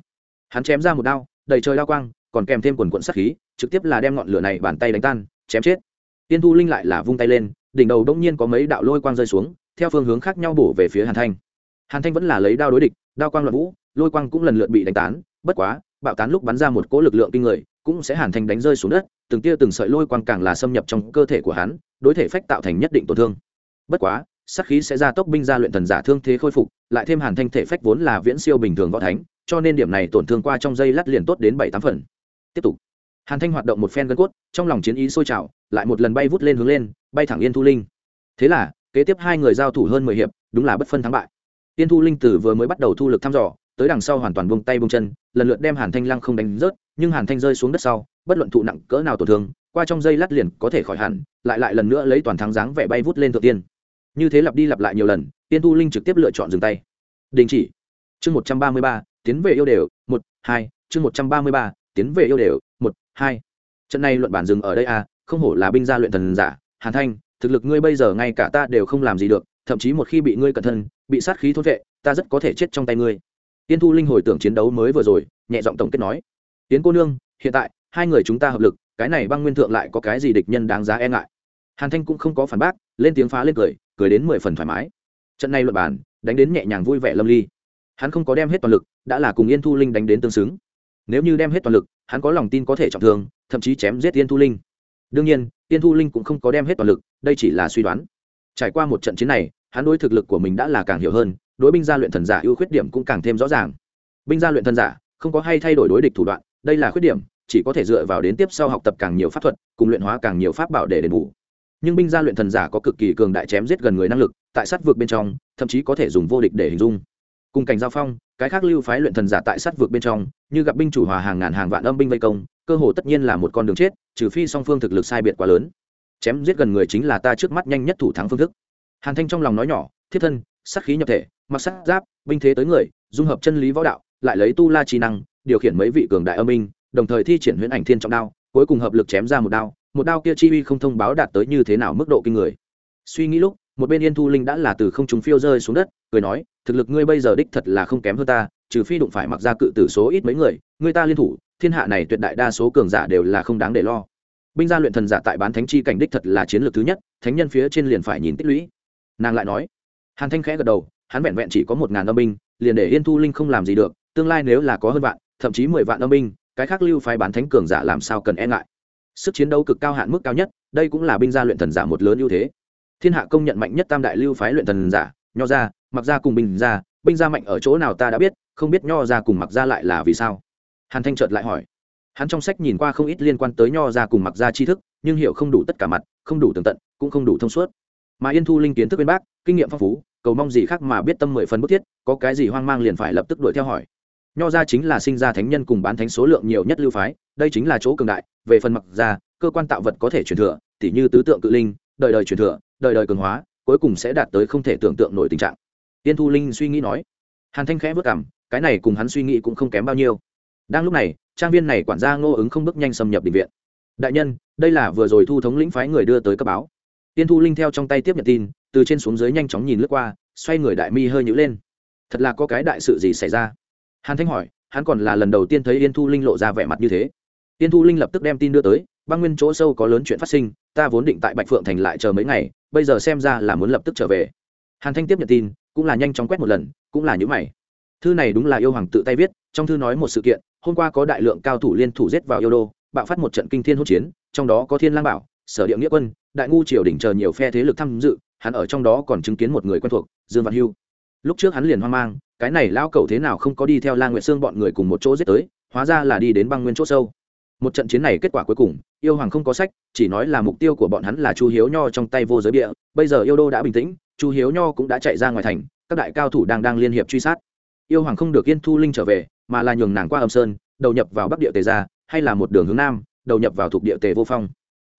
Hắn chém ra một đao, đầy trời đao quang, còn kèm thêm quần quận sát khí, trực tiếp là đem ngọn lửa này bàn tay đánh tan, chém chết. Tiên thu linh lại là vung tay lên, đỉnh đầu đông nhiên có mấy đạo lôi quang rơi xuống, theo phương hướng khác nhau bổ về phía hàn thanh. Hàn thanh vẫn là lấy đao đối địch, đao quang loạn vũ, lôi quang cũng lần lượt bị đánh tán, bất quá, bạo tán lúc bắn ra một cỗ lực lượng kinh người, cũng sẽ hàn thanh đánh rơi xuống đất, từng tia từng sợi lôi quang càng là xâm nhập trong cơ thể của hắn, đối thể phách tạo thành nhất định tổn thương. Bất quá sát khí sẽ ra tốc binh ra luyện thần giả thương thế khôi phục, lại thêm hàn thanh thể phách vốn là viễn siêu bình thường võ thánh, cho nên điểm này tổn thương qua trong dây lát liền tốt đến bảy tám phần. Tiếp tục. Hàn thanh hoạt động một phen gân cốt, trong lòng chiến ý sôi trào, lại một lần bay vút lên hướng lên, bay thẳng yên thu linh. Thế là, kế tiếp hai người giao thủ hơn mười hiệp, đúng là bất phân thắng bại. Yên thu linh tử vừa mới bắt đầu thu lực thăm dò, tới đằng sau hoàn toàn buông tay buông chân, lần lượt đem hàn thanh lăng không đánh rớt, nhưng hàn thanh rơi xuống đất sau, bất luận thụ nặng cỡ nào tổn thương, qua trong dây lát liền có thể khỏi hẳn, lại lại lần nữa lấy toàn thắng dáng vẻ bay vút lên thượng tiên như thế lặp đi lặp lại nhiều lần, tiên thu linh trực tiếp lựa chọn dừng tay. Đình chỉ. Chương một trăm ba mươi ba, tiến về yêu đều, một, hai, chương một trăm ba mươi ba, tiến về yêu đều, một, hai. Trận này luận bản dừng ở đây à không hổ là binh gia luyện thần giả. Hàn thanh, thực lực ngươi bây giờ ngay cả ta đều không làm gì được, thậm chí một khi bị ngươi cẩn thân, bị sát khí thôn vệ, ta rất có thể chết trong tay ngươi. Tiên thu linh hồi tưởng chiến đấu mới vừa rồi, nhẹ giọng tổng kết nói. Tiến cô nương, hiện tại, hai người chúng ta hợp lực, cái này băng nguyên thượng lại có cái gì địch nhân đáng giá e ngại? Hàn thanh cũng không có phản bác, lên tiếng phá lên cười cười đến mười phần thoải mái. Trận này luật bàn, đánh đến nhẹ nhàng vui vẻ lâm ly. Hắn không có đem hết toàn lực đã là cùng yên thu linh đánh đến tương xứng. Nếu như đem hết toàn lực hắn có lòng tin có thể trọng thương thậm chí chém giết yên thu linh. Đương nhiên yên thu linh cũng không có đem hết toàn lực đây chỉ là suy đoán. Trải qua một trận chiến này hắn đối thực lực của mình đã là càng hiểu hơn đối binh gia luyện thần giả ưu khuyết điểm cũng càng thêm rõ ràng. Binh gia luyện thần giả không có hay thay đổi đối địch thủ đoạn đây là khuyết điểm chỉ có thể dựa vào đến tiếp sau học tập càng nhiều pháp thuật cùng luyện hóa càng nhiều pháp bảo để đền bù nhưng binh gia luyện thần giả có cực kỳ cường đại chém giết gần người năng lực, tại sát vực bên trong, thậm chí có thể dùng vô địch để hình dung. Cùng cảnh giao phong, cái khác lưu phái luyện thần giả tại sát vực bên trong, như gặp binh chủ hòa hàng ngàn hàng vạn âm binh vây công, cơ hồ tất nhiên là một con đường chết, trừ phi song phương thực lực sai biệt quá lớn. Chém giết gần người chính là ta trước mắt nhanh nhất thủ thắng phương thức. Hàn thanh trong lòng nói nhỏ, thiết thân, sát khí nhập thể, mặc sát giáp, binh thế tới người, dung hợp chân lý võ đạo, lại lấy tu la trí năng, điều khiển mấy vị cường đại âm binh, đồng thời thi triển huyễn ảnh thiên trọng đao, cuối cùng hợp lực chém ra một đao một đao kia chi uy không thông báo đạt tới như thế nào mức độ kinh người. Suy nghĩ lúc, một bên yên thu linh đã là từ không trùng phiêu rơi xuống đất, cười nói, thực lực ngươi bây giờ đích thật là không kém hơn ta, trừ phi đụng phải mặc ra cự tử số ít mấy người người ta liên thủ, thiên hạ này tuyệt đại đa số cường giả đều là không đáng để lo. Binh gia luyện thần giả tại bán thánh chi cảnh đích thật là chiến lược thứ nhất, thánh nhân phía trên liền phải nhìn tích lũy. Nàng lại nói, hàn thanh khẽ gật đầu, hắn vẹn vẹn chỉ có một ngàn âm binh, liền để yên thu linh không làm gì được, tương lai nếu là có hơn vạn, thậm chí mười vạn âm binh, cái khác lưu phái bán thánh cường giả làm sao cần e ngại sức chiến đấu cực cao hạn mức cao nhất, đây cũng là binh gia luyện thần giả một lớn ưu thế. Thiên hạ công nhận mạnh nhất tam đại lưu phái luyện thần giả, nho gia, mặc gia cùng binh gia binh gia mạnh ở chỗ nào ta đã biết, không biết nho gia cùng mặc gia lại là vì sao? Hàn thanh trợt lại hỏi. Hắn trong sách nhìn qua không ít liên quan tới nho gia cùng mặc gia tri thức, nhưng hiểu không đủ tất cả mặt, không đủ tường tận, cũng không đủ thông suốt. Mà yên thu linh kiến thức bên bác kinh nghiệm phong phú, cầu mong gì khác mà biết tâm mười phần bức thiết, có cái gì hoang mang liền phải lập tức đuổi theo hỏi nho gia chính là sinh ra thánh nhân cùng bán thánh số lượng nhiều nhất lưu phái, đây chính là chỗ cường đại, về phần mặc gia, cơ quan tạo vật có thể truyền thừa, tỉ như tứ tượng cự linh, đời đời truyền thừa, đời đời cường hóa, cuối cùng sẽ đạt tới không thể tưởng tượng nổi tình trạng. Tiên thu linh suy nghĩ nói. Hàn thanh khẽ vất cảm cái này cùng hắn suy nghĩ cũng không kém bao nhiêu. Đang lúc này, trang viên này quản gia ngô ứng không bước nhanh xâm nhập định viện. Đại nhân, đây là vừa rồi thu thống lĩnh phái người đưa tới cấp báo. Tiên thu linh theo trong tay tiếp nhận tin, từ trên xuống dưới nhanh chóng nhìn lướt qua, xoay người đại mi hơi nhữ lên. Thật là có cái đại sự gì xảy ra? Hàn thanh hỏi, hắn còn là lần đầu tiên thấy yên thu linh lộ ra vẻ mặt như thế. Yên thu linh lập tức đem tin đưa tới, băng nguyên chỗ sâu có lớn chuyện phát sinh, ta vốn định tại bạch phượng thành lại chờ mấy ngày, bây giờ xem ra là muốn lập tức trở về. Hàn thanh tiếp nhận tin, cũng là nhanh chóng quét một lần, cũng là những mày. Thư này đúng là yêu hoàng tự tay viết, trong thư nói một sự kiện, hôm qua có đại lượng cao thủ liên thủ giết vào yêu đô, bạo phát một trận kinh thiên hỗn chiến, trong đó có thiên lang bảo, sở địa nghĩa quân, đại ngu triều đỉnh chờ nhiều phe thế lực tham dự, hắn ở trong đó còn chứng kiến một người quen thuộc, dương văn hưu. Lúc trước hắn liền hoang mang cái này lao cầu thế nào không có đi theo la nguyệt sương bọn người cùng một chỗ giết tới, hóa ra là đi đến băng nguyên chỗ sâu. Một trận chiến này kết quả cuối cùng, yêu hoàng không có sách, chỉ nói là mục tiêu của bọn hắn là chu hiếu nho trong tay vô giới bịa. Bây giờ yêu đô đã bình tĩnh, chu hiếu nho cũng đã chạy ra ngoài thành, các đại cao thủ đang đang liên hiệp truy sát. Yêu hoàng không được yên thu linh trở về, mà là nhường nàng qua âm sơn, đầu nhập vào bắc địa tề gia, hay là một đường hướng nam, đầu nhập vào thuộc địa tề vô phong.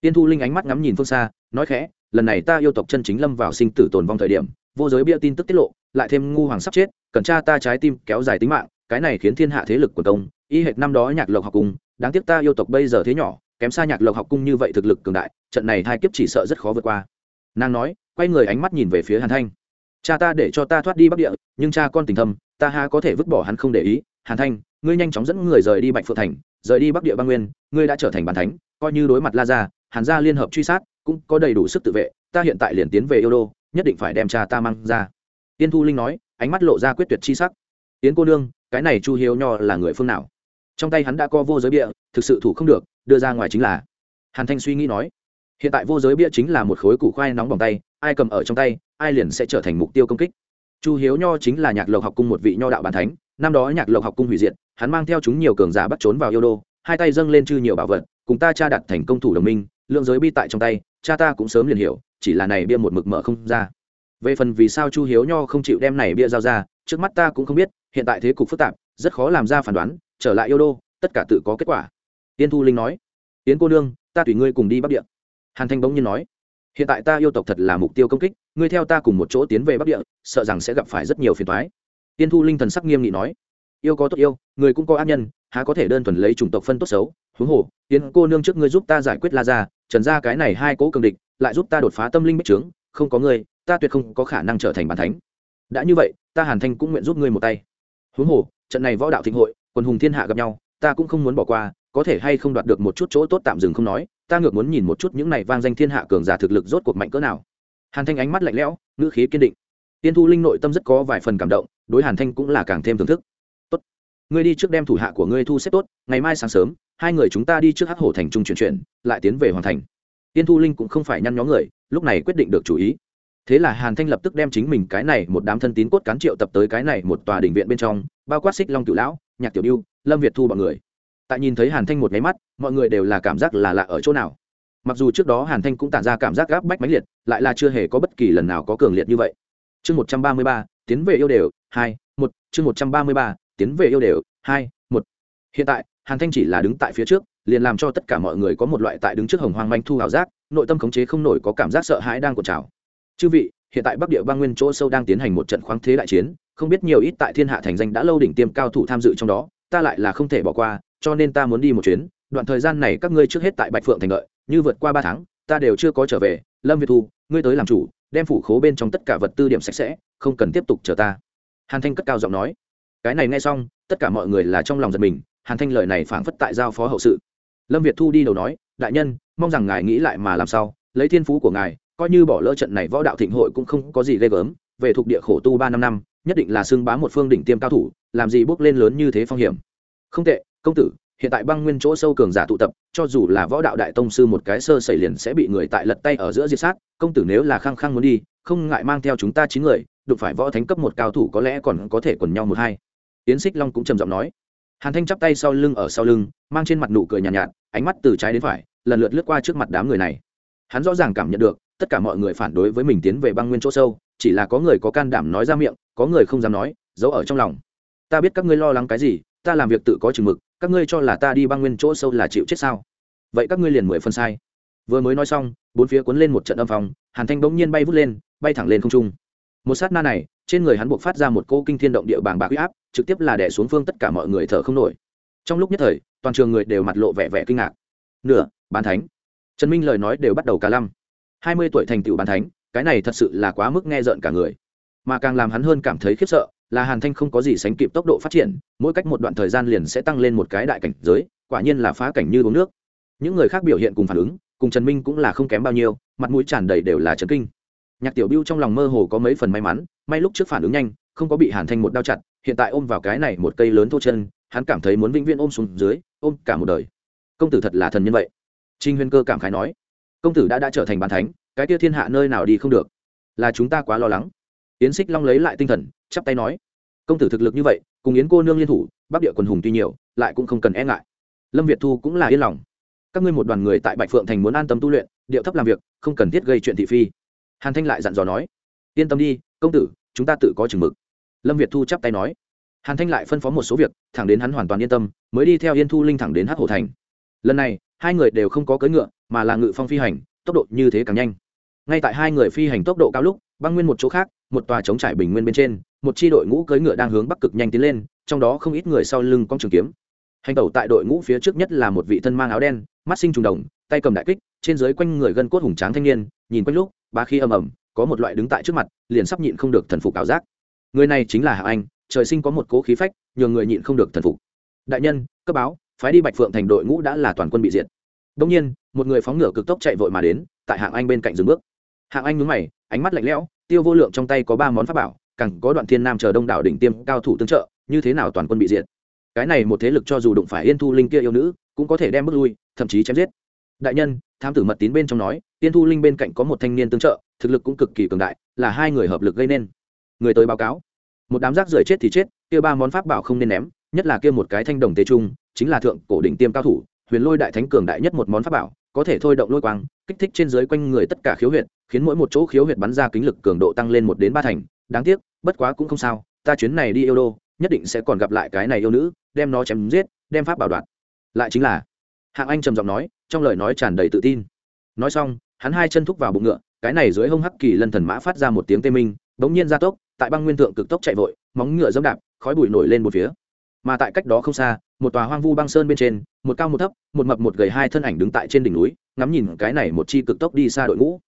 Yên thu linh ánh mắt ngắm nhìn phương xa, nói khẽ, lần này ta yêu tộc chân chính lâm vào sinh tử tồn vong thời điểm, vô giới bia tin tức tiết lộ, lại thêm ngu hoàng sắp chết cần tra ta trái tim kéo dài tính mạng, cái này khiến thiên hạ thế lực của công y hệt năm đó nhạc lộc học cung đáng tiếc ta yêu tộc bây giờ thế nhỏ, kém xa nhạc lộc học cung như vậy thực lực cường đại, trận này hai kiếp chỉ sợ rất khó vượt qua. Nàng nói, quay người ánh mắt nhìn về phía hàn thanh. Cha ta để cho ta thoát đi bắc địa, nhưng cha con tình thâm, ta ha có thể vứt bỏ hắn không để ý. Hàn thanh, ngươi nhanh chóng dẫn người rời đi bạch phượng thành, rời đi bắc địa băng nguyên, ngươi đã trở thành bàn thánh, coi như đối mặt la gia, hàn gia liên hợp truy sát, cũng có đầy đủ sức tự vệ, ta hiện tại liền tiến về yêu đô, nhất định phải đem cha ta mang ra. Tiên thu linh nói ánh mắt lộ ra quyết tuyệt chi sắc. Yến cô nương, cái này chu hiếu nho là người phương nào? Trong tay hắn đã co vô giới bia thực sự thủ không được, đưa ra ngoài chính là. Hàn thanh suy nghĩ nói, hiện tại vô giới bia chính là một khối củ khoai nóng bỏng tay, ai cầm ở trong tay, ai liền sẽ trở thành mục tiêu công kích. Chu hiếu nho chính là nhạc lộc học cung một vị nho đạo bàn thánh, năm đó nhạc lộc học cung hủy diệt, hắn mang theo chúng nhiều cường giả bắt trốn vào yêu đô, hai tay dâng lên chư nhiều bảo vật, cùng ta cha đặt thành công thủ đồng minh, lượng giới bi tại trong tay, cha ta cũng sớm liền hiểu, chỉ là này bia một mực mở không ra về phần vì sao chu hiếu nho không chịu đem này bia giao ra, trước mắt ta cũng không biết, hiện tại thế cục phức tạp, rất khó làm ra phản đoán, trở lại yêu đô, tất cả tự có kết quả. Tiên thu linh nói. Tiến cô nương, ta tùy ngươi cùng đi bắc địa. Hàn thanh bỗng nhiên nói. Hiện tại ta yêu tộc thật là mục tiêu công kích, ngươi theo ta cùng một chỗ tiến về bắc địa, sợ rằng sẽ gặp phải rất nhiều phiền thoái tiên thu linh thần sắc nghiêm nghị nói. Yêu có tốt yêu, người cũng có ác nhân, há có thể đơn thuần lấy chủng tộc phân tốt xấu? Huống hồ tiến cô nương trước ngươi giúp ta giải quyết la ra trần ra cái này hai cố cường địch, lại giúp ta đột phá tâm linh bích trướng, không có ngươi ta tuyệt không có khả năng trở thành bản thánh. Đã như vậy, ta hàn thanh cũng nguyện giúp ngươi một tay. Huống hồ, trận này võ đạo thịnh hội, quần hùng thiên hạ gặp nhau, ta cũng không muốn bỏ qua, có thể hay không đoạt được một chút chỗ tốt tạm dừng không nói, ta ngược muốn nhìn một chút những này vang danh thiên hạ cường giả thực lực rốt cuộc mạnh cỡ nào. Hàn thanh ánh mắt lạnh lẽo, ngữ khí kiên định. Tiên thu linh nội tâm rất có vài phần cảm động, đối hàn thanh cũng là càng thêm thưởng thức. Tốt, ngươi đi trước đem thủ hạ của ngươi thu xếp tốt, ngày mai sáng sớm, hai người chúng ta đi trước hắc hổ thành trung chuyển chuyển, lại tiến về hoàn thành. Tiên thu linh cũng không phải nhăn nhó người, lúc này quyết định được chủ ý thế là hàn thanh lập tức đem chính mình cái này một đám thân tín cốt cán triệu tập tới cái này một tòa đình viện bên trong, bao quát xích long cửu lão, nhạc tiểu điêu lâm việt thu b ọ n người. Tại nhìn thấy hàn thanh một nháy mắt, mọi người đều là cảm giác là lạ ở chỗ nào. Mặc dù trước đó hàn thanh cũng tản ra cảm giác gáp bách máy liệt, lại là chưa hề có bất kỳ lần nào có cường liệt như vậy. Chương một trăm ba mươi ba, tiến về yêu đều, hai, một, chương một trăm ba mươi ba, tiến về yêu đều, hai, một. Hiện tại, hàn thanh chỉ là đứng tại phía trước, liền làm cho tất cả mọi người có một loại tại đứng trước hồng hoang manh thu hào giác, nội tâm khống chế không nổi có cảm giác sợ hãi đang cột trào chư vị, hiện tại bắc địa băng nguyên chỗ sâu đang tiến hành một trận khoáng thế đại chiến, không biết nhiều ít tại thiên hạ thành danh đã lâu đỉnh tiêm cao thủ tham dự trong đó, ta lại là không thể bỏ qua, cho nên ta muốn đi một chuyến. Đoạn thời gian này các ngươi trước hết tại bạch phượng thành lợi như vượt qua ba tháng, ta đều chưa có trở về. Lâm việt thu, ngươi tới làm chủ, đem phủ khố bên trong tất cả vật tư điểm sạch sẽ, không cần tiếp tục chờ ta. Hàn thanh cất cao giọng nói. Cái này nghe xong, tất cả mọi người là trong lòng giật mình, hàn thanh lời này phảng phất tại giao phó hậu sự. Lâm việt thu đi đầu nói, đại nhân, mong rằng ngài nghĩ lại mà làm sao, lấy thiên phú của ngài coi như bỏ lỡ trận này võ đạo thịnh hội cũng không có gì ghê gớm về thuộc địa khổ tu ba năm năm nhất định là xưng bá một phương đỉnh tiêm cao thủ làm gì bước lên lớn như thế phong hiểm. Không tệ công tử hiện tại băng nguyên chỗ sâu cường giả tụ tập cho dù là võ đạo đại tông sư một cái sơ xảy liền sẽ bị người tại lật tay ở giữa diệt sát công tử nếu là khăng khăng muốn đi không ngại mang theo chúng ta chín người đụng phải võ thánh cấp một cao thủ có lẽ còn có thể quần nhau một hai. Yến xích long cũng trầm giọng nói. Hàn thanh chắp tay sau lưng ở sau lưng mang trên mặt nụ cười nhàn nhạt, nhạt ánh mắt từ trái đến phải lần lượt lướt qua trước mặt đám người này. Hắn rõ ràng cảm nhận được tất cả mọi người phản đối với mình tiến về băng nguyên chỗ sâu, chỉ là có người có can đảm nói ra miệng, có người không dám nói, giấu ở trong lòng. Ta biết các ngươi lo lắng cái gì, ta làm việc tự có chừng mực, các ngươi cho là ta đi băng nguyên chỗ sâu là chịu chết sao? Vậy các ngươi liền mười phân sai. Vừa mới nói xong, bốn phía cuốn lên một trận âm phòng hàn thanh bỗng nhiên bay vút lên, bay thẳng lên không trung. Một sát na này, trên người hắn buộc phát ra một cô kinh thiên động địa bàng bạc huy áp, trực tiếp là đẻ xuống phương tất cả mọi người thở không nổi. Trong lúc nhất thời, toàn trường người đều mặt lộ vẻ vẻ kinh ngạc. Nửa, bán thánh. Trần minh lời nói đều bắt đầu cả lăm hai mươi tuổi thành tựu bán thánh, cái này thật sự là quá mức nghe rợn cả người. Mà càng làm hắn hơn cảm thấy khiếp sợ, là hàn thanh không có gì sánh kịp tốc độ phát triển, mỗi cách một đoạn thời gian liền sẽ tăng lên một cái đại cảnh giới, quả nhiên là phá cảnh như uống nước. Những người khác biểu hiện cùng phản ứng, cùng trần minh cũng là không kém bao nhiêu, mặt mũi tràn đầy đều là trần kinh. Nhạc tiểu biêu trong lòng mơ hồ có mấy phần may mắn, may lúc trước phản ứng nhanh, không có bị hàn thanh một đao chặt, hiện tại ôm vào cái này một cây lớn thô chân, hắn cảm thấy muốn vĩnh viễn ôm xuống dưới, ôm cả một đời. Công tử thật là thần nhân vậy. Trinh huyên cơ cảm khái nói công tử đã đã trở thành bàn thánh, cái tia thiên hạ nơi nào đi không được. Là chúng ta quá lo lắng. Yến xích long lấy lại tinh thần, chắp tay nói. Công tử thực lực như vậy, cùng yến cô nương liên thủ, bắc địa quần hùng tuy nhiều, lại cũng không cần e ngại. Lâm việt thu cũng là yên lòng. Các ngươi một đoàn người tại bạch phượng thành muốn an tâm tu luyện, điệu thấp làm việc, không cần thiết gây chuyện thị phi. Hàn thanh lại dặn dò nói. Yên tâm đi, công tử, chúng ta tự có chừng mực. Lâm việt thu chắp tay nói. Hàn thanh lại phân phó một số việc, thẳng đến hắn hoàn toàn yên tâm, mới đi theo yên thu linh thẳng đến hát hổ thành. Lần này hai người đều không có cưỡi ngựa, mà là ngự phong phi hành, tốc độ như thế càng nhanh. Ngay tại hai người phi hành tốc độ cao lúc, băng nguyên một chỗ khác, một tòa chống trải bình nguyên bên trên, một chi đội ngũ cưỡi ngựa đang hướng bắc cực nhanh tiến lên, trong đó không ít người sau lưng con trường kiếm. Hành tẩu tại đội ngũ phía trước nhất là một vị thân mang áo đen, mắt sinh trùng đồng, tay cầm đại kích, trên dưới quanh người gân cốt hùng tráng thanh niên, nhìn quanh lúc, ba khi ầm ầm, có một loại đứng tại trước mặt, liền sắp nhịn không được thần phục ảo giác. Người này chính là hạ anh, trời sinh có một cố khí phách, nhờ người nhịn không được thần phục. Đại nhân, cấp báo phái đi bạch phượng thành đội ngũ đã là toàn quân bị diệt. Đông nhiên, một người phóng ngựa cực tốc chạy vội mà đến, tại hạng anh bên cạnh dừng bước. Hạng anh nhúng mày, ánh mắt lạnh lẽo, tiêu vô lượng trong tay có ba món pháp bảo cẳng có đoạn thiên nam chờ đông đảo đỉnh tiêm cao thủ tương trợ, như thế nào toàn quân bị diệt? Cái này một thế lực cho dù đụng phải yên thu linh kia yêu nữ, cũng có thể đem bước lui, thậm chí chém giết. Đại nhân tham tử mật tín bên trong nói, yên thu linh bên cạnh có một thanh niên tương trợ, thực lực cũng cực kỳ cường đại, là hai người hợp lực gây nên. Người tới báo cáo. Một đám rác rưởi chết thì chết, kia ba món pháp bảo không nên ném nhất là kia một cái thanh đồng tế trung, chính là thượng cổ đỉnh tiêm cao thủ, huyền lôi đại thánh cường đại nhất một món pháp bảo, có thể thôi động lôi quang, kích thích trên dưới quanh người tất cả khiếu huyệt, khiến mỗi một chỗ khiếu huyệt bắn ra kính lực cường độ tăng lên một đến ba thành. Đáng tiếc, bất quá cũng không sao, ta chuyến này đi yêu đô, nhất định sẽ còn gặp lại cái này yêu nữ, đem nó chém giết, đem pháp bảo đoạt. Lại chính là, hạng anh trầm giọng nói, trong lời nói tràn đầy tự tin. Nói xong, hắn hai chân thúc vào bụng ngựa, cái này dưới hông hắc kỳ lân thần mã phát ra một tiếng tê minh, bỗng nhiên gia tốc, tại băng nguyên thượng cực tốc chạy vội, móng ngựa dẫm đạp, khói bụi nổi lên một phía mà tại cách đó không xa, một tòa hoang vu băng sơn bên trên, một cao một thấp, một mập một gầy hai thân ảnh đứng tại trên đỉnh núi, ngắm nhìn cái này một chi cực tốc đi xa đội ngũ.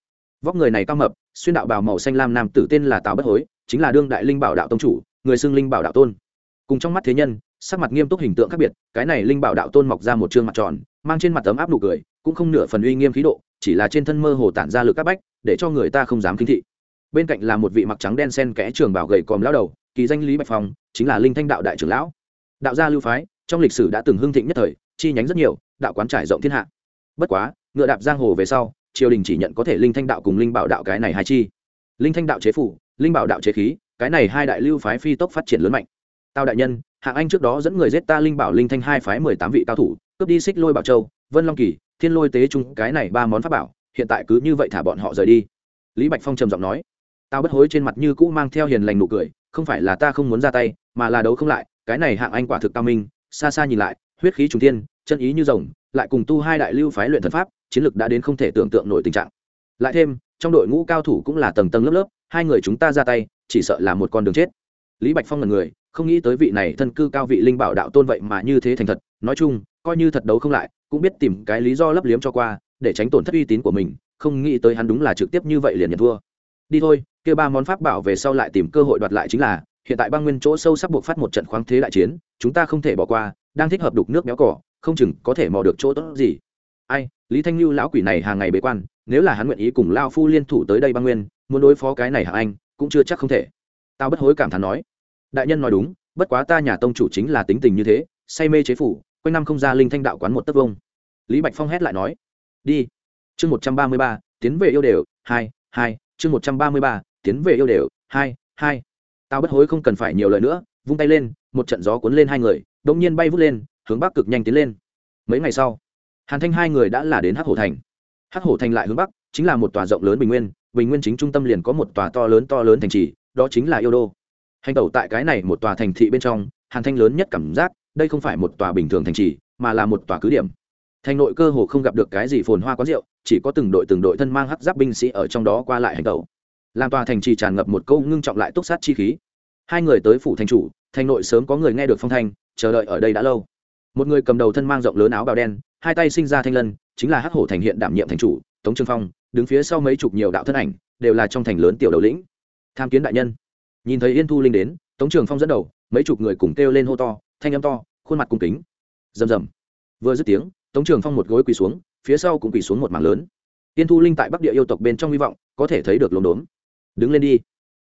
Vóc người này cao mập, xuyên đạo bào màu xanh lam nam tử tên là tào bất hối, chính là đương đại linh bảo đạo tông chủ, người xưng linh bảo đạo tôn. Cùng trong mắt thế nhân, sắc mặt nghiêm túc hình tượng khác biệt, cái này linh bảo đạo tôn mọc ra một chương mặt tròn, mang trên mặt ấm áp nụ cười, cũng không nửa phần uy nghiêm khí độ, chỉ là trên thân mơ hồ tản ra lực các bách, để cho người ta không dám kính thị. Bên cạnh là một vị mặc trắng đen sen kẽ trường bảo gầy còm lão đầu, kỳ danh lý bạch phong, chính là linh thanh đạo đại trưởng lão đạo gia lưu phái, trong lịch sử đã từng hưng thịnh nhất thời, chi nhánh rất nhiều, đạo quán trải rộng thiên hạ. Bất quá, ngựa đạp giang hồ về sau, triều đình chỉ nhận có thể linh thanh đạo cùng linh bảo đạo cái này hai chi. Linh thanh đạo chế phủ, linh bảo đạo chế khí, cái này hai đại lưu phái phi tốc phát triển lớn mạnh. Tao đại nhân, hạng anh trước đó dẫn người giết ta linh bảo linh thanh hai phái mười tám vị cao thủ, cướp đi xích lôi bảo châu, vân long kỳ, thiên lôi tế trung, cái này ba món pháp bảo, hiện tại cứ như vậy thả bọn họ rời đi. Lý bạch phong trầm giọng nói. Tao bất hối trên mặt như cũ mang theo hiền lành nụ cười, không phải là ta không muốn ra tay, mà là đấu không lại cái này hạng anh quả thực cao minh, xa xa nhìn lại, huyết khí trùng thiên, chân ý như rồng, lại cùng tu hai đại lưu phái luyện thần pháp, chiến lực đã đến không thể tưởng tượng nổi tình trạng. Lại thêm, trong đội ngũ cao thủ cũng là tầng tầng lớp lớp, hai người chúng ta ra tay, chỉ sợ là một con đường chết. Lý bạch phong là người, không nghĩ tới vị này thân cư cao vị linh bảo đạo tôn vậy mà như thế thành thật, nói chung, coi như thật đấu không lại, cũng biết tìm cái lý do lấp liếm cho qua, để tránh tổn thất uy tín của mình, không nghĩ tới hắn đúng là trực tiếp như vậy liền nhận thua. Đi thôi, kêu ba món pháp bảo về sau lại tìm cơ hội đoạt lại chính là hiện tại băng nguyên chỗ sâu sắp buộc phát một trận khoáng thế đại chiến, chúng ta không thể bỏ qua, đang thích hợp đục nước béo cỏ, không chừng có thể mò được chỗ tốt gì. Ai, lý thanh lưu lão quỷ này hàng ngày bế quan, nếu là hắn nguyện ý cùng lao phu liên thủ tới đây băng nguyên, muốn đối phó cái này hạng anh, cũng chưa chắc không thể. Tao bất hối cảm thán nói. Đại nhân nói đúng, bất quá ta nhà tông chủ chính là tính tình như thế, say mê chế phủ, quanh năm không ra linh thanh đạo quán một tấc vông. Lý bạch phong hét lại nói. Đi. Chương một trăm ba mươi ba, tiến về yêu đều, hai hai, chương một trăm ba mươi ba, tiến về yêu đều, hai hai tao bất hối không cần phải nhiều lời nữa, vung tay lên, một trận gió cuốn lên hai người đ ỗ n g nhiên bay vút lên, hướng bắc cực nhanh tiến lên. Mấy ngày sau, hàn thanh hai người đã là đến hắc hổ thành. Hắc hổ thành lại hướng bắc, chính là một tòa rộng lớn bình nguyên bình nguyên chính trung tâm liền có một tòa to lớn to lớn thành trì, đó chính là yêu đô. Hành tẩu tại cái này một tòa thành thị bên trong, hàn thanh lớn nhất cảm giác, đây không phải một tòa bình thường thành trì, mà là một tòa cứ điểm. Thành nội cơ hồ không gặp được cái gì phồn hoa quán rượu, chỉ có từng đội từng đội thân mang hắc giáp binh sĩ ở trong đó qua lại hành tẩu. Làm tòa thành trì tràn ngập một câu ngưng trọng lại túc sát chi khí hai người tới phủ thành chủ, thành nội sớm có người nghe được phong thanh, chờ đợi ở đây đã lâu. Một người cầm đầu thân mang rộng lớn áo bào đen, hai tay sinh ra thanh lân, chính là hắc hổ thành hiện đảm nhiệm thành chủ, tống trương phong, đứng phía sau mấy chục nhiều đạo thân ảnh, đều là trong thành lớn tiểu đầu lĩnh. Tham kiến đại nhân. Nhìn thấy yên thu linh đến, tống trường phong dẫn đầu, mấy chục người cùng kêu lên hô to, thanh âm to, khuôn mặt cung kính. Rầm rầm. Vừa dứt tiếng, tống trường phong một gối quỳ xuống, phía sau cũng quỳ xuống một mảng lớn. Yên thu linh tại bắc địa yêu tộc bên trong hy vọng, có thể thấy được lốm đốm. Đứng lên đi.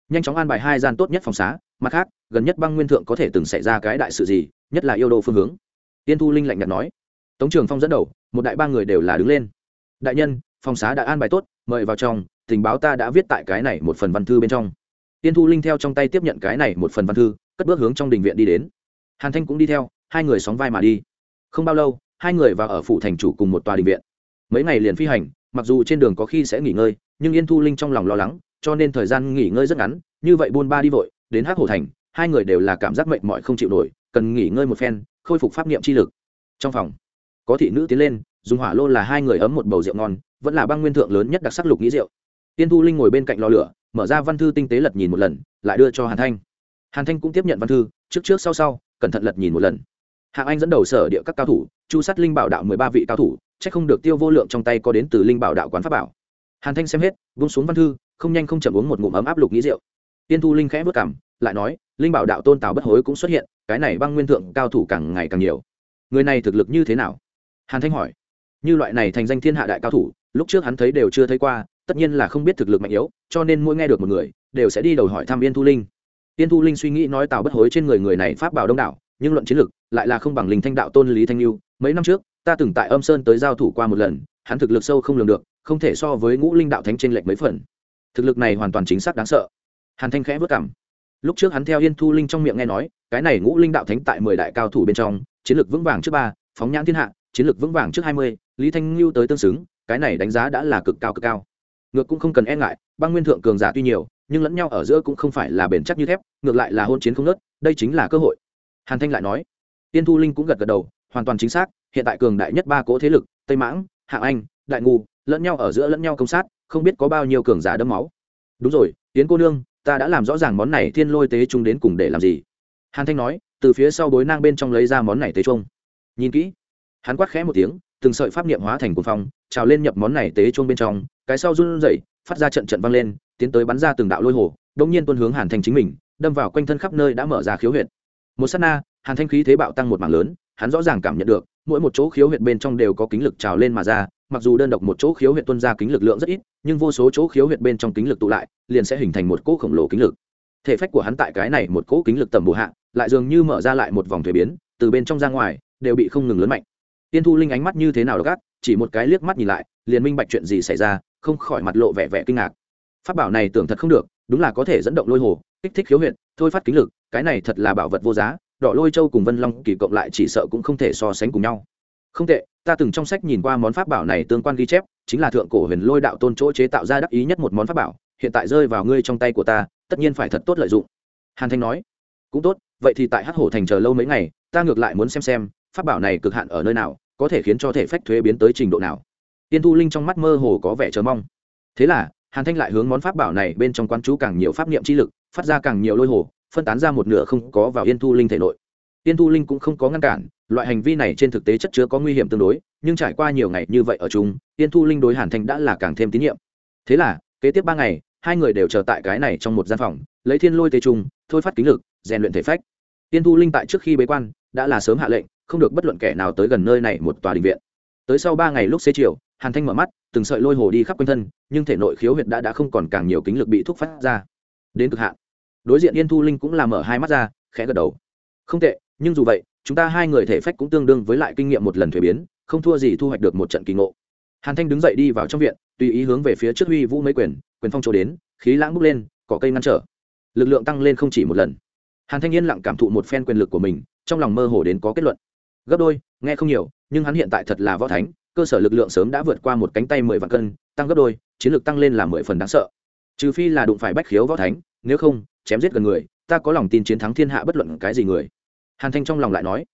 Nhanh chóng an bài hai gian tốt nhất phòng xá mặt khác, gần nhất băng nguyên thượng có thể từng xảy ra cái đại sự gì, nhất là yêu đô phương hướng. Tiên thu linh lạnh nhạt nói. Tống trường phong dẫn đầu, một đại ba người đều là đứng lên. Đại nhân, phòng xá đã an bài tốt, mời vào trong, tình báo ta đã viết tại cái này một phần văn thư bên trong. Tiên thu linh theo trong tay tiếp nhận cái này một phần văn thư, cất bước hướng trong đình viện đi đến. Hàn thanh cũng đi theo, hai người sóng vai mà đi. Không bao lâu, hai người vào ở phủ thành chủ cùng một tòa đình viện. Mấy ngày liền phi hành, mặc dù trên đường có khi sẽ nghỉ ngơi, nhưng yên thu linh trong lòng lo lắng, cho nên thời gian nghỉ ngơi rất ngắn, như vậy buôn ba đi vội đến hắc hổ thành, hai người đều là cảm giác mệt mỏi không chịu nổi, cần nghỉ ngơi một phen, khôi phục pháp niệm chi lực. Trong phòng, có thị nữ tiến lên, dùng hỏa lô là hai người ấm một bầu rượu ngon, vẫn là băng nguyên thượng lớn nhất đặc sắc lục nghĩ rượu. Tiên thu linh ngồi bên cạnh lò lửa, mở ra văn thư tinh tế lật nhìn một lần, lại đưa cho hàn thanh. Hàn thanh cũng tiếp nhận văn thư, trước trước sau sau, cẩn thận lật nhìn một lần. Hạng anh dẫn đầu sở địa các cao thủ, chu sát linh bảo đạo mười ba vị cao thủ c h ắ c không được tiêu vô lượng trong tay có đến từ linh bảo đạo quán pháp bảo. Hàn thanh xem hết vung xuống văn thư, không nhanh không chậm uống một ngụm ấm áp lục nghĩ rượu tiên thu linh khẽ vất cảm lại nói, linh bảo đạo tôn tào bất hối cũng xuất hiện, cái này băng nguyên thượng cao thủ càng ngày càng nhiều. Người này thực lực như thế nào? Hàn thanh hỏi. Như loại này thành danh thiên hạ đại cao thủ, lúc trước hắn thấy đều chưa thấy qua, tất nhiên là không biết thực lực mạnh yếu, cho nên mỗi nghe được một người, đều sẽ đi đầu hỏi thăm yên thu linh. Yên thu linh suy nghĩ nói tào bất hối trên người người này pháp bảo đông đảo, nhưng luận chiến lực, lại là không bằng linh thanh đạo tôn lý thanh lưu. Mấy năm trước, ta từng tại âm sơn tới giao thủ qua một lần, hắn thực lực sâu không lường được, không thể so với ngũ linh đạo thánh trên lệch mấy phần. Thực lực này hoàn toàn chính xác đáng sợ hàn thanh khẽ vất cảm lúc trước hắn theo yên thu linh trong miệng nghe nói, cái này ngũ linh đạo thánh tại mười đại cao thủ bên trong, chiến lược vững vàng trước ba, phóng nhãn thiên hạ, chiến lược vững vàng trước hai mươi, lý thanh lưu tới tương xứng, cái này đánh giá đã là cực cao cực cao. Ngược cũng không cần e ngại, băng nguyên thượng cường giả tuy nhiều, nhưng lẫn nhau ở giữa cũng không phải là bền chắc như thép, ngược lại là hôn chiến không nớt, đây chính là cơ hội. Hàn thanh lại nói. Tiên thu linh cũng gật gật đầu, hoàn toàn chính xác, hiện tại cường đại nhất ba cỗ thế lực, tây mãng hạng anh, đại ngu lẫn nhau ở giữa lẫn nhau công sát, không biết có bao nhiêu cường giả đấm máu. Đúng rồi tiến cô nương ta đã làm rõ ràng món này thiên lôi tế trung đến cùng để làm gì. Hàn thanh nói, từ phía sau bối nang bên trong lấy ra món này tế trung. Nhìn kỹ. Hắn quát khẽ một tiếng, từng sợi pháp niệm hóa thành cuồng phong, trào lên nhập món này tế trung bên trong, cái sau run rẩy, phát ra trận trận vang lên, tiến tới bắn ra từng đạo lôi hồ đông nhiên tuân hướng hàn thanh chính mình, đâm vào quanh thân khắp nơi đã mở ra khiếu huyệt. Một sát na, hàn thanh khí thế bạo tăng một mảng lớn, hắn rõ ràng cảm nhận được mỗi một chỗ khiếu huyệt bên trong đều có kính lực trào lên mà ra, mặc dù đơn độc một chỗ khiếu huyệt tuân ra kính lực lượng rất ít, nhưng vô số chỗ khiếu huyệt bên trong kính lực tụ lại, liền sẽ hình thành một cỗ khổng lồ kính lực. Thể phách của hắn tại cái này một cỗ kính lực tầm bù hạ, lại dường như mở ra lại một vòng thuế biến, từ bên trong ra ngoài, đều bị không ngừng lớn mạnh. Tiên thu linh ánh mắt như thế nào đó gắt chỉ một cái liếc mắt nhìn lại, liền minh bạch chuyện gì xảy ra, không khỏi mặt lộ vẻ vẻ kinh ngạc. Phát bảo này tưởng thật không được, đúng là có thể dẫn động lôi hồ, kích thích khiếu huyệt, thôi phát kính lực, cái này thật là bảo vật vô giá đỏ lôi châu cùng vân long kỳ cộng lại chỉ sợ cũng không thể so sánh cùng nhau. Không tệ, ta từng trong sách nhìn qua món pháp bảo này tương quan ghi chép, chính là thượng cổ huyền lôi đạo tôn chỗ chế tạo ra đắc ý nhất một món pháp bảo, hiện tại rơi vào ngươi trong tay của ta, tất nhiên phải thật tốt lợi dụng. Hàn thanh nói, cũng tốt, vậy thì tại hắc hổ thành chờ lâu mấy ngày, ta ngược lại muốn xem xem, pháp bảo này cực hạn ở nơi nào, có thể khiến cho thể phách thuế biến tới trình độ nào. Tiên thu linh trong mắt mơ hồ có vẻ chờ mong. Thế là, hàn thanh lại hướng món pháp bảo này bên trong quan chú càng nhiều pháp niệm chi lực, phát ra càng nhiều lôi hồ phân tán ra một nửa không có vào yên thu linh thể nội. Yên thu linh cũng không có ngăn cản, loại hành vi này trên thực tế chất chứa có nguy hiểm tương đối, nhưng trải qua nhiều ngày như vậy ở chung, yên thu linh đối hàn thanh đã là càng thêm tín nhiệm. Thế là, kế tiếp ba ngày, hai người đều chờ tại cái này trong một gian phòng, lấy thiên lôi tê trung, thôi phát kính lực, rèn luyện thể phách. Yên thu linh tại trước khi bế quan, đã là sớm hạ lệnh, không được bất luận kẻ nào tới gần nơi này một tòa đình viện. Tới sau ba ngày lúc xế chiều, hàn thanh mở mắt, từng sợi lôi hồ đi khắp quanh thân, nhưng thể nội khiếu huyệt đã đã không còn càng nhiều kính lực bị thúc phát ra. Đến cực hạn đối diện yên thu linh cũng làm mở hai mắt ra, khẽ gật đầu. Không tệ, nhưng dù vậy, chúng ta hai người thể phách cũng tương đương với lại kinh nghiệm một lần thuế biến, không thua gì thu hoạch được một trận kỳ ngộ. Hàn thanh đứng dậy đi vào trong viện, tùy ý hướng về phía trước huy vũ mấy quyền quyền phong trổ đến, khí lãng bốc lên, cỏ cây ngăn trở. Lực lượng tăng lên không chỉ một lần. Hàn thanh yên lặng cảm thụ một phen quyền lực của mình, trong lòng mơ hồ đến có kết luận. Gấp đôi, nghe không nhiều, nhưng hắn hiện tại thật là võ thánh, cơ sở lực lượng sớm đã vượt qua một cánh tay mười vạn cân, tăng gấp đôi, chiến lược tăng lên là mười phần đáng sợ. Trừ phi là đụng phải bách khiếu võ thánh, nếu không chém giết gần người, ta có lòng tin chiến thắng thiên hạ bất luận cái gì người. Hàn thanh trong lòng lại nói,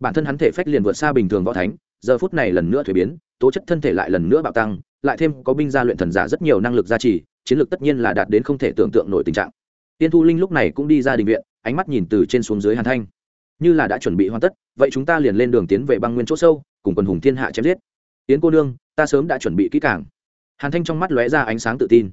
bản thân hắn thể phách liền vượt xa bình thường võ thánh, giờ phút này lần nữa thuế biến, tố chất thân thể lại lần nữa bạo tăng, lại thêm có binh gia luyện thần giả rất nhiều năng lực gia trì, chiến lược tất nhiên là đạt đến không thể tưởng tượng nổi tình trạng. Tiên thu linh lúc này cũng đi ra đình viện, ánh mắt nhìn từ trên xuống dưới hàn thanh. Như là đã chuẩn bị hoàn tất, vậy chúng ta liền lên đường tiến về băng nguyên chỗ sâu, cùng quần hùng thiên hạ chém giết. Tiến cô nương, ta sớm đã chuẩn bị kỹ càng. Hàn thanh trong mắt lóe ra ánh sáng tự tin.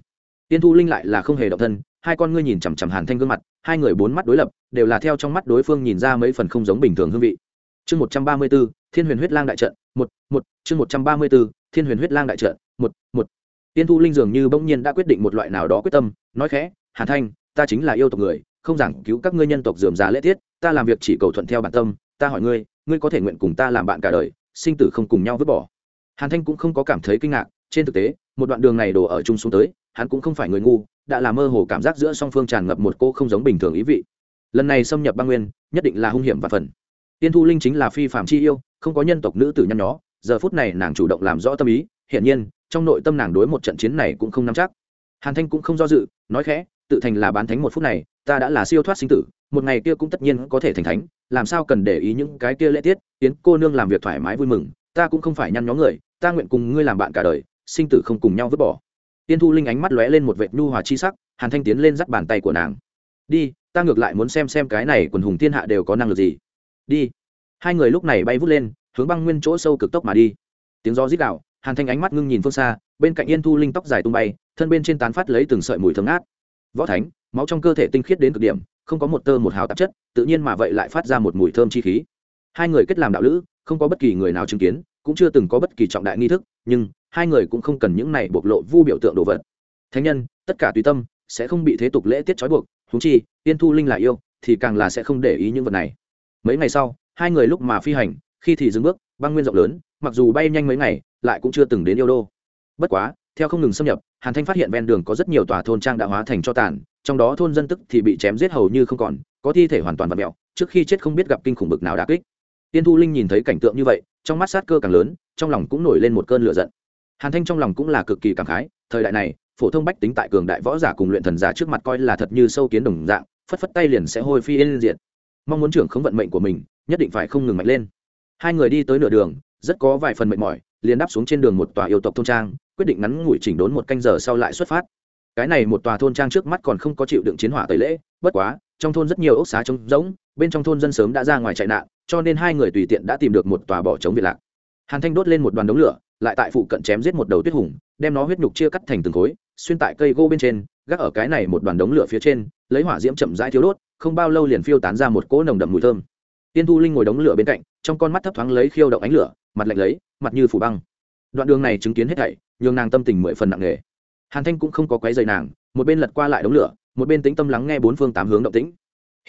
Tiên thu linh lại là không hề động thân hai con ngươi nhìn chằm chằm hàn thanh gương mặt, hai người bốn mắt đối lập, đều là theo trong mắt đối phương nhìn ra mấy phần không giống bình thường hương vị. Chương một trăm ba mươi b ố thiên huyền huyết lang đại trận, một một, chương một trăm ba mươi b ố thiên huyền huyết lang đại trận, một một. Tiên thu linh dường như bỗng nhiên đã quyết định một loại nào đó quyết tâm, nói khẽ, hàn thanh, ta chính là yêu tộc người, không giảng cứu các ngươi nhân tộc dườm già lễ tiết, ta làm việc chỉ cầu thuận theo bản tâm, ta hỏi ngươi ngươi có thể nguyện cùng ta làm bạn cả đời, sinh tử không cùng nhau vứt bỏ. Hàn thanh cũng không có cảm thấy kinh ngạc, trên thực tế, một đoạn đường này đổ ở chung xuống tới, hắn cũng không phải người ngu đã là mơ hồ cảm giác giữa song phương tràn ngập một cô không giống bình thường ý vị. Lần này xâm nhập băng nguyên, nhất định là hung hiểm và phần. Tiên thu linh chính là phi phạm chi yêu, không có nhân tộc nữ tử nhăn nhó, giờ phút này nàng chủ động làm rõ tâm ý, hiển nhiên, trong nội tâm nàng đối một trận chiến này cũng không nắm chắc. Hàn thanh cũng không do dự, nói khẽ, tự thành là bán thánh một phút này, ta đã là siêu thoát sinh tử, một ngày kia cũng tất nhiên có thể thành thánh, làm sao cần để ý những cái kia lễ tiết tiến cô nương làm việc thoải mái vui mừng, ta cũng không phải nhăn nhó người, ta nguyện cùng ngươi làm bạn cả đời, sinh tử không cùng nhau vứt bỏ tiên thu linh ánh mắt lóe lên một vệt nhu hòa chi sắc, hàn thanh tiến lên dắt bàn tay của nàng. Đi, ta ngược lại muốn xem xem cái này quần hùng thiên hạ đều có năng lực gì. Đi. Hai người lúc này bay vút lên, hướng băng nguyên chỗ sâu cực tốc mà đi. Tiếng gió rít đạo hàn thanh ánh mắt ngưng nhìn phương xa, bên cạnh yên thu linh tóc dài tung bay, thân bên trên tán phát lấy từng sợi mùi thơm ngát. Võ thánh, máu trong cơ thể tinh khiết đến cực điểm, không có một tơ một hào tạp chất, tự nhiên mà vậy lại phát ra một mùi thơm chi khí. Hai người kết làm đạo lữ, không có bất kỳ người nào chứng kiến, cũng chưa từng có bất kỳ trọng đại nghi thức, nhưng hai người cũng không cần những này bộc lộ vu biểu tượng đồ vật. Thánh nhân, tất cả tùy tâm, sẽ không bị thế tục lễ tiết trói buộc thú chi, yên thu linh là yêu, thì càng là sẽ không để ý những vật này. Mấy ngày sau, hai người lúc mà phi hành, khi thì dừng bước, băng nguyên rộng lớn, mặc dù bay nhanh mấy ngày, lại cũng chưa từng đến yêu đô. Bất quá, theo không ngừng xâm nhập, hàn thanh phát hiện ven đường có rất nhiều tòa thôn trang đã hóa thành cho tàn, trong đó thôn dân tức thì bị chém giết hầu như không còn, có thi thể hoàn toàn vật mẹo trước khi chết không biết gặp kinh khủng bực nào đã kích. Tiên thu linh nhìn thấy cảnh tượng như vậy, trong mắt sát cơ càng lớn, trong lòng cũng nổi lên một cơn lửa giận hàn thanh trong lòng cũng là cực kỳ cảm khái, thời đại này, phổ thông bách tính tại cường đại võ giả cùng luyện thần giả trước mặt coi là thật như sâu kiến đồng dạng, phất phất tay liền sẽ hôi phi yên diện mong muốn trưởng không vận mệnh của mình, nhất định phải không ngừng mạnh lên. Hai người đi tới nửa đường, rất có vài phần mệt mỏi, liền đáp xuống trên đường một tòa yêu tộc thôn trang, quyết định ngắn ngủi chỉnh đốn một canh giờ sau lại xuất phát. Cái này một tòa thôn trang trước mắt còn không có chịu đựng chiến hỏa tẩy lễ, bất quá, trong thôn rất nhiều ốc xá trống rỗng, bên trong thôn dân sớm đã ra ngoài chạy nạn, cho nên hai người tùy tiện đã tìm được một tòa bỏ trống việt lạc. Hàn thanh đốt lên một đoàn đống lửa lại tại phụ cận chém giết một đầu tuyết hùng, đem nó huyết nhục chia cắt thành từng khối, xuyên tại cây gỗ bên trên, gác ở cái này một đoàn đống lửa phía trên, lấy hỏa diễm chậm rãi thiếu đốt, không bao lâu liền phiêu tán ra một cỗ nồng đậm mùi thơm. Tiên thu linh ngồi đống lửa bên cạnh, trong con mắt thấp thoáng lấy khiêu động ánh lửa, mặt lạnh lấy, mặt như phủ băng. Đoạn đường này chứng kiến hết thảy, nhường nàng tâm tình mười phần nặng nề. Hàn thanh cũng không có quấy dày nàng, một bên lật qua lại đống lửa, một bên tĩnh tâm lắng nghe bốn phương tám hướng động tĩnh.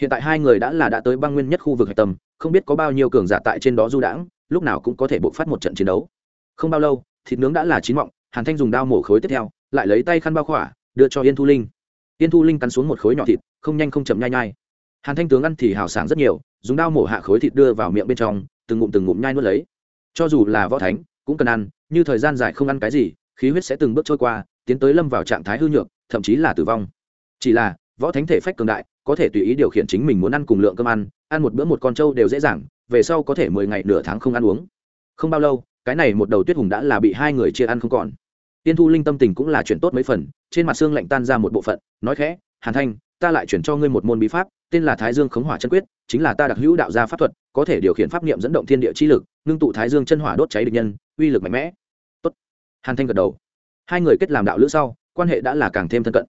Hiện tại hai người đã là đã tới băng nguyên nhất khu vực hạch tâm, không biết có bao nhiêu cường giả tại trên đó du đãng, lúc nào cũng có thể bộc phát một trận chiến đấu không bao lâu, thịt nướng đã là chín mọng, hàn thanh dùng đao mổ khối tiếp theo, lại lấy tay khăn bao khỏa, đưa cho yên thu linh. Yên thu linh cắn xuống một khối nhỏ thịt, không nhanh không chậm nhai nhai. Hàn thanh tướng ăn thì hào sảng rất nhiều, dùng đao mổ hạ khối thịt đưa vào miệng bên trong, từng ngụm từng ngụm nhai nuốt lấy. Cho dù là võ thánh, cũng cần ăn, như thời gian dài không ăn cái gì, khí huyết sẽ từng bước trôi qua, tiến tới lâm vào trạng thái hư nhược, thậm chí là tử vong. Chỉ là, võ thánh thể phách cường đại, có thể tùy ý điều khiển chính mình muốn ăn cùng lượng cơm ăn ăn một bữa một con trâu đều dễ dàng, về sau có thể mười ngày nửa tháng không ăn uống. Không bao lâu cái này một đầu tuyết hùng đã là bị hai người chia ăn không còn. Tiên thu linh tâm tình cũng là chuyển tốt mấy phần, trên mặt xương lạnh tan ra một bộ phận, nói khẽ, hàn thanh, ta lại chuyển cho ngươi một môn bí pháp, tên là thái dương khống hỏa chân quyết, chính là ta đặc hữu đạo gia pháp thuật, có thể điều khiển pháp niệm dẫn động thiên địa chi lực, ngưng tụ thái dương chân hỏa đốt cháy địch nhân, uy lực mạnh mẽ. Tốt. hàn thanh gật đầu. Hai người kết làm đạo lữ sau, quan hệ đã là càng thêm thân cận.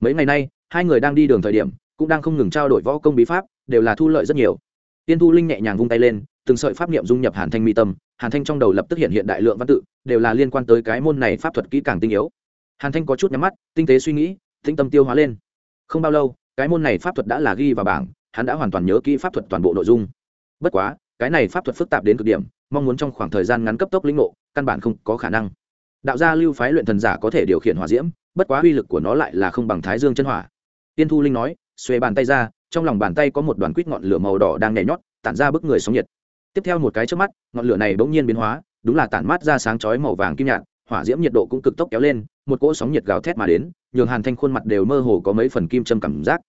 Mấy ngày nay, hai người đang đi đường thời điểm, cũng đang không ngừng trao đổi võ công bí pháp, đều là thu lợi rất nhiều. Tiên thu linh nhẹ nhàng vung tay lên từng sợi pháp niệm dung nhập hàn thanh mi tâm, hàn thanh trong đầu lập tức hiện hiện đại lượng văn tự, đều là liên quan tới cái môn này pháp thuật kỹ càng tinh yếu. Hàn thanh có chút nhắm mắt, tinh tế suy nghĩ tinh tâm tiêu hóa lên. Không bao lâu, cái môn này pháp thuật đã là ghi vào bảng, hắn đã hoàn toàn nhớ kỹ pháp thuật toàn bộ nội dung. Bất quá, cái này pháp thuật phức tạp đến cực điểm, mong muốn trong khoảng thời gian ngắn cấp tốc lĩnh ngộ, căn bản không có khả năng. Đạo gia lưu phái luyện thần giả có thể điều khiển hỏa diễm, bất quá uy lực của nó lại là không bằng thái dương chân hỏa. Tiên thu linh nói xuê bàn tay ra, trong lòng bàn tay có một đoàn quýt ngọn lửa màu đỏ đang nhảy nhót, tản ra bức người sóng nhiệt tiếp theo một cái trước mắt, ngọn lửa này bỗng nhiên biến hóa, đúng là tản mát ra sáng chói màu vàng kim nhạt, hỏa diễm nhiệt độ cũng cực tốc kéo lên, một cỗ sóng nhiệt gào thét mà đến, nhường hàn thanh khuôn mặt đều mơ hồ có mấy phần kim châm cảm giác.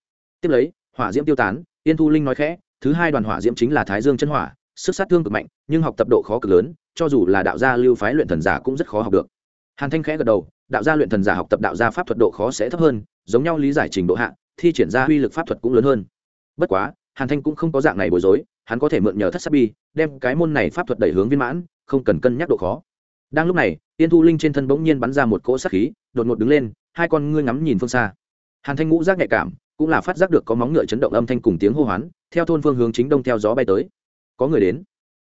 Tiếp lấy, hỏa diễm tiêu tán, Yên thu linh nói khẽ, thứ hai đoàn hỏa diễm chính là thái dương chân hỏa, sức sát thương cực mạnh, nhưng học tập độ khó cực lớn, cho dù là đạo gia lưu phái luyện thần giả cũng rất khó học được. Hàn thanh khẽ gật đầu, đạo gia luyện thần giả học tập đạo gia pháp thuật độ khó sẽ thấp hơn, giống nhau lý giải trình độ hạ, thi triển ra uy lực pháp thuật cũng lớn hơn. Bất quá, hàn thanh cũng không có dạng này bối rối hắn có thể mượn nhờ thất sát bi, đem cái môn này pháp thuật đẩy hướng viên mãn, không cần cân nhắc độ khó. Đang lúc này tiên thu linh trên thân bỗng nhiên bắn ra một cỗ sát khí, đột ngột đứng lên, hai con ngươi ngắm nhìn phương xa. Hàn thanh ngũ giác nhạy cảm, cũng là phát giác được có móng ngựa chấn động âm thanh cùng tiếng hô hoán, theo thôn phương hướng chính đông theo gió bay tới. Có người đến.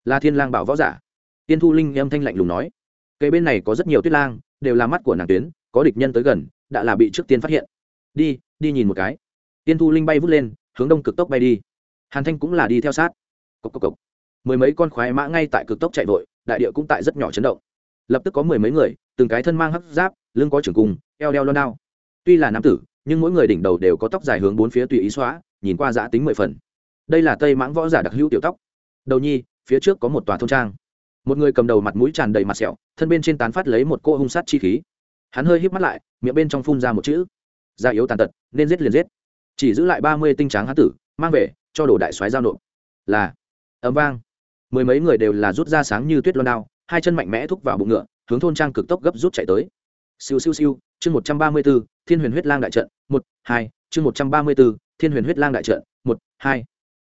Là thiên lang bảo võ giả. Tiên thu linh âm thanh lạnh lùng nói. Cây bên này có rất nhiều tuyết lang, đều là mắt của nàng tuyến, có địch nhân tới gần, đã là bị trước tiên phát hiện. Đi đi nhìn một cái. Tiên thu linh bay vút lên, hướng đông cực tốc bay đi. Hàn thanh cũng là đi theo sát cốc cốc cốc. mười mấy con khoái mã ngay tại cực tốc chạy vội, đại địa cũng tại rất nhỏ chấn động. Lập tức có mười mấy người, từng cái thân mang hấp giáp, lưng có trường cung, eo đeo lon đao. Tuy là nam tử, nhưng mỗi người đỉnh đầu đều có tóc dài hướng bốn phía tùy ý xóa, nhìn qua giã tính mười phần. Đây là tây mãng võ giả đặc hữu tiểu tóc. Đầu nhi, phía trước có một tòa thôn trang. Một người cầm đầu mặt mũi tràn đầy mặt sẹo, thân bên trên tán phát lấy một cô hung sát chi khí. Hắn hơi híp mắt lại, miệng bên trong phun ra một chữ. Da yếu tàn tật, nên giết liền giết. Chỉ giữ lại ba mươi tinh tráng hán tử, mang về, cho đồ đại soái giao nộp. Là ấm vang. Mười mấy người đều là rút ra sáng như tuyết loan đao, hai chân mạnh mẽ thúc vào bụng ngựa, hướng thôn trang cực tốc gấp rút chạy tới. Siêu siêu siêu, chương một trăm ba mươi b ố thiên huyền huyết lang đại trận, một, hai, chương một trăm ba mươi b ố thiên huyền huyết lang đại trận, một, hai.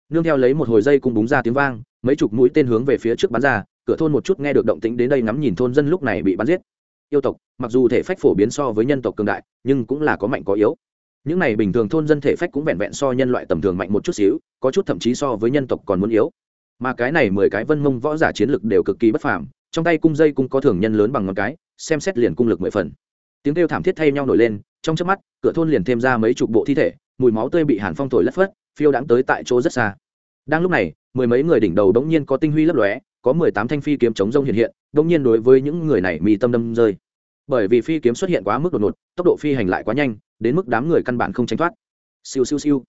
Nương theo lấy một hồi dây cùng búng ra tiếng vang, mấy chục mũi tên hướng về phía trước bắn ra, cửa thôn một chút nghe được động tĩnh đến đây ngắm nhìn thôn dân lúc này bị bắn giết. Yêu tộc, mặc dù thể phách phổ biến so với nhân tộc cường đại, nhưng cũng là có mạnh có yếu. Những này bình thường thôn dân thể phách cũng vẹn vẹn so nhân loại tầm thường mạnh một chút xíu, có chút thậm chí so với nhân tộc còn muốn yếu mà cái này mười cái vân mông võ giả chiến lực đều cực kỳ bất phàm, trong tay cung dây cung có thường nhân lớn bằng ngón cái, xem xét liền cung lực mười phần. Tiếng kêu thảm thiết thay nhau nổi lên, trong chớp mắt, cửa thôn liền thêm ra mấy chục bộ thi thể, mùi máu tươi bị hàn phong thổi lất phất, phiêu đãng tới tại chỗ rất xa. Đang lúc này, mười mấy người đỉnh đầu đống nhiên có tinh huy lấp lóe, có mười tám thanh phi kiếm chống rông hiện hiện, đống nhiên đối với những người này mì tâm đâm rơi. Bởi vì phi kiếm xuất hiện quá mức đột ngột, tốc độ phi hành lại quá nhanh, đến mức đám người căn bản không tránh thoát. Siêu siêu siêu.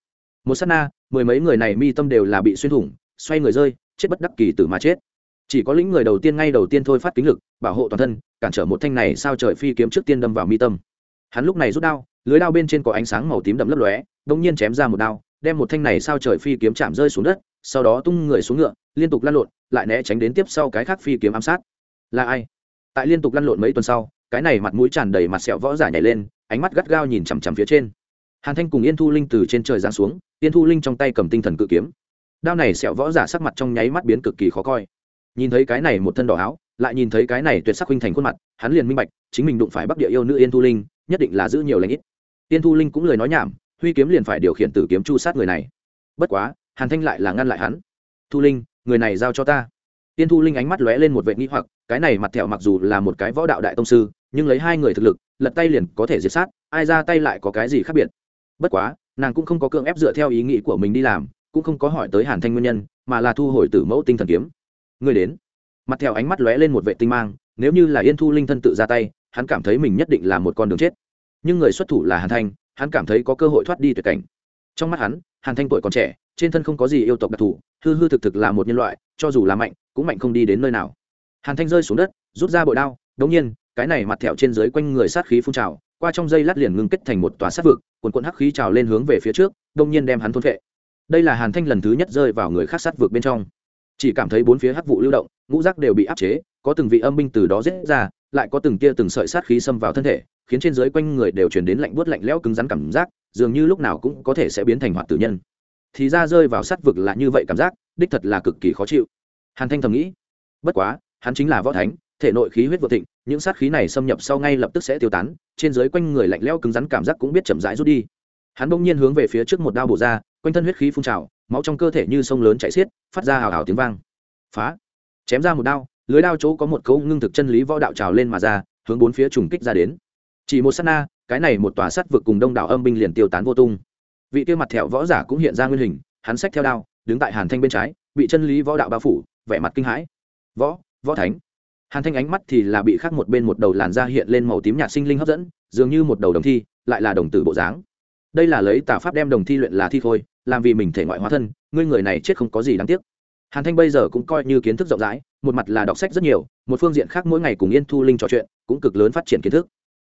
Một sát na, mười mấy người này mi tâm đều là bị xuyên thủng, xoay người rơi chết bất đắc kỳ tử mà chết. Chỉ có lĩnh người đầu tiên ngay đầu tiên thôi phát kính lực, bảo hộ toàn thân, cản trở một thanh này sao trời phi kiếm trước tiên đâm vào mi tâm. Hắn lúc này rút đao, lưới đao bên trên có ánh sáng màu tím đậm lấp lóe đ ỗ n g nhiên chém ra một đao, đem một thanh này sao trời phi kiếm chạm rơi xuống đất, sau đó tung người xuống ngựa, liên tục lăn lộn, lại né tránh đến tiếp sau cái khác phi kiếm ám sát. Là ai? Tại liên tục lăn lộn mấy tuần sau, cái này mặt mũi tràn đầy mặt sẹo võ giả nhảy lên, ánh mắt gắt gao nhìn chằm chằm phía trên. Hàn thanh cùng yên thu linh từ trên trời giáng xuống, yên thu linh trong tay cầm tinh thần cự kiếm đao này sẹo võ giả sắc mặt trong nháy mắt biến cực kỳ khó coi. Nhìn thấy cái này một thân đỏ áo, lại nhìn thấy cái này tuyệt sắc huynh thành khuôn mặt, hắn liền minh bạch, chính mình đụng phải bắc địa yêu nữ yên thu linh, nhất định là giữ nhiều lãnh ít. Yên thu linh cũng lời nói nhảm, huy kiếm liền phải điều khiển tử kiếm chu sát người này. Bất quá, hàn thanh lại là ngăn lại hắn. Thu linh, người này giao cho ta. Tiên thu linh ánh mắt lóe lên một vệ nghĩ hoặc, cái này mặt thẹo mặc dù là một cái võ đạo đại tông sư, nhưng lấy hai người thực lực, lật tay liền có thể diệt sát, ai ra tay lại có cái gì khác biệt. Bất quá, nàng cũng không có cưỡng ép dựa theo ý nghĩ của mình đi làm cũng không có hỏi tới hàn thanh nguyên nhân, mà là thu hồi tử mẫu tinh thần kiếm. Người đến. Mặt theo ánh mắt lóe lên một vệ tinh mang, nếu như là yên thu linh thân tự ra tay, hắn cảm thấy mình nhất định là một con đường chết. Nhưng người xuất thủ là hàn thanh, hắn cảm thấy có cơ hội thoát đi tuyệt cảnh. Trong mắt hắn, hàn thanh tuổi còn trẻ, trên thân không có gì yêu tộc đặc thù, hư hư thực thực là một nhân loại, cho dù là mạnh, cũng mạnh không đi đến nơi nào. Hàn thanh rơi xuống đất, rút ra bội đao, đống nhiên, cái này mặt thẹo trên dưới quanh người sát khí phun trào, qua trong dây lát liền ngưng kết thành một tòa sát vực, cuồn cuộn hắc khí trào lên hướng về phía trước đông nhiên đem hắn thôn vệ đây là hàn thanh lần thứ nhất rơi vào người khác sát vực bên trong chỉ cảm thấy bốn phía hắc vụ lưu động ngũ rác đều bị áp chế có từng vị âm binh từ đó rết ra lại có từng tia từng sợi sát khí xâm vào thân thể khiến trên dưới quanh người đều chuyển đến lạnh buốt lạnh lẽo cứng rắn cảm giác dường như lúc nào cũng có thể sẽ biến thành hoạt tử nhân thì ra rơi vào sát vực là như vậy cảm giác đích thật là cực kỳ khó chịu hàn thanh thầm nghĩ bất quá hắn chính là võ thánh thể nội khí huyết vợ thịnh những sát khí này xâm nhập sau ngay lập tức sẽ tiêu tán trên dưới quanh người lạnh lẽo cứng rắn cảm giác cũng biết chậm rãi rút đi hắn bỗng nhiên hướng về phía trước một đao bổ ra, quanh thân huyết khí phun trào, máu trong cơ thể như sông lớn chảy xiết, phát ra hào hào tiếng vang. Phá! Chém ra một đao, lưới đao chỗ có một cấu ngưng thực chân lý võ đạo trào lên mà ra, hướng bốn phía trùng kích ra đến. Chỉ một sát na, cái này một tòa sắt vực cùng đông đảo âm binh liền tiêu tán vô tung. Vị kia mặt thẹo võ giả cũng hiện ra nguyên hình, hắn xách theo đao, đứng tại hàn thanh bên trái, bị chân lý võ đạo bao phủ, vẻ mặt kinh hãi. Võ võ thánh. Hàn thanh ánh mắt thì là bị khắc một bên một đầu làn da hiện lên màu tím nhạt sinh linh hấp dẫn, dường như một đầu đồng thi, lại là đồng tử bộ dáng đây là lấy tà pháp đem đồng thi luyện là thi khôi, làm vì mình thể ngoại hóa thân, ngươi người này chết không có gì đáng tiếc. Hàn thanh bây giờ cũng coi như kiến thức rộng rãi, một mặt là đọc sách rất nhiều, một phương diện khác mỗi ngày cùng yên thu linh trò chuyện, cũng cực lớn phát triển kiến thức.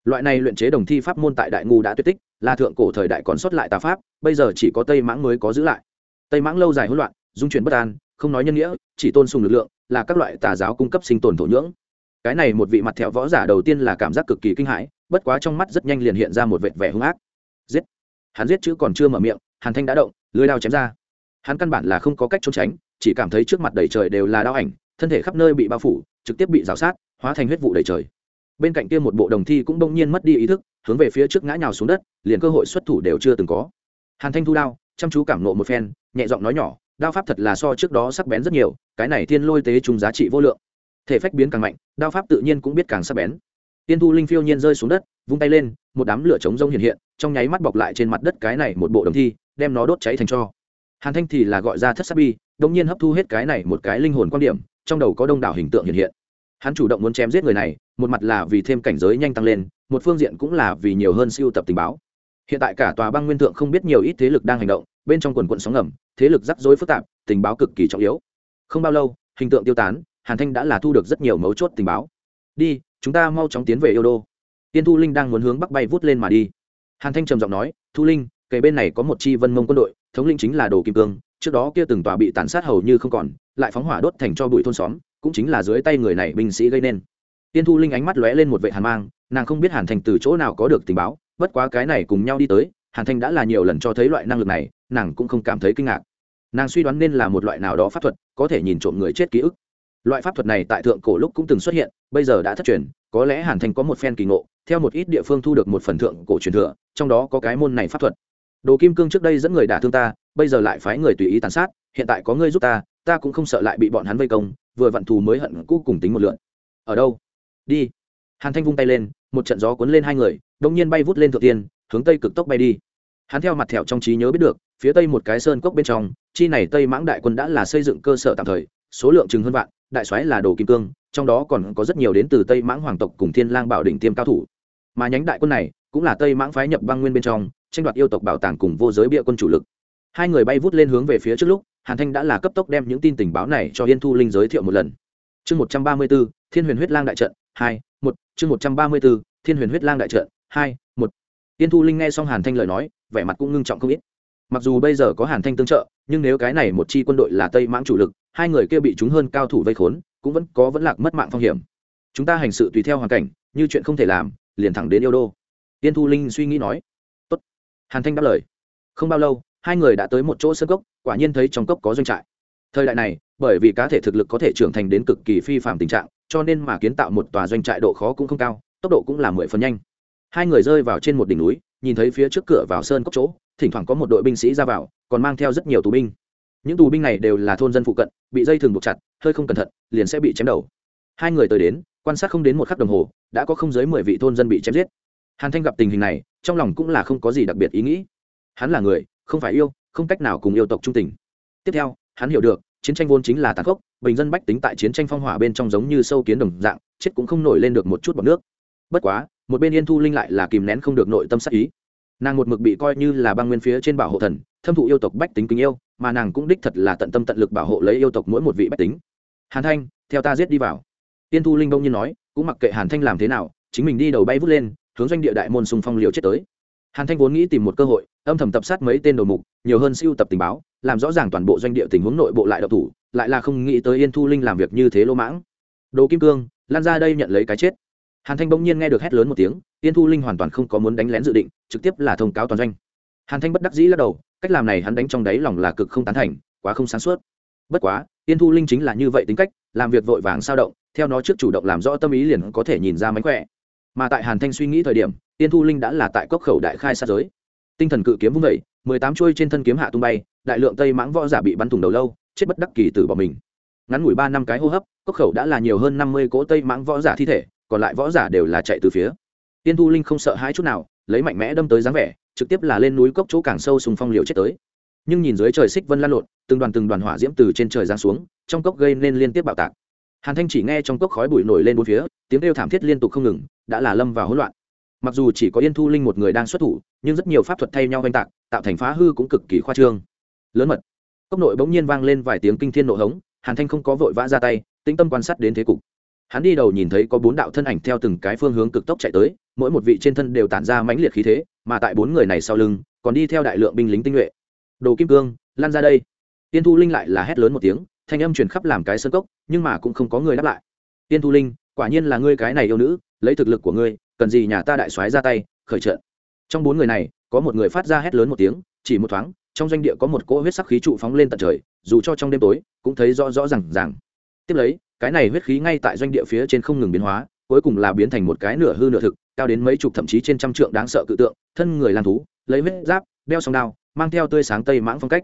Loại này luyện chế đồng thi pháp môn tại đại ngu đã tuyệt tích, là thượng cổ thời đại còn sót lại tà pháp, bây giờ chỉ có tây mãng mới có giữ lại. Tây mãng lâu dài hỗn loạn, dung chuyển bất an, không nói nhân nghĩa, chỉ tôn sùng lực lượng, là các loại tà giáo cung cấp sinh tồn thổ nhưỡng. Cái này một vị mặt thẹo võ giả đầu tiên là cảm giác cực kỳ kinh hãi, bất quá trong mắt rất nhanh liền hiện ra một vệt vẻ hung ác. Giết! Hắn giết chữ còn chưa mở miệng, hàn thanh đã động, lưới đao chém ra. Hắn căn bản là không có cách trốn tránh, chỉ cảm thấy trước mặt đầy trời đều là đao ảnh, thân thể khắp nơi bị bao phủ, trực tiếp bị rào sát, hóa thành huyết vụ đầy trời. Bên cạnh kia một bộ đồng thi cũng đông nhiên mất đi ý thức, hướng về phía trước ngã nhào xuống đất, liền cơ hội xuất thủ đều chưa từng có. Hàn thanh thu đao, chăm chú cảm nộ một phen, nhẹ giọng nói nhỏ, đao pháp thật là so trước đó sắc bén rất nhiều, cái này thiên lôi tế trùng giá trị vô lượng. Thể phách biến càng mạnh, đao pháp tự nhiên cũng biết càng sắc bén. Tiên thu linh phiêu nhiên rơi xuống đất, vung tay lên, một đám lửa chống rông hiện hiện trong nháy mắt bọc lại trên mặt đất cái này một bộ đồng thi, đem nó đốt cháy thành cho. Hàn thanh thì là gọi ra thất sắc bi đông nhiên hấp thu hết cái này một cái linh hồn quan điểm, trong đầu có đông đảo hình tượng hiện hiện. Hắn chủ động muốn chém giết người này, một mặt là vì thêm cảnh giới nhanh tăng lên, một phương diện cũng là vì nhiều hơn siêu tập tình báo. Hiện tại cả tòa băng nguyên thượng không biết nhiều ít thế lực đang hành động, bên trong quần quận sóng ngầm, thế lực rắc rối phức tạp, tình báo cực kỳ trọng yếu. Không bao lâu, hình tượng tiêu tán, hàn thanh đã là thu được rất nhiều mấu chốt tình báo. Đi, chúng ta mau chóng tiến về yêu đô. Tiên thu linh đang muốn hướng bắc bay vút lên mà đi hàn thanh trầm giọng nói, thu linh, kề bên này có một chi vân mông quân đội, thống lĩnh chính là đồ kim cương, trước đó kia từng tòa bị tàn sát hầu như không còn, lại phóng hỏa đốt thành cho bụi thôn xóm, cũng chính là dưới tay người này binh sĩ gây nên. Tiên thu linh ánh mắt lóe lên một vệ hàn mang, nàng không biết hàn thành từ chỗ nào có được tình báo, bất quá cái này cùng nhau đi tới, hàn thanh đã là nhiều lần cho thấy loại năng lực này, nàng cũng không cảm thấy kinh ngạc. Nàng suy đoán nên là một loại nào đó pháp thuật, có thể nhìn trộm người chết ký ức. Loại pháp thuật này tại thượng cổ lúc cũng từng xuất hiện, bây giờ đã thất truyền có lẽ hàn thanh có một phen kỳ ngộ, theo một ít địa phương thu được một phần thượng cổ truyền thừa, trong đó có cái môn này pháp thuật. Đồ kim cương trước đây dẫn người đả thương ta, bây giờ lại phái người tùy ý tàn sát, hiện tại có ngươi giúp ta ta cũng không sợ lại bị bọn hắn vây công, vừa vặn thù mới hận cũ cùng tính một lượn. Ở đâu? Đi. Hàn thanh vung tay lên, một trận gió cuốn lên hai người đông nhiên bay vút lên thượng tiên, hướng tây cực tốc bay đi. Hắn theo mặt thẹo trong trí nhớ biết được, phía tây một cái sơn cốc bên trong, chi này tây mãng đại quân đã là xây dựng cơ sở tạm thời, số lượng chừng hơn vạn đại soái là đồ kim cương, trong đó còn có rất nhiều đến từ tây mãng hoàng tộc cùng thiên lang bảo đỉnh tiêm cao thủ. Mà nhánh đại quân này cũng là tây mãng phái nhập băng nguyên bên trong, tranh đoạt yêu tộc bảo tàng cùng vô giới bịa quân chủ lực. Hai người bay vút lên hướng về phía trước lúc, hàn thanh đã là cấp tốc đem những tin tình báo này cho yên thu linh giới thiệu một lần. Chương một trăm ba mươi b ố thiên huyền huyết lang đại trận, hai, một, chương một trăm ba mươi b ố thiên huyền huyết lang đại trận, hai, một. Yên thu linh nghe xong hàn thanh lời nói, vẻ mặt cũng ngưng trọng không ít mặc dù bây giờ có hàn thanh tương trợ, nhưng nếu cái này một chi quân đội là tây mãng chủ lực, hai người kia bị chúng hơn cao thủ vây khốn, cũng vẫn có vẫn lạc mất mạng phong hiểm. Chúng ta hành sự tùy theo hoàn cảnh, như chuyện không thể làm, liền thẳng đến yêu đô. Tiên thu linh suy nghĩ nói. Tốt. hàn thanh đáp lời. Không bao lâu, hai người đã tới một chỗ sơ cốc, quả nhiên thấy trong cốc có doanh trại. Thời đại này, bởi vì cá thể thực lực có thể trưởng thành đến cực kỳ phi phạm tình trạng, cho nên mà kiến tạo một tòa doanh trại độ khó cũng không cao, tốc độ cũng là mười phần nhanh. Hai người rơi vào trên một đỉnh núi, nhìn thấy phía trước cửa vào sơn cốc chỗ thỉnh thoảng có một đội binh sĩ ra vào, còn mang theo rất nhiều tù binh. Những tù binh này đều là thôn dân phụ cận, bị dây thừng buộc chặt, hơi không cẩn thận, liền sẽ bị chém đầu. Hai người tới đến, quan sát không đến một khắc đồng hồ, đã có không dưới mười vị thôn dân bị chém giết. Hàn thanh gặp tình hình này, trong lòng cũng là không có gì đặc biệt ý nghĩ. Hắn là người, không phải yêu, không cách nào cùng yêu tộc trung tình. Tiếp theo, hắn hiểu được, chiến tranh vốn chính là tàn khốc, bình dân bách tính tại chiến tranh phong hỏa bên trong giống như sâu kiến đồng dạng, chết cũng không nổi lên được một chút bọc nước. Bất quá, một bên yên thu linh lại là kìm nén không được nội tâm sắc ý nàng một mực bị coi như là băng nguyên phía trên bảo hộ thần, thâm thụ yêu tộc bách tính kính yêu, mà nàng cũng đích thật là tận tâm tận lực bảo hộ lấy yêu tộc mỗi một vị bách tính. Hàn thanh, theo ta giết đi vào. Tiên thu linh bông như nói, cũng mặc kệ hàn thanh làm thế nào, chính mình đi đầu bay vút lên, hướng doanh địa đại môn xung phong liều chết tới. Hàn thanh vốn nghĩ tìm một cơ hội, âm thầm tập sát mấy tên đầu mục, nhiều hơn siêu tập tình báo, làm rõ ràng toàn bộ doanh địa tình huống nội bộ lại độc thủ, lại là không nghĩ tới yên thu linh làm việc như thế lỗ mãng. Đồ kim cương, lan ra đây nhận lấy cái chết hàn thanh bỗng nhiên nghe được hét lớn một tiếng, yên thu linh hoàn toàn không có muốn đánh lén dự định, trực tiếp là thông cáo toàn doanh. Hàn thanh bất đắc dĩ lắc đầu, cách làm này hắn đánh trong đáy lòng là cực không tán thành, quá không sáng suốt. Bất quá, yên thu linh chính là như vậy tính cách, làm việc vội vàng sao động, theo nó trước chủ động làm rõ tâm ý liền có thể nhìn ra mánh khỏe. Mà tại hàn thanh suy nghĩ thời điểm, yên thu linh đã là tại cốc khẩu đại khai sát giới. Tinh thần cự kiếm vung vẩy mười tám chuôi trên thân kiếm hạ tung bay, đại lượng tây mãng võ giả bị bắn thủng đầu lâu, chết bất đắc kỳ tử bỏ mình. Ngắn ngủi ba năm cái hô hấp, cốc khẩu đã là nhiều hơn năm mươi cỗ tây mãng võ giả thi thể còn lại võ giả đều là chạy từ phía. Tiên thu linh không sợ hãi chút nào, lấy mạnh mẽ đâm tới dáng vẻ, trực tiếp là lên núi cốc chỗ càng sâu sùng phong liều chết tới. Nhưng nhìn dưới trời xích vân lan lộn, từng đoàn từng đoàn hỏa diễm từ trên trời giáng xuống, trong cốc gây nên liên tiếp bạo tạc. Hàn thanh chỉ nghe trong cốc khói bụi nổi lên bốn phía, tiếng kêu thảm thiết liên tục không ngừng, đã là lâm vào hỗn loạn. Mặc dù chỉ có yên thu linh một người đang xuất thủ, nhưng rất nhiều pháp thuật thay nhau oanh tạc, tạo thành phá hư cũng cực kỳ khoa trương. Lớn mật. Cốc nội bỗng nhiên vang lên vài tiếng kinh thiên nộ hống, hàn thanh không có vội vã ra tay, tĩnh tâm quan sát đến thế cục hắn đi đầu nhìn thấy có bốn đạo thân ảnh theo từng cái phương hướng cực tốc chạy tới, mỗi một vị trên thân đều tản ra mãnh liệt khí thế, mà tại bốn người này sau lưng, còn đi theo đại lượng binh lính tinh nhuệ. Đồ kim cương lan ra đây. Tiên thu linh lại là hét lớn một tiếng, thanh âm truyền khắp làm cái sân cốc, nhưng mà cũng không có người đáp lại. Tiên thu linh, quả nhiên là ngươi cái này yêu nữ, lấy thực lực của ngươi, cần gì nhà ta đại soái ra tay, khởi trận. Trong bốn người này, có một người phát ra hét lớn một tiếng, chỉ một thoáng, trong doanh địa có một cỗ huyết sắc khí trụ phóng lên tận trời, dù cho trong đêm tối, cũng thấy rõ rõ r à n g r tiếp lấy cái này huyết khí ngay tại doanh địa phía trên không ngừng biến hóa, cuối cùng là biến thành một cái nửa hư nửa thực, cao đến mấy chục thậm chí trên trăm trượng đáng sợ cự tượng, thân người làm thú, lấy huyết giáp, đeo song đao, mang theo tươi sáng tây mãng phong cách.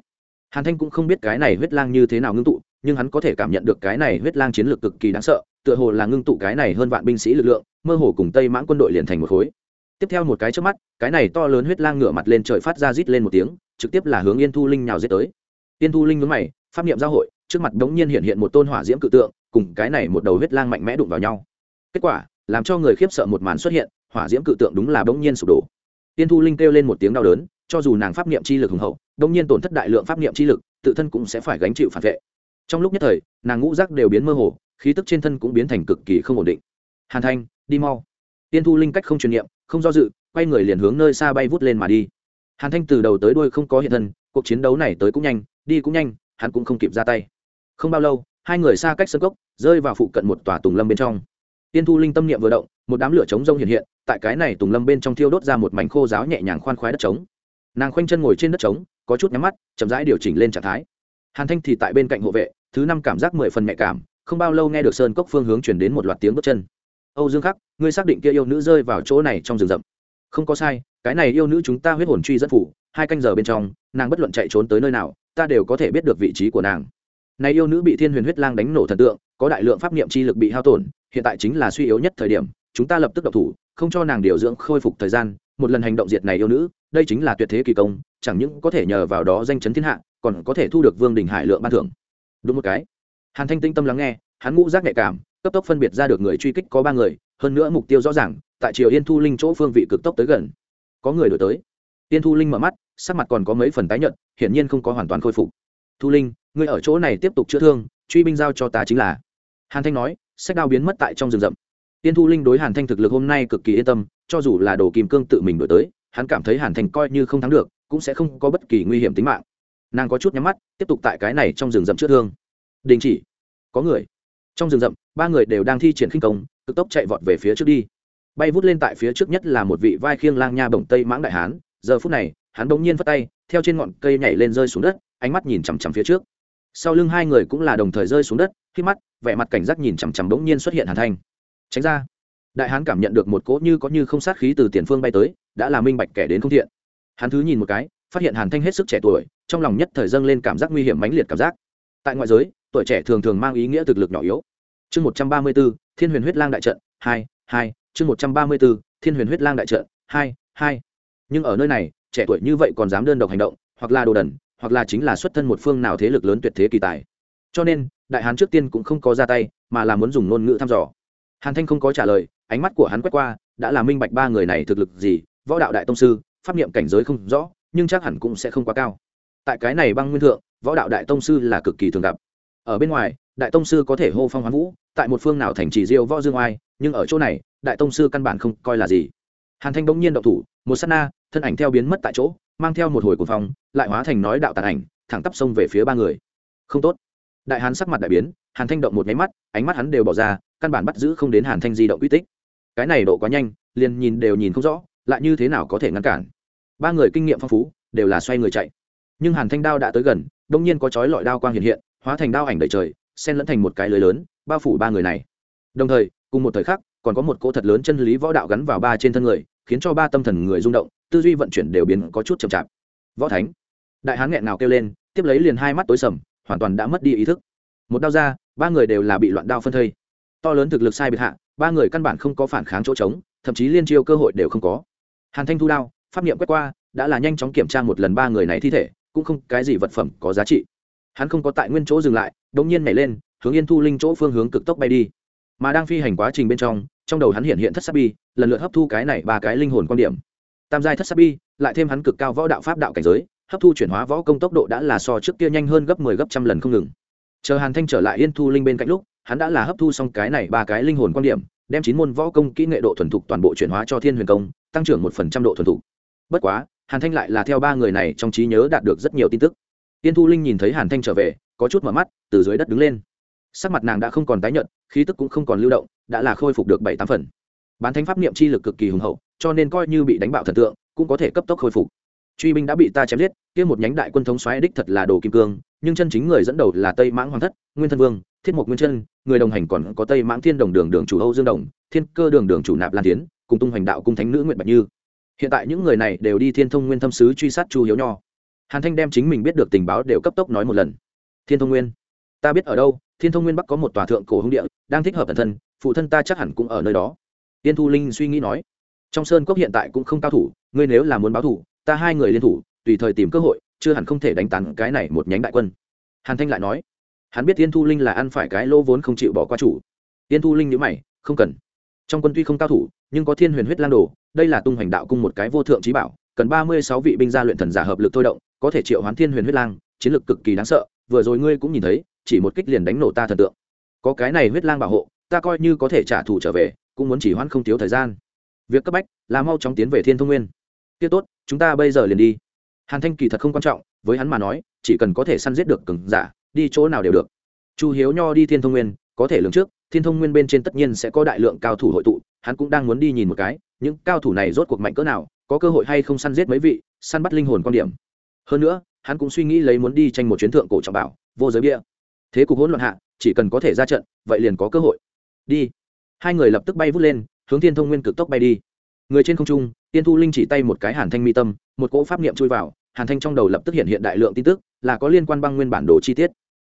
Hàn thanh cũng không biết cái này huyết lang như thế nào ngưng tụ, nhưng hắn có thể cảm nhận được cái này huyết lang chiến lược cực kỳ đáng sợ, tựa hồ là ngưng tụ cái này hơn vạn binh sĩ lực lượng, mơ hồ cùng tây mãng quân đội liền thành một khối. Tiếp theo một cái trước mắt, cái này to lớn huyết lang ngửa mặt lên trời phát ra rít lên một tiếng, trực tiếp là hướng yên thu linh nhào giết tới. Yên thu linh nhướng mày, pháp niệm giao hội, trước mặt đống nhiên hiện hiện một tôn hỏa diễm cự tượng cùng cái này một đầu huyết lang mạnh mẽ đụng vào nhau. Kết quả, làm cho người khiếp sợ một màn xuất hiện, hỏa diễm cự tượng đúng là bỗng nhiên sụp đổ. Tiên thu linh kêu lên một tiếng đau đớn, cho dù nàng pháp niệm chi lực hùng hậu, bỗng nhiên tổn thất đại lượng pháp niệm chi lực, tự thân cũng sẽ phải gánh chịu phản vệ. Trong lúc nhất thời, nàng ngũ rác đều biến mơ hồ, khí tức trên thân cũng biến thành cực kỳ không ổn định. Hàn thanh, đi mau. Tiên thu linh cách không truyền niệm, không do dự, quay người liền hướng nơi xa bay vút lên mà đi. Hàn thanh từ đầu tới đuôi không có hiện thân, cuộc chiến đấu này tới cũng nhanh, đi cũng nhanh, hắn cũng không kịp ra tay. Không bao lâu hai người xa cách sân cốc, rơi vào phụ cận một tòa tùng lâm bên trong. Tiên thu linh tâm niệm vừa động, một đám lửa trống rông hiện hiện, tại cái này tùng lâm bên trong thiêu đốt ra một mảnh khô giáo nhẹ nhàng khoan khoái đất trống. Nàng khoanh chân ngồi trên đất trống, có chút nhắm mắt, chậm rãi điều chỉnh lên trạng thái. Hàn thanh thì tại bên cạnh hộ vệ, thứ năm cảm giác mười phần nhạy cảm, không bao lâu nghe được sơn cốc phương hướng chuyển đến một loạt tiếng bước chân. Âu dương khắc, ngươi xác định kia yêu nữ rơi vào chỗ này trong rừng rậm. Không có sai, cái này yêu nữ chúng ta huyết hồn truy dẫn phủ, hai canh giờ bên trong, nàng bất luận chạy trốn tới nơi nào, ta đều có thể biết được vị trí của nàng này yêu nữ bị thiên huyền huyết lang đánh nổ thần tượng, có đại lượng pháp niệm chi lực bị hao tổn, hiện tại chính là suy yếu nhất thời điểm, chúng ta lập tức độc thủ, không cho nàng điều dưỡng khôi phục thời gian, một lần hành động diệt này yêu nữ, đây chính là tuyệt thế kỳ công, chẳng những có thể nhờ vào đó danh chấn thiên hạ, còn có thể thu được vương đình hải lượng ban thưởng. Đúng một cái. Hàn thanh tinh tâm lắng nghe, hắn ngũ giác nhạy cảm, cấp tốc phân biệt ra được người truy kích có ba người, hơn nữa mục tiêu rõ ràng, tại triều yên thu linh chỗ phương vị cực tốc tới gần. Có người đổi tới. Yên thu linh mở mắt, sắc mặt còn có mấy phần tái nhợt, hiển nhiên không có hoàn toàn khôi phục. Thu linh ngươi ở chỗ này tiếp tục chữa thương, truy binh giao cho ta chính là. Hàn thanh nói, sách đao biến mất tại trong rừng rậm. Tiên thu linh đối hàn thanh thực lực hôm nay cực kỳ yên tâm, cho dù là đồ kim cương tự mình đổi tới, hắn cảm thấy hàn thanh coi như không thắng được, cũng sẽ không có bất kỳ nguy hiểm tính mạng. Nàng có chút nhắm mắt, tiếp tục tại cái này trong rừng rậm chữa thương. Đình chỉ. Có người. Trong rừng rậm, ba người đều đang thi triển khinh công, cực tốc chạy vọt về phía trước đi. Bay vút lên tại phía trước nhất là một vị vai khiêng lang nha bồng tây mãng đại hán. Giờ phút này, hắn bỗng nhiên phất tay, theo trên ngọn cây nhảy lên rơi xuống đất, ánh mắt nhìn chằm chằm phía trước sau lưng hai người cũng là đồng thời rơi xuống đất, khi mắt, vẻ mặt cảnh giác nhìn chằm chằm bỗng nhiên xuất hiện hàn thanh. Tránh ra. Đại hán cảm nhận được một cỗ như có như không sát khí từ tiền phương bay tới, đã là minh bạch kẻ đến không thiện. Hắn thứ nhìn một cái, phát hiện hàn thanh hết sức trẻ tuổi, trong lòng nhất thời dâng lên cảm giác nguy hiểm mãnh liệt cảm giác. Tại ngoại giới, tuổi trẻ thường thường mang ý nghĩa thực lực nhỏ yếu. Chương một trăm ba mươi b ố thiên huyền huyết lang đại trận, hai hai. Chương một trăm ba mươi b ố thiên huyền huyết lang đại trận, hai hai. Nhưng ở nơi này, trẻ tuổi như vậy còn dám đơn độc hành động, hoặc là đồ đần hoặc là chính là xuất thân một phương nào thế lực lớn tuyệt thế kỳ tài. Cho nên, đại hán trước tiên cũng không có ra tay, mà là muốn dùng ngôn ngữ thăm dò. Hàn thanh không có trả lời, ánh mắt của hắn quét qua, đã là minh bạch ba người này thực lực gì, võ đạo đại tông sư, pháp niệm cảnh giới không rõ, nhưng chắc hẳn cũng sẽ không quá cao. Tại cái này băng nguyên thượng, võ đạo đại tông sư là cực kỳ thường gặp. Ở bên ngoài, đại tông sư có thể hô phong hoán vũ, tại một phương nào thành trì diêu võ dương oai, nhưng ở chỗ này, đại tông sư căn bản không coi là gì. Hàn thanh bỗng nhiên động thủ, một s á t na, thân ảnh theo biến mất tại chỗ mang theo một hồi cuồng phong, lại hóa thành nói đạo tàn ảnh, thẳng tắp xông về phía ba người. Không tốt. Đại hán sắc mặt đại biến, hàn thanh động một nháy mắt, ánh mắt hắn đều bỏ ra, căn bản bắt giữ không đến hàn thanh di động uy tích. Cái này độ quá nhanh, liền nhìn đều nhìn không rõ, lại như thế nào có thể ngăn cản? Ba người kinh nghiệm phong phú, đều là xoay người chạy. Nhưng hàn thanh đao đã tới gần đông nhiên có chói lọi đao quang hiện hiện, hóa thành đao ảnh đầy trời, xen lẫn thành một cái lưới lớn, bao phủ ba người này. Đồng thời, cùng một thời khắc, còn có một cỗ thật lớn chân lý võ đạo gắn vào ba trên thân người, khiến cho ba tâm thần người rung động tư duy vận chuyển đều biến có chút chậm chạp. Võ thánh, đại hán nghẹn nào kêu lên, tiếp lấy liền hai mắt tối sầm, hoàn toàn đã mất đi ý thức. Một đao ra, ba người đều là bị loạn đao phân thây. To lớn thực lực sai biệt hạ, ba người căn bản không có phản kháng chỗ trống, thậm chí liên chiêu cơ hội đều không có. Hàn thanh thu đao, pháp niệm quét qua, đã là nhanh chóng kiểm tra một lần ba người này thi thể, cũng không cái gì vật phẩm có giá trị. Hắn không có tại nguyên chỗ dừng lại đ ỗ n g nhiên nhảy lên, hướng yên thu linh chỗ phương hướng cực tốc bay đi. Mà đang phi hành quá trình bên trong trong đầu hắn hiện hiện thất sắc bi, lần lượt hấp thu cái này ba cái linh hồn quan điểm tam giai thất sắc bi, lại thêm hắn cực cao võ đạo pháp đạo cảnh giới, hấp thu chuyển hóa võ công tốc độ đã là so trước kia nhanh hơn gấp mười 10 gấp trăm lần không ngừng. Chờ hàn thanh trở lại yên thu linh bên cạnh lúc, hắn đã là hấp thu xong cái này ba cái linh hồn quan điểm, đem chín môn võ công kỹ nghệ độ thuần thục toàn bộ chuyển hóa cho thiên huyền công, tăng trưởng một phần trăm độ thuần thục. Bất quá, hàn thanh lại là theo ba người này trong trí nhớ đạt được rất nhiều tin tức. Tiên thu linh nhìn thấy hàn thanh trở về, có chút mở mắt, từ dưới đất đứng lên. Sắc mặt nàng đã không còn tái nhợt, khí tức cũng không còn lưu động, đã là khôi phục được bảy tám phần. Bán thánh pháp niệm chi lực cực kỳ hùng hậu cho nên coi như bị đánh bạo thần tượng, cũng có thể cấp tốc khôi phục. Truy binh đã bị ta chém giết, kia một nhánh đại quân thống xoáy đích thật là đồ kim cương, nhưng chân chính người dẫn đầu là tây mãng hoàng thất, nguyên thân vương, thiết mục nguyên chân, người đồng hành còn có tây mãng thiên đồng đường đường chủ âu dương đồng, thiên cơ đường đường chủ nạp lan tiến, cùng tung hoành đạo cung thánh nữ nguyện bạch như. Hiện tại những người này đều đi thiên thông nguyên thâm sứ truy sát chu hiếu nho. Hàn thanh đem chính mình biết được tình báo đều cấp tốc nói một lần. Thiên thông nguyên, ta biết ở đâu, thiên thông nguyên bắc có một tòa thượng cổ hung địa, đang thích hợp bản thân, phụ thân ta chắc hẳn cũng ở nơi đó. Tiên thu linh suy nghĩ nói trong sơn cốc hiện tại cũng không cao thủ, ngươi nếu là muốn báo thủ, ta hai người liên thủ, tùy thời tìm cơ hội, chưa hẳn không thể đánh tàn cái này một nhánh đại quân. Hàn thanh lại nói. Hắn biết tiên thu linh là ăn phải cái lô vốn không chịu bỏ qua chủ. Tiên thu linh nhữ mày, không cần. Trong quân tuy không cao thủ, nhưng có thiên huyền huyết lang đồ, đây là tung hoành đạo cung một cái vô thượng trí bảo, cần ba mươi sáu vị binh gia luyện thần giả hợp lực thôi động, có thể triệu hoán thiên huyền huyết lang, chiến lực cực kỳ đáng sợ, vừa rồi ngươi cũng nhìn thấy, chỉ một kích liền đánh nổ ta thần tượng. Có cái này huyết lang bảo hộ, ta coi như có thể trả thù trở về, cũng muốn chỉ hoãn không thiếu thời gian việc cấp bách là mau chóng tiến về thiên thông nguyên. Tiết tốt, chúng ta bây giờ liền đi. Hàn thanh kỳ thật không quan trọng, với hắn mà nói, chỉ cần có thể săn giết được cừng giả, đi chỗ nào đều được. Chu hiếu nho đi thiên thông nguyên, có thể lường trước, thiên thông nguyên bên trên tất nhiên sẽ có đại lượng cao thủ hội tụ, hắn cũng đang muốn đi nhìn một cái, những cao thủ này rốt cuộc mạnh cỡ nào, có cơ hội hay không săn giết mấy vị, săn bắt linh hồn quan điểm. Hơn nữa, hắn cũng suy nghĩ lấy muốn đi tranh một chuyến thượng cổ trọng bảo, vô giới bia. Thế cục hỗn loạn hạ, chỉ cần có thể ra trận, vậy liền có cơ hội. Đi. Hai người lập tức bay vút lên hướng thiên thông nguyên cực tốc bay đi. Người trên không trung, tiên thu linh chỉ tay một cái hàn thanh mi tâm, một cỗ pháp niệm chui vào, hàn thanh trong đầu lập tức hiện hiện đại lượng tin tức, là có liên quan băng nguyên bản đồ chi tiết.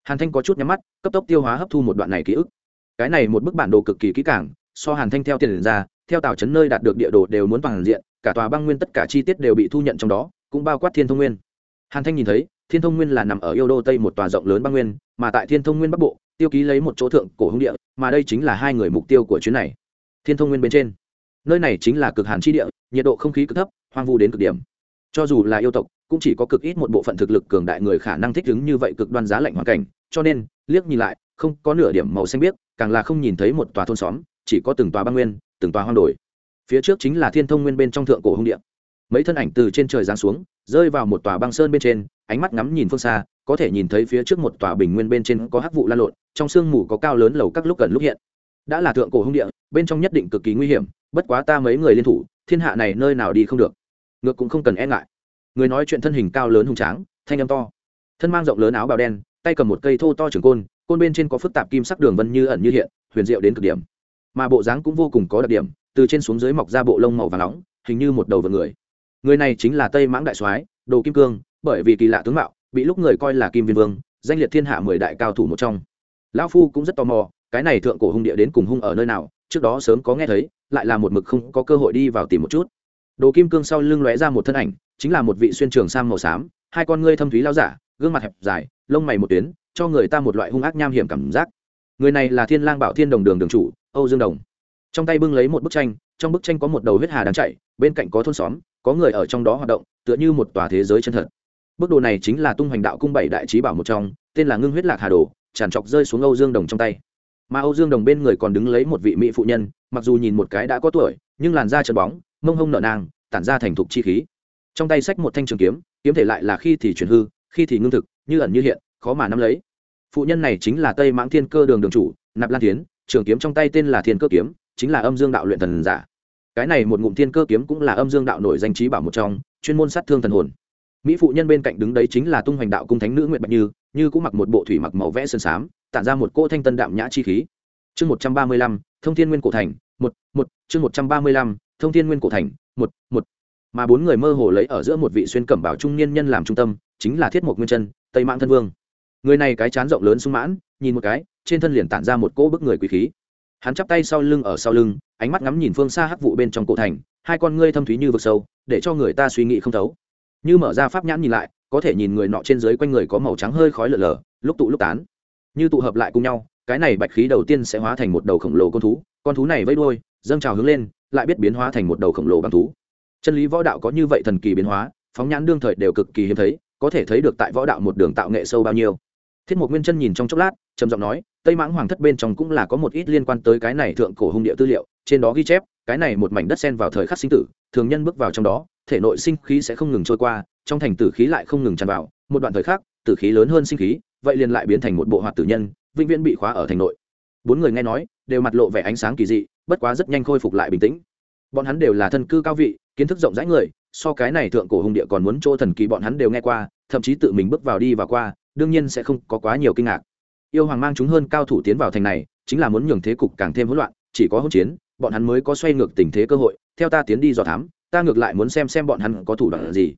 Hàn thanh có chút nhắm mắt, cấp tốc tiêu hóa hấp thu một đoạn này ký ức. Cái này một bức bản đồ cực kỳ kỹ càng, so hàn thanh theo tiền ra, theo tàu chấn nơi đạt được địa đồ đều muốn bằng diện, cả tòa băng nguyên tất cả chi tiết đều bị thu nhận trong đó, cũng bao quát thiên thông nguyên. Hàn thanh nhìn thấy, thiên thông nguyên là nằm ở yêu đô tây một tòa rộng lớn băng nguyên, mà tại thiên thông nguyên bắc bộ, tiêu ký lấy một chỗ thượng cổ hung địa, mà đây chính là hai người mục tiêu của chuyến này thiên thông nguyên bên trên. Nơi này chính là cực hàn chi địa, nhiệt độ không khí cực thấp, hoang vu đến cực điểm. Cho dù là yêu tộc, cũng chỉ có cực ít một bộ phận thực lực cường đại người khả năng thích ứng như vậy cực đoan giá lạnh hoàn cảnh. Cho nên, liếc nhìn lại, không có nửa điểm màu xanh biếc, càng là không nhìn thấy một tòa thôn xóm, chỉ có từng tòa băng nguyên, từng tòa hoang đồi. phía trước chính là thiên thông nguyên bên trong thượng cổ hung địa. Mấy thân ảnh từ trên trời giáng xuống, rơi vào một tòa băng sơn bên trên, ánh mắt ngắm nhìn phương xa, có thể nhìn thấy phía trước một tòa bình nguyên bên trên có hắc vụ lan lộn, trong sương mù có cao lớn lầu các lúc gần lúc hiện đã là thượng cổ hung địa, bên trong nhất định cực kỳ nguy hiểm, bất quá ta mấy người liên thủ, thiên hạ này nơi nào đi không được. Ngược cũng không cần e ngại. Người nói chuyện thân hình cao lớn hùng tráng, thanh âm to. Thân mang rộng lớn áo bào đen, tay cầm một cây thô to trường côn côn bên trên có phức tạp kim sắc đường vân như ẩn như hiện, huyền diệu đến cực điểm. Mà bộ dáng cũng vô cùng có đặc điểm, từ trên xuống dưới mọc ra bộ lông màu và nóng, hình như một đầu vợ người. Người này chính là tây mãng đại soái, đồ kim cương, bởi vì kỳ lạ tướng mạo, bị lúc người coi là kim viên vương, danh liệt thiên hạ mười đại cao thủ một trong. Lão phu cũng rất tò mò cái này thượng cổ hung địa đến cùng hung ở nơi nào, trước đó sớm có nghe thấy, lại là một mực không có cơ hội đi vào tìm một chút. Đồ kim cương sau lưng lóe ra một thân ảnh, chính là một vị xuyên trường sang màu xám, hai con ngươi thâm thúy lao giả, gương mặt hẹp dài, lông mày một tuyến, cho người ta một loại hung ác nham hiểm cảm giác. Người này là thiên lang bảo thiên đồng đường đường chủ, âu dương đồng. Trong tay bưng lấy một bức tranh, trong bức tranh có một đầu huyết hà đang chạy, bên cạnh có thôn xóm, có người ở trong đó hoạt động, tựa như một tòa thế giới chân thật. Bức đồ này chính là tung hoành đạo cung bảy đại trí bảo một trong, tên là ngưng huyết lạc hà đồ, tràn trọc rơi xuống âu dương đồng trong tay mà âu dương đồng bên người còn đứng lấy một vị mỹ phụ nhân, mặc dù nhìn một cái đã có tuổi, nhưng làn da trần bóng, mông hông nở nang, tản ra thành thục chi khí. Trong tay xách một thanh trường kiếm kiếm thể lại là khi thì chuyển hư, khi thì ngưng thực, như ẩn như hiện, khó mà nắm lấy. Phụ nhân này chính là tây mãng thiên cơ đường đường chủ, nạp lan tiến trường kiếm trong tay tên là thiên cơ kiếm, chính là âm dương đạo luyện thần giả. Cái này một ngụm thiên cơ kiếm cũng là âm dương đạo nổi danh trí bảo một trong, chuyên môn sát thương thần hồn. Mỹ phụ nhân bên cạnh đứng đấy chính là tung hoành đạo cung thánh nữ nguyện bạch như như cũng mặc một bộ thủy mặc màu vẽ sơn xám tản ra một cỗ thanh tân đạm nhã chi khí. Chương một trăm ba mươi lăm, thông thiên nguyên cổ thành, một một, chương một trăm ba mươi lăm, thông thiên nguyên cổ thành, một một. Mà bốn người mơ hồ lấy ở giữa một vị xuyên cẩm bảo trung niên nhân làm trung tâm, chính là thiết mộc nguyên chân, tây mạng thân vương. Người này cái chán rộng lớn sung mãn, nhìn một cái, trên thân liền tản ra một cỗ bức người quý khí. Hắn chắp tay sau lưng ở sau lưng, ánh mắt ngắm nhìn phương xa hắc vụ bên trong cổ thành, hai con ngươi thâm thúy như vực sâu, để cho người ta suy nghĩ không thấu. Như mở ra pháp nhãn nhìn lại có thể nhìn người nọ trên dưới quanh người có màu trắng hơi khói lở lở, lúc tụ lúc tán. Như tụ hợp lại cùng nhau, cái này bạch khí đầu tiên sẽ hóa thành một đầu khổng lồ con thú con thú này vẫy đuôi, dâng trào hướng lên, lại biết biến hóa thành một đầu khổng lồ bằng thú. Chân lý võ đạo có như vậy thần kỳ biến hóa, phóng nhãn đương thời đều cực kỳ hiếm thấy, có thể thấy được tại võ đạo một đường tạo nghệ sâu bao nhiêu. Thiết một nguyên chân nhìn trong chốc lát, trầm giọng nói, tây mãng hoàng thất bên trong cũng là có một ít liên quan tới cái này thượng cổ hung địa tư liệu, trên đó ghi chép, cái này một mảnh đất sen vào thời khắc sinh tử, thường nhân bước vào trong đó, thể nội sinh khí sẽ không ngừng trôi qua trong thành tử khí lại không ngừng tràn vào, một đoạn thời khắc, tử khí lớn hơn sinh khí, vậy liền lại biến thành một bộ hoạt tử nhân, vĩnh viễn bị khóa ở thành nội. Bốn người nghe nói, đều mặt lộ vẻ ánh sáng kỳ dị, bất quá rất nhanh khôi phục lại bình tĩnh. Bọn hắn đều là thân cư cao vị, kiến thức rộng rãi người, so cái này thượng cổ hùng địa còn muốn chỗ thần kỳ bọn hắn đều nghe qua, thậm chí tự mình bước vào đi và qua, đương nhiên sẽ không có quá nhiều kinh ngạc. Yêu hoàng mang chúng hơn cao thủ tiến vào thành này, chính là muốn nhường thế cục càng thêm hỗn loạn, chỉ có hỗn chiến, bọn hắn mới có xoay ngược tình thế cơ hội, theo ta tiến đi dò thám, ta ngược lại muốn xem xem bọn hắn có thủ đoạn gì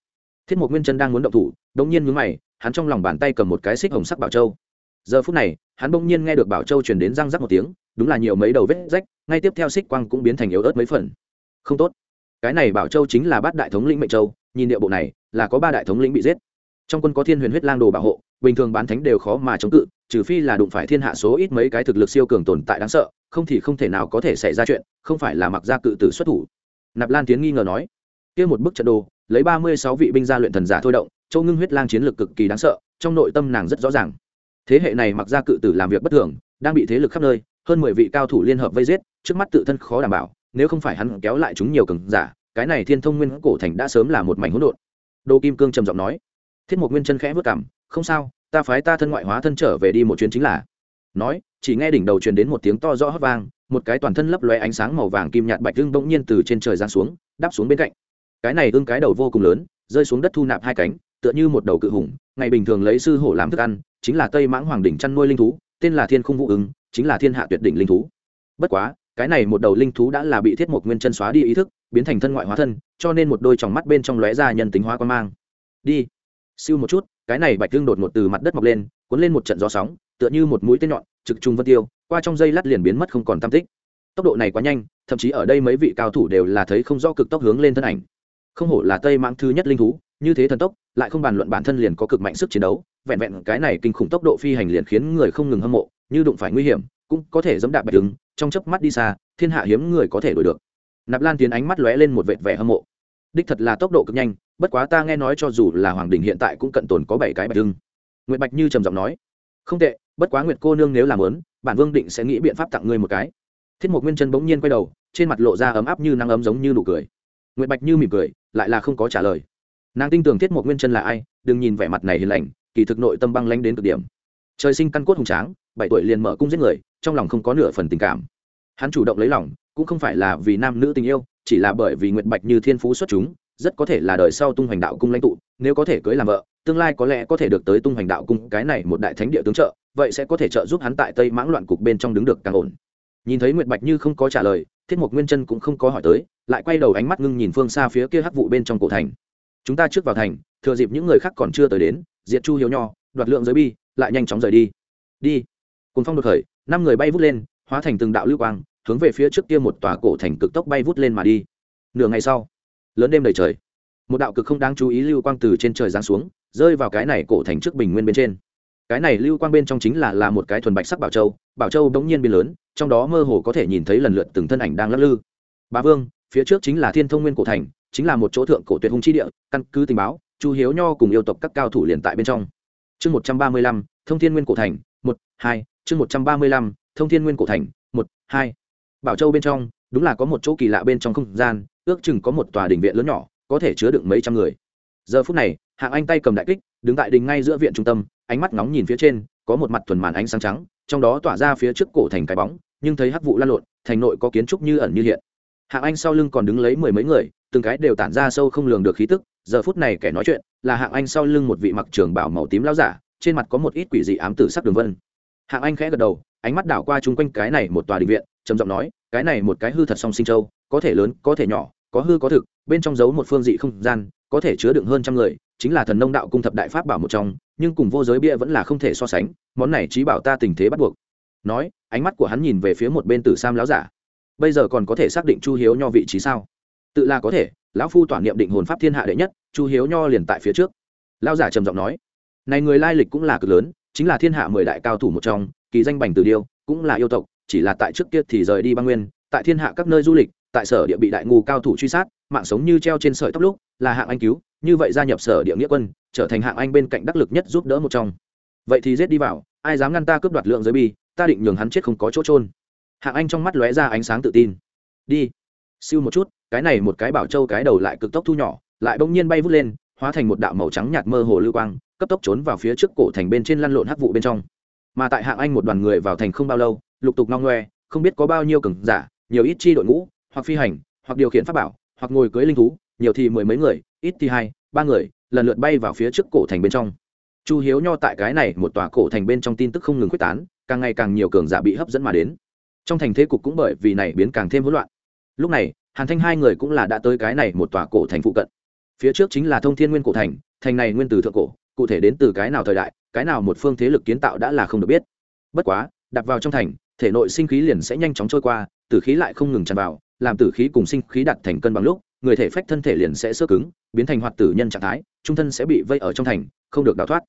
thiết mục nguyên chân đang muốn động thủ đống nhiên mướn mày, hắn trong lòng bàn tay cầm một cái xích hồng sắc bảo châu. Giờ phút này, hắn bỗng nhiên nghe được bảo châu truyền đến răng rắc một tiếng, đúng là nhiều mấy đầu vết rách, ngay tiếp theo xích quang cũng biến thành yếu ớt mấy phần. Không tốt. Cái này bảo châu chính là bát đại thống lĩnh mệnh châu, nhìn địa bộ này, là có ba đại thống lĩnh bị giết. Trong quân có thiên huyền huyết lang đồ bảo hộ, bình thường bán thánh đều khó mà chống cự, trừ phi là đụng phải thiên hạ số ít mấy cái thực lực siêu cường tồn tại đáng sợ, không thì không thể nào có thể xảy ra chuyện, không phải là mặc ra cự tử xuất thủ. Nạp lan tiến nghi ngờ nói, kia một bức trận đồ lấy ba mươi sáu vị binh gia luyện thần giả thôi động, châu ngưng huyết lang chiến lược cực kỳ đáng sợ, trong nội tâm nàng rất rõ ràng. Thế hệ này mặc ra cự tử làm việc bất thường, đang bị thế lực khắp nơi, hơn mười vị cao thủ liên hợp vây giết, trước mắt tự thân khó đảm bảo, nếu không phải hắn kéo lại chúng nhiều cường giả, cái này thiên thông nguyên cổ thành đã sớm là một mảnh hỗn độn. Đô kim cương trầm giọng nói, thiết Mục nguyên chân khẽ vất cảm không sao, ta phái ta thân ngoại hóa thân trở về đi một chuyến chính là. Nói, chỉ nghe đỉnh đầu truyền đến một tiếng to rõ hót vang, một cái toàn thân lấp lóe ánh sáng màu vàng kim nhạt bạch dương bỗng nhiên từ trên trời giáng xuống, đáp xuống bên cạnh cái này ưng cái đầu vô cùng lớn, rơi xuống đất thu nạp hai cánh, tựa như một đầu cự hùng, ngày bình thường lấy sư hổ làm thức ăn, chính là tây mãng hoàng đỉnh chăn nuôi linh thú, tên là thiên khung vũ ứng, chính là thiên hạ tuyệt đỉnh linh thú. Bất quá, cái này một đầu linh thú đã là bị thiết một nguyên chân xóa đi ý thức, biến thành thân ngoại hóa thân, cho nên một đôi tròng mắt bên trong lóe ra nhân tính hóa quan mang. Đi. Siêu một chút, cái này bạch thương đột ngột từ mặt đất mọc lên, cuốn lên một trận gió sóng, tựa như một mũi tên nhọn, trực trung vân tiêu, qua trong dây lát liền biến mất không còn tam tích. Tốc độ này quá nhanh, thậm chí ở đây mấy vị cao thủ đều là thấy không rõ cực tốc hướng lên thân ảnh không hổ là tây mãng thứ nhất linh thú, như thế thần tốc, lại không bàn luận bản thân liền có cực mạnh sức chiến đấu, vẹn vẹn cái này kinh khủng tốc độ phi hành liền khiến người không ngừng hâm mộ, như đụng phải nguy hiểm, cũng có thể dẫm đạp bạch đứng trong chớp mắt đi xa, thiên hạ hiếm người có thể đuổi được. Nạp lan tiến ánh mắt lóe lên một vệt vẻ hâm mộ. Đích thật là tốc độ cực nhanh, bất quá ta nghe nói cho dù là hoàng đình hiện tại cũng cận tồn có bảy cái bạch đứng nguyệt bạch như trầm giọng nói, không tệ, bất quá nguyệt cô nương nếu làm lớn, bản vương định sẽ nghĩ biện pháp tặng ngươi một cái. Thiết Mục nguyên chân bỗng nhiên quay đầu, trên mặt lộ ra ấm áp như nắng ấm giống như nụ cười nguyệt bạch như mỉm cười, lại là không có trả lời. Nàng tin tưởng thiết một nguyên chân là ai, đừng nhìn vẻ mặt này hiền lành, kỳ thực nội tâm băng lanh đến cực điểm. Trời sinh căn cốt hùng tráng, bảy tuổi liền mở cung giết người, trong lòng không có nửa phần tình cảm. Hắn chủ động lấy lòng, cũng không phải là vì nam nữ tình yêu, chỉ là bởi vì nguyệt bạch như thiên phú xuất chúng, rất có thể là đời sau tung hoành đạo cung lãnh tụ, nếu có thể cưới làm vợ, tương lai có lẽ có thể được tới tung hoành đạo cung cái này một đại thánh địa tướng trợ, vậy sẽ có thể trợ giúp hắn tại tây mãng loạn cục bên trong đứng được càng ổn nhìn thấy nguyệt bạch như không có trả lời, thiết mục nguyên chân cũng không có hỏi tới, lại quay đầu ánh mắt ngưng nhìn phương xa phía kia hắc vụ bên trong cổ thành. Chúng ta trước vào thành, thừa dịp những người khác còn chưa tới đến, diệt chu hiếu nho, đoạt lượng giới bi, lại nhanh chóng rời đi. Đi. Cùng phong đột khởi, năm người bay vút lên, hóa thành từng đạo lưu quang, hướng về phía trước kia một tòa cổ thành cực tốc bay vút lên mà đi. Nửa ngày sau, lớn đêm đầy trời. Một đạo cực không đáng chú ý lưu quang từ trên trời giáng xuống, rơi vào cái này cổ thành trước bình nguyên bên trên cái này lưu quang bên trong chính là là một cái thuần bạch sắc bảo châu bảo châu bỗng nhiên biến lớn, trong đó mơ hồ có thể nhìn thấy lần lượt từng thân ảnh đang lắc lư. Bá vương, phía trước chính là thiên thông nguyên cổ thành, chính là một chỗ thượng cổ tuyệt hùng chi địa, căn cứ tình báo, chu hiếu nho cùng yêu tộc các cao thủ liền tại bên trong. Chương một trăm ba mươi lăm, thông thiên nguyên cổ thành, một, hai, chương một trăm ba mươi lăm, thông thiên nguyên cổ thành, một, hai. Bảo châu bên trong, đúng là có một chỗ kỳ lạ bên trong không gian, ước chừng có một tòa đình viện lớn nhỏ, có thể chứa được mấy trăm người giờ phút này, hạng anh tay cầm đại kích, đứng tại đình ngay giữa viện trung tâm, ánh mắt nóng nhìn phía trên, có một mặt thuần màn ánh sáng trắng, trong đó tỏa ra phía trước cổ thành cái bóng, nhưng thấy hắc vụ lan lộn, thành nội có kiến trúc như ẩn như hiện. Hạng anh sau lưng còn đứng lấy mười mấy người, từng cái đều tản ra sâu không lường được khí tức, giờ phút này kẻ nói chuyện, là hạng anh sau lưng một vị mặc trường bảo màu tím lao giả, trên mặt có một ít quỷ dị ám tử sắc đường vân. Hạng anh khẽ gật đầu, ánh mắt đảo qua chung quanh cái này một tòa đình viện, trầm giọng nói, cái này một cái hư thật song sinh châu, có thể lớn, có thể nhỏ, có hư có thực, bên trong giấu một phương dị không gian có thể chứa đựng hơn trăm người, chính là thần nông đạo cung thập đại pháp bảo một trong, nhưng cùng vô giới bia vẫn là không thể so sánh, món này trí bảo ta tình thế bắt buộc. Nói, ánh mắt của hắn nhìn về phía một bên tử sam lão giả. Bây giờ còn có thể xác định chu hiếu nho vị trí sao? Tự là có thể, lão phu tỏa niệm định hồn pháp thiên hạ đệ nhất, chu hiếu nho liền tại phía trước. Lão giả trầm giọng nói. Này người lai lịch cũng là cực lớn, chính là thiên hạ mười đại cao thủ một trong, kỳ danh bành từ điêu, cũng là yêu tộc, chỉ là tại trước kia thì rời đi băng nguyên, tại thiên hạ các nơi du lịch, tại sở địa bị đại ngu cao thủ truy sát, mạng sống như treo trên sợi tóc lúc là hạng anh cứu, như vậy gia nhập sở địa nghĩa quân, trở thành hạng anh bên cạnh đắc lực nhất giúp đỡ một trong. Vậy thì giết đi vào, ai dám ngăn ta cướp đoạt lượng giới bi, ta định nhường hắn chết không có chỗ trôn hạng anh trong mắt lóe ra ánh sáng tự tin. Đi. Siêu một chút, cái này một cái bảo châu cái đầu lại cực tốc thu nhỏ, lại bỗng nhiên bay vút lên, hóa thành một đạo màu trắng nhạt mơ hồ lưu quang, cấp tốc trốn vào phía trước cổ thành bên trên lăn lộn hắc vụ bên trong. Mà tại hạng anh một đoàn người vào thành không bao lâu, lục tục ngong ngoe, không biết có bao nhiêu cường giả, nhiều ít chi đội ngũ, hoặc phi hành, hoặc điều khiển pháp bảo, hoặc ngồi cưới linh thú nhiều thì mười mấy người, ít thì hai, ba người, lần lượt bay vào phía trước cổ thành bên trong. Chu hiếu nho tại cái này một tòa cổ thành bên trong tin tức không ngừng quyết tán, càng ngày càng nhiều cường giả bị hấp dẫn mà đến. Trong thành thế cục cũng bởi vì này biến càng thêm hỗn loạn. Lúc này, hàn thanh hai người cũng là đã tới cái này một tòa cổ thành phụ cận. Phía trước chính là thông thiên nguyên cổ thành thành này nguyên từ thượng cổ, cụ thể đến từ cái nào thời đại, cái nào một phương thế lực kiến tạo đã là không được biết. Bất quá đặt vào trong thành, thể nội sinh khí liền sẽ nhanh chóng trôi qua, tử khí lại không ngừng tràn vào, làm tử khí cùng sinh khí đặt thành cân bằng lúc người thể phách thân thể liền sẽ sơ cứng, biến thành hoạt tử nhân trạng thái, trung thân sẽ bị vây ở trong thành, không được đào thoát.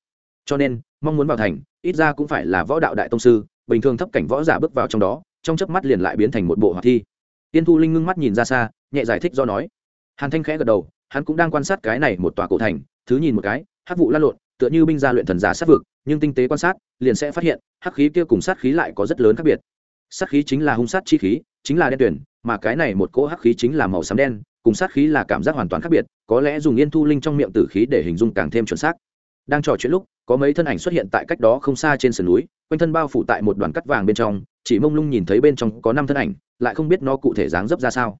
Cho nên, mong muốn vào thành, ít ra cũng phải là võ đạo đại tông sư, bình thường thấp cảnh võ giả bước vào trong đó, trong chớp mắt liền lại biến thành một bộ hoạt thi. Tiên thu linh ngưng mắt nhìn ra xa, nhẹ giải thích do nói. Hàn thanh khẽ gật đầu, hắn cũng đang quan sát cái này một tòa cổ thành, thứ nhìn một cái, hắc vụ lan lộn, tựa như binh gia luyện thần giả sát vực, nhưng tinh tế quan sát, liền sẽ phát hiện, hắc khí kia cùng sát khí lại có rất lớn khác biệt. Sát khí chính là hung sát chi khí, chính là đen tuyển mà cái này một cỗ hắc khí chính là màu xám đen cùng sát khí là cảm giác hoàn toàn khác biệt, có lẽ dùng yên thu linh trong miệng tử khí để hình dung càng thêm chuẩn xác. Đang trò chuyện lúc, có mấy thân ảnh xuất hiện tại cách đó không xa trên sườn núi, quanh thân bao phủ tại một đoàn cắt vàng bên trong, chỉ mông lung nhìn thấy bên trong có năm thân ảnh, lại không biết nó cụ thể dáng dấp ra sao.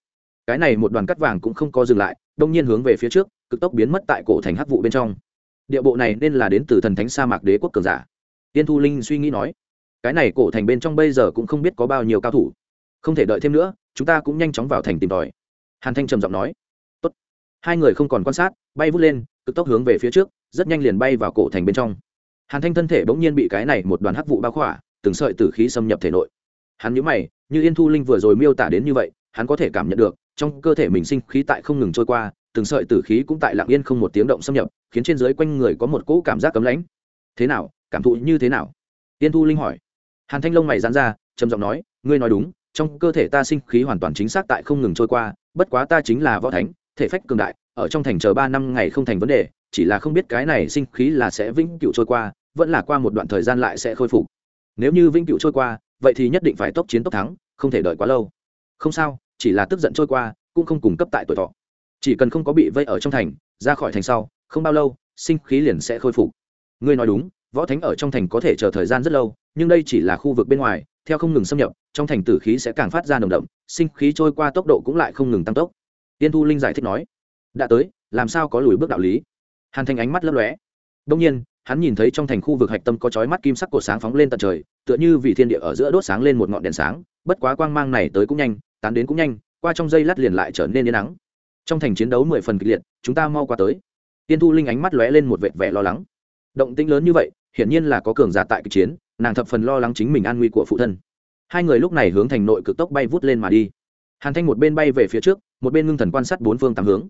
Cái này một đoàn cắt vàng cũng không có dừng lại, đông nhiên hướng về phía trước, cực tốc biến mất tại cổ thành hắc vụ bên trong. Địa bộ này nên là đến từ thần thánh sa mạc đế quốc cường giả. Tiên thu linh suy nghĩ nói, cái này cổ thành bên trong bây giờ cũng không biết có bao nhiêu cao thủ. Không thể đợi thêm nữa, chúng ta cũng nhanh chóng vào thành tìm tòi hàn thanh trầm giọng nói, Tốt. hai người không còn quan sát, bay vút lên, cực tốc hướng về phía trước, rất nhanh liền bay vào cổ thành bên trong. Hàn thanh thân thể bỗng nhiên bị cái này một đoàn hắc vụ bao khỏa, từng sợi tử khí xâm nhập thể nội. Hắn nhớ mày, như yên thu linh vừa rồi miêu tả đến như vậy, hắn có thể cảm nhận được, trong cơ thể mình sinh khí tại không ngừng trôi qua, từng sợi tử khí cũng tại lặng yên không một tiếng động xâm nhập, khiến trên dưới quanh người có một cỗ cảm giác cấm lãnh. Thế nào? Cảm thụ như thế nào? Yên thu linh hỏi. Hàn thanh lông mày dán ra, trầm giọng nói, ngươi nói đúng, trong cơ thể ta sinh khí hoàn toàn chính xác tại không ngừng trôi qua bất quá ta chính là võ thánh, thể phách cường đại, ở trong thành chờ ba năm ngày không thành vấn đề, chỉ là không biết cái này sinh khí là sẽ vĩnh cựu trôi qua, vẫn là qua một đoạn thời gian lại sẽ khôi phục. Nếu như vĩnh cựu trôi qua, vậy thì nhất định phải tốc chiến tốc thắng, không thể đợi quá lâu. Không sao, chỉ là tức giận trôi qua, cũng không cung cấp tại tuổi thọ. Chỉ cần không có bị vây ở trong thành, ra khỏi thành sau, không bao lâu, sinh khí liền sẽ khôi phục. Ngươi nói đúng, võ thánh ở trong thành có thể chờ thời gian rất lâu, nhưng đây chỉ là khu vực bên ngoài theo không ngừng xâm nhập, trong thành tử khí sẽ càng phát ra nồng đậm, sinh khí trôi qua tốc độ cũng lại không ngừng tăng tốc. Tiên thu linh giải thích nói, đã tới, làm sao có lùi bước đạo lý? Hàn thành ánh mắt lấp lóe. Đông nhiên, hắn nhìn thấy trong thành khu vực hạch tâm có chói mắt kim sắc cột sáng phóng lên tận trời, tựa như vì thiên địa ở giữa đốt sáng lên một ngọn đèn sáng, bất quá quang mang này tới cũng nhanh, tán đến cũng nhanh, qua trong giây lát liền lại trở nên yên nắng. Trong thành chiến đấu mười phần kịch liệt, chúng ta mau qua tới. Tiên thu linh ánh mắt lóe lên một vệt vẻ lo lắng. Động tĩnh lớn như vậy hiển nhiên là có cường giả tại kịch chiến, nàng thập phần lo lắng chính mình an nguy của phụ thân. Hai người lúc này hướng thành nội cực tốc bay vút lên mà đi. Hàn thanh một bên bay về phía trước, một bên ngưng thần quan sát bốn phương tám hướng.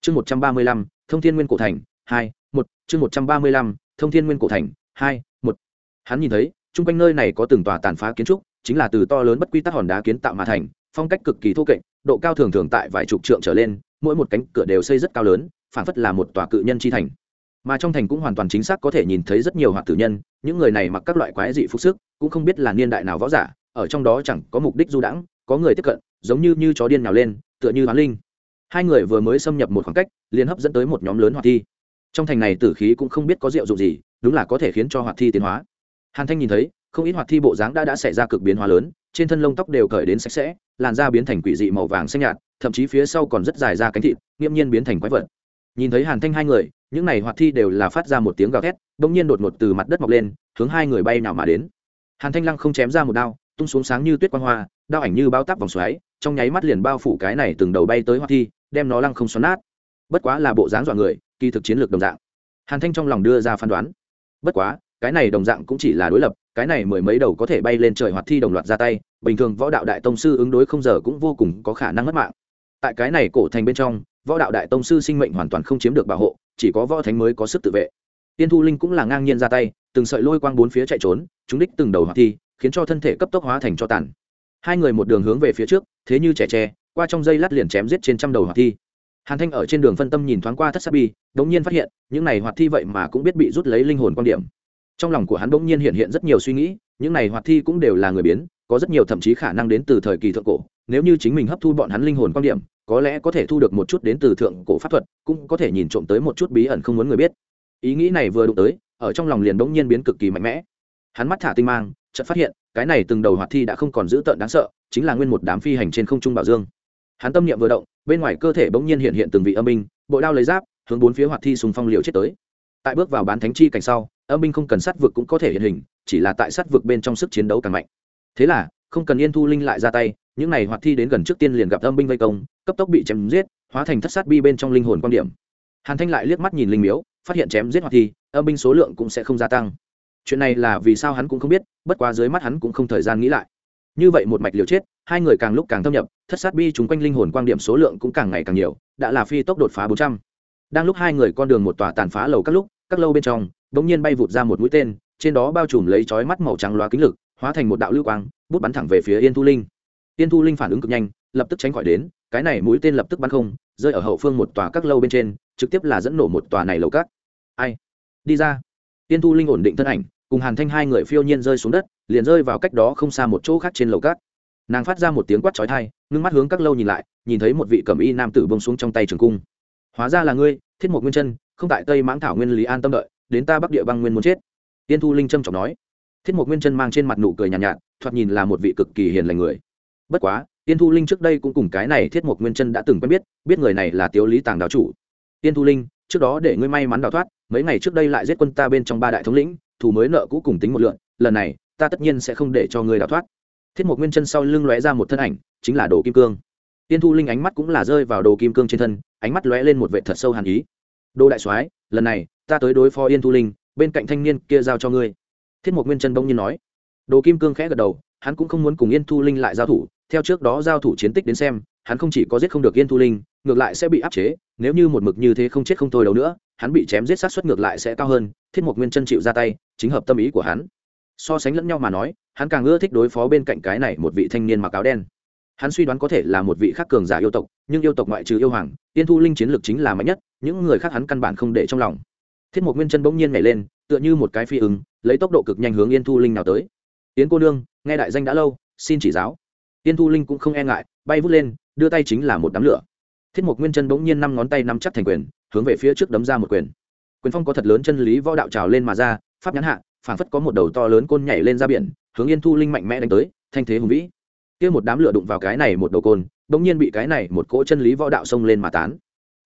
Chương một trăm ba mươi lăm, thông thiên nguyên cổ thành, hai, một, chương một trăm ba mươi lăm, thông thiên nguyên cổ thành, hai, một. Hắn nhìn thấy, chung quanh nơi này có từng tòa tàn phá kiến trúc, chính là từ to lớn bất quy tắc hòn đá kiến tạo mà thành, phong cách cực kỳ thô kệch, độ cao thường thường tại vài chục trượng trở lên, mỗi một cánh cửa đều xây rất cao lớn phản phất là một tòa cự nhân chi thành mà trong thành cũng hoàn toàn chính xác có thể nhìn thấy rất nhiều hoạt tử nhân, những người này mặc các loại quái dị phục sức, cũng không biết là niên đại nào võ giả, ở trong đó chẳng có mục đích du đãng, có người tiếp cận, giống như như chó điên nào lên, tựa như hoán linh. Hai người vừa mới xâm nhập một khoảng cách, liền hấp dẫn tới một nhóm lớn hoạt thi. Trong thành này tử khí cũng không biết có rượu dụng gì, đúng là có thể khiến cho hoạt thi tiến hóa. Hàn thanh nhìn thấy, không ít hoạt thi bộ dáng đã đã xảy ra cực biến hóa lớn, trên thân lông tóc đều cởi đến sạch sẽ, làn da biến thành quỷ dị màu vàng xanh nhạt, thậm chí phía sau còn rất dài ra cánh thịt, nghiễm nhiên biến thành quái vật nhìn thấy hàn thanh hai người, những này hoạt thi đều là phát ra một tiếng gào thét, bỗng nhiên đột ngột từ mặt đất mọc lên, hướng hai người bay nào mà đến. Hàn thanh lăng không chém ra một đao, tung xuống sáng như tuyết quang hoa, đao ảnh như bao tắp vòng xoáy, trong nháy mắt liền bao phủ cái này từng đầu bay tới hoạt thi, đem nó lăng không xoắn nát. Bất quá là bộ dáng dọa người, kỳ thực chiến lược đồng dạng. Hàn thanh trong lòng đưa ra phán đoán. Bất quá, cái này đồng dạng cũng chỉ là đối lập, cái này mười mấy đầu có thể bay lên trời hoạt thi đồng loạt ra tay, bình thường võ đạo đại tông sư ứng đối không giờ cũng vô cùng có khả năng mất mạng. Tại cái này cổ thành bên trong võ đạo đại tông sư sinh mệnh hoàn toàn không chiếm được bảo hộ, chỉ có võ thánh mới có sức tự vệ. Tiên thu linh cũng là ngang nhiên ra tay, từng sợi lôi quang bốn phía chạy trốn chúng đích từng đầu hoạt thi, khiến cho thân thể cấp tốc hóa thành cho tàn. Hai người một đường hướng về phía trước, thế như trẻ tre, qua trong dây lát liền chém giết trên trăm đầu hoạt thi. Hàn thanh ở trên đường phân tâm nhìn thoáng qua thất sắc bi, đống nhiên phát hiện, những này hoạt thi vậy mà cũng biết bị rút lấy linh hồn quan điểm. Trong lòng của hắn đống nhiên hiện hiện rất nhiều suy nghĩ, những này hoạt thi cũng đều là người biến, có rất nhiều thậm chí khả năng đến từ thời kỳ thượng cổ nếu như chính mình hấp thu bọn hắn linh hồn quan điểm, có lẽ có thể thu được một chút đến từ thượng cổ pháp thuật, cũng có thể nhìn trộm tới một chút bí ẩn không muốn người biết. Ý nghĩ này vừa đụng tới, ở trong lòng liền đống nhiên biến cực kỳ mạnh mẽ. Hắn mắt thả tinh mang, chợt phát hiện, cái này từng đầu hoạt thi đã không còn giữ tợn đáng sợ, chính là nguyên một đám phi hành trên không trung bảo dương. Hắn tâm niệm vừa động, bên ngoài cơ thể bỗng nhiên hiện hiện từng vị âm binh, bộ đao lấy giáp, hướng bốn phía hoạt thi sùng phong liều chết tới. Tại bước vào bán thánh chi cảnh sau, âm binh không cần sát vực cũng có thể hiện hình, chỉ là tại sát vực bên trong sức chiến đấu càng mạnh. Thế là, không cần yên thu linh lại ra tay những này hoạt thi đến gần trước tiên liền gặp âm binh vây công, cấp tốc bị chém giết, hóa thành thất sát bi bên trong linh hồn quan điểm. Hàn thanh lại liếc mắt nhìn linh miếu, phát hiện chém giết hoạt thi, âm binh số lượng cũng sẽ không gia tăng. Chuyện này là vì sao hắn cũng không biết, bất quá dưới mắt hắn cũng không thời gian nghĩ lại. Như vậy một mạch liều chết, hai người càng lúc càng thâm nhập, thất sát bi chúng quanh linh hồn quan điểm số lượng cũng càng ngày càng nhiều, đã là phi tốc đột phá bốn trăm. Đang lúc hai người con đường một tòa tàn phá lầu các lúc, các lâu bên trong đ ỗ n g nhiên bay vụt ra một mũi tên, trên đó bao trùm lấy chói mắt màu trắng loa kính lực, hóa thành một đạo lưu quang, bút bắn thẳng về phía yên thu linh. Tiên thu linh phản ứng cực nhanh lập tức tránh khỏi đến cái này mũi tên lập tức bắn không rơi ở hậu phương một tòa các lâu bên trên trực tiếp là dẫn nổ một tòa này lầu các. Ai? Đi ra. Tiên thu linh ổn định thân ảnh cùng hàn thanh hai người phiêu nhiên rơi xuống đất liền rơi vào cách đó không xa một chỗ khác trên lầu cát nàng phát ra một tiếng quát trói thai ngưng mắt hướng các lâu nhìn lại nhìn thấy một vị cẩm y nam tử bông xuống trong tay trường cung. Hóa ra là ngươi thiết một nguyên chân không tại tây mãng thảo nguyên lý an tâm đợi đến ta bắc địa băng nguyên muốn chết. Tiên thu linh trâm trọng nói. Thiết một nguyên chân mang trên mặt nụ cười nhàn nhạt, nhạt thoạt nhìn là một vị cực kỳ hiền lành người bất quá, tiên thu linh trước đây cũng cùng cái này thiết mục nguyên chân đã từng quen biết biết người này là tiếu lý tàng đào chủ. Tiên thu linh, trước đó để ngươi may mắn đào thoát, mấy ngày trước đây lại giết quân ta bên trong ba đại thống lĩnh thủ mới nợ cũ cùng tính một lượn, lần này, ta tất nhiên sẽ không để cho ngươi đào thoát. Thiết mục nguyên chân sau lưng lóe ra một thân ảnh, chính là đồ kim cương. Tiên thu linh ánh mắt cũng là rơi vào đồ kim cương trên thân, ánh mắt lóe lên một vệ thật sâu hàn ý. Đồ đại soái, lần này, ta tới đối phó yên thu linh, bên cạnh thanh niên kia giao cho ngươi. Thiết mục nguyên chân bỗng nhiên nói đồ kim cương khẽ gật đầu, hắn cũng không muốn cùng yên thu linh lại giao thủ, theo trước đó giao thủ chiến tích đến xem, hắn không chỉ có giết không được yên thu linh, ngược lại sẽ bị áp chế, nếu như một mực như thế không chết không thôi đâu nữa, hắn bị chém giết sát xuất ngược lại sẽ cao hơn, thiết một nguyên chân chịu ra tay, chính hợp tâm ý của hắn. So sánh lẫn nhau mà nói, hắn càng ưa thích đối phó bên cạnh cái này một vị thanh niên mặc áo đen. Hắn suy đoán có thể là một vị khác cường giả yêu tộc, nhưng yêu tộc ngoại trừ yêu hoàng, yên thu linh chiến lược chính là mạnh nhất, những người khác hắn căn bản không để trong lòng. Thiết một nguyên chân bỗng nhiên nhảy lên, tựa như một cái phi ứng, lấy tốc độ cực nhanh hướng yên thu linh nào tới yến cô nương, nghe đại danh đã lâu, xin chỉ giáo. Yên thu linh cũng không e ngại, bay vút lên, đưa tay chính là một đám lửa. Thiết mục nguyên chân bỗng nhiên năm ngón tay nắm chắc thành quyền, hướng về phía trước đấm ra một quyền. Quyền phong có thật lớn chân lý võ đạo trào lên mà ra, pháp nhãn hạ, phảng phất có một đầu to lớn côn nhảy lên ra biển, hướng yên thu linh mạnh mẽ đánh tới, thanh thế hùng vĩ. Kia một đám lửa đụng vào cái này một đầu côn, bỗng nhiên bị cái này một cỗ chân lý võ đạo xông lên mà tán.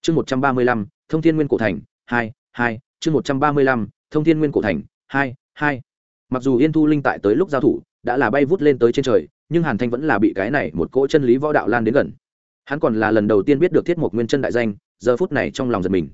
Chương một trăm ba mươi lăm, thông thiên nguyên cổ thành, hai hai, chương một trăm ba mươi lăm, thông thiên nguyên cổ thành, hai hai mặc dù yên thu linh tại tới lúc giao thủ, đã là bay vút lên tới trên trời, nhưng hàn thanh vẫn là bị cái này một cỗ chân lý võ đạo lan đến gần. Hắn còn là lần đầu tiên biết được thiết mục nguyên chân đại danh, giờ phút này trong lòng giật mình.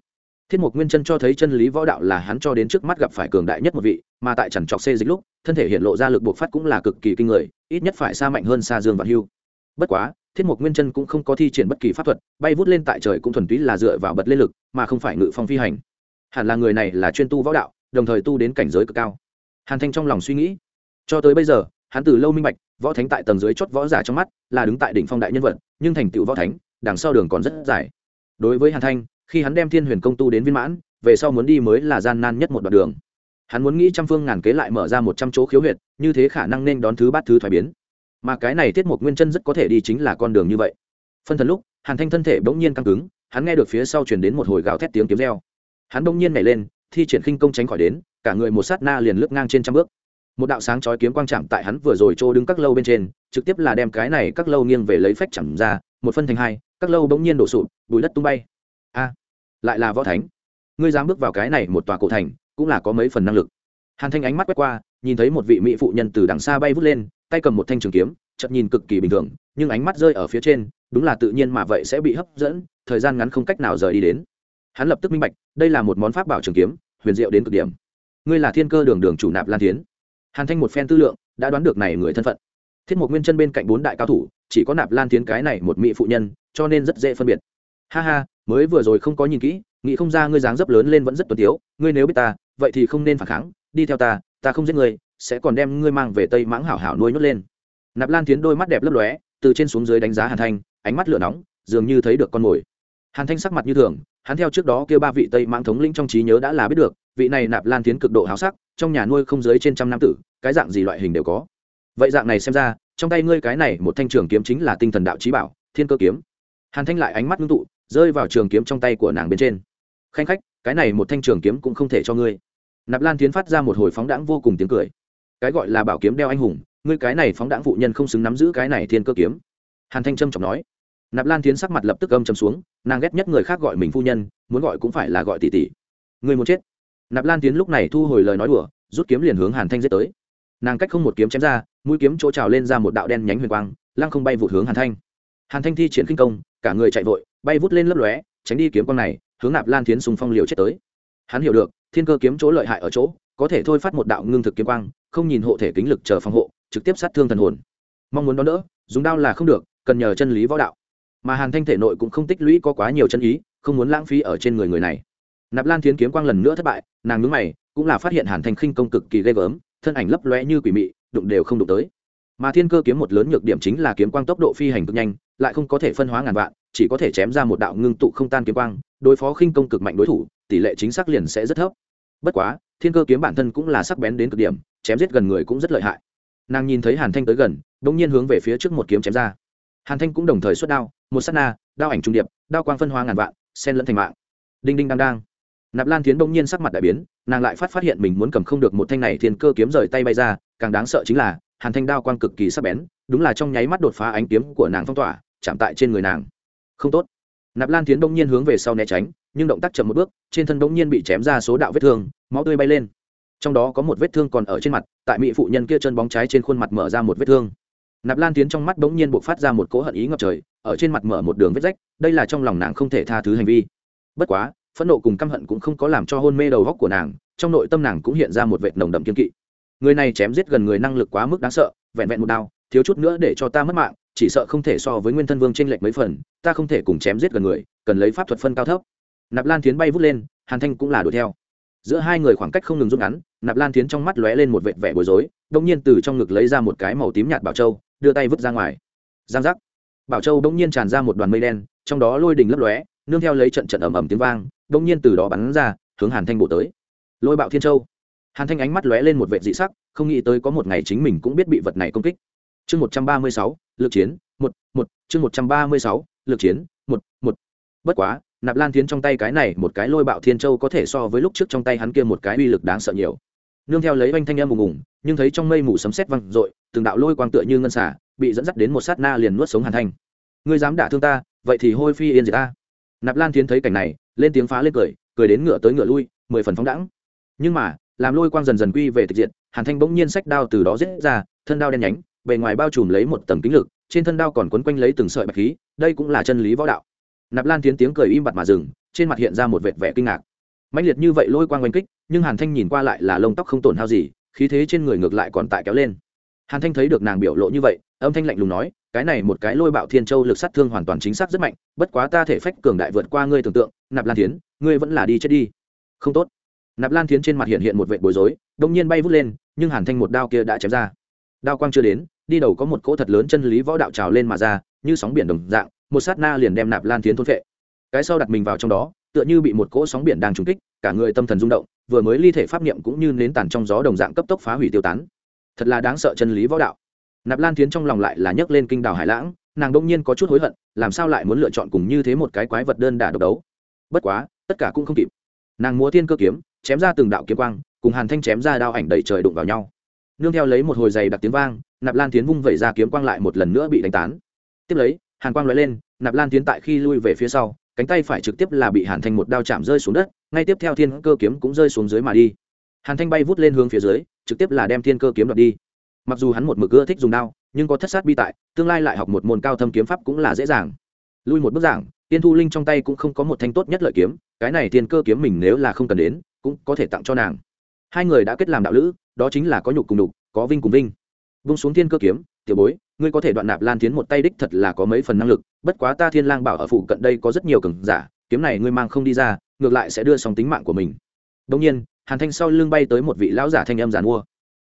Thiết mục nguyên chân cho thấy chân lý võ đạo là hắn cho đến trước mắt gặp phải cường đại nhất một vị, mà tại chẳng trọc xê dịch lúc, thân thể hiện lộ ra lực buộc phát cũng là cực kỳ kinh người, ít nhất phải xa mạnh hơn xa dương vạn hưu. Bất quá, thiết mục nguyên chân cũng không có thi triển bất kỳ pháp thuật, bay vút lên tại trời cũng thuần túy là dựa vào bật lên lực, mà không phải ngự phong phi hành. Hẳn là người này là chuyên tu võ đạo, đồng thời tu đến cảnh giới cực cao hàn thanh trong lòng suy nghĩ. Cho tới bây giờ, hắn từ lâu minh bạch, võ thánh tại tầng dưới chót võ giả trong mắt là đứng tại đỉnh phong đại nhân vật, nhưng thành tựu võ thánh, đằng sau đường còn rất dài. Đối với hàn thanh, khi hắn đem thiên huyền công tu đến viên mãn, về sau muốn đi mới là gian nan nhất một đoạn đường. Hắn muốn nghĩ trăm phương ngàn kế lại mở ra một trăm chỗ khiếu huyệt, như thế khả năng nên đón thứ bát thứ thoái biến. Mà cái này tiết mục nguyên chân rất có thể đi chính là con đường như vậy. Phân thần lúc, hàn thanh thân thể bỗng nhiên căng cứng, hắn nghe được phía sau chuyển đến một hồi gào thét tiếng kiếm reo. Hắn bỗng nhiên nhảy lên, thi triển khinh công tránh khỏi đến cả người một sát na liền lướt ngang trên trăm bước. Một đạo sáng chói kiếm quang chạm tại hắn vừa rồi trô đứng các lâu bên trên, trực tiếp là đem cái này các lâu nghiêng về lấy phách chẳng ra, một phân thành hai, các lâu bỗng nhiên đổ sụp bùi đất tung bay. A, lại là võ thánh. Ngươi dám bước vào cái này một tòa cổ thành, cũng là có mấy phần năng lực. Hàn thanh ánh mắt quét qua, nhìn thấy một vị mỹ phụ nhân từ đằng xa bay vút lên, tay cầm một thanh trường kiếm chậm nhìn cực kỳ bình thường, nhưng ánh mắt rơi ở phía trên, đúng là tự nhiên mà vậy sẽ bị hấp dẫn, thời gian ngắn không cách nào rời đi đến. Hắn lập tức minh bạch, đây là một món pháp bảo trường kiếm, huyền diệu đến cực điểm ngươi là thiên cơ đường đường chủ nạp lan tiến. Hàn thanh một phen tư lượng, đã đoán được này người thân phận. Thiết mục nguyên chân bên cạnh bốn đại cao thủ, chỉ có nạp lan tiến cái này một mỹ phụ nhân, cho nên rất dễ phân biệt. Ha ha, mới vừa rồi không có nhìn kỹ, nghĩ không ra ngươi dáng dấp lớn lên vẫn rất tuân tiếu, ngươi nếu biết ta, vậy thì không nên phản kháng, đi theo ta ta không giết ngươi, sẽ còn đem ngươi mang về tây mãng hảo hảo nuôi nhốt lên. Nạp lan tiến đôi mắt đẹp lấp lóe, từ trên xuống dưới đánh giá hàn thanh, ánh mắt lửa nóng, dường như thấy được con mồi. Hàn thanh sắc mặt như thường, hắn theo trước đó kêu ba vị tây mãng thống lĩnh trong trí nhớ đã là biết được vị này nạp lan tiến cực độ háo sắc, trong nhà nuôi không dưới trên trăm năm tử, cái dạng gì loại hình đều có. Vậy dạng này xem ra, trong tay ngươi cái này một thanh trường kiếm chính là tinh thần đạo trí bảo, thiên cơ kiếm. Hàn thanh lại ánh mắt ngưng tụ, rơi vào trường kiếm trong tay của nàng bên trên. Khanh khách, cái này một thanh trường kiếm cũng không thể cho ngươi. Nạp lan tiến phát ra một hồi phóng đãng vô cùng tiếng cười. Cái gọi là bảo kiếm đeo anh hùng, ngươi cái này phóng đãng phụ nhân không xứng nắm giữ cái này thiên cơ kiếm. Hàn thanh trâm trọng nói. Nạp lan tiến sắc mặt lập tức âm chầm xuống, nàng ghét nhất người khác gọi mình phu nhân, muốn gọi cũng phải là gọi tỷ tỷ. Người muốn chết nạp lan tiến lúc này thu hồi lời nói đùa, rút kiếm liền hướng hàn thanh giết tới. Nàng cách không một kiếm chém ra, mũi kiếm chỗ trào lên ra một đạo đen nhánh huyền quang, lăng không bay vụt hướng hàn thanh. Hàn thanh thi triển kinh công, cả người chạy vội, bay vút lên lấp lóe, tránh đi kiếm quang này, hướng nạp lan tiến sùng phong liều chết tới. Hắn hiểu được, thiên cơ kiếm chỗ lợi hại ở chỗ, có thể thôi phát một đạo ngưng thực kiếm quang, không nhìn hộ thể kính lực chờ phòng hộ, trực tiếp sát thương thần hồn. Mong muốn đón đỡ, dùng đao là không được, cần nhờ chân lý võ đạo. Mà hàn thanh thể nội cũng không tích lũy có quá nhiều chân ý, không muốn lãng phí ở trên người người này nạp lan thiến kiếm quang lần nữa thất bại, nàng nhướng mày, cũng là phát hiện hàn thanh khinh công cực kỳ ghê gớm, thân ảnh lấp lóe như quỷ mị, đụng đều không đụng tới. Mà thiên cơ kiếm một lớn nhược điểm chính là kiếm quang tốc độ phi hành cực nhanh, lại không có thể phân hóa ngàn vạn, chỉ có thể chém ra một đạo ngưng tụ không tan kiếm quang, đối phó khinh công cực mạnh đối thủ, tỷ lệ chính xác liền sẽ rất thấp. Bất quá, thiên cơ kiếm bản thân cũng là sắc bén đến cực điểm, chém giết gần người cũng rất lợi hại. Nàng nhìn thấy hàn thanh tới gần đ ỗ n g nhiên hướng về phía trước một kiếm chém ra. Hàn thanh cũng đồng thời xuất đao, một s á t na, đao ảnh trung điệp, đao quang phân hóa ngàn vạn sen lẫn thành mạng. Đinh đinh đang đang nạp lan tiến Đông nhiên sắc mặt đại biến, nàng lại phát phát hiện mình muốn cầm không được một thanh này thiên cơ kiếm rời tay bay ra, càng đáng sợ chính là, hàn thanh đao quang cực kỳ sắc bén, đúng là trong nháy mắt đột phá ánh kiếm của nàng phong tỏa, chạm tại trên người nàng. Không tốt. Nạp lan tiến Đông nhiên hướng về sau né tránh, nhưng động tác chậm một bước, trên thân Đông nhiên bị chém ra số đạo vết thương, máu tươi bay lên. Trong đó có một vết thương còn ở trên mặt, tại mỹ phụ nhân kia chân bóng trái trên khuôn mặt mở ra một vết thương. Nạp lan tiến trong mắt bỗng nhiên buộc phát ra một cỗ hận ý ngập trời, ở trên mặt mở một đường vết rách, đây là trong lòng nàng không thể tha thứ hành vi. Bất quá phẫn nộ cùng căm hận cũng không có làm cho hôn mê đầu góc của nàng, trong nội tâm nàng cũng hiện ra một vệt nồng đậm kiên kỵ. Người này chém giết gần người năng lực quá mức đáng sợ, vẹn vẹn một đao, thiếu chút nữa để cho ta mất mạng, chỉ sợ không thể so với nguyên thân vương t r ê n lệch mấy phần, ta không thể cùng chém giết gần người, cần lấy pháp thuật phân cao thấp. Nạp lan tiến bay vút lên, hàn thanh cũng là đuổi theo. Giữa hai người khoảng cách không ngừng rút ngắn, nạp lan tiến trong mắt lóe lên một vệt vẻ bối rối đông nhiên từ trong ngực lấy ra một cái màu tím nhạt bảo châu, đưa tay vứt ra ngoài. Giang giác. Bảo châu đông nhiên tràn ra một đoàn mây đen, trong đó lôi đình lấp lóe, nương theo lấy trận trận ầm ầm tiếng vang đông nhiên từ đó bắn ra, hướng hàn thanh bổ tới. Lôi bạo thiên châu. Hàn thanh ánh mắt lóe lên một vẻ dị sắc, không nghĩ tới có một ngày chính mình cũng biết bị vật này công kích. Chương một trăm ba mươi sáu, lực chiến, một một, chương một trăm ba mươi sáu, lực chiến, một một. Bất quá, nạp lan tiến trong tay cái này, một cái lôi bạo thiên châu có thể so với lúc trước trong tay hắn kia một cái uy lực đáng sợ nhiều. Nương theo lấy oanh thanh em ùng ùng, nhưng thấy trong mây mù sấm sét văng r từng đạo lôi quang tựa như ngân xả, bị dẫn dắt đến một sát na liền nuốt sống hàn thanh. Ngươi dám đả thương ta, vậy thì hôi phi yên gì ta nạp lan tiến thấy cảnh này, lên tiếng phá lên cười cười đến ngựa tới ngựa lui, mười phần phóng đẳng nhưng mà, làm lôi quang dần dần quy về thực diện hàn thanh bỗng nhiên sách đao từ đó rết ra, thân đao đen nhánh, bề ngoài bao trùm lấy một tầng kính lực, trên thân đao còn quấn quanh lấy từng sợi bạch khí, đây cũng là chân lý võ đạo. Nạp lan tiến tiếng cười im bặt mà dừng, trên mặt hiện ra một vệt vẻ kinh ngạc. Mạnh liệt như vậy lôi quang oanh kích, nhưng hàn thanh nhìn qua lại là lông tóc không tổn hao gì, khí thế trên người ngược lại còn tại kéo lên hàn thanh thấy được nàng biểu lộ như vậy âm thanh lạnh lùng nói cái này một cái lôi bạo thiên châu lực sát thương hoàn toàn chính xác rất mạnh bất quá ta thể phách cường đại vượt qua ngươi tưởng tượng nạp lan Thiến, ngươi vẫn là đi chết đi. Không tốt. Nạp lan Thiến trên mặt hiện hiện một vệt bối rối đông nhiên bay vút lên nhưng hàn thanh một đao kia đã chém ra. Đao quang chưa đến đi đầu có một cỗ thật lớn chân lý võ đạo trào lên mà ra như sóng biển đồng dạng một sát na liền đem nạp lan Thiến thôn vệ cái sau đặt mình vào trong đó tựa như bị một cỗ sóng biển đang trúng kích cả người tâm thần rung động vừa mới ly thể pháp niệm cũng như nến tàn trong gió đồng dạng cấp tốc phá hủy tiêu tán thật là đáng sợ chân lý võ đạo. Nạp lan tiến trong lòng lại là nhấc lên kinh đảo hải lãng, nàng đông nhiên có chút hối hận, làm sao lại muốn lựa chọn cùng như thế một cái quái vật đơn đà độc đấu? Bất quá, tất cả cũng không kịp. Nàng múa thiên cơ kiếm, chém ra từng đạo kiếm quang, cùng hàn thanh chém ra đao ảnh đầy trời đụng vào nhau. Nương theo lấy một hồi giày đặc tiếng vang, nạp lan tiến vung vẩy ra kiếm quang lại một lần nữa bị đánh tán. Tiếp lấy, hàn quang lóe lên, nạp lan tiến tại khi lui về phía sau, cánh tay phải trực tiếp là bị hàn thanh một đao chạm rơi xuống đất, ngay tiếp theo thiên cơ kiếm cũng rơi xuống dưới mà đi hàn thanh bay vút lên hướng phía dưới, trực tiếp là đem thiên cơ kiếm đoạt đi. Mặc dù hắn một mực ưa thích dùng đao, nhưng có thất sát bi tại, tương lai lại học một môn cao thâm kiếm pháp cũng là dễ dàng. Lui một bước giảng, tiên thu linh trong tay cũng không có một thanh tốt nhất lợi kiếm, cái này thiên cơ kiếm mình nếu là không cần đến, cũng có thể tặng cho nàng. Hai người đã kết làm đạo lữ, đó chính là có nhục cùng đục, có vinh cùng vinh. Vung xuống thiên cơ kiếm, tiểu bối, ngươi có thể đoạn nạp lan tiến một tay đích thật là có mấy phần năng lực, bất quá ta thiên lang bảo ở phụ cận đây có rất nhiều cường giả, kiếm này ngươi mang không đi ra, ngược lại sẽ đưa xong tính mạng của mình. Đông nhiên hàn thanh sau lưng bay tới một vị lão giả thanh âm giàn mua.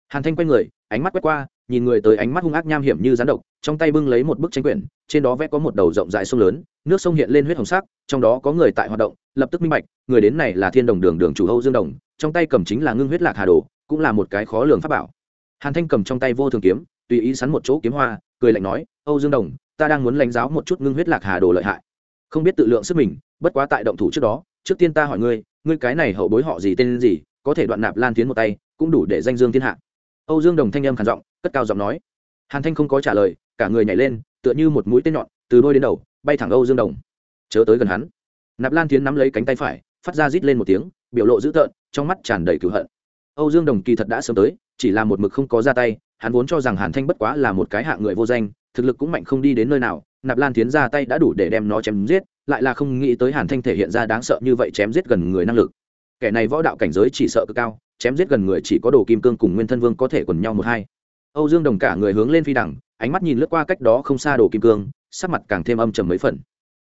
Hàn thanh quay người, ánh mắt quét qua, nhìn người tới ánh mắt hung ác nham hiểm như rắn độc, trong tay bưng lấy một bức tranh quyển, trên đó vẽ có một đầu rộng dài sông lớn, nước sông hiện lên huyết hồng sắc, trong đó có người tại hoạt động, lập tức minh bạch, người đến này là thiên đồng đường đường chủ hâu dương đồng, trong tay cầm chính là ngưng huyết lạc hà đồ, cũng là một cái khó lường pháp bảo. Hàn thanh cầm trong tay vô thường kiếm, tùy ý sắn một chỗ kiếm hoa, cười lạnh nói, âu dương đồng, ta đang muốn lãnh giáo một chút ngưng huyết lạc hà đồ lợi hại. Không biết tự lượng sức mình, bất quá tại động thủ trước đó, trước tiên ta hỏi ngươi ngươi cái này hậu bối họ gì, tên gì có thể đoạn nạp lan tiến một tay, cũng đủ để danh dương thiên hạ. Âu dương đồng thanh âm khản giọng, cất cao giọng nói. Hàn thanh không có trả lời, cả người nhảy lên, tựa như một mũi tên nhọn, từ đôi đến đầu, bay thẳng âu dương đồng. Chớ tới gần hắn. Nạp lan tiến nắm lấy cánh tay phải, phát ra rít lên một tiếng, biểu lộ dữ tợn, trong mắt tràn đầy cửu hận. Âu dương đồng kỳ thật đã sớm tới, chỉ là một mực không có ra tay, hắn vốn cho rằng hàn thanh bất quá là một cái hạng người vô danh, thực lực cũng mạnh không đi đến nơi nào, nạp lan tiến ra tay đã đủ để đem nó chém giết, lại là không nghĩ tới hàn thanh thể hiện ra đáng sợ như vậy chém giết gần người năng lực kẻ này võ đạo cảnh giới chỉ sợ cực cao, chém giết gần người chỉ có đồ kim cương cùng nguyên thân vương có thể quần nhau một hai. Âu dương đồng cả người hướng lên phi đẳng, ánh mắt nhìn lướt qua cách đó không xa đồ kim cương, sắc mặt càng thêm âm trầm mấy phần.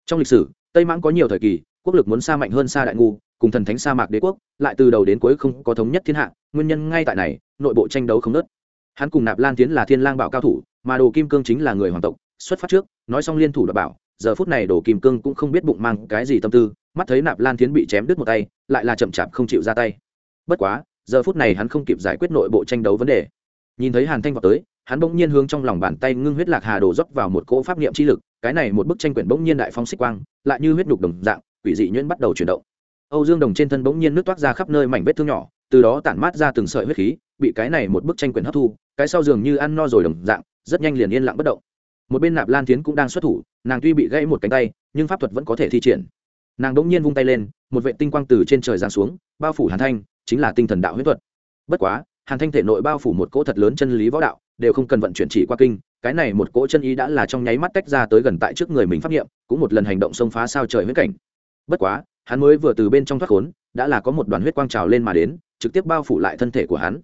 Trong lịch sử, tây mãng có nhiều thời kỳ, quốc lực muốn xa mạnh hơn xa đại ngu, cùng thần thánh sa mạc đế quốc, lại từ đầu đến cuối không có thống nhất thiên hạ, nguyên nhân ngay tại này, nội bộ tranh đấu không nớt hắn cùng nạp lan tiến là thiên lang bảo cao thủ, mà đồ kim cương chính là người hoàng tộc, xuất phát trước, nói xong liên thủ đã bảo, giờ phút này đồ kim cương cũng không biết bụng mang cái gì tâm tư mắt thấy nạp lan thiến bị chém đứt một tay, lại là chậm chạp không chịu ra tay. Bất quá, giờ phút này hắn không kịp giải quyết nội bộ tranh đấu vấn đề. Nhìn thấy hàn thanh vào tới, hắn bỗng nhiên hướng trong lòng bàn tay ngưng huyết lạc hà đổ dốc vào một cỗ pháp niệm chi lực, cái này một bức tranh quyển bỗng nhiên đại phong xích quang, lại như huyết đục đồng dạng, quỷ dị nhuyễn bắt đầu chuyển động. Âu dương đồng trên thân bỗng nhiên nước toát ra khắp nơi mảnh vết thương nhỏ, từ đó tản mát ra từng sợi huyết khí, bị cái này một bức tranh quyển hấp thu, cái sau dường như ăn no rồi đồng dạng, rất nhanh liền yên lặng bất động. Một bên nạp lan tiến cũng đang xuất thủ, nàng tuy bị gãy một cánh tay, nhưng pháp thuật vẫn có thể thi triển nàng đ ỗ n g nhiên vung tay lên, một vệ tinh quang từ trên trời giáng xuống, bao phủ hàn thanh, chính là tinh thần đạo huyết thuật. Bất quá, hàn thanh thể nội bao phủ một cỗ thật lớn chân lý võ đạo, đều không cần vận chuyển chỉ qua kinh, cái này một cỗ chân ý đã là trong nháy mắt tách ra tới gần tại trước người mình pháp nghiệm cũng một lần hành động xông phá sao trời huyết cảnh. Bất quá, hắn mới vừa từ bên trong thoát khốn, đã là có một đoàn huyết quang trào lên mà đến, trực tiếp bao phủ lại thân thể của hắn.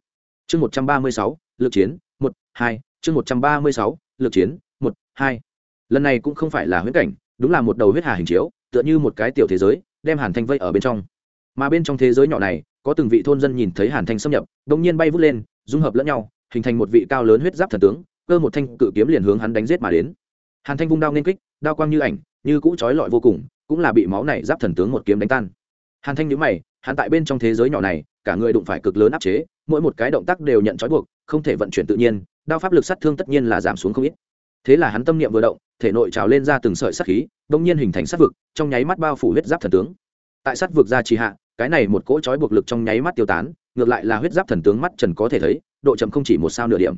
Chương một trăm ba mươi sáu, lực chiến, một, hai, chương một trăm ba mươi sáu, lực chiến, một, hai. Lần này cũng không phải là huyết cảnh, đúng là một đầu huyết hà hình chiếu tựa như một cái tiểu thế giới, đem hàn thanh vây ở bên trong. Mà bên trong thế giới nhỏ này, có từng vị thôn dân nhìn thấy hàn thanh xâm nhập đ ỗ n g nhiên bay vút lên, dung hợp lẫn nhau, hình thành một vị cao lớn huyết giáp thần tướng, cơ một thanh cự kiếm liền hướng hắn đánh g i ế t mà đến. Hàn thanh vung đao nên kích, đao quang như ảnh, như cũ trói lọi vô cùng, cũng là bị máu này giáp thần tướng một kiếm đánh tan. Hàn thanh nhữ mày, hắn tại bên trong thế giới nhỏ này, cả người đụng phải cực lớn áp chế, mỗi một cái động tác đều nhận trói buộc, không thể vận chuyển tự nhiên, đao pháp lực sát thương tất nhiên là giảm xuống không ít. Thế là hắn tâm niệm vừa động thể nội trào lên ra từng sợi sát khí, đông nhiên hình thành sát vực, trong nháy mắt bao phủ huyết giáp thần tướng. Tại sát vực ra trì hạ, cái này một cỗ trói buộc lực trong nháy mắt tiêu tán, ngược lại là huyết giáp thần tướng mắt trần có thể thấy, độ chậm không chỉ một sao nửa điểm.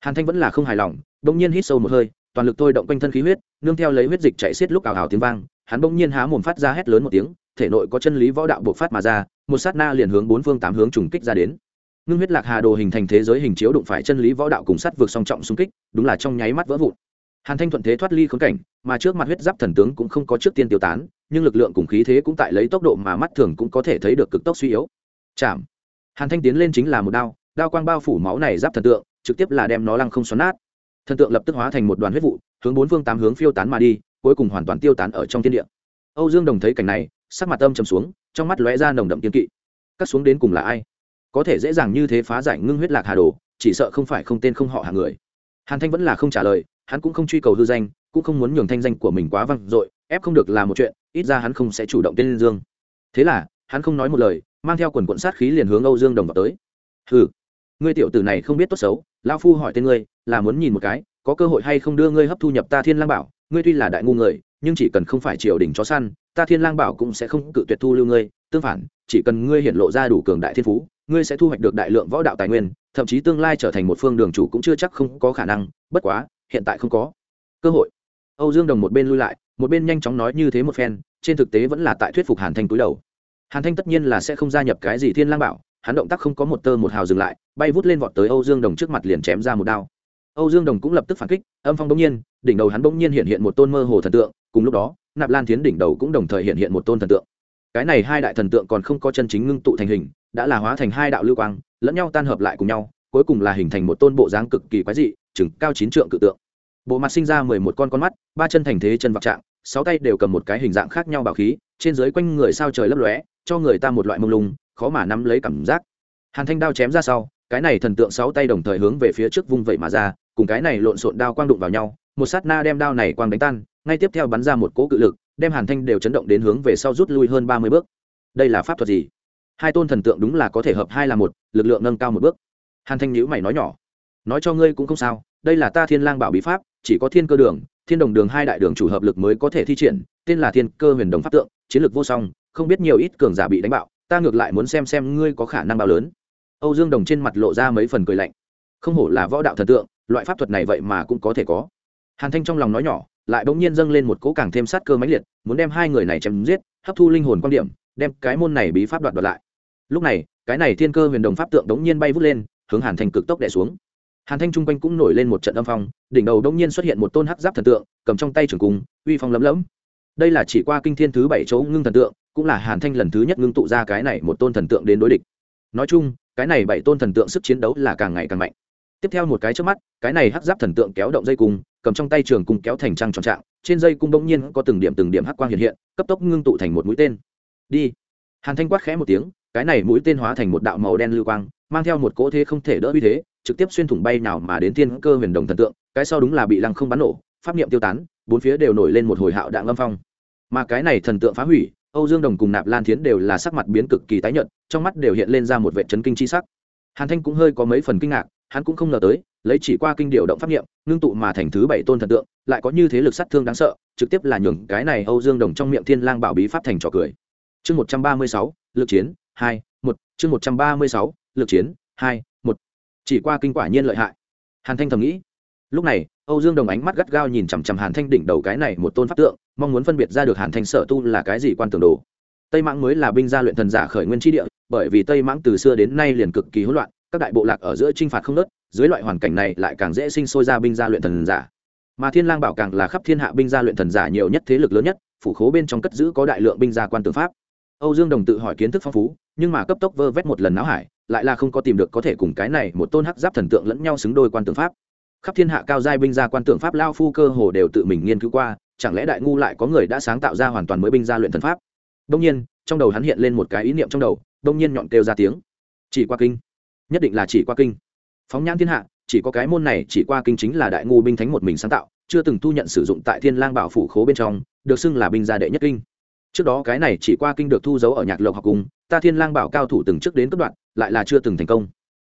Hàn thanh vẫn là không hài lòng, đông nhiên hít sâu một hơi, toàn lực tôi động quanh thân khí huyết, nương theo lấy huyết dịch chạy xiết lúc ảo ảo tiếng vang, hắn bỗng nhiên há mồm phát ra hét lớn một tiếng, thể nội có chân lý võ đạo buộc phát mà ra, một sát na liền hướng bốn phương tám hướng trùng kích ra đến. Ngưng huyết lạc hà đồ hình thành thế giới hình chiếu đụng phải chân lý võ đạo cùng sát vượt song trọng xung kích, đúng là trong nháy mắt vỡ vụn hàn thanh thuận thế thoát ly khốn cảnh, mà trước mặt huyết giáp thần tướng cũng không có trước tiên tiêu tán, nhưng lực lượng cùng khí thế cũng tại lấy tốc độ mà mắt thường cũng có thể thấy được cực tốc suy yếu. Chạm. Hàn thanh tiến lên chính là một đao đao quang bao phủ máu này giáp thần tượng, trực tiếp là đem nó lăng không xoắn nát. Thần tượng lập tức hóa thành một đoàn huyết vụ, hướng bốn phương tám hướng phiêu tán mà đi, cuối cùng hoàn toàn tiêu tán ở trong thiên địa. Âu dương đồng thấy cảnh này, sắc mặt âm trầm xuống, trong mắt lóe ra nồng đậm kiên kỵ. Cắt xuống đến cùng là ai? Có thể dễ dàng như thế phá giải ngưng huyết lạc hà đồ, chỉ sợ không phải không tên không họ hàng người. Hàn thanh vẫn là không trả lời hắn cũng không truy cầu hư danh, cũng không muốn nhường thanh danh của mình quá văng dội, ép không được làm một chuyện, ít ra hắn không sẽ chủ động tên dương. Thế là, hắn không nói một lời, mang theo quần quận sát khí liền hướng âu dương đồng vào tới. Hừ, ngươi tiểu tử này không biết tốt xấu lao phu hỏi tên ngươi, là muốn nhìn một cái, có cơ hội hay không đưa ngươi hấp thu nhập ta thiên lang bảo, ngươi tuy là đại ngu người, nhưng chỉ cần không phải triều đình chó săn, ta thiên lang bảo cũng sẽ không cự tuyệt thu lưu ngươi, tương phản, chỉ cần ngươi hiện lộ ra đủ cường đại thiên phú, ngươi sẽ thu hoạch được đại lượng võ đạo tài nguyên, thậm chí tương lai trở thành một phương đường chủ cũng chưa chắc không có khả năng, bất quá hiện tại không có. Cơ hội. Âu dương đồng một bên lui lại, một bên nhanh chóng nói như thế một phen, trên thực tế vẫn là tại thuyết phục hàn thanh túi đầu. Hàn thanh tất nhiên là sẽ không gia nhập cái gì thiên lang bảo, hắn động tác không có một tơ một hào dừng lại, bay vút lên vọt tới âu dương đồng trước mặt liền chém ra một đao. Âu dương đồng cũng lập tức phản kích, âm phong bỗng nhiên, đỉnh đầu hắn bỗng nhiên hiện hiện một tôn mơ hồ thần tượng, cùng lúc đó, nạp lan Thiến đỉnh đầu cũng đồng thời hiện hiện một tôn thần tượng. Cái này hai đại thần tượng còn không có chân chính ngưng tụ thành hình, đã là hóa thành hai đạo lưu quang, lẫn nhau tan hợp lại cùng nhau, cuối cùng là hình thành một tôn bộ dáng cực kỳ quái dị chừng cao chín trượng cự tượng. Bộ mặt sinh ra mười một con con mắt, ba chân thành thế chân vạc trạng, sáu tay đều cầm một cái hình dạng khác nhau bảo khí, trên dưới quanh người sao trời lấp lóe, cho người ta một loại mông lung, khó mà nắm lấy cảm giác. Hàn thanh đao chém ra sau, cái này thần tượng sáu tay đồng thời hướng về phía trước vung vẩy mà ra, cùng cái này lộn xộn đao quang đụng vào nhau, một sát na đem đao này quang đánh tan, ngay tiếp theo bắn ra một cỗ cự lực, đem hàn thanh đều chấn động đến hướng về sau rút lui hơn ba mươi bước. Đây là pháp thuật gì? Hai tôn thần tượng đúng là có thể hợp hai là một, lực lượng nâng cao một bước. Hàn thanh nhữ mày nói nhỏ nói cho ngươi cũng không sao, đây là ta thiên lang bảo bí pháp, chỉ có thiên cơ đường, thiên đồng đường hai đại đường chủ hợp lực mới có thể thi triển, tên là thiên cơ huyền đồng pháp tượng, chiến lược vô song, không biết nhiều ít cường giả bị đánh bạo, ta ngược lại muốn xem xem ngươi có khả năng bao lớn. Âu dương đồng trên mặt lộ ra mấy phần cười lạnh. Không hổ là võ đạo thần tượng, loại pháp thuật này vậy mà cũng có thể có. Hàn thanh trong lòng nói nhỏ, lại bỗng nhiên dâng lên một cỗ càng thêm sát cơ mãnh liệt, muốn đem hai người này chém giết, hấp thu linh hồn quan điểm, đem cái môn này bí pháp đoạt đoạt lại. Lúc này, cái này thiên cơ huyền đồng pháp tượng đống nhiên bay vút lên, hướng hàn thanh cực tốc đẻ xuống hàn thanh chung quanh cũng nổi lên một trận âm phong, đỉnh đầu đống nhiên xuất hiện một tôn hắc giáp thần tượng, cầm trong tay trường cung, uy phong lấm lẫm đây là chỉ qua kinh thiên thứ bảy chỗ ngưng thần tượng, cũng là hàn thanh lần thứ nhất ngưng tụ ra cái này một tôn thần tượng đến đối địch. Nói chung, cái này bảy tôn thần tượng sức chiến đấu là càng ngày càng mạnh. Tiếp theo một cái trước mắt, cái này hắc giáp thần tượng kéo động dây cung, cầm trong tay trường cung kéo thành trăng tròn trạng, trên dây cung bỗng nhiên có từng điểm từng điểm hắc quang hiện hiện, cấp tốc ngưng tụ thành một mũi tên. Đi. Hàn thanh quát khẽ một tiếng, cái này mũi tên hóa thành một đạo màu đen lưu quang, mang theo một cỗ thế không thể đỡ uy thế trực tiếp xuyên thủng bay nào mà đến thiên cơ huyền đồng thần tượng, cái sau đúng là bị lăng không bắn nổ, pháp niệm tiêu tán, bốn phía đều nổi lên một hồi hạo đạn lâm phong. Mà cái này thần tượng phá hủy, âu dương đồng cùng nạp lan thiến đều là sắc mặt biến cực kỳ tái nhợt, trong mắt đều hiện lên ra một vệ chấn kinh chi sắc. Hàn thanh cũng hơi có mấy phần kinh ngạc, hắn cũng không ngờ tới, lấy chỉ qua kinh điều động pháp niệm, ngưng tụ mà thành thứ bảy tôn thần tượng, lại có như thế lực sát thương đáng sợ, trực tiếp là nhường cái này âu dương đồng trong miệng thiên lang bảo bí pháp thành trò cười. Chương một trăm ba mươi sáu, lực chiến, hai, một, chương một trăm ba mươi sáu, lực chiến, hai chỉ qua kinh quả nhiên lợi hại. Hàn thanh thầm nghĩ. Lúc này, âu dương đồng ánh mắt gắt gao nhìn chằm chằm hàn thanh đỉnh đầu cái này một tôn pháp tượng, mong muốn phân biệt ra được hàn thanh sở tu là cái gì quan tưởng đồ. Tây mãng mới là binh gia luyện thần giả khởi nguyên tri địa, bởi vì tây mãng từ xưa đến nay liền cực kỳ hỗn loạn, các đại bộ lạc ở giữa t r i n h phạt không nớt dưới loại hoàn cảnh này lại càng dễ sinh sôi ra binh gia luyện thần giả. Mà thiên lang bảo càng là khắp thiên hạ binh gia luyện thần giả nhiều nhất thế lực lớn nhất, phủ khố bên trong cất giữ có đại lượng binh gia quan tư pháp. Âu dương đồng tự hỏi kiến thức phong phú, nhưng mà cấp tốc vơ vét một lần não hải lại là không có tìm được có thể cùng cái này một tôn hắc giáp thần tượng lẫn nhau xứng đôi quan tượng pháp. Khắp thiên hạ cao giai binh gia quan tượng pháp lao phu cơ hồ đều tự mình nghiên cứu qua, chẳng lẽ đại ngu lại có người đã sáng tạo ra hoàn toàn mới binh gia luyện thần pháp? Đông nhiên, trong đầu hắn hiện lên một cái ý niệm trong đầu đông nhiên nhọn kêu ra tiếng. Chỉ qua kinh. Nhất định là chỉ qua kinh. Phóng nhãn thiên hạ, chỉ có cái môn này, chỉ qua kinh chính là đại ngu binh thánh một mình sáng tạo, chưa từng thu nhận sử dụng tại thiên lang bảo phủ khố bên trong, được xưng là binh gia đệ nhất kinh. Trước đó cái này chỉ qua kinh được thu giấu ở nhạc lộc học cùng, ta thiên lang bảo cao thủ từng trước đến cấp đoạn lại là chưa từng thành công.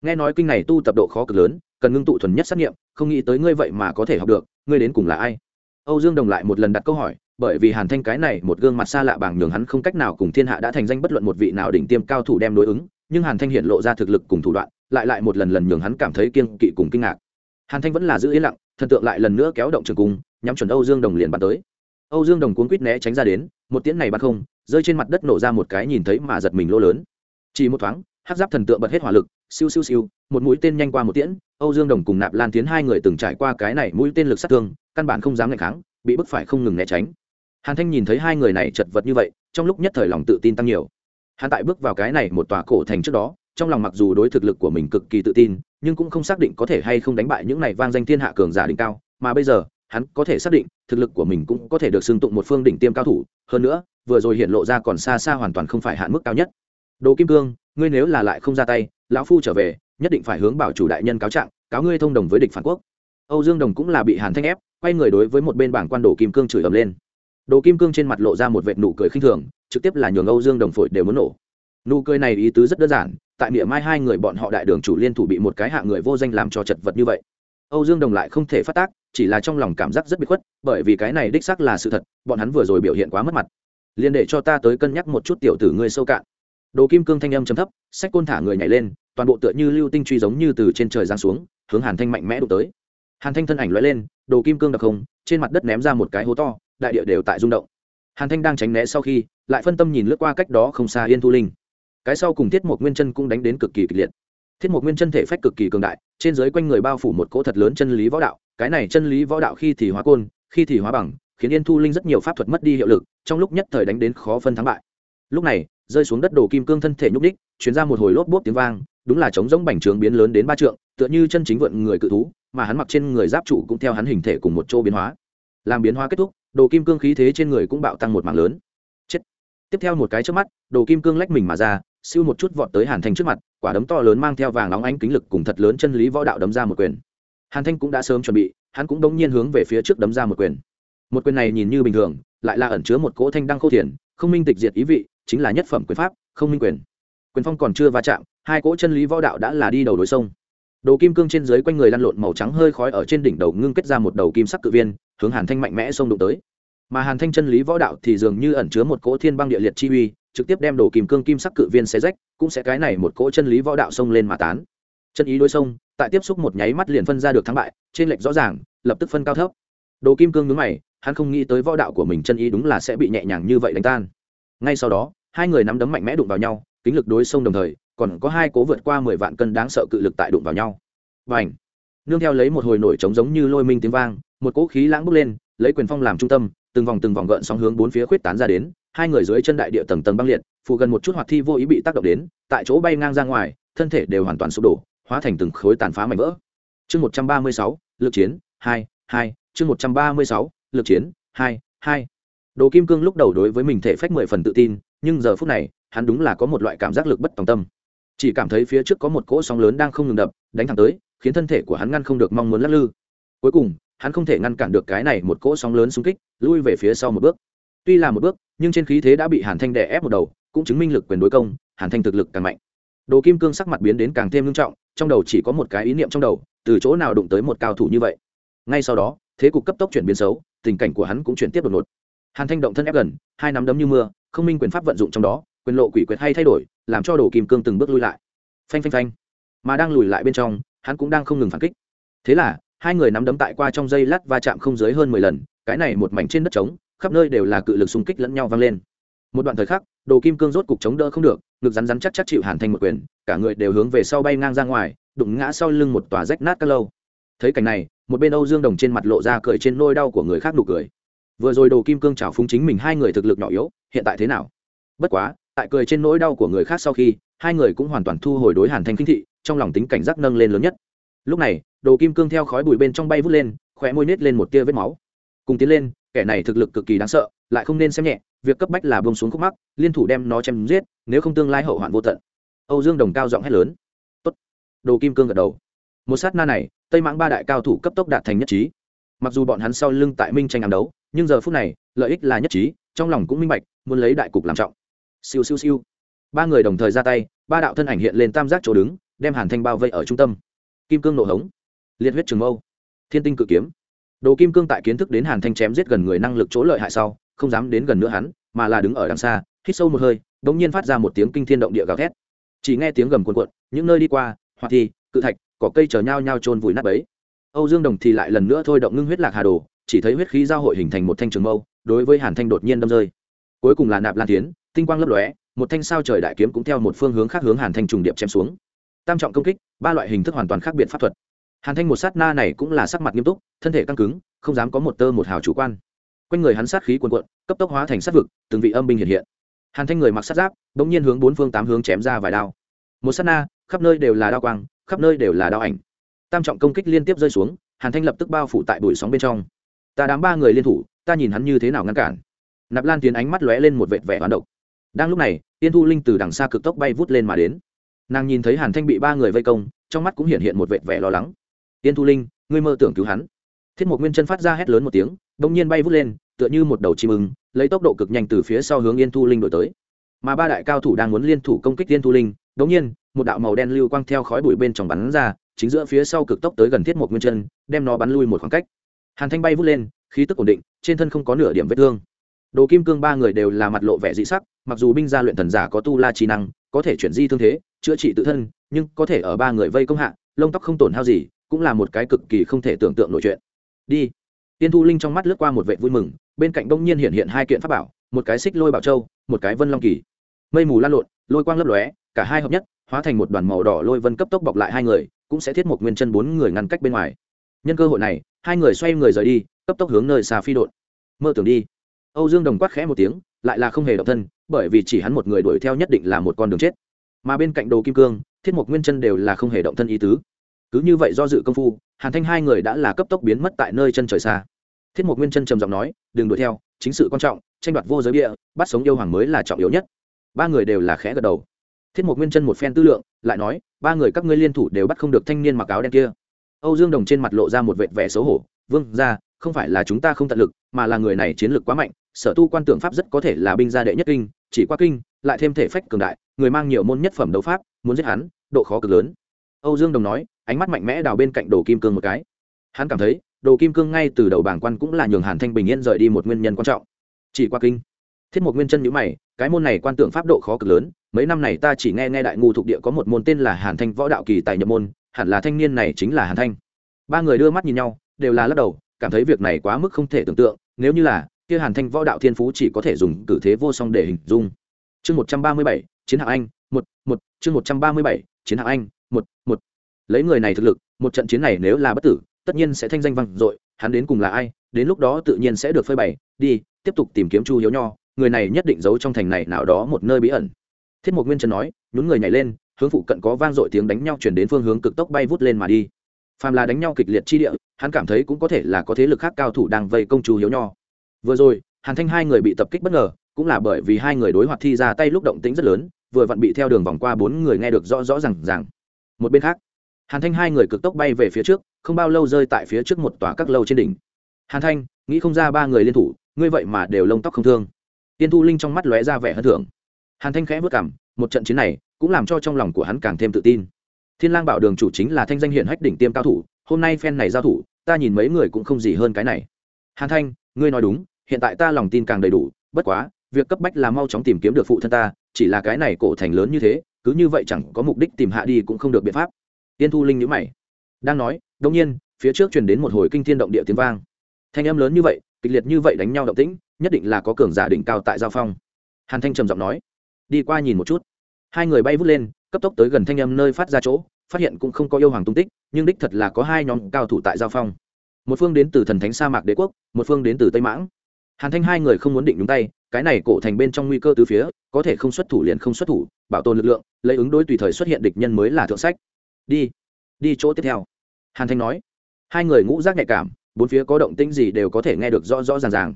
Nghe nói kinh này tu tập độ khó cực lớn, cần ngưng tụ thuần nhất sát nghiệm, không nghĩ tới ngươi vậy mà có thể học được, ngươi đến cùng là ai? Âu dương đồng lại một lần đặt câu hỏi, bởi vì hàn thanh cái này một gương mặt xa lạ bằng nhường hắn không cách nào cùng thiên hạ đã thành danh bất luận một vị nào đỉnh tiêm cao thủ đem đối ứng, nhưng hàn thanh hiện lộ ra thực lực cùng thủ đoạn, lại lại một lần lần nhường hắn cảm thấy kiên kỵ cùng kinh ngạc. Hàn thanh vẫn là giữ yên lặng, thần tượng lại lần nữa kéo động trường cung, nhắm chuẩn âu dương đồng liền bắn tới. Âu dương đồng cuốn quýt né tránh ra đến, một tiễn này bắn không, rơi trên mặt đất nổ ra một cái nhìn thấy mà giật mình lỗ lớn. Chỉ một thoáng hát giáp thần tượng bật hết hỏa lực, siêu siêu siêu, một mũi tên nhanh qua một tiễn, âu dương đồng cùng nạp lan tiến hai người từng trải qua cái này mũi tên lực sát thương, căn bản không dám ngày kháng, bị bức phải không ngừng né tránh. Hàn thanh nhìn thấy hai người này chật vật như vậy, trong lúc nhất thời lòng tự tin tăng nhiều. Hắn tại bước vào cái này một tòa cổ thành trước đó, trong lòng mặc dù đối thực lực của mình cực kỳ tự tin, nhưng cũng không xác định có thể hay không đánh bại những này vang danh thiên hạ cường giả đỉnh cao, mà bây giờ, hắn có thể xác định, thực lực của mình cũng có thể được xưng tụng một phương đỉnh tiêm cao thủ, hơn nữa, vừa rồi hiện lộ ra còn xa xa hoàn toàn không phải hạn mức cao nhất. Đồ kim cương ngươi nếu là lại không ra tay, lão phu trở về, nhất định phải hướng bảo chủ đại nhân cáo trạng, cáo ngươi thông đồng với địch phản quốc. Âu dương đồng cũng là bị hàn thanh ép, quay người đối với một bên bảng quan đồ kim cương chửi ầm lên. Đồ kim cương trên mặt lộ ra một vệt nụ cười khinh thường, trực tiếp là nhường âu dương đồng phổi đều muốn nổ. Nụ cười này ý tứ rất đơn giản, tại miệng mai hai người bọn họ đại đường chủ liên thủ bị một cái hạ người vô danh làm cho chật vật như vậy. Âu dương đồng lại không thể phát tác, chỉ là trong lòng cảm giác rất bị khuất, bởi vì cái này đích xác là sự thật, bọn hắn vừa rồi biểu hiện quá mất mặt. Liền để cho ta tới cân nhắc một chút tiểu tử ngươi sâu cạn đồ kim cương thanh âm chấm thấp, sách côn thả người nhảy lên, toàn bộ tựa như lưu tinh truy giống như từ trên trời giáng xuống, hướng hàn thanh mạnh mẽ đụng tới. Hàn thanh thân ảnh lóe lên, đồ kim cương đặc không, trên mặt đất ném ra một cái hố to, đại địa đều tại rung động. Hàn thanh đang tránh né sau khi, lại phân tâm nhìn lướt qua cách đó không xa yên thu linh. Cái sau cùng thiết một nguyên chân cũng đánh đến cực kỳ kịch liệt. Thiết một nguyên chân thể phách cực kỳ cường đại, trên dưới quanh người bao phủ một cỗ thật lớn chân lý võ đạo, cái này chân lý võ đạo khi thì hóa côn, khi thì hóa bằng, khiến yên thu linh rất nhiều pháp thuật mất đi hiệu lực, trong lúc nhất thời đánh đến khó phân thắng bại. Lúc này rơi xuống đất đồ kim cương thân thể nhúc đích chuyến ra một hồi lốp bốp tiếng vang, đúng là chống giống bành trướng biến lớn đến ba trượng, tựa như chân chính vượn người cự thú, mà hắn mặc trên người giáp trụ cũng theo hắn hình thể cùng một chỗ biến hóa. Làm biến hóa kết thúc, đồ kim cương khí thế trên người cũng bạo tăng một mạng lớn. Chết. Tiếp theo một cái trước mắt, đồ kim cương lách mình mà ra, siêu một chút vọt tới hàn thanh trước mặt, quả đấm to lớn mang theo vàng nóng ánh kính lực cùng thật lớn chân lý võ đạo đấm ra một quyền. Hàn thanh cũng đã sớm chuẩn bị, hắn cũng đống nhiên hướng về phía trước đấm ra một quyền. Một quyền này nhìn như bình thường, lại là ẩn chứa một cỗ thanh đăng khô thiền, không minh tịch diệt ý vị chính là nhất phẩm quyền pháp, không minh quyền. Quyền phong còn chưa va chạm, hai cỗ chân lý võ đạo đã là đi đầu đối sông. Đồ kim cương trên dưới quanh người lăn lộn màu trắng hơi khói ở trên đỉnh đầu ngưng kết ra một đầu kim sắc cự viên, hướng hàn thanh mạnh mẽ xông đụng tới. Mà hàn thanh chân lý võ đạo thì dường như ẩn chứa một cỗ thiên băng địa liệt chi uy, trực tiếp đem đồ kim cương kim sắc cự viên xé rách, cũng sẽ cái này một cỗ chân lý võ đạo xông lên mà tán. Chân ý đối sông, tại tiếp xúc một nháy mắt liền phân ra được thắng bại, trên lệch rõ ràng, lập tức phân cao thấp. Đồ kim cương nhướng mày, hắn không nghĩ tới võ đạo của mình chân ý đúng là sẽ bị nhẹ nhàng như vậy đánh tan ngay sau đó, hai người nắm đấm mạnh mẽ đụng vào nhau, kính lực đối xông đồng thời, còn có hai cố vượt qua mười vạn cân đáng sợ cự lực tại đụng vào nhau. Và ảnh nương theo lấy một hồi nổi trống giống như lôi minh tiếng vang, một cỗ khí lãng bốc lên, lấy quyền phong làm trung tâm, từng vòng từng vòng gợn sóng hướng bốn phía khuyết tán ra đến, hai người dưới chân đại địa tầng tầng băng liệt phụ gần một chút hoạt thi vô ý bị tác động đến, tại chỗ bay ngang ra ngoài, thân thể đều hoàn toàn sụp đổ, hóa thành từng khối tàn phá mảnh vỡ. Chương một trăm ba mươi sáu, lực chiến, hai hai, chương một trăm ba mươi sáu, lực chiến, hai hai đồ kim cương lúc đầu đối với mình thể phách mười phần tự tin, nhưng giờ phút này, hắn đúng là có một loại cảm giác lực bất tòng tâm. Chỉ cảm thấy phía trước có một cỗ sóng lớn đang không ngừng đập, đánh thẳng tới, khiến thân thể của hắn ngăn không được mong muốn lắc lư. Cuối cùng, hắn không thể ngăn cản được cái này một cỗ sóng lớn xung kích, lui về phía sau một bước. Tuy là một bước, nhưng trên khí thế đã bị hàn thanh đè ép một đầu, cũng chứng minh lực quyền đối công, hàn thanh thực lực càng mạnh. Đồ kim cương sắc mặt biến đến càng thêm nghiêm trọng, trong đầu chỉ có một cái ý niệm trong đầu, từ chỗ nào đụng tới một cao thủ như vậy. Ngay sau đó, thế cục cấp tốc chuyển biến xấu, tình cảnh của hắn cũng chuyển tiếp đột ngột hàn thanh động thân ép gần, hai nắm đấm như mưa, không minh quyền pháp vận dụng trong đó, quyền lộ quỷ quyệt hay thay đổi, làm cho đồ kim cương từng bước lui lại. Phanh phanh phanh. Mà đang lùi lại bên trong, hắn cũng đang không ngừng phản kích. Thế là, hai người nắm đấm tại qua trong dây lát va chạm không dưới hơn mười lần, cái này một mảnh trên đất trống, khắp nơi đều là cự lực xung kích lẫn nhau vang lên. Một đoạn thời khắc, đồ kim cương rốt cục chống đỡ không được, ngực rắn rắn chắc chắc chịu hàn thành một quyền, cả người đều hướng về sau bay ngang ra ngoài, đụng ngã sau lưng một tòa rách nát các lâu. Thấy cảnh này, một bên âu dương đồng trên mặt lộ ra cười trên nôi đau của người khác nụ cười vừa rồi đồ kim cương chảo phúng chính mình hai người thực lực nhỏ yếu, hiện tại thế nào? Bất quá, tại cười trên nỗi đau của người khác sau khi, hai người cũng hoàn toàn thu hồi đối hàn thanh kinh thị, trong lòng tính cảnh giác nâng lên lớn nhất. Lúc này, đồ kim cương theo khói bụi bên trong bay vút lên, khóe môi nết lên một tia vết máu. Cùng tiến lên, kẻ này thực lực cực kỳ đáng sợ, lại không nên xem nhẹ, việc cấp bách là bông xuống khúc mắc, liên thủ đem nó chém giết, nếu không tương lai hậu hoạn vô tận. Âu dương đồng cao giọng hét lớn. Tốt. đồ kim cương gật đầu. Một sát na này, tây mãng ba đại cao thủ cấp tốc đạt thành nhất trí. Mặc dù bọn hắn sau lưng tại minh tranh ám đấu nhưng giờ phút này, lợi ích là nhất trí, trong lòng cũng minh bạch, muốn lấy đại cục làm trọng. Siêu siêu siêu. Ba người đồng thời ra tay, ba đạo thân ảnh hiện lên tam giác chỗ đứng, đem hàn thanh bao vây ở trung tâm. Kim cương nổ hống. Liệt huyết trường mâu. Thiên tinh cự kiếm. Đồ kim cương tại kiến thức đến hàn thanh chém giết gần người năng lực chỗ lợi hại sau, không dám đến gần nữa hắn, mà là đứng ở đằng xa, hít sâu một hơi đ ỗ n g nhiên phát ra một tiếng kinh thiên động địa gào thét. Chỉ nghe tiếng gầm cuồn cuộn, những nơi đi qua hoặc thì cự thạch, cỏ cây chở nhau nhau trôn vùi nát ấy âu dương đồng thì lại lần nữa thôi động ngưng huyết lạc hà đồ chỉ thấy huyết khí giao hội hình thành một thanh trường mâu, đối với hàn thanh đột nhiên đâm rơi. Cuối cùng là nạp lan tiến tinh quang lấp lóe, một thanh sao trời đại kiếm cũng theo một phương hướng khác hướng hàn thanh trùng điệp chém xuống. Tam trọng công kích, ba loại hình thức hoàn toàn khác biệt pháp thuật. Hàn thanh một sát na này cũng là sắc mặt nghiêm túc, thân thể căng cứng, không dám có một tơ một hào chủ quan. Quanh người hắn sát khí cuồn cuộn, cấp tốc hóa thành sát vực, từng vị âm binh hiện hiện. Hàn thanh người mặc sát giáp đ ỗ n g nhiên hướng bốn phương tám hướng chém ra vài đao. Một sát na, khắp nơi đều là đao quang, khắp nơi đều là đao ảnh. Tam trọng công kích liên tiếp rơi xuống, hàn thanh lập tức bao phủ tại bụi sóng bên trong ta đám ba người liên thủ, ta nhìn hắn như thế nào ngăn cản. Nạp lan tiến ánh mắt lóe lên một vệt vẻ hoán độc. Đang lúc này, tiên thu linh từ đằng xa cực tốc bay vút lên mà đến. Nàng nhìn thấy hàn thanh bị ba người vây công, trong mắt cũng hiện hiện một vệt vẻ lo lắng. Tiên thu linh, ngươi mơ tưởng cứu hắn. Thiết mục nguyên chân phát ra hét lớn một tiếng đ ỗ n g nhiên bay vút lên, tựa như một đầu chim ưng, lấy tốc độ cực nhanh từ phía sau hướng yên thu linh đổi tới. Mà ba đại cao thủ đang muốn liên thủ công kích yên thu linh đ ỗ n g nhiên, một đạo màu đen lưu quang theo khói bụi bên trong bắn ra, chính giữa phía sau cực tốc tới gần thiết mục nguyên chân, đem nó bắn lui một khoảng cách hàn thanh bay vút lên, khí tức ổn định, trên thân không có nửa điểm vết thương. Đồ kim cương ba người đều là mặt lộ vẻ dị sắc, mặc dù binh gia luyện thần giả có tu la trí năng, có thể chuyển di thương thế, chữa trị tự thân, nhưng có thể ở ba người vây công hạ, lông tóc không tổn hao gì, cũng là một cái cực kỳ không thể tưởng tượng nội chuyện. Đi. Tiên thu linh trong mắt lướt qua một vệ vui mừng, bên cạnh đông nhiên hiện hiện hai kiện pháp bảo, một cái xích lôi bảo châu, một cái vân long kỳ. Mây mù lan lộn, lôi quang lấp lóe, cả hai hợp nhất, hóa thành một đoàn màu đỏ lôi vân cấp tốc bọc lại hai người, cũng sẽ thiết một nguyên chân bốn người ngăn cách bên ngoài nhân cơ hội này, hai người xoay người rời đi, cấp tốc hướng nơi xa phi đột mơ tưởng đi. Âu dương đồng quát khẽ một tiếng, lại là không hề động thân, bởi vì chỉ hắn một người đuổi theo nhất định là một con đường chết. Mà bên cạnh đồ kim cương, thiết Mục nguyên chân đều là không hề động thân ý tứ. Cứ như vậy do dự công phu, hàn thanh hai người đã là cấp tốc biến mất tại nơi chân trời xa. Thiết mục nguyên chân trầm giọng nói, đừng đuổi theo, chính sự quan trọng, tranh đoạt vô giới địa, bắt sống yêu hoàng mới là trọng yếu nhất. Ba người đều là khẽ gật đầu. Thiết mục nguyên chân một phen tư lượng, lại nói, ba người các ngươi liên thủ đều bắt không được thanh niên mặc áo đen kia âu dương đồng trên mặt lộ ra một vệt vẻ xấu hổ. Vương gia, không phải là chúng ta không tận lực mà là người này chiến lược quá mạnh sở tu quan tưởng pháp rất có thể là binh gia đệ nhất kinh chỉ qua kinh lại thêm thể phách cường đại người mang nhiều môn nhất phẩm đấu pháp muốn giết hắn độ khó cực lớn. Âu dương đồng nói ánh mắt mạnh mẽ đào bên cạnh đồ kim cương một cái. Hắn cảm thấy đồ kim cương ngay từ đầu bảng quan cũng là nhường hàn thanh bình yên rời đi một nguyên nhân quan trọng. Chỉ qua kinh thiết một nguyên chân nhíu mày cái môn này quan Tưởng pháp độ khó cực lớn mấy năm này ta chỉ nghe nghe đại ngu thuộc địa có một môn tên là hàn thanh võ đạo kỳ tài nhập môn hẳn là thanh niên này chính là hàn thanh. Ba người đưa mắt nhìn nhau, đều là lắc đầu, cảm thấy việc này quá mức không thể tưởng tượng, nếu như là, kia hàn thanh võ đạo thiên phú chỉ có thể dùng cử thế vô song để hình dung. Chương một trăm ba mươi bảy, chiến hạng anh, một một, chương một trăm ba mươi bảy, chiến hạng anh, một một. Lấy người này thực lực, một trận chiến này nếu là bất tử, tất nhiên sẽ thanh danh vang dội, hắn đến cùng là ai, đến lúc đó tự nhiên sẽ được phơi bày, đi, tiếp tục tìm kiếm chu hiếu nho, người này nhất định giấu trong thành này nào đó một nơi bí ẩn. Thiết mục nguyên trần nói, nhún người nhảy lên hướng phụ cận có vang dội tiếng đánh nhau chuyển đến phương hướng cực tốc bay vút lên mà đi. Phàm là đánh nhau kịch liệt chi địa, hắn cảm thấy cũng có thể là có thế lực khác cao thủ đang vây công chu hiếu nho. Vừa rồi, hàn thanh hai người bị tập kích bất ngờ, cũng là bởi vì hai người đối hoạt thi ra tay lúc động tĩnh rất lớn, vừa vặn bị theo đường vòng qua bốn người nghe được rõ rõ r à n g rằng một bên khác, hàn thanh hai người cực tốc bay về phía trước, không bao lâu rơi tại phía trước một tòa các lâu trên đỉnh. Hàn thanh, nghĩ không ra ba người liên thủ, ngươi vậy mà đều lông tóc không thương. Tiên thu linh trong mắt lóe ra vẻ hơn thưởng. Hàn thanh khẽ vất cảm một trận chiến này cũng làm cho trong lòng của hắn càng thêm tự tin. Thiên lang bảo đường chủ chính là thanh danh hiện hách đỉnh tiêm cao thủ, hôm nay phen này giao thủ, ta nhìn mấy người cũng không gì hơn cái này. Hàn thanh, ngươi nói đúng, hiện tại ta lòng tin càng đầy đủ, bất quá, việc cấp bách là mau chóng tìm kiếm được phụ thân ta, chỉ là cái này cổ thành lớn như thế, cứ như vậy chẳng có mục đích tìm hạ đi cũng không được biện pháp. Tiên thu linh nhữ mày, đang nói đông nhiên, phía trước truyền đến một hồi kinh thiên động địa tiếng vang. Thanh âm lớn như vậy, kịch liệt như vậy đánh nhau động tĩnh, nhất định là có cường giả đỉnh cao tại giao phong. Hàn thanh trầm giọng nói, đi qua nhìn một chút hai người bay vút lên, cấp tốc tới gần thanh âm nơi phát ra chỗ, phát hiện cũng không có yêu hoàng tung tích, nhưng đích thật là có hai nhóm cao thủ tại giao phong. Một phương đến từ thần thánh sa mạc đế quốc, một phương đến từ tây mãng. Hàn thanh hai người không muốn định đúng tay, cái này cổ thành bên trong nguy cơ từ phía, có thể không xuất thủ liền không xuất thủ, bảo tồn lực lượng, lấy ứng đối tùy thời xuất hiện địch nhân mới là thượng sách. Đi đi chỗ tiếp theo. Hàn thanh nói. Hai người ngũ rác nhạy cảm, bốn phía có động tĩnh gì đều có thể nghe được rõ rõ ràng ràng.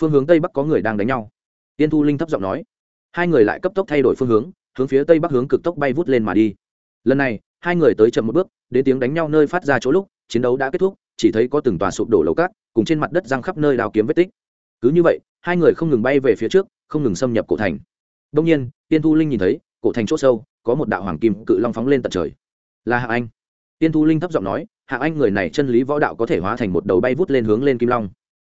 Phương hướng tây bắc có người đang đánh nhau. Tiên thu linh thấp giọng nói. Hai người lại cấp tốc thay đổi phương hướng hướng phía tây bắc hướng cực tốc bay vút lên mà đi. Lần này, hai người tới chậm một bước, đến tiếng đánh nhau nơi phát ra chỗ lúc, chiến đấu đã kết thúc, chỉ thấy có từng tòa sụp đổ lầu cát, cùng trên mặt đất răng khắp nơi đào kiếm vết tích. Cứ như vậy, hai người không ngừng bay về phía trước, không ngừng xâm nhập cổ thành. Đông nhiên, tiên thu linh nhìn thấy, cổ thành c h ỗ sâu, có một đạo hoàng kim cự long phóng lên tận trời. Là hạ anh. Tiên thu linh thấp giọng nói, hạ anh, người này chân lý võ đạo có thể hóa thành một đầu bay vút lên hướng lên kim long.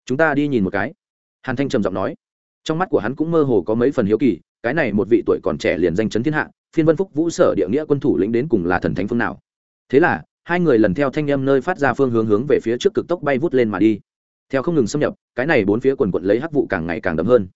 Chúng ta đi nhìn một cái. Hàn thanh trầm giọng nói. Trong mắt của hắn cũng mơ hồ có mấy phần hiếu kỳ cái này một vị tuổi còn trẻ liền danh chấn thiên hạ, phiên vân phúc vũ sở địa nghĩa quân thủ lĩnh đến cùng là thần thánh phương nào? Thế là, hai người lần theo thanh â m nơi phát ra phương hướng hướng về phía trước cực tốc bay vút lên mà đi. Theo không ngừng xâm nhập, cái này bốn phía quần quận lấy hắc vụ càng ngày càng đậm hơn.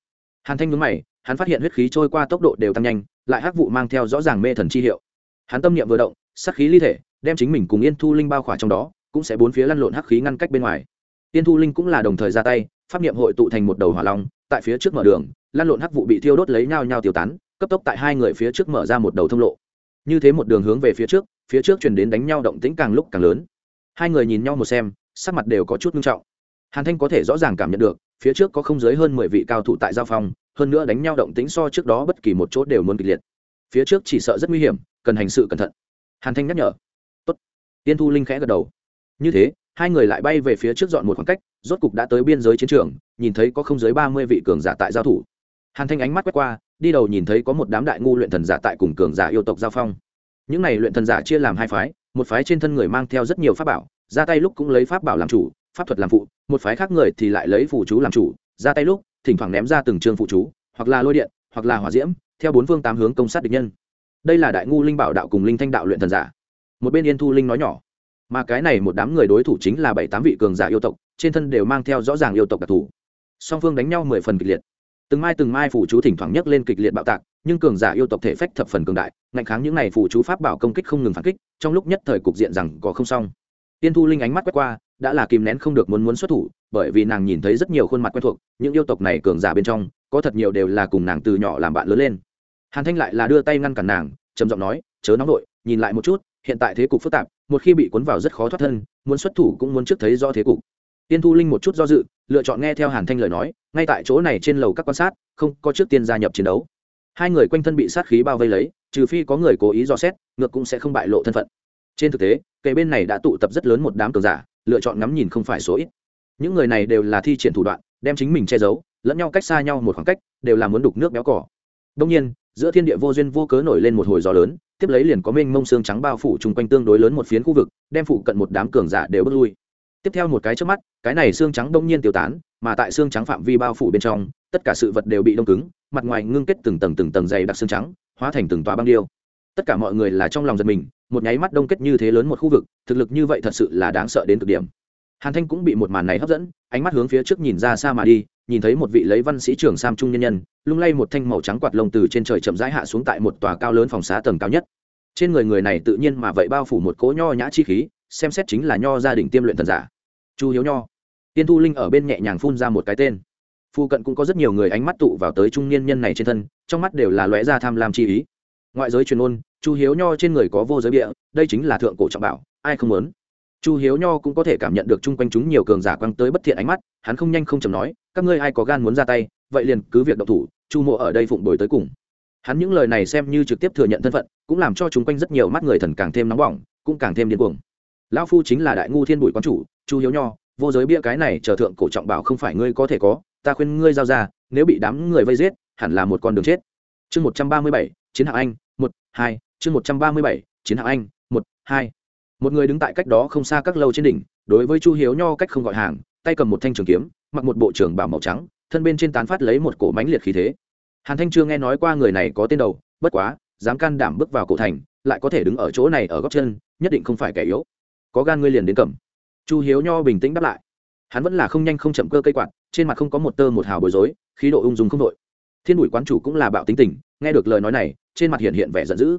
Hàn thanh nhúng mày, hắn phát hiện huyết khí trôi qua tốc độ đều tăng nhanh, lại hắc vụ mang theo rõ ràng mê thần chi hiệu. Hắn tâm niệm vừa động sắc khí ly thể, đem chính mình cùng yên thu linh bao khỏa trong đó, cũng sẽ bốn phía lăn lộn hắc khí ngăn cách bên ngoài. Yên thu linh cũng là đồng thời ra tay, pháp niệm hội tụ thành một đầu hỏa long, tại phía trước mở đường lăn lộn hắc vụ bị thiêu đốt lấy nhau nhau tiêu tán, cấp tốc tại hai người phía trước mở ra một đầu thông lộ. Như thế một đường hướng về phía trước phía trước chuyển đến đánh nhau động tĩnh càng lúc càng lớn. Hai người nhìn nhau một xem, sắc mặt đều có chút nghiêm trọng. Hàn thanh có thể rõ ràng cảm nhận được, phía trước có không dưới hơn mười vị cao thủ tại giao phong, hơn nữa đánh nhau động tĩnh so trước đó bất kỳ một chỗ đều muốn kịch liệt. Phía trước chỉ sợ rất nguy hiểm, cần hành sự cẩn thận. Hàn thanh nhắc nhở. Tốt. Tiên thu linh khẽ gật đầu. Như thế, hai người lại bay về phía trước dọn một khoảng cách, rốt cục đã tới biên giới chiến trường, nhìn thấy có không dưới ba mươi vị cường giả tại giao thủ hàn thanh ánh mắt quét qua, đi đầu nhìn thấy có một đám đại ngu luyện thần giả tại cùng cường giả yêu tộc giao phong. Những này luyện thần giả chia làm hai phái, một phái trên thân người mang theo rất nhiều pháp bảo, ra tay lúc cũng lấy pháp bảo làm chủ, pháp thuật làm phụ, một phái khác người thì lại lấy phù chú làm chủ, ra tay lúc, thỉnh thoảng ném ra từng trường phụ chú, hoặc là lôi điện, hoặc là hỏa diễm, theo bốn phương tám hướng công sát địch nhân. Đây là đại ngu linh bảo đạo cùng linh thanh đạo luyện thần giả. Một bên yên thu linh nói nhỏ, mà cái này một đám người đối thủ chính là bảy tám vị cường giả yêu tộc, trên thân đều mang theo rõ ràng yêu tộc đặc thù. Song phương đánh nhau mười phần kịch liệt từng mai từng mai phủ chú thỉnh thoảng nhấc lên kịch liệt bạo tạc, nhưng cường giả yêu tộc thể phách thập phần cường đại, ngạnh kháng những n à y phủ chú pháp bảo công kích không ngừng phản kích, trong lúc nhất thời cục diện rằng có không xong. Tiên thu linh ánh mắt quét qua, đã là kìm nén không được muốn muốn xuất thủ, bởi vì nàng nhìn thấy rất nhiều khuôn mặt quen thuộc, những yêu tộc này cường giả bên trong, có thật nhiều đều là cùng nàng từ nhỏ làm bạn lớn lên. Hàn thanh lại là đưa tay ngăn cản nàng, trầm giọng nói, chớ nóng vội, nhìn lại một chút, hiện tại thế cục phức tạp, một khi bị cuốn vào rất khó thoát thân, muốn xuất thủ cũng muốn trước thấy do thế cục tiên thu linh một chút do dự, lựa chọn nghe theo hàn thanh lời nói, ngay tại chỗ này trên lầu các quan sát, không có trước tiên gia nhập chiến đấu. Hai người quanh thân bị sát khí bao vây lấy, trừ phi có người cố ý dò xét, ngược cũng sẽ không bại lộ thân phận. Trên thực tế kề bên này đã tụ tập rất lớn một đám cường giả, lựa chọn ngắm nhìn không phải số ít. Những người này đều là thi triển thủ đoạn, đem chính mình che giấu, lẫn nhau cách xa nhau một khoảng cách, đều là muốn đục nước béo cỏ. Đông nhiên, giữa thiên địa vô duyên vô cớ nổi lên một hồi gió lớn, tiếp lấy liền có mênh mông xương trắng bao phủ chung quanh tương đối lớn một phiến khu vực, đem phụ cận một đám cường giả đều bước lui tiếp theo một cái trước mắt, cái này xương trắng đông nhiên tiêu tán, mà tại xương trắng phạm vi bao phủ bên trong, tất cả sự vật đều bị đông cứng, mặt ngoài ngưng kết từng tầng từng tầng dày đặc xương trắng, hóa thành từng tòa băng điêu. Tất cả mọi người là trong lòng giật mình, một nháy mắt đông kết như thế lớn một khu vực, thực lực như vậy thật sự là đáng sợ đến cực điểm. Hàn thanh cũng bị một màn này hấp dẫn, ánh mắt hướng phía trước nhìn ra xa mà đi, nhìn thấy một vị lấy văn sĩ trưởng sam trung nhân nhân, lung lay một thanh màu trắng quạt lông từ trên trời chậm rãi hạ xuống tại một tòa cao lớn phòng xá tầng cao nhất. Trên người người này tự nhiên mà vậy bao phủ một cỗ nho nhã chi khí xem xét chính là nho gia đình tiêm luyện thần giả. Chu hiếu nho. Tiên thu linh ở bên nhẹ nhàng phun ra một cái tên. Phu cận cũng có rất nhiều người ánh mắt tụ vào tới trung niên nhân này trên thân, trong mắt đều là lóe ra tham lam chi ý. Ngoại giới truyền ôn, chu hiếu nho trên người có vô giới địa đây chính là thượng cổ trọng bảo, ai không muốn? Chu hiếu nho cũng có thể cảm nhận được chung quanh chúng nhiều cường giả quăng tới bất thiện ánh mắt, hắn không nhanh không chầm nói, các ngươi ai có gan muốn ra tay, vậy liền cứ việc động thủ, chu mộ ở đây phụng đổi tới cùng. Hắn những lời này xem như trực tiếp thừa nhận thân phận, cũng làm cho chúng quanh rất nhiều mắt người thần càng thêm nóng bỏng, cũng càng thêm điên cuồng lão phu chính là đại ngu thiên bùi quán chủ, chu hiếu nho, vô giới bia cái này chờ thượng cổ trọng bảo không phải ngươi có thể có, ta khuyên ngươi giao ra, nếu bị đám người vây giết, hẳn là một con đường chết. Chương một trăm ba mươi bảy, chiến hạng anh, một, hai, chương một trăm ba mươi bảy, chiến hạng anh, một, hai. Một người đứng tại cách đó không xa các lâu trên đỉnh, đối với chu hiếu nho cách không gọi hàng, tay cầm một thanh trường kiếm, mặc một bộ trưởng bảo màu trắng, thân bên trên tán phát lấy một cổ mánh liệt khí thế. Hàn thanh chưa nghe nói qua người này có tên đầu, bất quá, dám can đảm bước vào cổ thành, lại có thể đứng ở chỗ này ở góc chân, nhất định không phải kẻ yếu có gan ngươi liền đến cầm. Chu hiếu nho bình tĩnh đáp lại. Hắn vẫn là không nhanh không chậm cơ cây quạt, trên mặt không có một tơ một hào bối rối, khí độ ung dung không đội. Thiên bùi quán chủ cũng là bạo tính tình, nghe được lời nói này, trên mặt hiện hiện vẻ giận dữ.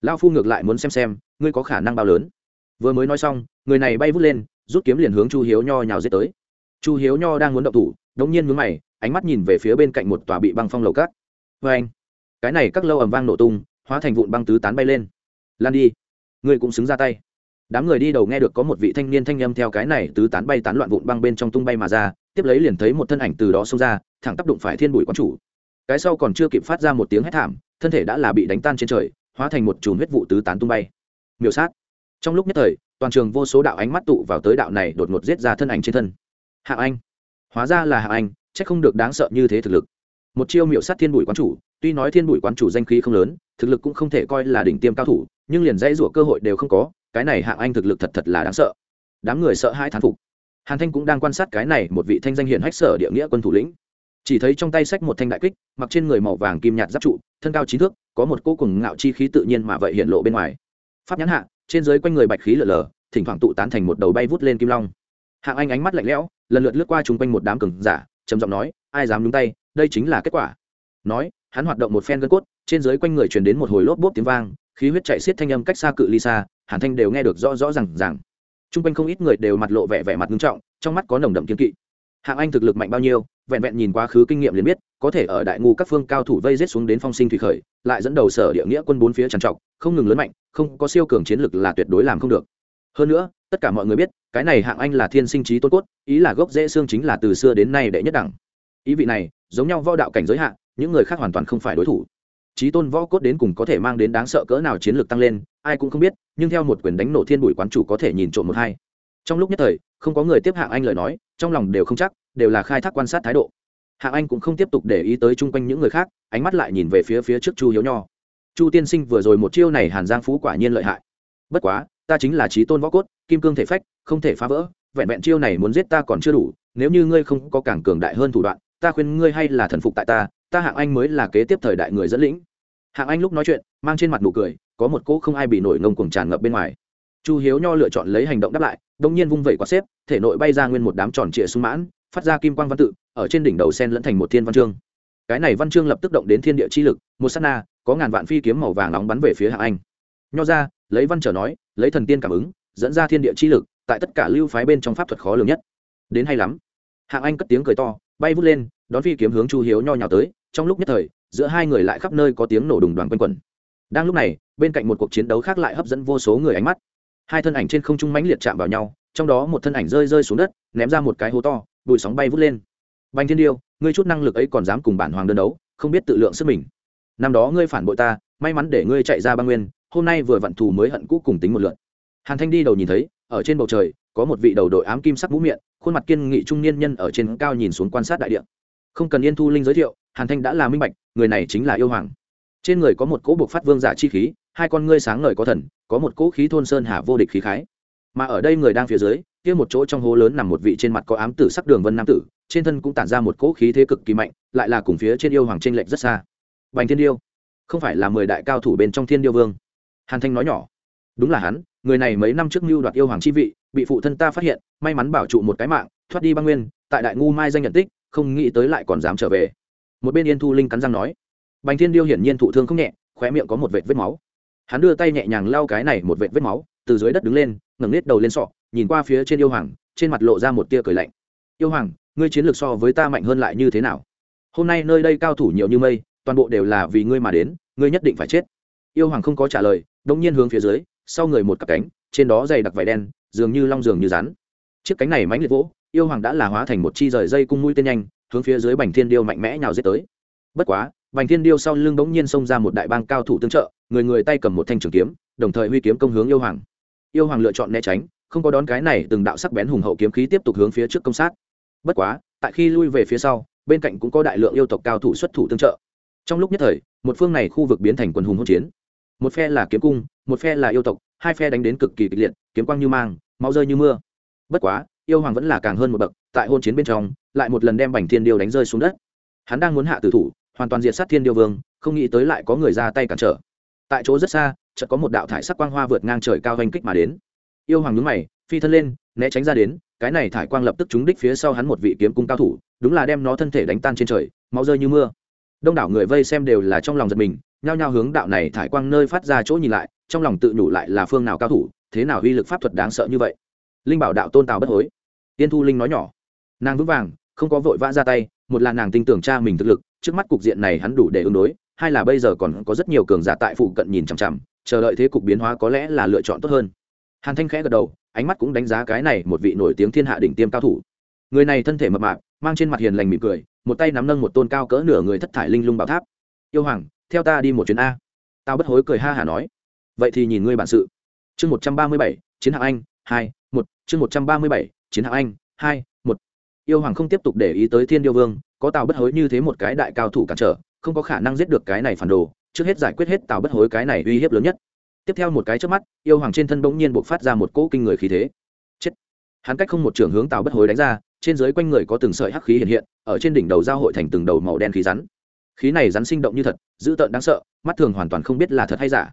Lao phu ngược lại muốn xem xem, ngươi có khả năng bao lớn. Vừa mới nói xong, người này bay vút lên, rút kiếm liền hướng chu hiếu nho nhào giết tới. Chu hiếu nho đang muốn động thủ đống nhiên mướn mày, ánh mắt nhìn về phía bên cạnh một tòa bị băng phong lầu cát. Vê anh. Cái này các lâu ầm vang nổ tung, hóa thành vụn băng tứ tán bay lên. Lan đi. Ngươi cũng xứng ra tay đám người đi đầu nghe được có một vị thanh niên thanh âm theo cái này tứ tán bay tán loạn vụn băng bên trong tung bay mà ra, tiếp lấy liền thấy một thân ảnh từ đó xông ra, thẳng tác đụng phải thiên bụi quán chủ. Cái sau còn chưa kịp phát ra một tiếng hét thảm, thân thể đã là bị đánh tan trên trời, hóa thành một chùm huyết vụ tứ tán tung bay. Miêu sát. Trong lúc nhất thời, toàn trường vô số đạo ánh mắt tụ vào tới đạo này đột ngột giết ra thân ảnh trên thân. Hạ anh. Hóa ra là hạ anh c h ắ c không được đáng sợ như thế thực lực. Một chiêu miệu sát thiên bụi quán chủ, tuy nói thiên bụi quán chủ danh khí không lớn, thực lực cũng không thể coi là đỉnh tiêm cao thủ nhưng liền dãy rủa cơ hội đều không có, cái này hạng anh thực lực thật thật là đáng sợ. Đám người sợ hai thán phục. Hàn thanh cũng đang quan sát cái này một vị thanh danh hiển hách sở địa nghĩa quân thủ lĩnh. Chỉ thấy trong tay sách một thanh đại kích, mặc trên người màu vàng kim nhạt giáp trụ, thân cao trí thước, có một cô cùng ngạo chi khí tự nhiên mà vậy hiện lộ bên ngoài. Pháp nhãn hạ, trên dưới quanh người bạch khí lở lở, thỉnh thoảng tụ tán thành một đầu bay vút lên kim long. Hạng anh ánh mắt lạnh lẽo, lần lượt lướt qua chung quanh một đám cường giả, trầm giọng nói, ai dám nhúng tay, đây chính là kết quả. Nói, hắn hoạt động một phen gân cốt, trên dưới quanh người truyền đến một hồi lốp bốp tiếng vang khí huyết chạy xiết thanh âm cách xa cự ly xa, hàn thanh đều nghe được rõ rõ rằng rằng chung quanh không ít người đều mặt lộ vẻ vẻ mặt nghiêm trọng, trong mắt có nồng đậm kiên kỵ. Hạng anh thực lực mạnh bao nhiêu, vẹn vẹn nhìn quá khứ kinh nghiệm liền biết, có thể ở đại ngu các phương cao thủ vây giết xuống đến phong sinh thủy khởi, lại dẫn đầu sở địa nghĩa quân bốn phía trằn trọc, không ngừng lớn mạnh, không có siêu cường chiến lực là tuyệt đối làm không được. Hơn nữa, tất cả mọi người biết, cái này hạng anh là thiên sinh trí tôn cốt, ý là gốc dễ xương chính là từ xưa đến nay đệ nhất đẳng. Ý vị này, giống nhau võ đạo cảnh giới hạn những người khác hoàn toàn không phải đối thủ trí tôn võ cốt đến cùng có thể mang đến đáng sợ cỡ nào chiến lược tăng lên, ai cũng không biết, nhưng theo một quyền đánh nổ thiên bùi quán chủ có thể nhìn trộm một hai. Trong lúc nhất thời, không có người tiếp hạng anh lời nói, trong lòng đều không chắc, đều là khai thác quan sát thái độ. Hạng anh cũng không tiếp tục để ý tới chung quanh những người khác, ánh mắt lại nhìn về phía phía trước chu hiếu nho. Chu tiên sinh vừa rồi một chiêu này hàn giang phú quả nhiên lợi hại. Bất quá, ta chính là trí tôn võ cốt, kim cương thể phách, không thể phá vỡ, vẹn vẹn chiêu này muốn giết ta còn chưa đủ, nếu như ngươi không có càng cường đại hơn thủ đoạn, ta khuyên ngươi hay là thần phục tại ta ta hạng anh mới là kế tiếp thời đại người dẫn lĩnh. Hạng anh lúc nói chuyện, mang trên mặt nụ cười, có một cỗ không ai bị nổi ngông cuồng tràn ngập bên ngoài. Chu hiếu nho lựa chọn lấy hành động đáp lại, đông nhiên vung vẩy quả xếp, thể nội bay ra nguyên một đám tròn trịa sung mãn, phát ra kim quang văn tự, ở trên đỉnh đầu sen lẫn thành một thiên văn chương. Cái này văn chương lập tức động đến thiên địa chi lực, một s á t na, có ngàn vạn phi kiếm màu vàng nóng bắn về phía hạng anh. Nho ra, lấy văn trở nói, lấy thần tiên cảm ứng, dẫn ra thiên địa chi lực, tại tất cả lưu phái bên trong pháp thuật khó lường nhất. Đến hay lắm. Hạng anh cất tiếng cười to, bay vút lên, đón phi kiếm hướng chu hiếu nho nhào tới trong lúc nhất thời, giữa hai người lại khắp nơi có tiếng nổ đùng đoàn quanh quẩn. Đang lúc này, bên cạnh một cuộc chiến đấu khác lại hấp dẫn vô số người ánh mắt. Hai thân ảnh trên không trung mãnh liệt chạm vào nhau, trong đó một thân ảnh rơi rơi xuống đất, ném ra một cái hố to, bụi sóng bay vút lên. Bành thiên điêu, ngươi chút năng lực ấy còn dám cùng bản hoàng đơn đấu, không biết tự lượng sức mình. Năm đó ngươi phản bội ta, may mắn để ngươi chạy ra băng nguyên, hôm nay vừa vặn thù mới hận cũ cùng tính một lượn. Hàn thanh đi đầu nhìn thấy, ở trên bầu trời, có một vị đầu đội ám kim sắc mũ miệng khuôn mặt kiên nghị trung niên nhân ở trên cao nhìn xuống quan sát đại địa. Không cần yên thu linh giới thiệu hàn thanh đã là minh bạch, người này chính là yêu hoàng. Trên người có một cỗ buộc phát vương giả chi khí, hai con ngươi sáng ngời có thần, có một cỗ khí thôn sơn hà vô địch khí khái. Mà ở đây người đang phía dưới, kia một chỗ trong hố lớn nằm một vị trên mặt có ám tử sắc đường vân nam tử, trên thân cũng tản ra một cỗ khí thế cực kỳ mạnh, lại là cùng phía trên yêu hoàng trên lệch rất xa. Bành thiên điêu, không phải là mười đại cao thủ bên trong thiên điêu vương. Hàn thanh nói nhỏ, đúng là hắn, người này mấy năm trước mưu đoạt yêu hoàng chi vị, bị phụ thân ta phát hiện, may mắn bảo trụ một cái mạng, thoát đi băng nguyên, tại đại ngu mai danh nhận tích, không nghĩ tới lại còn dám trở về một bên yên thu linh cắn răng nói, bành thiên điêu hiển nhiên thụ thương không nhẹ, khóe miệng có một vệt vết máu. Hắn đưa tay nhẹ nhàng lau cái này một vệt vết máu, từ dưới đất đứng lên, ngẩng nết đầu lên sọ, nhìn qua phía trên yêu hoàng, trên mặt lộ ra một tia cười lạnh. Yêu hoàng, ngươi chiến lược so với ta mạnh hơn lại như thế nào? Hôm nay nơi đây cao thủ nhiều như mây, toàn bộ đều là vì ngươi mà đến, ngươi nhất định phải chết. Yêu hoàng không có trả lời đông nhiên hướng phía dưới, sau người một cặp cánh, trên đó dày đặc vải đen, dường như long dường như rắn. Chiếc cánh này mánh liệt vỗ, yêu hoàng đã là hóa thành một chi rời dây cung mũi tên nhanh hướng phía dưới bành thiên điêu mạnh mẽ nhào giết tới. Bất quá, bành thiên điêu sau lưng bỗng nhiên xông ra một đại bang cao thủ tương trợ, người người tay cầm một thanh trường kiếm, đồng thời huy kiếm công hướng yêu hoàng. Yêu hoàng lựa chọn né tránh, không có đón cái này từng đạo sắc bén hùng hậu kiếm khí tiếp tục hướng phía trước công sát. Bất quá, tại khi lui về phía sau, bên cạnh cũng có đại lượng yêu tộc cao thủ xuất thủ tương trợ. Trong lúc nhất thời, một phương này khu vực biến thành quần hùng hỗn chiến. Một phe là kiếm cung, một phe là yêu tộc, hai phe đánh đến cực kỳ kịch liệt, kiếm quang như mang, máu rơi như mưa. Bất quá, yêu hoàng vẫn là càng hơn một bậc, tại hôn chiến bên trong lại một lần đem bành thiên điêu đánh rơi xuống đất. Hắn đang muốn hạ tử thủ, hoàn toàn diệt sát thiên điêu vương, không nghĩ tới lại có người ra tay cản trở. Tại chỗ rất xa, chợt có một đạo thải sắc quang hoa vượt ngang trời cao vanh kích mà đến. Yêu hoàng nhúng mày, phi thân lên, né tránh ra đến, cái này thải quang lập tức trúng đích phía sau hắn một vị kiếm cung cao thủ, đúng là đem nó thân thể đánh tan trên trời, máu rơi như mưa. Đông đảo người vây xem đều là trong lòng giật mình, nhao nhao hướng đạo này thải quang nơi phát ra chỗ nhìn lại, trong lòng tự nhủ lại là phương nào cao thủ, thế nào uy lực pháp thuật đáng sợ như vậy. Linh bảo đạo tôn tào bất hối. Tiên thu linh nói nhỏ. Nàng vững vàng không có vội vã ra tay, một là nàng tin tưởng cha mình thực lực, trước mắt cục diện này hắn đủ để ứng đối, hai là bây giờ còn có rất nhiều cường giả tại phụ cận nhìn chằm chằm, chờ đợi thế cục biến hóa có lẽ là lựa chọn tốt hơn. Hàn thanh khẽ gật đầu, ánh mắt cũng đánh giá cái này một vị nổi tiếng thiên hạ đỉnh tiêm cao thủ. Người này thân thể mập mạp, mang trên mặt hiền lành mỉm cười, một tay nắm nâng một tôn cao cỡ nửa người thất thải linh lung bảo tháp. Yêu hoàng, theo ta đi một chuyến a. Tao bất hối cười ha hả nói. Vậy thì nhìn ngươi bản sự. Chương một trăm ba mươi bảy, chiến hạng anh, hai, một, chương một trăm ba mươi bảy, chiến hạng anh, hai yêu hoàng không tiếp tục để ý tới thiên điêu vương, có tào bất hối như thế một cái đại cao thủ cản trở, không có khả năng giết được cái này phản đồ, trước hết giải quyết hết tào bất hối cái này uy hiếp lớn nhất. Tiếp theo một cái trước mắt, yêu hoàng trên thân bỗng nhiên buộc phát ra một cỗ kinh người khí thế. Chết! Hắn cách không một trường hướng tào bất hối đánh ra, trên dưới quanh người có từng sợi hắc khí hiện hiện, ở trên đỉnh đầu giao hội thành từng đầu màu đen khí rắn. Khí này rắn sinh động như thật, dữ tợn đáng sợ, mắt thường hoàn toàn không biết là thật hay giả.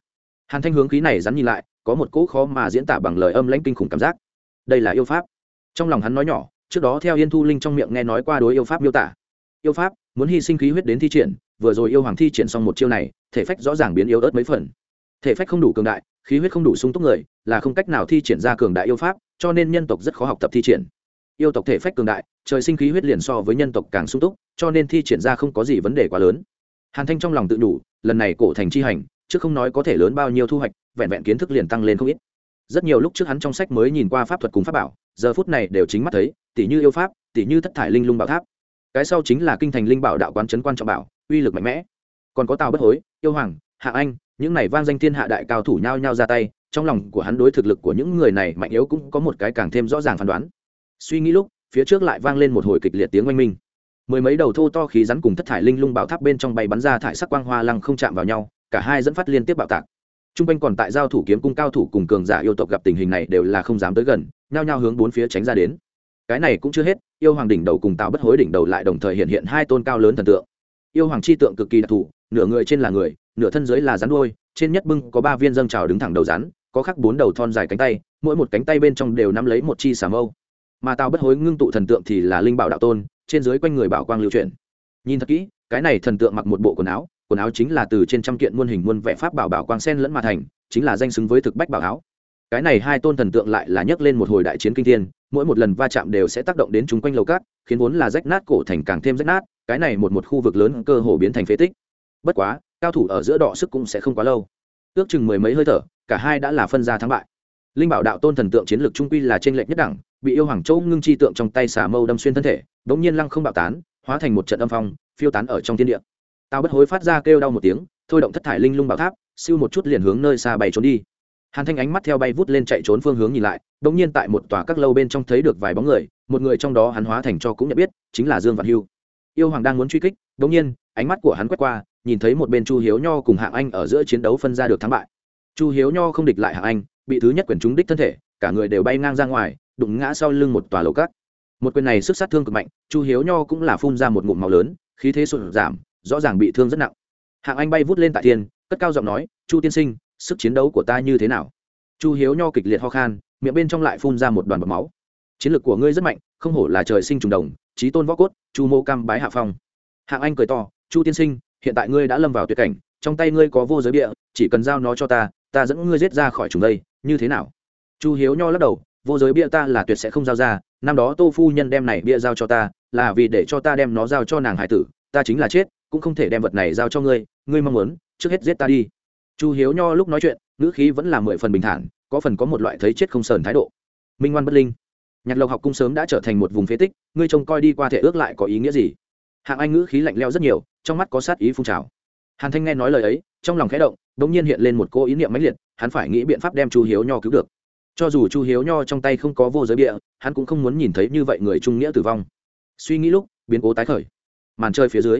Hàn thanh hướng khí này rắn nhìn lại, có một cỗ khó mà diễn tả bằng lời âm lãnh kinh khủng cảm giác. Đây là yêu pháp. Trong lòng hắn nói nhỏ trước đó theo yên thu linh trong miệng nghe nói qua đối yêu pháp miêu tả. Yêu pháp, muốn hy sinh khí huyết đến thi triển, vừa rồi yêu hoàng thi triển xong một chiêu này, thể phách rõ ràng biến yếu ớt mấy phần. Thể phách không đủ cường đại, khí huyết không đủ sung túc người, là không cách nào thi triển ra cường đại yêu pháp, cho nên nhân tộc rất khó học tập thi triển. Yêu tộc thể phách cường đại, trời sinh khí huyết liền so với nhân tộc càng sung túc, cho nên thi triển ra không có gì vấn đề quá lớn. Hàn thanh trong lòng tự đủ, lần này cổ thành chi hành, chứ không nói có thể lớn bao nhiêu thu hoạch, vẹn vẹn kiến thức liền tăng lên không ít. Rất nhiều lúc trước hắn trong sách mới nhìn qua pháp thuật cùng pháp bảo, giờ phút này đều chính mắt thấy tỷ như yêu pháp, tỷ như thất thải linh lung bảo tháp. Cái sau chính là kinh thành linh bảo đạo quán trấn quan trọng bảo, uy lực mạnh mẽ. Còn có tào bất hối, yêu hoàng, hạ anh, những này vang danh thiên hạ đại cao thủ nhau nhau ra tay, trong lòng của hắn đối thực lực của những người này mạnh yếu cũng có một cái càng thêm rõ ràng phán đoán. Suy nghĩ lúc, phía trước lại vang lên một hồi kịch liệt tiếng oanh minh. Mười mấy đầu thô to khí rắn cùng thất thải linh lung bảo tháp bên trong bay bắn ra thải sắc quang hoa lăng không chạm vào nhau, cả hai dẫn phát liên tiếp bạo tạc. T r u n g quanh còn tại giao thủ kiếm cung cao thủ cùng cường giả yêu tộc gặp tình hình này đều là không dám tới gần, nhao nhao hướng bốn phía tránh ra đến cái này cũng chưa hết, yêu hoàng đỉnh đầu cùng tào bất hối đỉnh đầu lại đồng thời hiện hiện hai tôn cao lớn thần tượng. Yêu hoàng chi tượng cực kỳ đặc thù, nửa người trên là người, nửa thân dưới là rắn đôi trên nhất bưng có ba viên dâng trào đứng thẳng đầu rắn, có khắc bốn đầu thon dài cánh tay, mỗi một cánh tay bên trong đều nắm lấy một chi xà mâu. Mà tào bất hối ngưng tụ thần tượng thì là linh bảo đạo tôn, trên dưới quanh người bảo quang lưu truyền nhìn thật kỹ, cái này thần tượng mặc một bộ quần áo quần áo chính là từ trên trăm kiện muôn hình muôn vẽ pháp bảo bảo quang sen lẫn mà thành, chính là danh xứng với thực bách bảo áo. Cái này hai tôn thần tượng lại là nhấc lên một hồi đại chiến kinh thiên mỗi một lần va chạm đều sẽ tác động đến chúng quanh lầu cát, khiến vốn là rách nát cổ thành càng thêm rách nát, cái này một một khu vực lớn cơ hồ biến thành phế tích. Bất quá, cao thủ ở giữa đọ sức cũng sẽ không quá lâu. Ước chừng mười mấy hơi thở, cả hai đã là phân ra thắng bại. Linh bảo đạo tôn thần tượng chiến lược trung quy là trên lệch nhất đẳng, bị yêu hoàng châu ngưng chi tượng trong tay xà mâu đâm xuyên thân thể đ ỗ n g nhiên lăng không bạo tán, hóa thành một trận âm phong, phiêu tán ở trong thiên địa. Tao bất hối phát ra kêu đau một tiếng, thôi động thất thải linh lung bảo tháp, siêu một chút liền hướng nơi xa bày trốn đi hàn thanh ánh mắt theo bay vút lên chạy trốn phương hướng nhìn lại đ ỗ n g nhiên tại một tòa các lâu bên trong thấy được vài bóng người, một người trong đó hắn hóa thành cho cũng nhận biết, chính là dương Vạn hưu. Yêu hoàng đang muốn truy kích đ ỗ n g nhiên, ánh mắt của hắn quét qua, nhìn thấy một bên chu hiếu nho cùng hạng anh ở giữa chiến đấu phân ra được thắng bại. Chu hiếu nho không địch lại hạng anh, bị thứ nhất quyền trúng đích thân thể, cả người đều bay ngang ra ngoài, đụng ngã sau lưng một tòa lầu cát. Một quyền này sức sát thương cực mạnh, chu hiếu nho cũng là phun ra một ngụm màu lớn, khí thế sụt giảm, rõ ràng bị thương rất nặng. Hạng anh bay vút lên tại thiên, cất cao giọng nói, chu tiên sinh sức chiến đấu của ta như thế nào? Chu hiếu nho kịch liệt ho khan, miệng bên trong lại phun ra một đoàn bọc máu. Chiến lược của ngươi rất mạnh, không hổ là trời sinh trùng đồng trí tôn võ cốt, chu mô cam bái hạ phong. Hạng anh cười to, chu tiên sinh, hiện tại ngươi đã lâm vào tuyệt cảnh, trong tay ngươi có vô giới bịa, chỉ cần giao nó cho ta ta dẫn ngươi giết ra khỏi trùng đây, như thế nào? Chu hiếu nho lắc đầu, vô giới bia ta là tuyệt sẽ không giao ra, năm đó tô phu nhân đem này bia giao cho ta, là vì để cho ta đem nó giao cho nàng hải tử, ta chính là chết, cũng không thể đem vật này giao cho ngươi ngươi mong muốn, trước hết giết ta đi chu hiếu nho lúc nói chuyện, ngữ khí vẫn là mười phần bình thản, có phần có một loại thấy chết không sờn thái độ. Minh ngoan bất linh. Nhạc lộc học cung sớm đã trở thành một vùng phế tích, ngươi trông coi đi qua thể ước lại có ý nghĩa gì? Hạng anh ngữ khí lạnh leo rất nhiều, trong mắt có sát ý phun trào. Hàn thanh nghe nói lời ấy, trong lòng khẽ động đ ỗ n g nhiên hiện lên một cô ý niệm mãnh liệt, hắn phải nghĩ biện pháp đem chu hiếu nho cứu được. Cho dù chu hiếu nho trong tay không có vô giới địa hắn cũng không muốn nhìn thấy như vậy người trung nghĩa tử vong. Suy nghĩ lúc, biến cố tái khởi. Màn chơi phía dưới,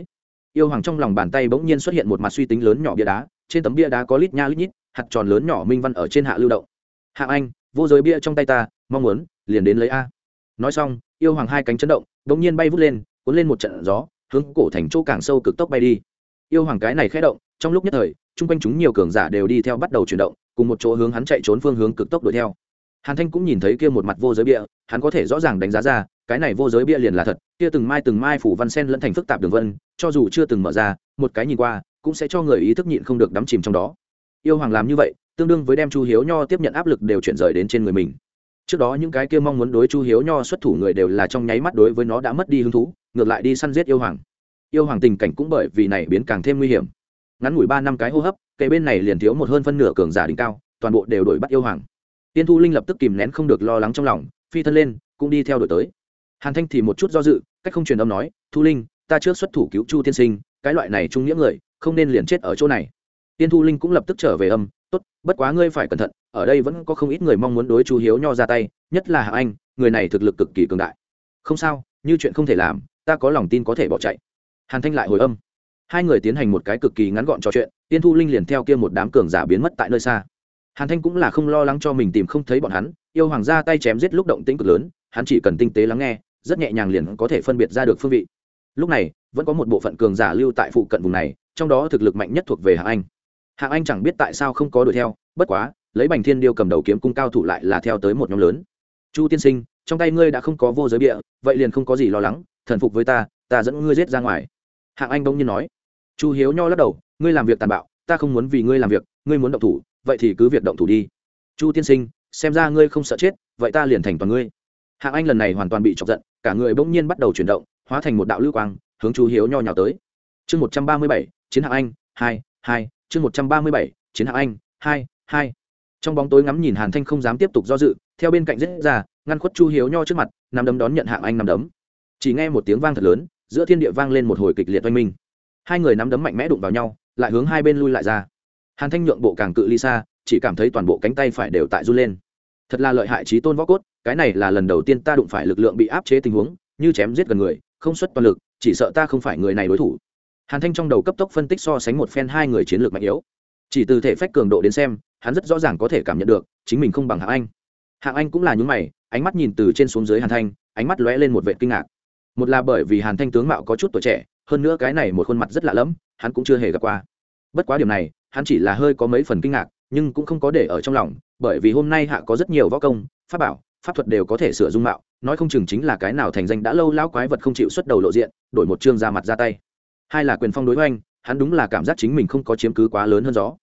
yêu hoàng trong lòng bàn tay bỗng nhiên xuất hiện một mặt suy tính lớn nhỏ bia đá trên tấm bia đá có lít nha lít nhít, hạt tròn lớn nhỏ minh văn ở trên hạ lưu động. Hạ anh, vô giới bia trong tay ta, mong muốn, liền đến lấy a. Nói xong, yêu hoàng hai cánh chấn động đ ỗ n g nhiên bay vút lên, cuốn lên một trận gió, hướng cổ thành chỗ càng sâu cực tốc bay đi. Yêu hoàng cái này khé động, trong lúc nhất thời, chung quanh chúng nhiều cường giả đều đi theo bắt đầu chuyển động, cùng một chỗ hướng hắn chạy trốn phương hướng cực tốc đuổi theo. Hàn thanh cũng nhìn thấy kia một mặt vô giới bia, hắn có thể rõ ràng đánh giá ra, cái này vô giới bia liền là thật, kia từng mai từng mai phủ văn sen lẫn thành phức tạp đường vân, cho dù chưa từng mở ra, một cái nhìn qua cũng sẽ cho người ý thức nhịn không được đắm chìm trong đó. Yêu hoàng làm như vậy, tương đương với đem chu hiếu nho tiếp nhận áp lực đều chuyển rời đến trên người mình. Trước đó những cái kia mong muốn đối chu hiếu nho xuất thủ người đều là trong nháy mắt đối với nó đã mất đi hứng thú, ngược lại đi săn giết yêu hoàng. Yêu hoàng tình cảnh cũng bởi vì này biến càng thêm nguy hiểm. Ngắn ngủi ba năm cái hô hấp cây bên này liền thiếu một hơn phân nửa cường giả đỉnh cao, toàn bộ đều đổi bắt yêu hoàng. Tiên thu linh lập tức kìm nén không được lo lắng trong lòng, phi thân lên, cũng đi theo đổi tới. Hàn thanh thì một chút do dự, cách không truyền âm nói, thu linh, ta trước xuất thủ cứu chu tiên sinh, cái loại này trung nghĩa người không nên liền chết ở chỗ này. Tiên thu linh cũng lập tức trở về âm, tốt, bất quá ngươi phải cẩn thận, ở đây vẫn có không ít người mong muốn đối chu hiếu nho ra tay, nhất là hạ anh, người này thực lực cực kỳ cường đại. Không sao, như chuyện không thể làm, ta có lòng tin có thể bỏ chạy. Hàn thanh lại hồi âm. Hai người tiến hành một cái cực kỳ ngắn gọn trò chuyện, tiên thu linh liền theo kia một đám cường giả biến mất tại nơi xa. Hàn thanh cũng là không lo lắng cho mình tìm không thấy bọn hắn, yêu hoàng ra tay chém giết lúc động tĩnh cực lớn, hắn chỉ cần tinh tế lắng nghe, rất nhẹ nhàng liền có thể phân biệt ra được phương vị. Lúc này, vẫn có một bộ phận cường giả lưu tại phụ cận vùng này trong đó thực lực mạnh nhất thuộc về hạng anh. Hạng anh chẳng biết tại sao không có đuổi theo, bất quá, lấy bành thiên điêu cầm đầu kiếm cung cao thủ lại là theo tới một nhóm lớn. Chu tiên sinh, trong tay ngươi đã không có vô giới bịa, vậy liền không có gì lo lắng, thần phục với ta ta dẫn ngươi giết ra ngoài. Hạng anh bỗng nhiên nói. Chu hiếu nho lắc đầu, ngươi làm việc tàn bạo, ta không muốn vì ngươi làm việc, ngươi muốn động thủ, vậy thì cứ việc động thủ đi. Chu tiên sinh, xem ra ngươi không sợ chết, vậy ta liền thành toàn ngươi. Hạng anh lần này hoàn toàn bị chọc giận, cả người bỗng nhiên bắt đầu chuyển động, hóa thành một đạo lưu quang, hướng chu hiếu nho nhào tới. Chương một trăm ba mươi bảy chiến hạng anh, hai hai, chương một trăm ba mươi bảy, chiến hạng anh, hai hai. Trong bóng tối ngắm nhìn hàn thanh không dám tiếp tục do dự, theo bên cạnh dễ ra, ngăn khuất chu hiếu nho trước mặt nằm đấm đón nhận hạng anh nằm đấm. Chỉ nghe một tiếng vang thật lớn, giữa thiên địa vang lên một hồi kịch liệt oanh minh. Hai người nắm đấm mạnh mẽ đụng vào nhau, lại hướng hai bên lui lại ra. Hàn thanh nhượng bộ càng cự ly xa, chỉ cảm thấy toàn bộ cánh tay phải đều tại run lên. Thật là lợi hại trí tôn võ cốt, cái này là lần đầu tiên ta đụng phải lực lượng bị áp chế tình huống, như chém giết gần người, không xuất toàn lực, chỉ sợ ta không phải người này đối thủ hàn thanh trong đầu cấp tốc phân tích so sánh một phen hai người chiến lược mạnh yếu. Chỉ từ thể phách cường độ đến xem, hắn rất rõ ràng có thể cảm nhận được, chính mình không bằng hạng anh. Hạng anh cũng là những mày, ánh mắt nhìn từ trên xuống dưới hàn thanh, ánh mắt lóe lên một vệ kinh ngạc. Một là bởi vì hàn thanh tướng mạo có chút tuổi trẻ, hơn nữa cái này một khuôn mặt rất lạ lẫm, hắn cũng chưa hề gặp qua. Bất quá điểm này, hắn chỉ là hơi có mấy phần kinh ngạc, nhưng cũng không có để ở trong lòng, bởi vì hôm nay hạ có rất nhiều võ công, pháp bảo, pháp thuật đều có thể sửa dung mạo, nói không chừng chính là cái nào thành danh đã lâu lão quái vật không chịu xuất đầu lộ diện, đổi một chương ra mặt ra tay hai là quyền phong đối với anh hắn đúng là cảm giác chính mình không có chiếm cứ quá lớn hơn gió.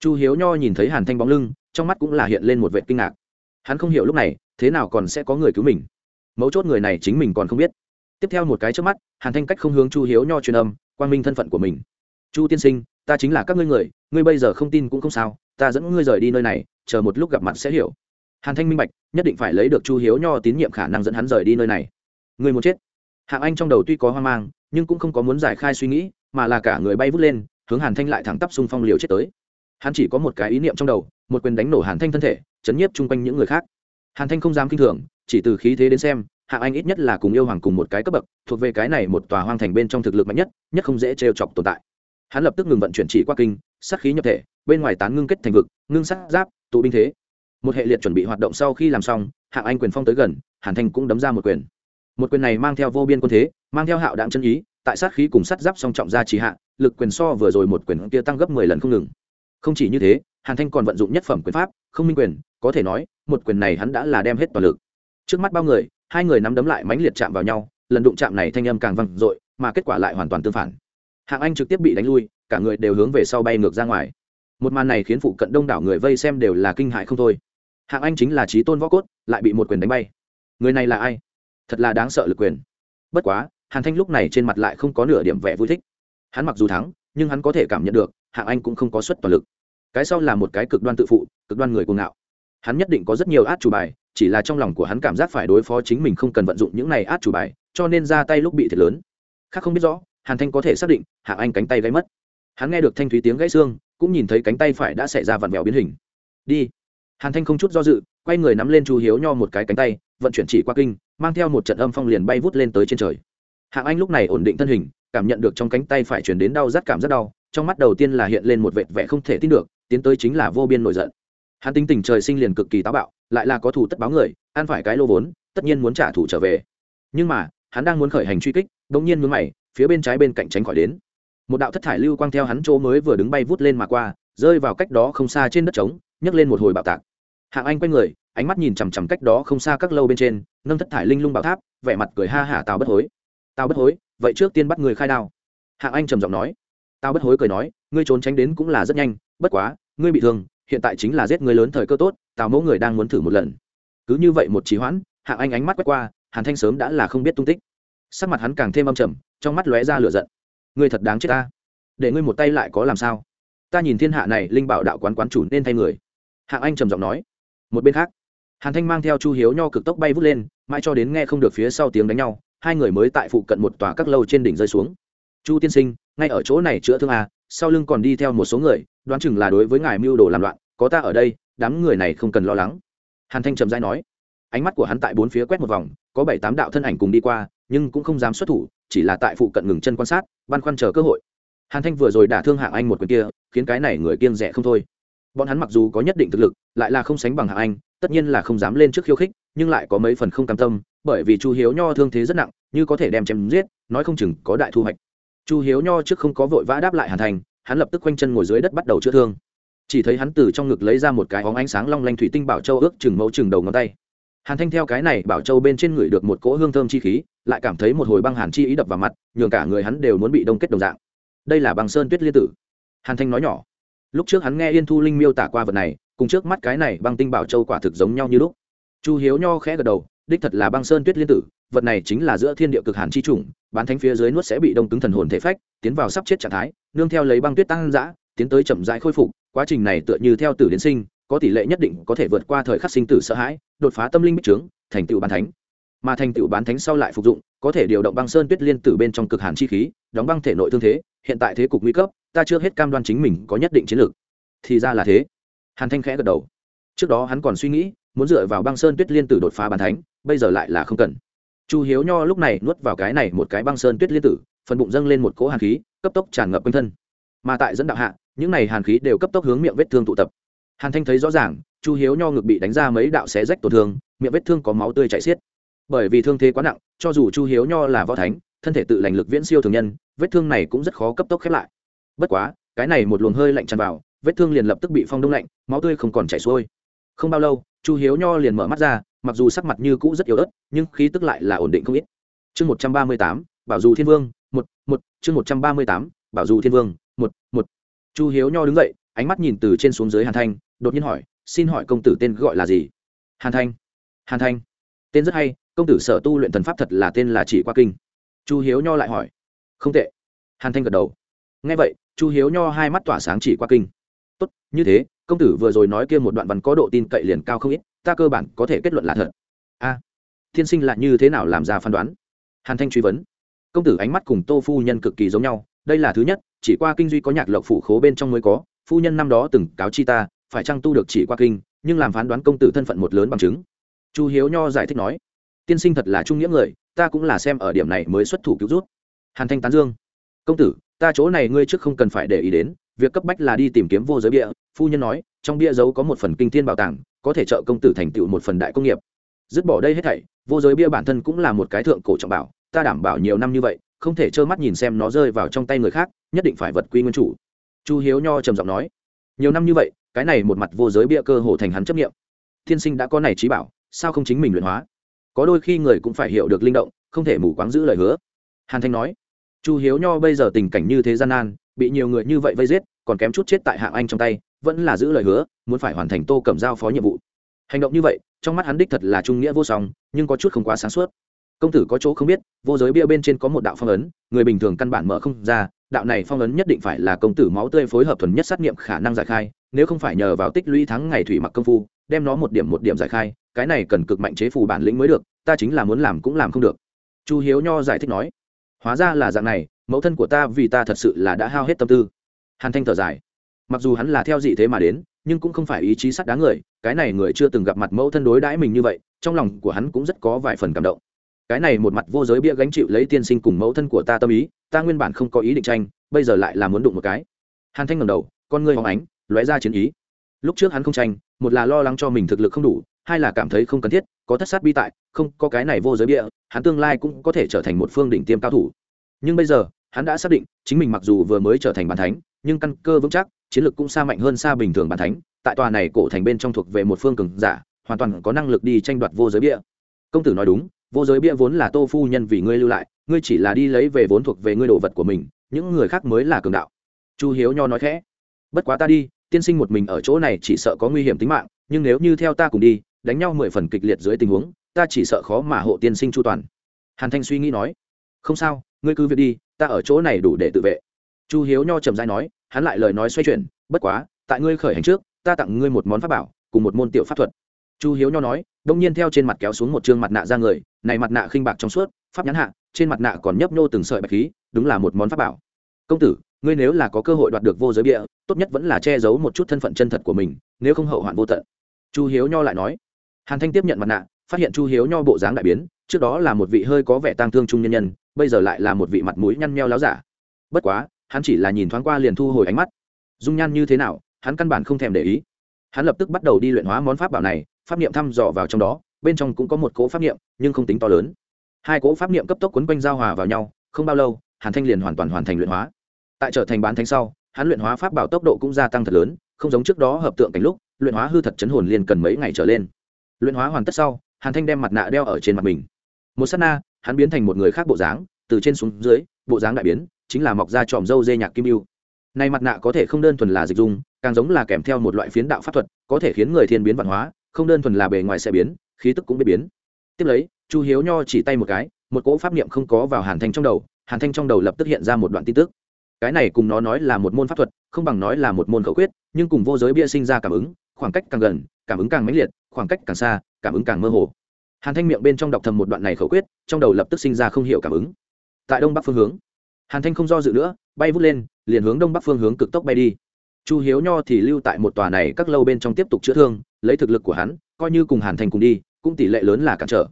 Chu hiếu nho nhìn thấy hàn thanh bóng lưng, trong mắt cũng là hiện lên một vệ kinh ngạc. Hắn không hiểu lúc này, thế nào còn sẽ có người cứu mình? Mấu chốt người này chính mình còn không biết. Tiếp theo một cái trước mắt, hàn thanh cách không hướng chu hiếu nho truyền âm, quang minh thân phận của mình. Chu tiên sinh, ta chính là các ngươi người, ngươi bây giờ không tin cũng không sao, ta dẫn ngươi rời đi nơi này, chờ một lúc gặp mặt sẽ hiểu. Hàn thanh minh bạch, nhất định phải lấy được chu hiếu nho tín nhiệm khả năng dẫn hắn rời đi nơi này. Người muốn chết? Hạng anh trong đầu tuy có hoang mang nhưng cũng không có muốn giải khai suy nghĩ, mà là cả người bay vút lên, hướng hàn thanh lại thẳng tắp xung phong liều chết tới. Hắn chỉ có một cái ý niệm trong đầu, một quyền đánh nổ hàn thanh thân thể, chấn nhiếp chung quanh những người khác. Hàn thanh không dám kinh thường, chỉ từ khí thế đến xem hạng anh ít nhất là cùng yêu hoàng cùng một cái cấp bậc, thuộc về cái này một tòa hoang thành bên trong thực lực mạnh nhất nhất không dễ trêu chọc tồn tại. Hắn lập tức ngừng vận chuyển chỉ qua kinh, sát khí nhập thể, bên ngoài tán ngưng kết thành vực, ngưng sát giáp, tụ binh thế. Một hệ liệt chuẩn bị hoạt động sau khi làm xong hạng anh quyền phong tới gần, hàn thanh cũng đấm ra một quyền một quyền này mang theo vô biên quân thế mang theo hạo đạn chân ý tại sát khí cùng sắt giáp song trọng ra trì hạ lực quyền so vừa rồi một quyền kia tăng gấp mười lần không ngừng. Không chỉ như thế hàn thanh còn vận dụng nhất phẩm quyền pháp không minh quyền có thể nói một quyền này hắn đã là đem hết toàn lực. Trước mắt bao người hai người nắm đấm lại mãnh liệt chạm vào nhau lần đụng chạm này thanh âm càng văng, dội mà kết quả lại hoàn toàn tương phản. Hạng anh trực tiếp bị đánh lui cả người đều hướng về sau bay ngược ra ngoài. Một màn này khiến phụ cận đông đảo người vây xem đều là kinh hại không thôi. Hạng anh chính là trí tôn võ cốt lại bị một quyền đánh bay. Người này là ai? Thật là đáng sợ lực quyền. Bất quá, hàn thanh lúc này trên mặt lại không có nửa điểm vẻ vui thích. Hắn mặc dù thắng, nhưng hắn có thể cảm nhận được, hạng anh cũng không có suất toàn lực. Cái sau là một cái cực đoan tự phụ, cực đoan người cuồng ngạo. Hắn nhất định có rất nhiều át chủ bài, chỉ là trong lòng của hắn cảm giác phải đối phó chính mình không cần vận dụng những này át chủ bài, cho nên ra tay lúc bị thiệt lớn. Khác không biết rõ, hàn thanh có thể xác định, hạng anh cánh tay gãy mất. Hắn nghe được thanh thúy tiếng gãy xương, cũng nhìn thấy cánh tay phải đã xảy ra vặn vẹo biến hình. Đi hàn thanh không chút do dự, quay người nắm lên chu hiếu nho một cái cánh tay, vận chuyển chỉ qua kinh, mang theo một trận âm phong liền bay vút lên tới trên trời. Hạng anh lúc này ổn định thân hình, cảm nhận được trong cánh tay phải chuyển đến đau rát cảm rất đau, trong mắt đầu tiên là hiện lên một vệt vẻ không thể tin được, tiến tới chính là vô biên nổi giận. Hắn tính tình trời sinh liền cực kỳ táo bạo, lại là có thủ tất báo người, ăn phải cái lô vốn, tất nhiên muốn trả thù trở về. Nhưng mà, hắn đang muốn khởi hành truy kích, bỗng nhiên mướn mày, phía bên trái bên cạnh tránh khỏi đến. Một đạo thất thải lưu quang theo hắn chỗ mới vừa đứng bay vút lên mà qua, rơi vào cách đó không xa trên đất trống, nhấc lên một hồi bạo tạc hạng anh quay người, ánh mắt nhìn chằm chằm cách đó không xa các lâu bên trên, nâng thất thải linh lung bảo tháp, vẻ mặt cười ha hả tào bất hối. Tào bất hối, vậy trước tiên bắt người khai đao. Hạng anh trầm giọng nói. Tào bất hối cười nói, ngươi trốn tránh đến cũng là rất nhanh, bất quá, ngươi bị thương, hiện tại chính là giết người lớn thời cơ tốt, tào mẫu người đang muốn thử một lần. Cứ như vậy một trí hoãn, hạng anh ánh mắt quét qua, hàn thanh sớm đã là không biết tung tích. Sắc mặt hắn càng thêm âm trầm, trong mắt lóe ra lửa giận. Ngươi thật đáng chết ta. Để ngươi một tay lại có làm sao? Ta nhìn thiên hạ này linh bảo đạo quán quán chủ nên thay người. Hạng anh trầm giọng nói một bên khác, hàn thanh mang theo chu hiếu nho cực tốc bay vút lên, mãi cho đến nghe không được phía sau tiếng đánh nhau, hai người mới tại phụ cận một tòa các lâu trên đỉnh rơi xuống. Chu tiên sinh, ngay ở chỗ này chữa thương à sau lưng còn đi theo một số người, đoán chừng là đối với ngài mưu đồ làm loạn, có ta ở đây, đám người này không cần lo lắng. Hàn thanh trầm dai nói. Ánh mắt của hắn tại bốn phía quét một vòng, có bảy tám đạo thân ảnh cùng đi qua, nhưng cũng không dám xuất thủ, chỉ là tại phụ cận ngừng chân quan sát, băn khoăn chờ cơ hội. Hàn thanh vừa rồi đả thương hạng anh một quyền kia, khiến cái này người kiêng rẻ không thôi bọn hắn mặc dù có nhất định thực lực, lại là không sánh bằng hạng anh, tất nhiên là không dám lên trước khiêu khích, nhưng lại có mấy phần không cam tâm, bởi vì chu hiếu nho thương thế rất nặng, như có thể đem chém giết, nói không chừng có đại thu hoạch. Chu hiếu nho trước không có vội vã đáp lại hàn thành, hắn lập tức quanh chân ngồi dưới đất bắt đầu chữa thương. Chỉ thấy hắn từ trong ngực lấy ra một cái hóng ánh sáng long lanh thủy tinh bảo châu ước chừng mẫu chừng đầu ngón tay. Hàn thanh theo cái này bảo châu bên trên người được một cỗ hương thơm chi khí, lại cảm thấy một hồi băng hàn chi ý đập vào mặt, nhường cả người hắn đều muốn bị đông kết đồng dạng. Đây là băng sơn tuyết liên tử. Hàn thanh nói nhỏ lúc trước hắn nghe yên thu linh miêu tả qua vật này, cùng trước mắt cái này băng tinh bảo châu quả thực giống nhau như lúc. Chu hiếu nho khẽ gật đầu, đích thật là băng sơn tuyết liên tử, vật này chính là giữa thiên địa cực hàn chi trùng bán thánh phía dưới nuốt sẽ bị đông cứng thần hồn thể phách, tiến vào sắp chết trạng thái, nương theo lấy băng tuyết tăng giã tiến tới chậm rãi khôi phục, quá trình này tựa như theo tử đến sinh, có tỷ lệ nhất định có thể vượt qua thời khắc sinh tử sợ hãi, đột phá tâm linh bích trướng, thành tựu bán thánh. Mà thành tựu bán thánh sau lại phục dụng, có thể điều động băng sơn tuyết liên tử bên trong cực hàn chi khí, đóng băng thể nội thương thế, hiện tại thế cục nguy cấp ta chưa hết cam đoan chính mình có nhất định chiến lược. Thì ra là thế. Hàn thanh khẽ gật đầu. Trước đó hắn còn suy nghĩ, muốn dựa vào băng sơn tuyết liên tử đột phá bàn thánh, bây giờ lại là không cần. Chu hiếu nho lúc này nuốt vào cái này một cái băng sơn tuyết liên tử, phần bụng dâng lên một cỗ hàn khí, cấp tốc tràn ngập quanh thân. Mà tại dẫn đạo hạ, những này hàn khí đều cấp tốc hướng miệng vết thương tụ tập. Hàn thanh thấy rõ ràng, chu hiếu nho ngực bị đánh ra mấy đạo xé rách tổn thương, miệng vết thương có máu tươi chảy xiết. Bởi vì thương thế quá nặng, cho dù chu hiếu nho là võ thánh, thân thể tự lành lực viễn siêu thường nhân, vết thương này cũng rất khó cấp tốc khép lại bất quá, cái này một luồng hơi lạnh tràn vào, vết thương liền lập tức bị phong đông lạnh, máu tươi không còn chảy xuôi. Không bao lâu, chu hiếu nho liền mở mắt ra, mặc dù sắc mặt như cũ rất yếu ớt, nhưng khí tức lại là ổn định không ít. Chương một trăm ba mươi tám, bảo dù thiên vương, một một, chương một trăm ba mươi tám, bảo dù thiên vương, một một. Chu hiếu nho đứng dậy, ánh mắt nhìn từ trên xuống dưới hàn thanh, đột nhiên hỏi, xin hỏi công tử tên gọi là gì? Hàn thanh. Hàn thanh. Tên rất hay, công tử sở tu luyện thần pháp thật là tên là chỉ qua kinh. Chu hiếu nho lại hỏi, không tệ. Hàn thanh gật đầu. Ngay vậy chu hiếu nho hai mắt tỏa sáng chỉ qua kinh. Tốt như thế công tử vừa rồi nói kia một đoạn văn có độ tin cậy liền cao không ít ta cơ bản có thể kết luận là thật. A à, thiên sinh là như thế nào làm ra phán đoán? Hàn thanh truy vấn. Công tử ánh mắt cùng tô phu nhân cực kỳ giống nhau đây là thứ nhất chỉ qua kinh duy có nhạc lộc phủ khố bên trong mới có phu nhân năm đó từng cáo chi ta phải chăng tu được chỉ qua kinh nhưng làm phán đoán công tử thân phận một lớn bằng chứng. Chu hiếu nho giải thích nói. Tiên sinh thật là trung nghĩa người ta cũng là xem ở điểm này mới xuất thủ cứu rút hàn thanh tán dương. Công tử ta chỗ này ngươi trước không cần phải để ý đến, việc cấp bách là đi tìm kiếm vô giới bia. Phu nhân nói, trong bia dấu có một phần kinh thiên bảo tàng, có thể trợ công tử thành tựu một phần đại công nghiệp. Dứt bỏ đây hết thảy, vô giới bia bản thân cũng là một cái thượng cổ trọng bảo, ta đảm bảo nhiều năm như vậy, không thể trơ mắt nhìn xem nó rơi vào trong tay người khác, nhất định phải vật quy nguyên chủ. Chu hiếu nho trầm giọng nói, nhiều năm như vậy, cái này một mặt vô giới bia cơ hồ thành hắn chấp nghiệm thiên sinh đã có này trí bảo, sao không chính mình luyện hóa? Có đôi khi người cũng phải hiểu được linh động, không thể mù quáng giữ lời hứa. Hàn thanh nói chu hiếu nho bây giờ tình cảnh như thế gian nan, bị nhiều người như vậy vây giết, còn kém chút chết tại hạng anh trong tay, vẫn là giữ lời hứa, muốn phải hoàn thành tô cầm giao phó nhiệm vụ. Hành động như vậy, trong mắt hắn đích thật là trung nghĩa vô song, nhưng có chút không quá sáng suốt. Công tử có chỗ không biết, vô giới bia bên trên có một đạo phong ấn, người bình thường căn bản mở không ra, đạo này phong ấn nhất định phải là công tử máu tươi phối hợp thuần nhất sát nghiệm khả năng giải khai, nếu không phải nhờ vào tích lũy thắng ngày thủy mặc công phu, đem nó một điểm một điểm giải khai, cái này cần cực mạnh chế phù bản lĩnh mới được, ta chính là muốn làm cũng làm không được. Chu hiếu nho giải thích nói hóa ra là dạng này, mẫu thân của ta vì ta thật sự là đã hao hết tâm tư. Hàn thanh thở dài. Mặc dù hắn là theo dị thế mà đến, nhưng cũng không phải ý chí sắt đá người, cái này người chưa từng gặp mặt mẫu thân đối đãi mình như vậy, trong lòng của hắn cũng rất có vài phần cảm động. Cái này một mặt vô giới bia gánh chịu lấy tiên sinh cùng mẫu thân của ta tâm ý, ta nguyên bản không có ý định tranh, bây giờ lại là muốn đụng một cái. Hàn thanh ngầm đầu, con ngươi hóng ánh, lóe ra chiến ý. Lúc trước hắn không tranh, một là lo lắng cho mình thực lực không đủ hai là cảm thấy không cần thiết, có thất sát bi tại, không, có cái này vô giới bia hắn tương lai cũng có thể trở thành một phương đỉnh tiêm cao thủ. Nhưng bây giờ, hắn đã xác định, chính mình mặc dù vừa mới trở thành bàn thánh, nhưng căn cơ vững chắc, chiến lược cũng xa mạnh hơn xa bình thường bàn thánh. Tại tòa này cổ thành bên trong thuộc về một phương cường giả, hoàn toàn có năng lực đi tranh đoạt vô giới bia công tử nói đúng, vô giới bia vốn là tô phu nhân vì ngươi lưu lại, ngươi chỉ là đi lấy về vốn thuộc về ngươi đồ vật của mình, những người khác mới là cường đạo. Chu hiếu nho nói khẽ, bất quá ta đi, tiên sinh một mình ở chỗ này chỉ sợ có nguy hiểm tính mạng, nhưng nếu như theo ta cùng đi đánh nhau mười phần kịch liệt dưới tình huống, ta chỉ sợ khó mà hộ tiên sinh chu toàn. Hàn thanh suy nghĩ nói. Không sao, ngươi cứ việc đi, ta ở chỗ này đủ để tự vệ. Chu hiếu nho trầm dai nói, hắn lại lời nói xoay chuyển, bất quá, tại ngươi khởi hành trước, ta tặng ngươi một món pháp bảo, cùng một môn tiểu pháp thuật. Chu hiếu nho nói, đông nhiên theo trên mặt kéo xuống một chương mặt nạ ra người, này mặt nạ khinh bạc trong suốt, pháp nhãn hạ, trên mặt nạ còn nhấp nhô từng sợi bạch khí, đúng là một món pháp bảo. Công tử, ngươi nếu là có cơ hội đoạt được vô giới bịa, tốt nhất vẫn là che giấu một chút thân phận chân thật của mình, nếu không hậu hoạn vô tận. Chu hiếu nho lại nói hàn thanh tiếp nhận mặt nạ, phát hiện chu hiếu nho bộ dáng đại biến, trước đó là một vị hơi có vẻ tang thương trung nhân nhân, bây giờ lại là một vị mặt mũi nhăn nheo láo giả. Bất quá, hắn chỉ là nhìn thoáng qua liền thu hồi ánh mắt. Dung nhan như thế nào, hắn căn bản không thèm để ý. Hắn lập tức bắt đầu đi luyện hóa món pháp bảo này, pháp niệm thăm dò vào trong đó, bên trong cũng có một cỗ pháp niệm, nhưng không tính to lớn. Hai cỗ pháp niệm cấp tốc quấn quanh giao hòa vào nhau, không bao lâu, hàn thanh liền hoàn toàn hoàn thành luyện hóa. Tại trở thành bán thánh sau, hắn luyện hóa pháp bảo tốc độ cũng gia tăng thật lớn, không giống trước đó hợp tượng cảnh lúc, luyện hóa hư thật chấn hồn liền cần mấy ngày trở lên luyện hóa hoàn tất sau, hàn thanh đem mặt nạ đeo ở trên mặt mình. Một s á t na, hắn biến thành một người khác bộ dáng, từ trên xuống dưới, bộ dáng đại biến, chính là mọc ra tròm dâu dê nhạc kim yêu. Này mặt nạ có thể không đơn thuần là dịch dung, càng giống là kèm theo một loại phiến đạo pháp thuật, có thể khiến người thiên biến văn hóa, không đơn thuần là bề ngoài sẽ biến, khí tức cũng biết biến. Tiếp lấy, chu hiếu nho chỉ tay một cái, một cỗ pháp niệm không có vào hàn thanh trong đầu, hàn thanh trong đầu lập tức hiện ra một đoạn tin tức. Cái này cùng nó nói là một môn pháp thuật, không bằng nói là một môn khẩu quyết, nhưng cùng vô giới bia sinh ra cảm ứng, khoảng cách càng gần, cảm ứng càng mãnh liệt khoảng cách càng xa, cảm ứng càng mơ hồ. Hàn thanh miệng bên trong đọc thầm một đoạn này khẩu quyết, trong đầu lập tức sinh ra không hiểu cảm ứng. Tại đông bắc phương hướng, hàn thanh không do dự nữa, bay vút lên, liền hướng đông bắc phương hướng cực tốc bay đi. Chu hiếu nho thì lưu tại một tòa này các lâu bên trong tiếp tục chữa thương, lấy thực lực của hắn, coi như cùng hàn thanh cùng đi, cũng tỷ lệ lớn là cản trở.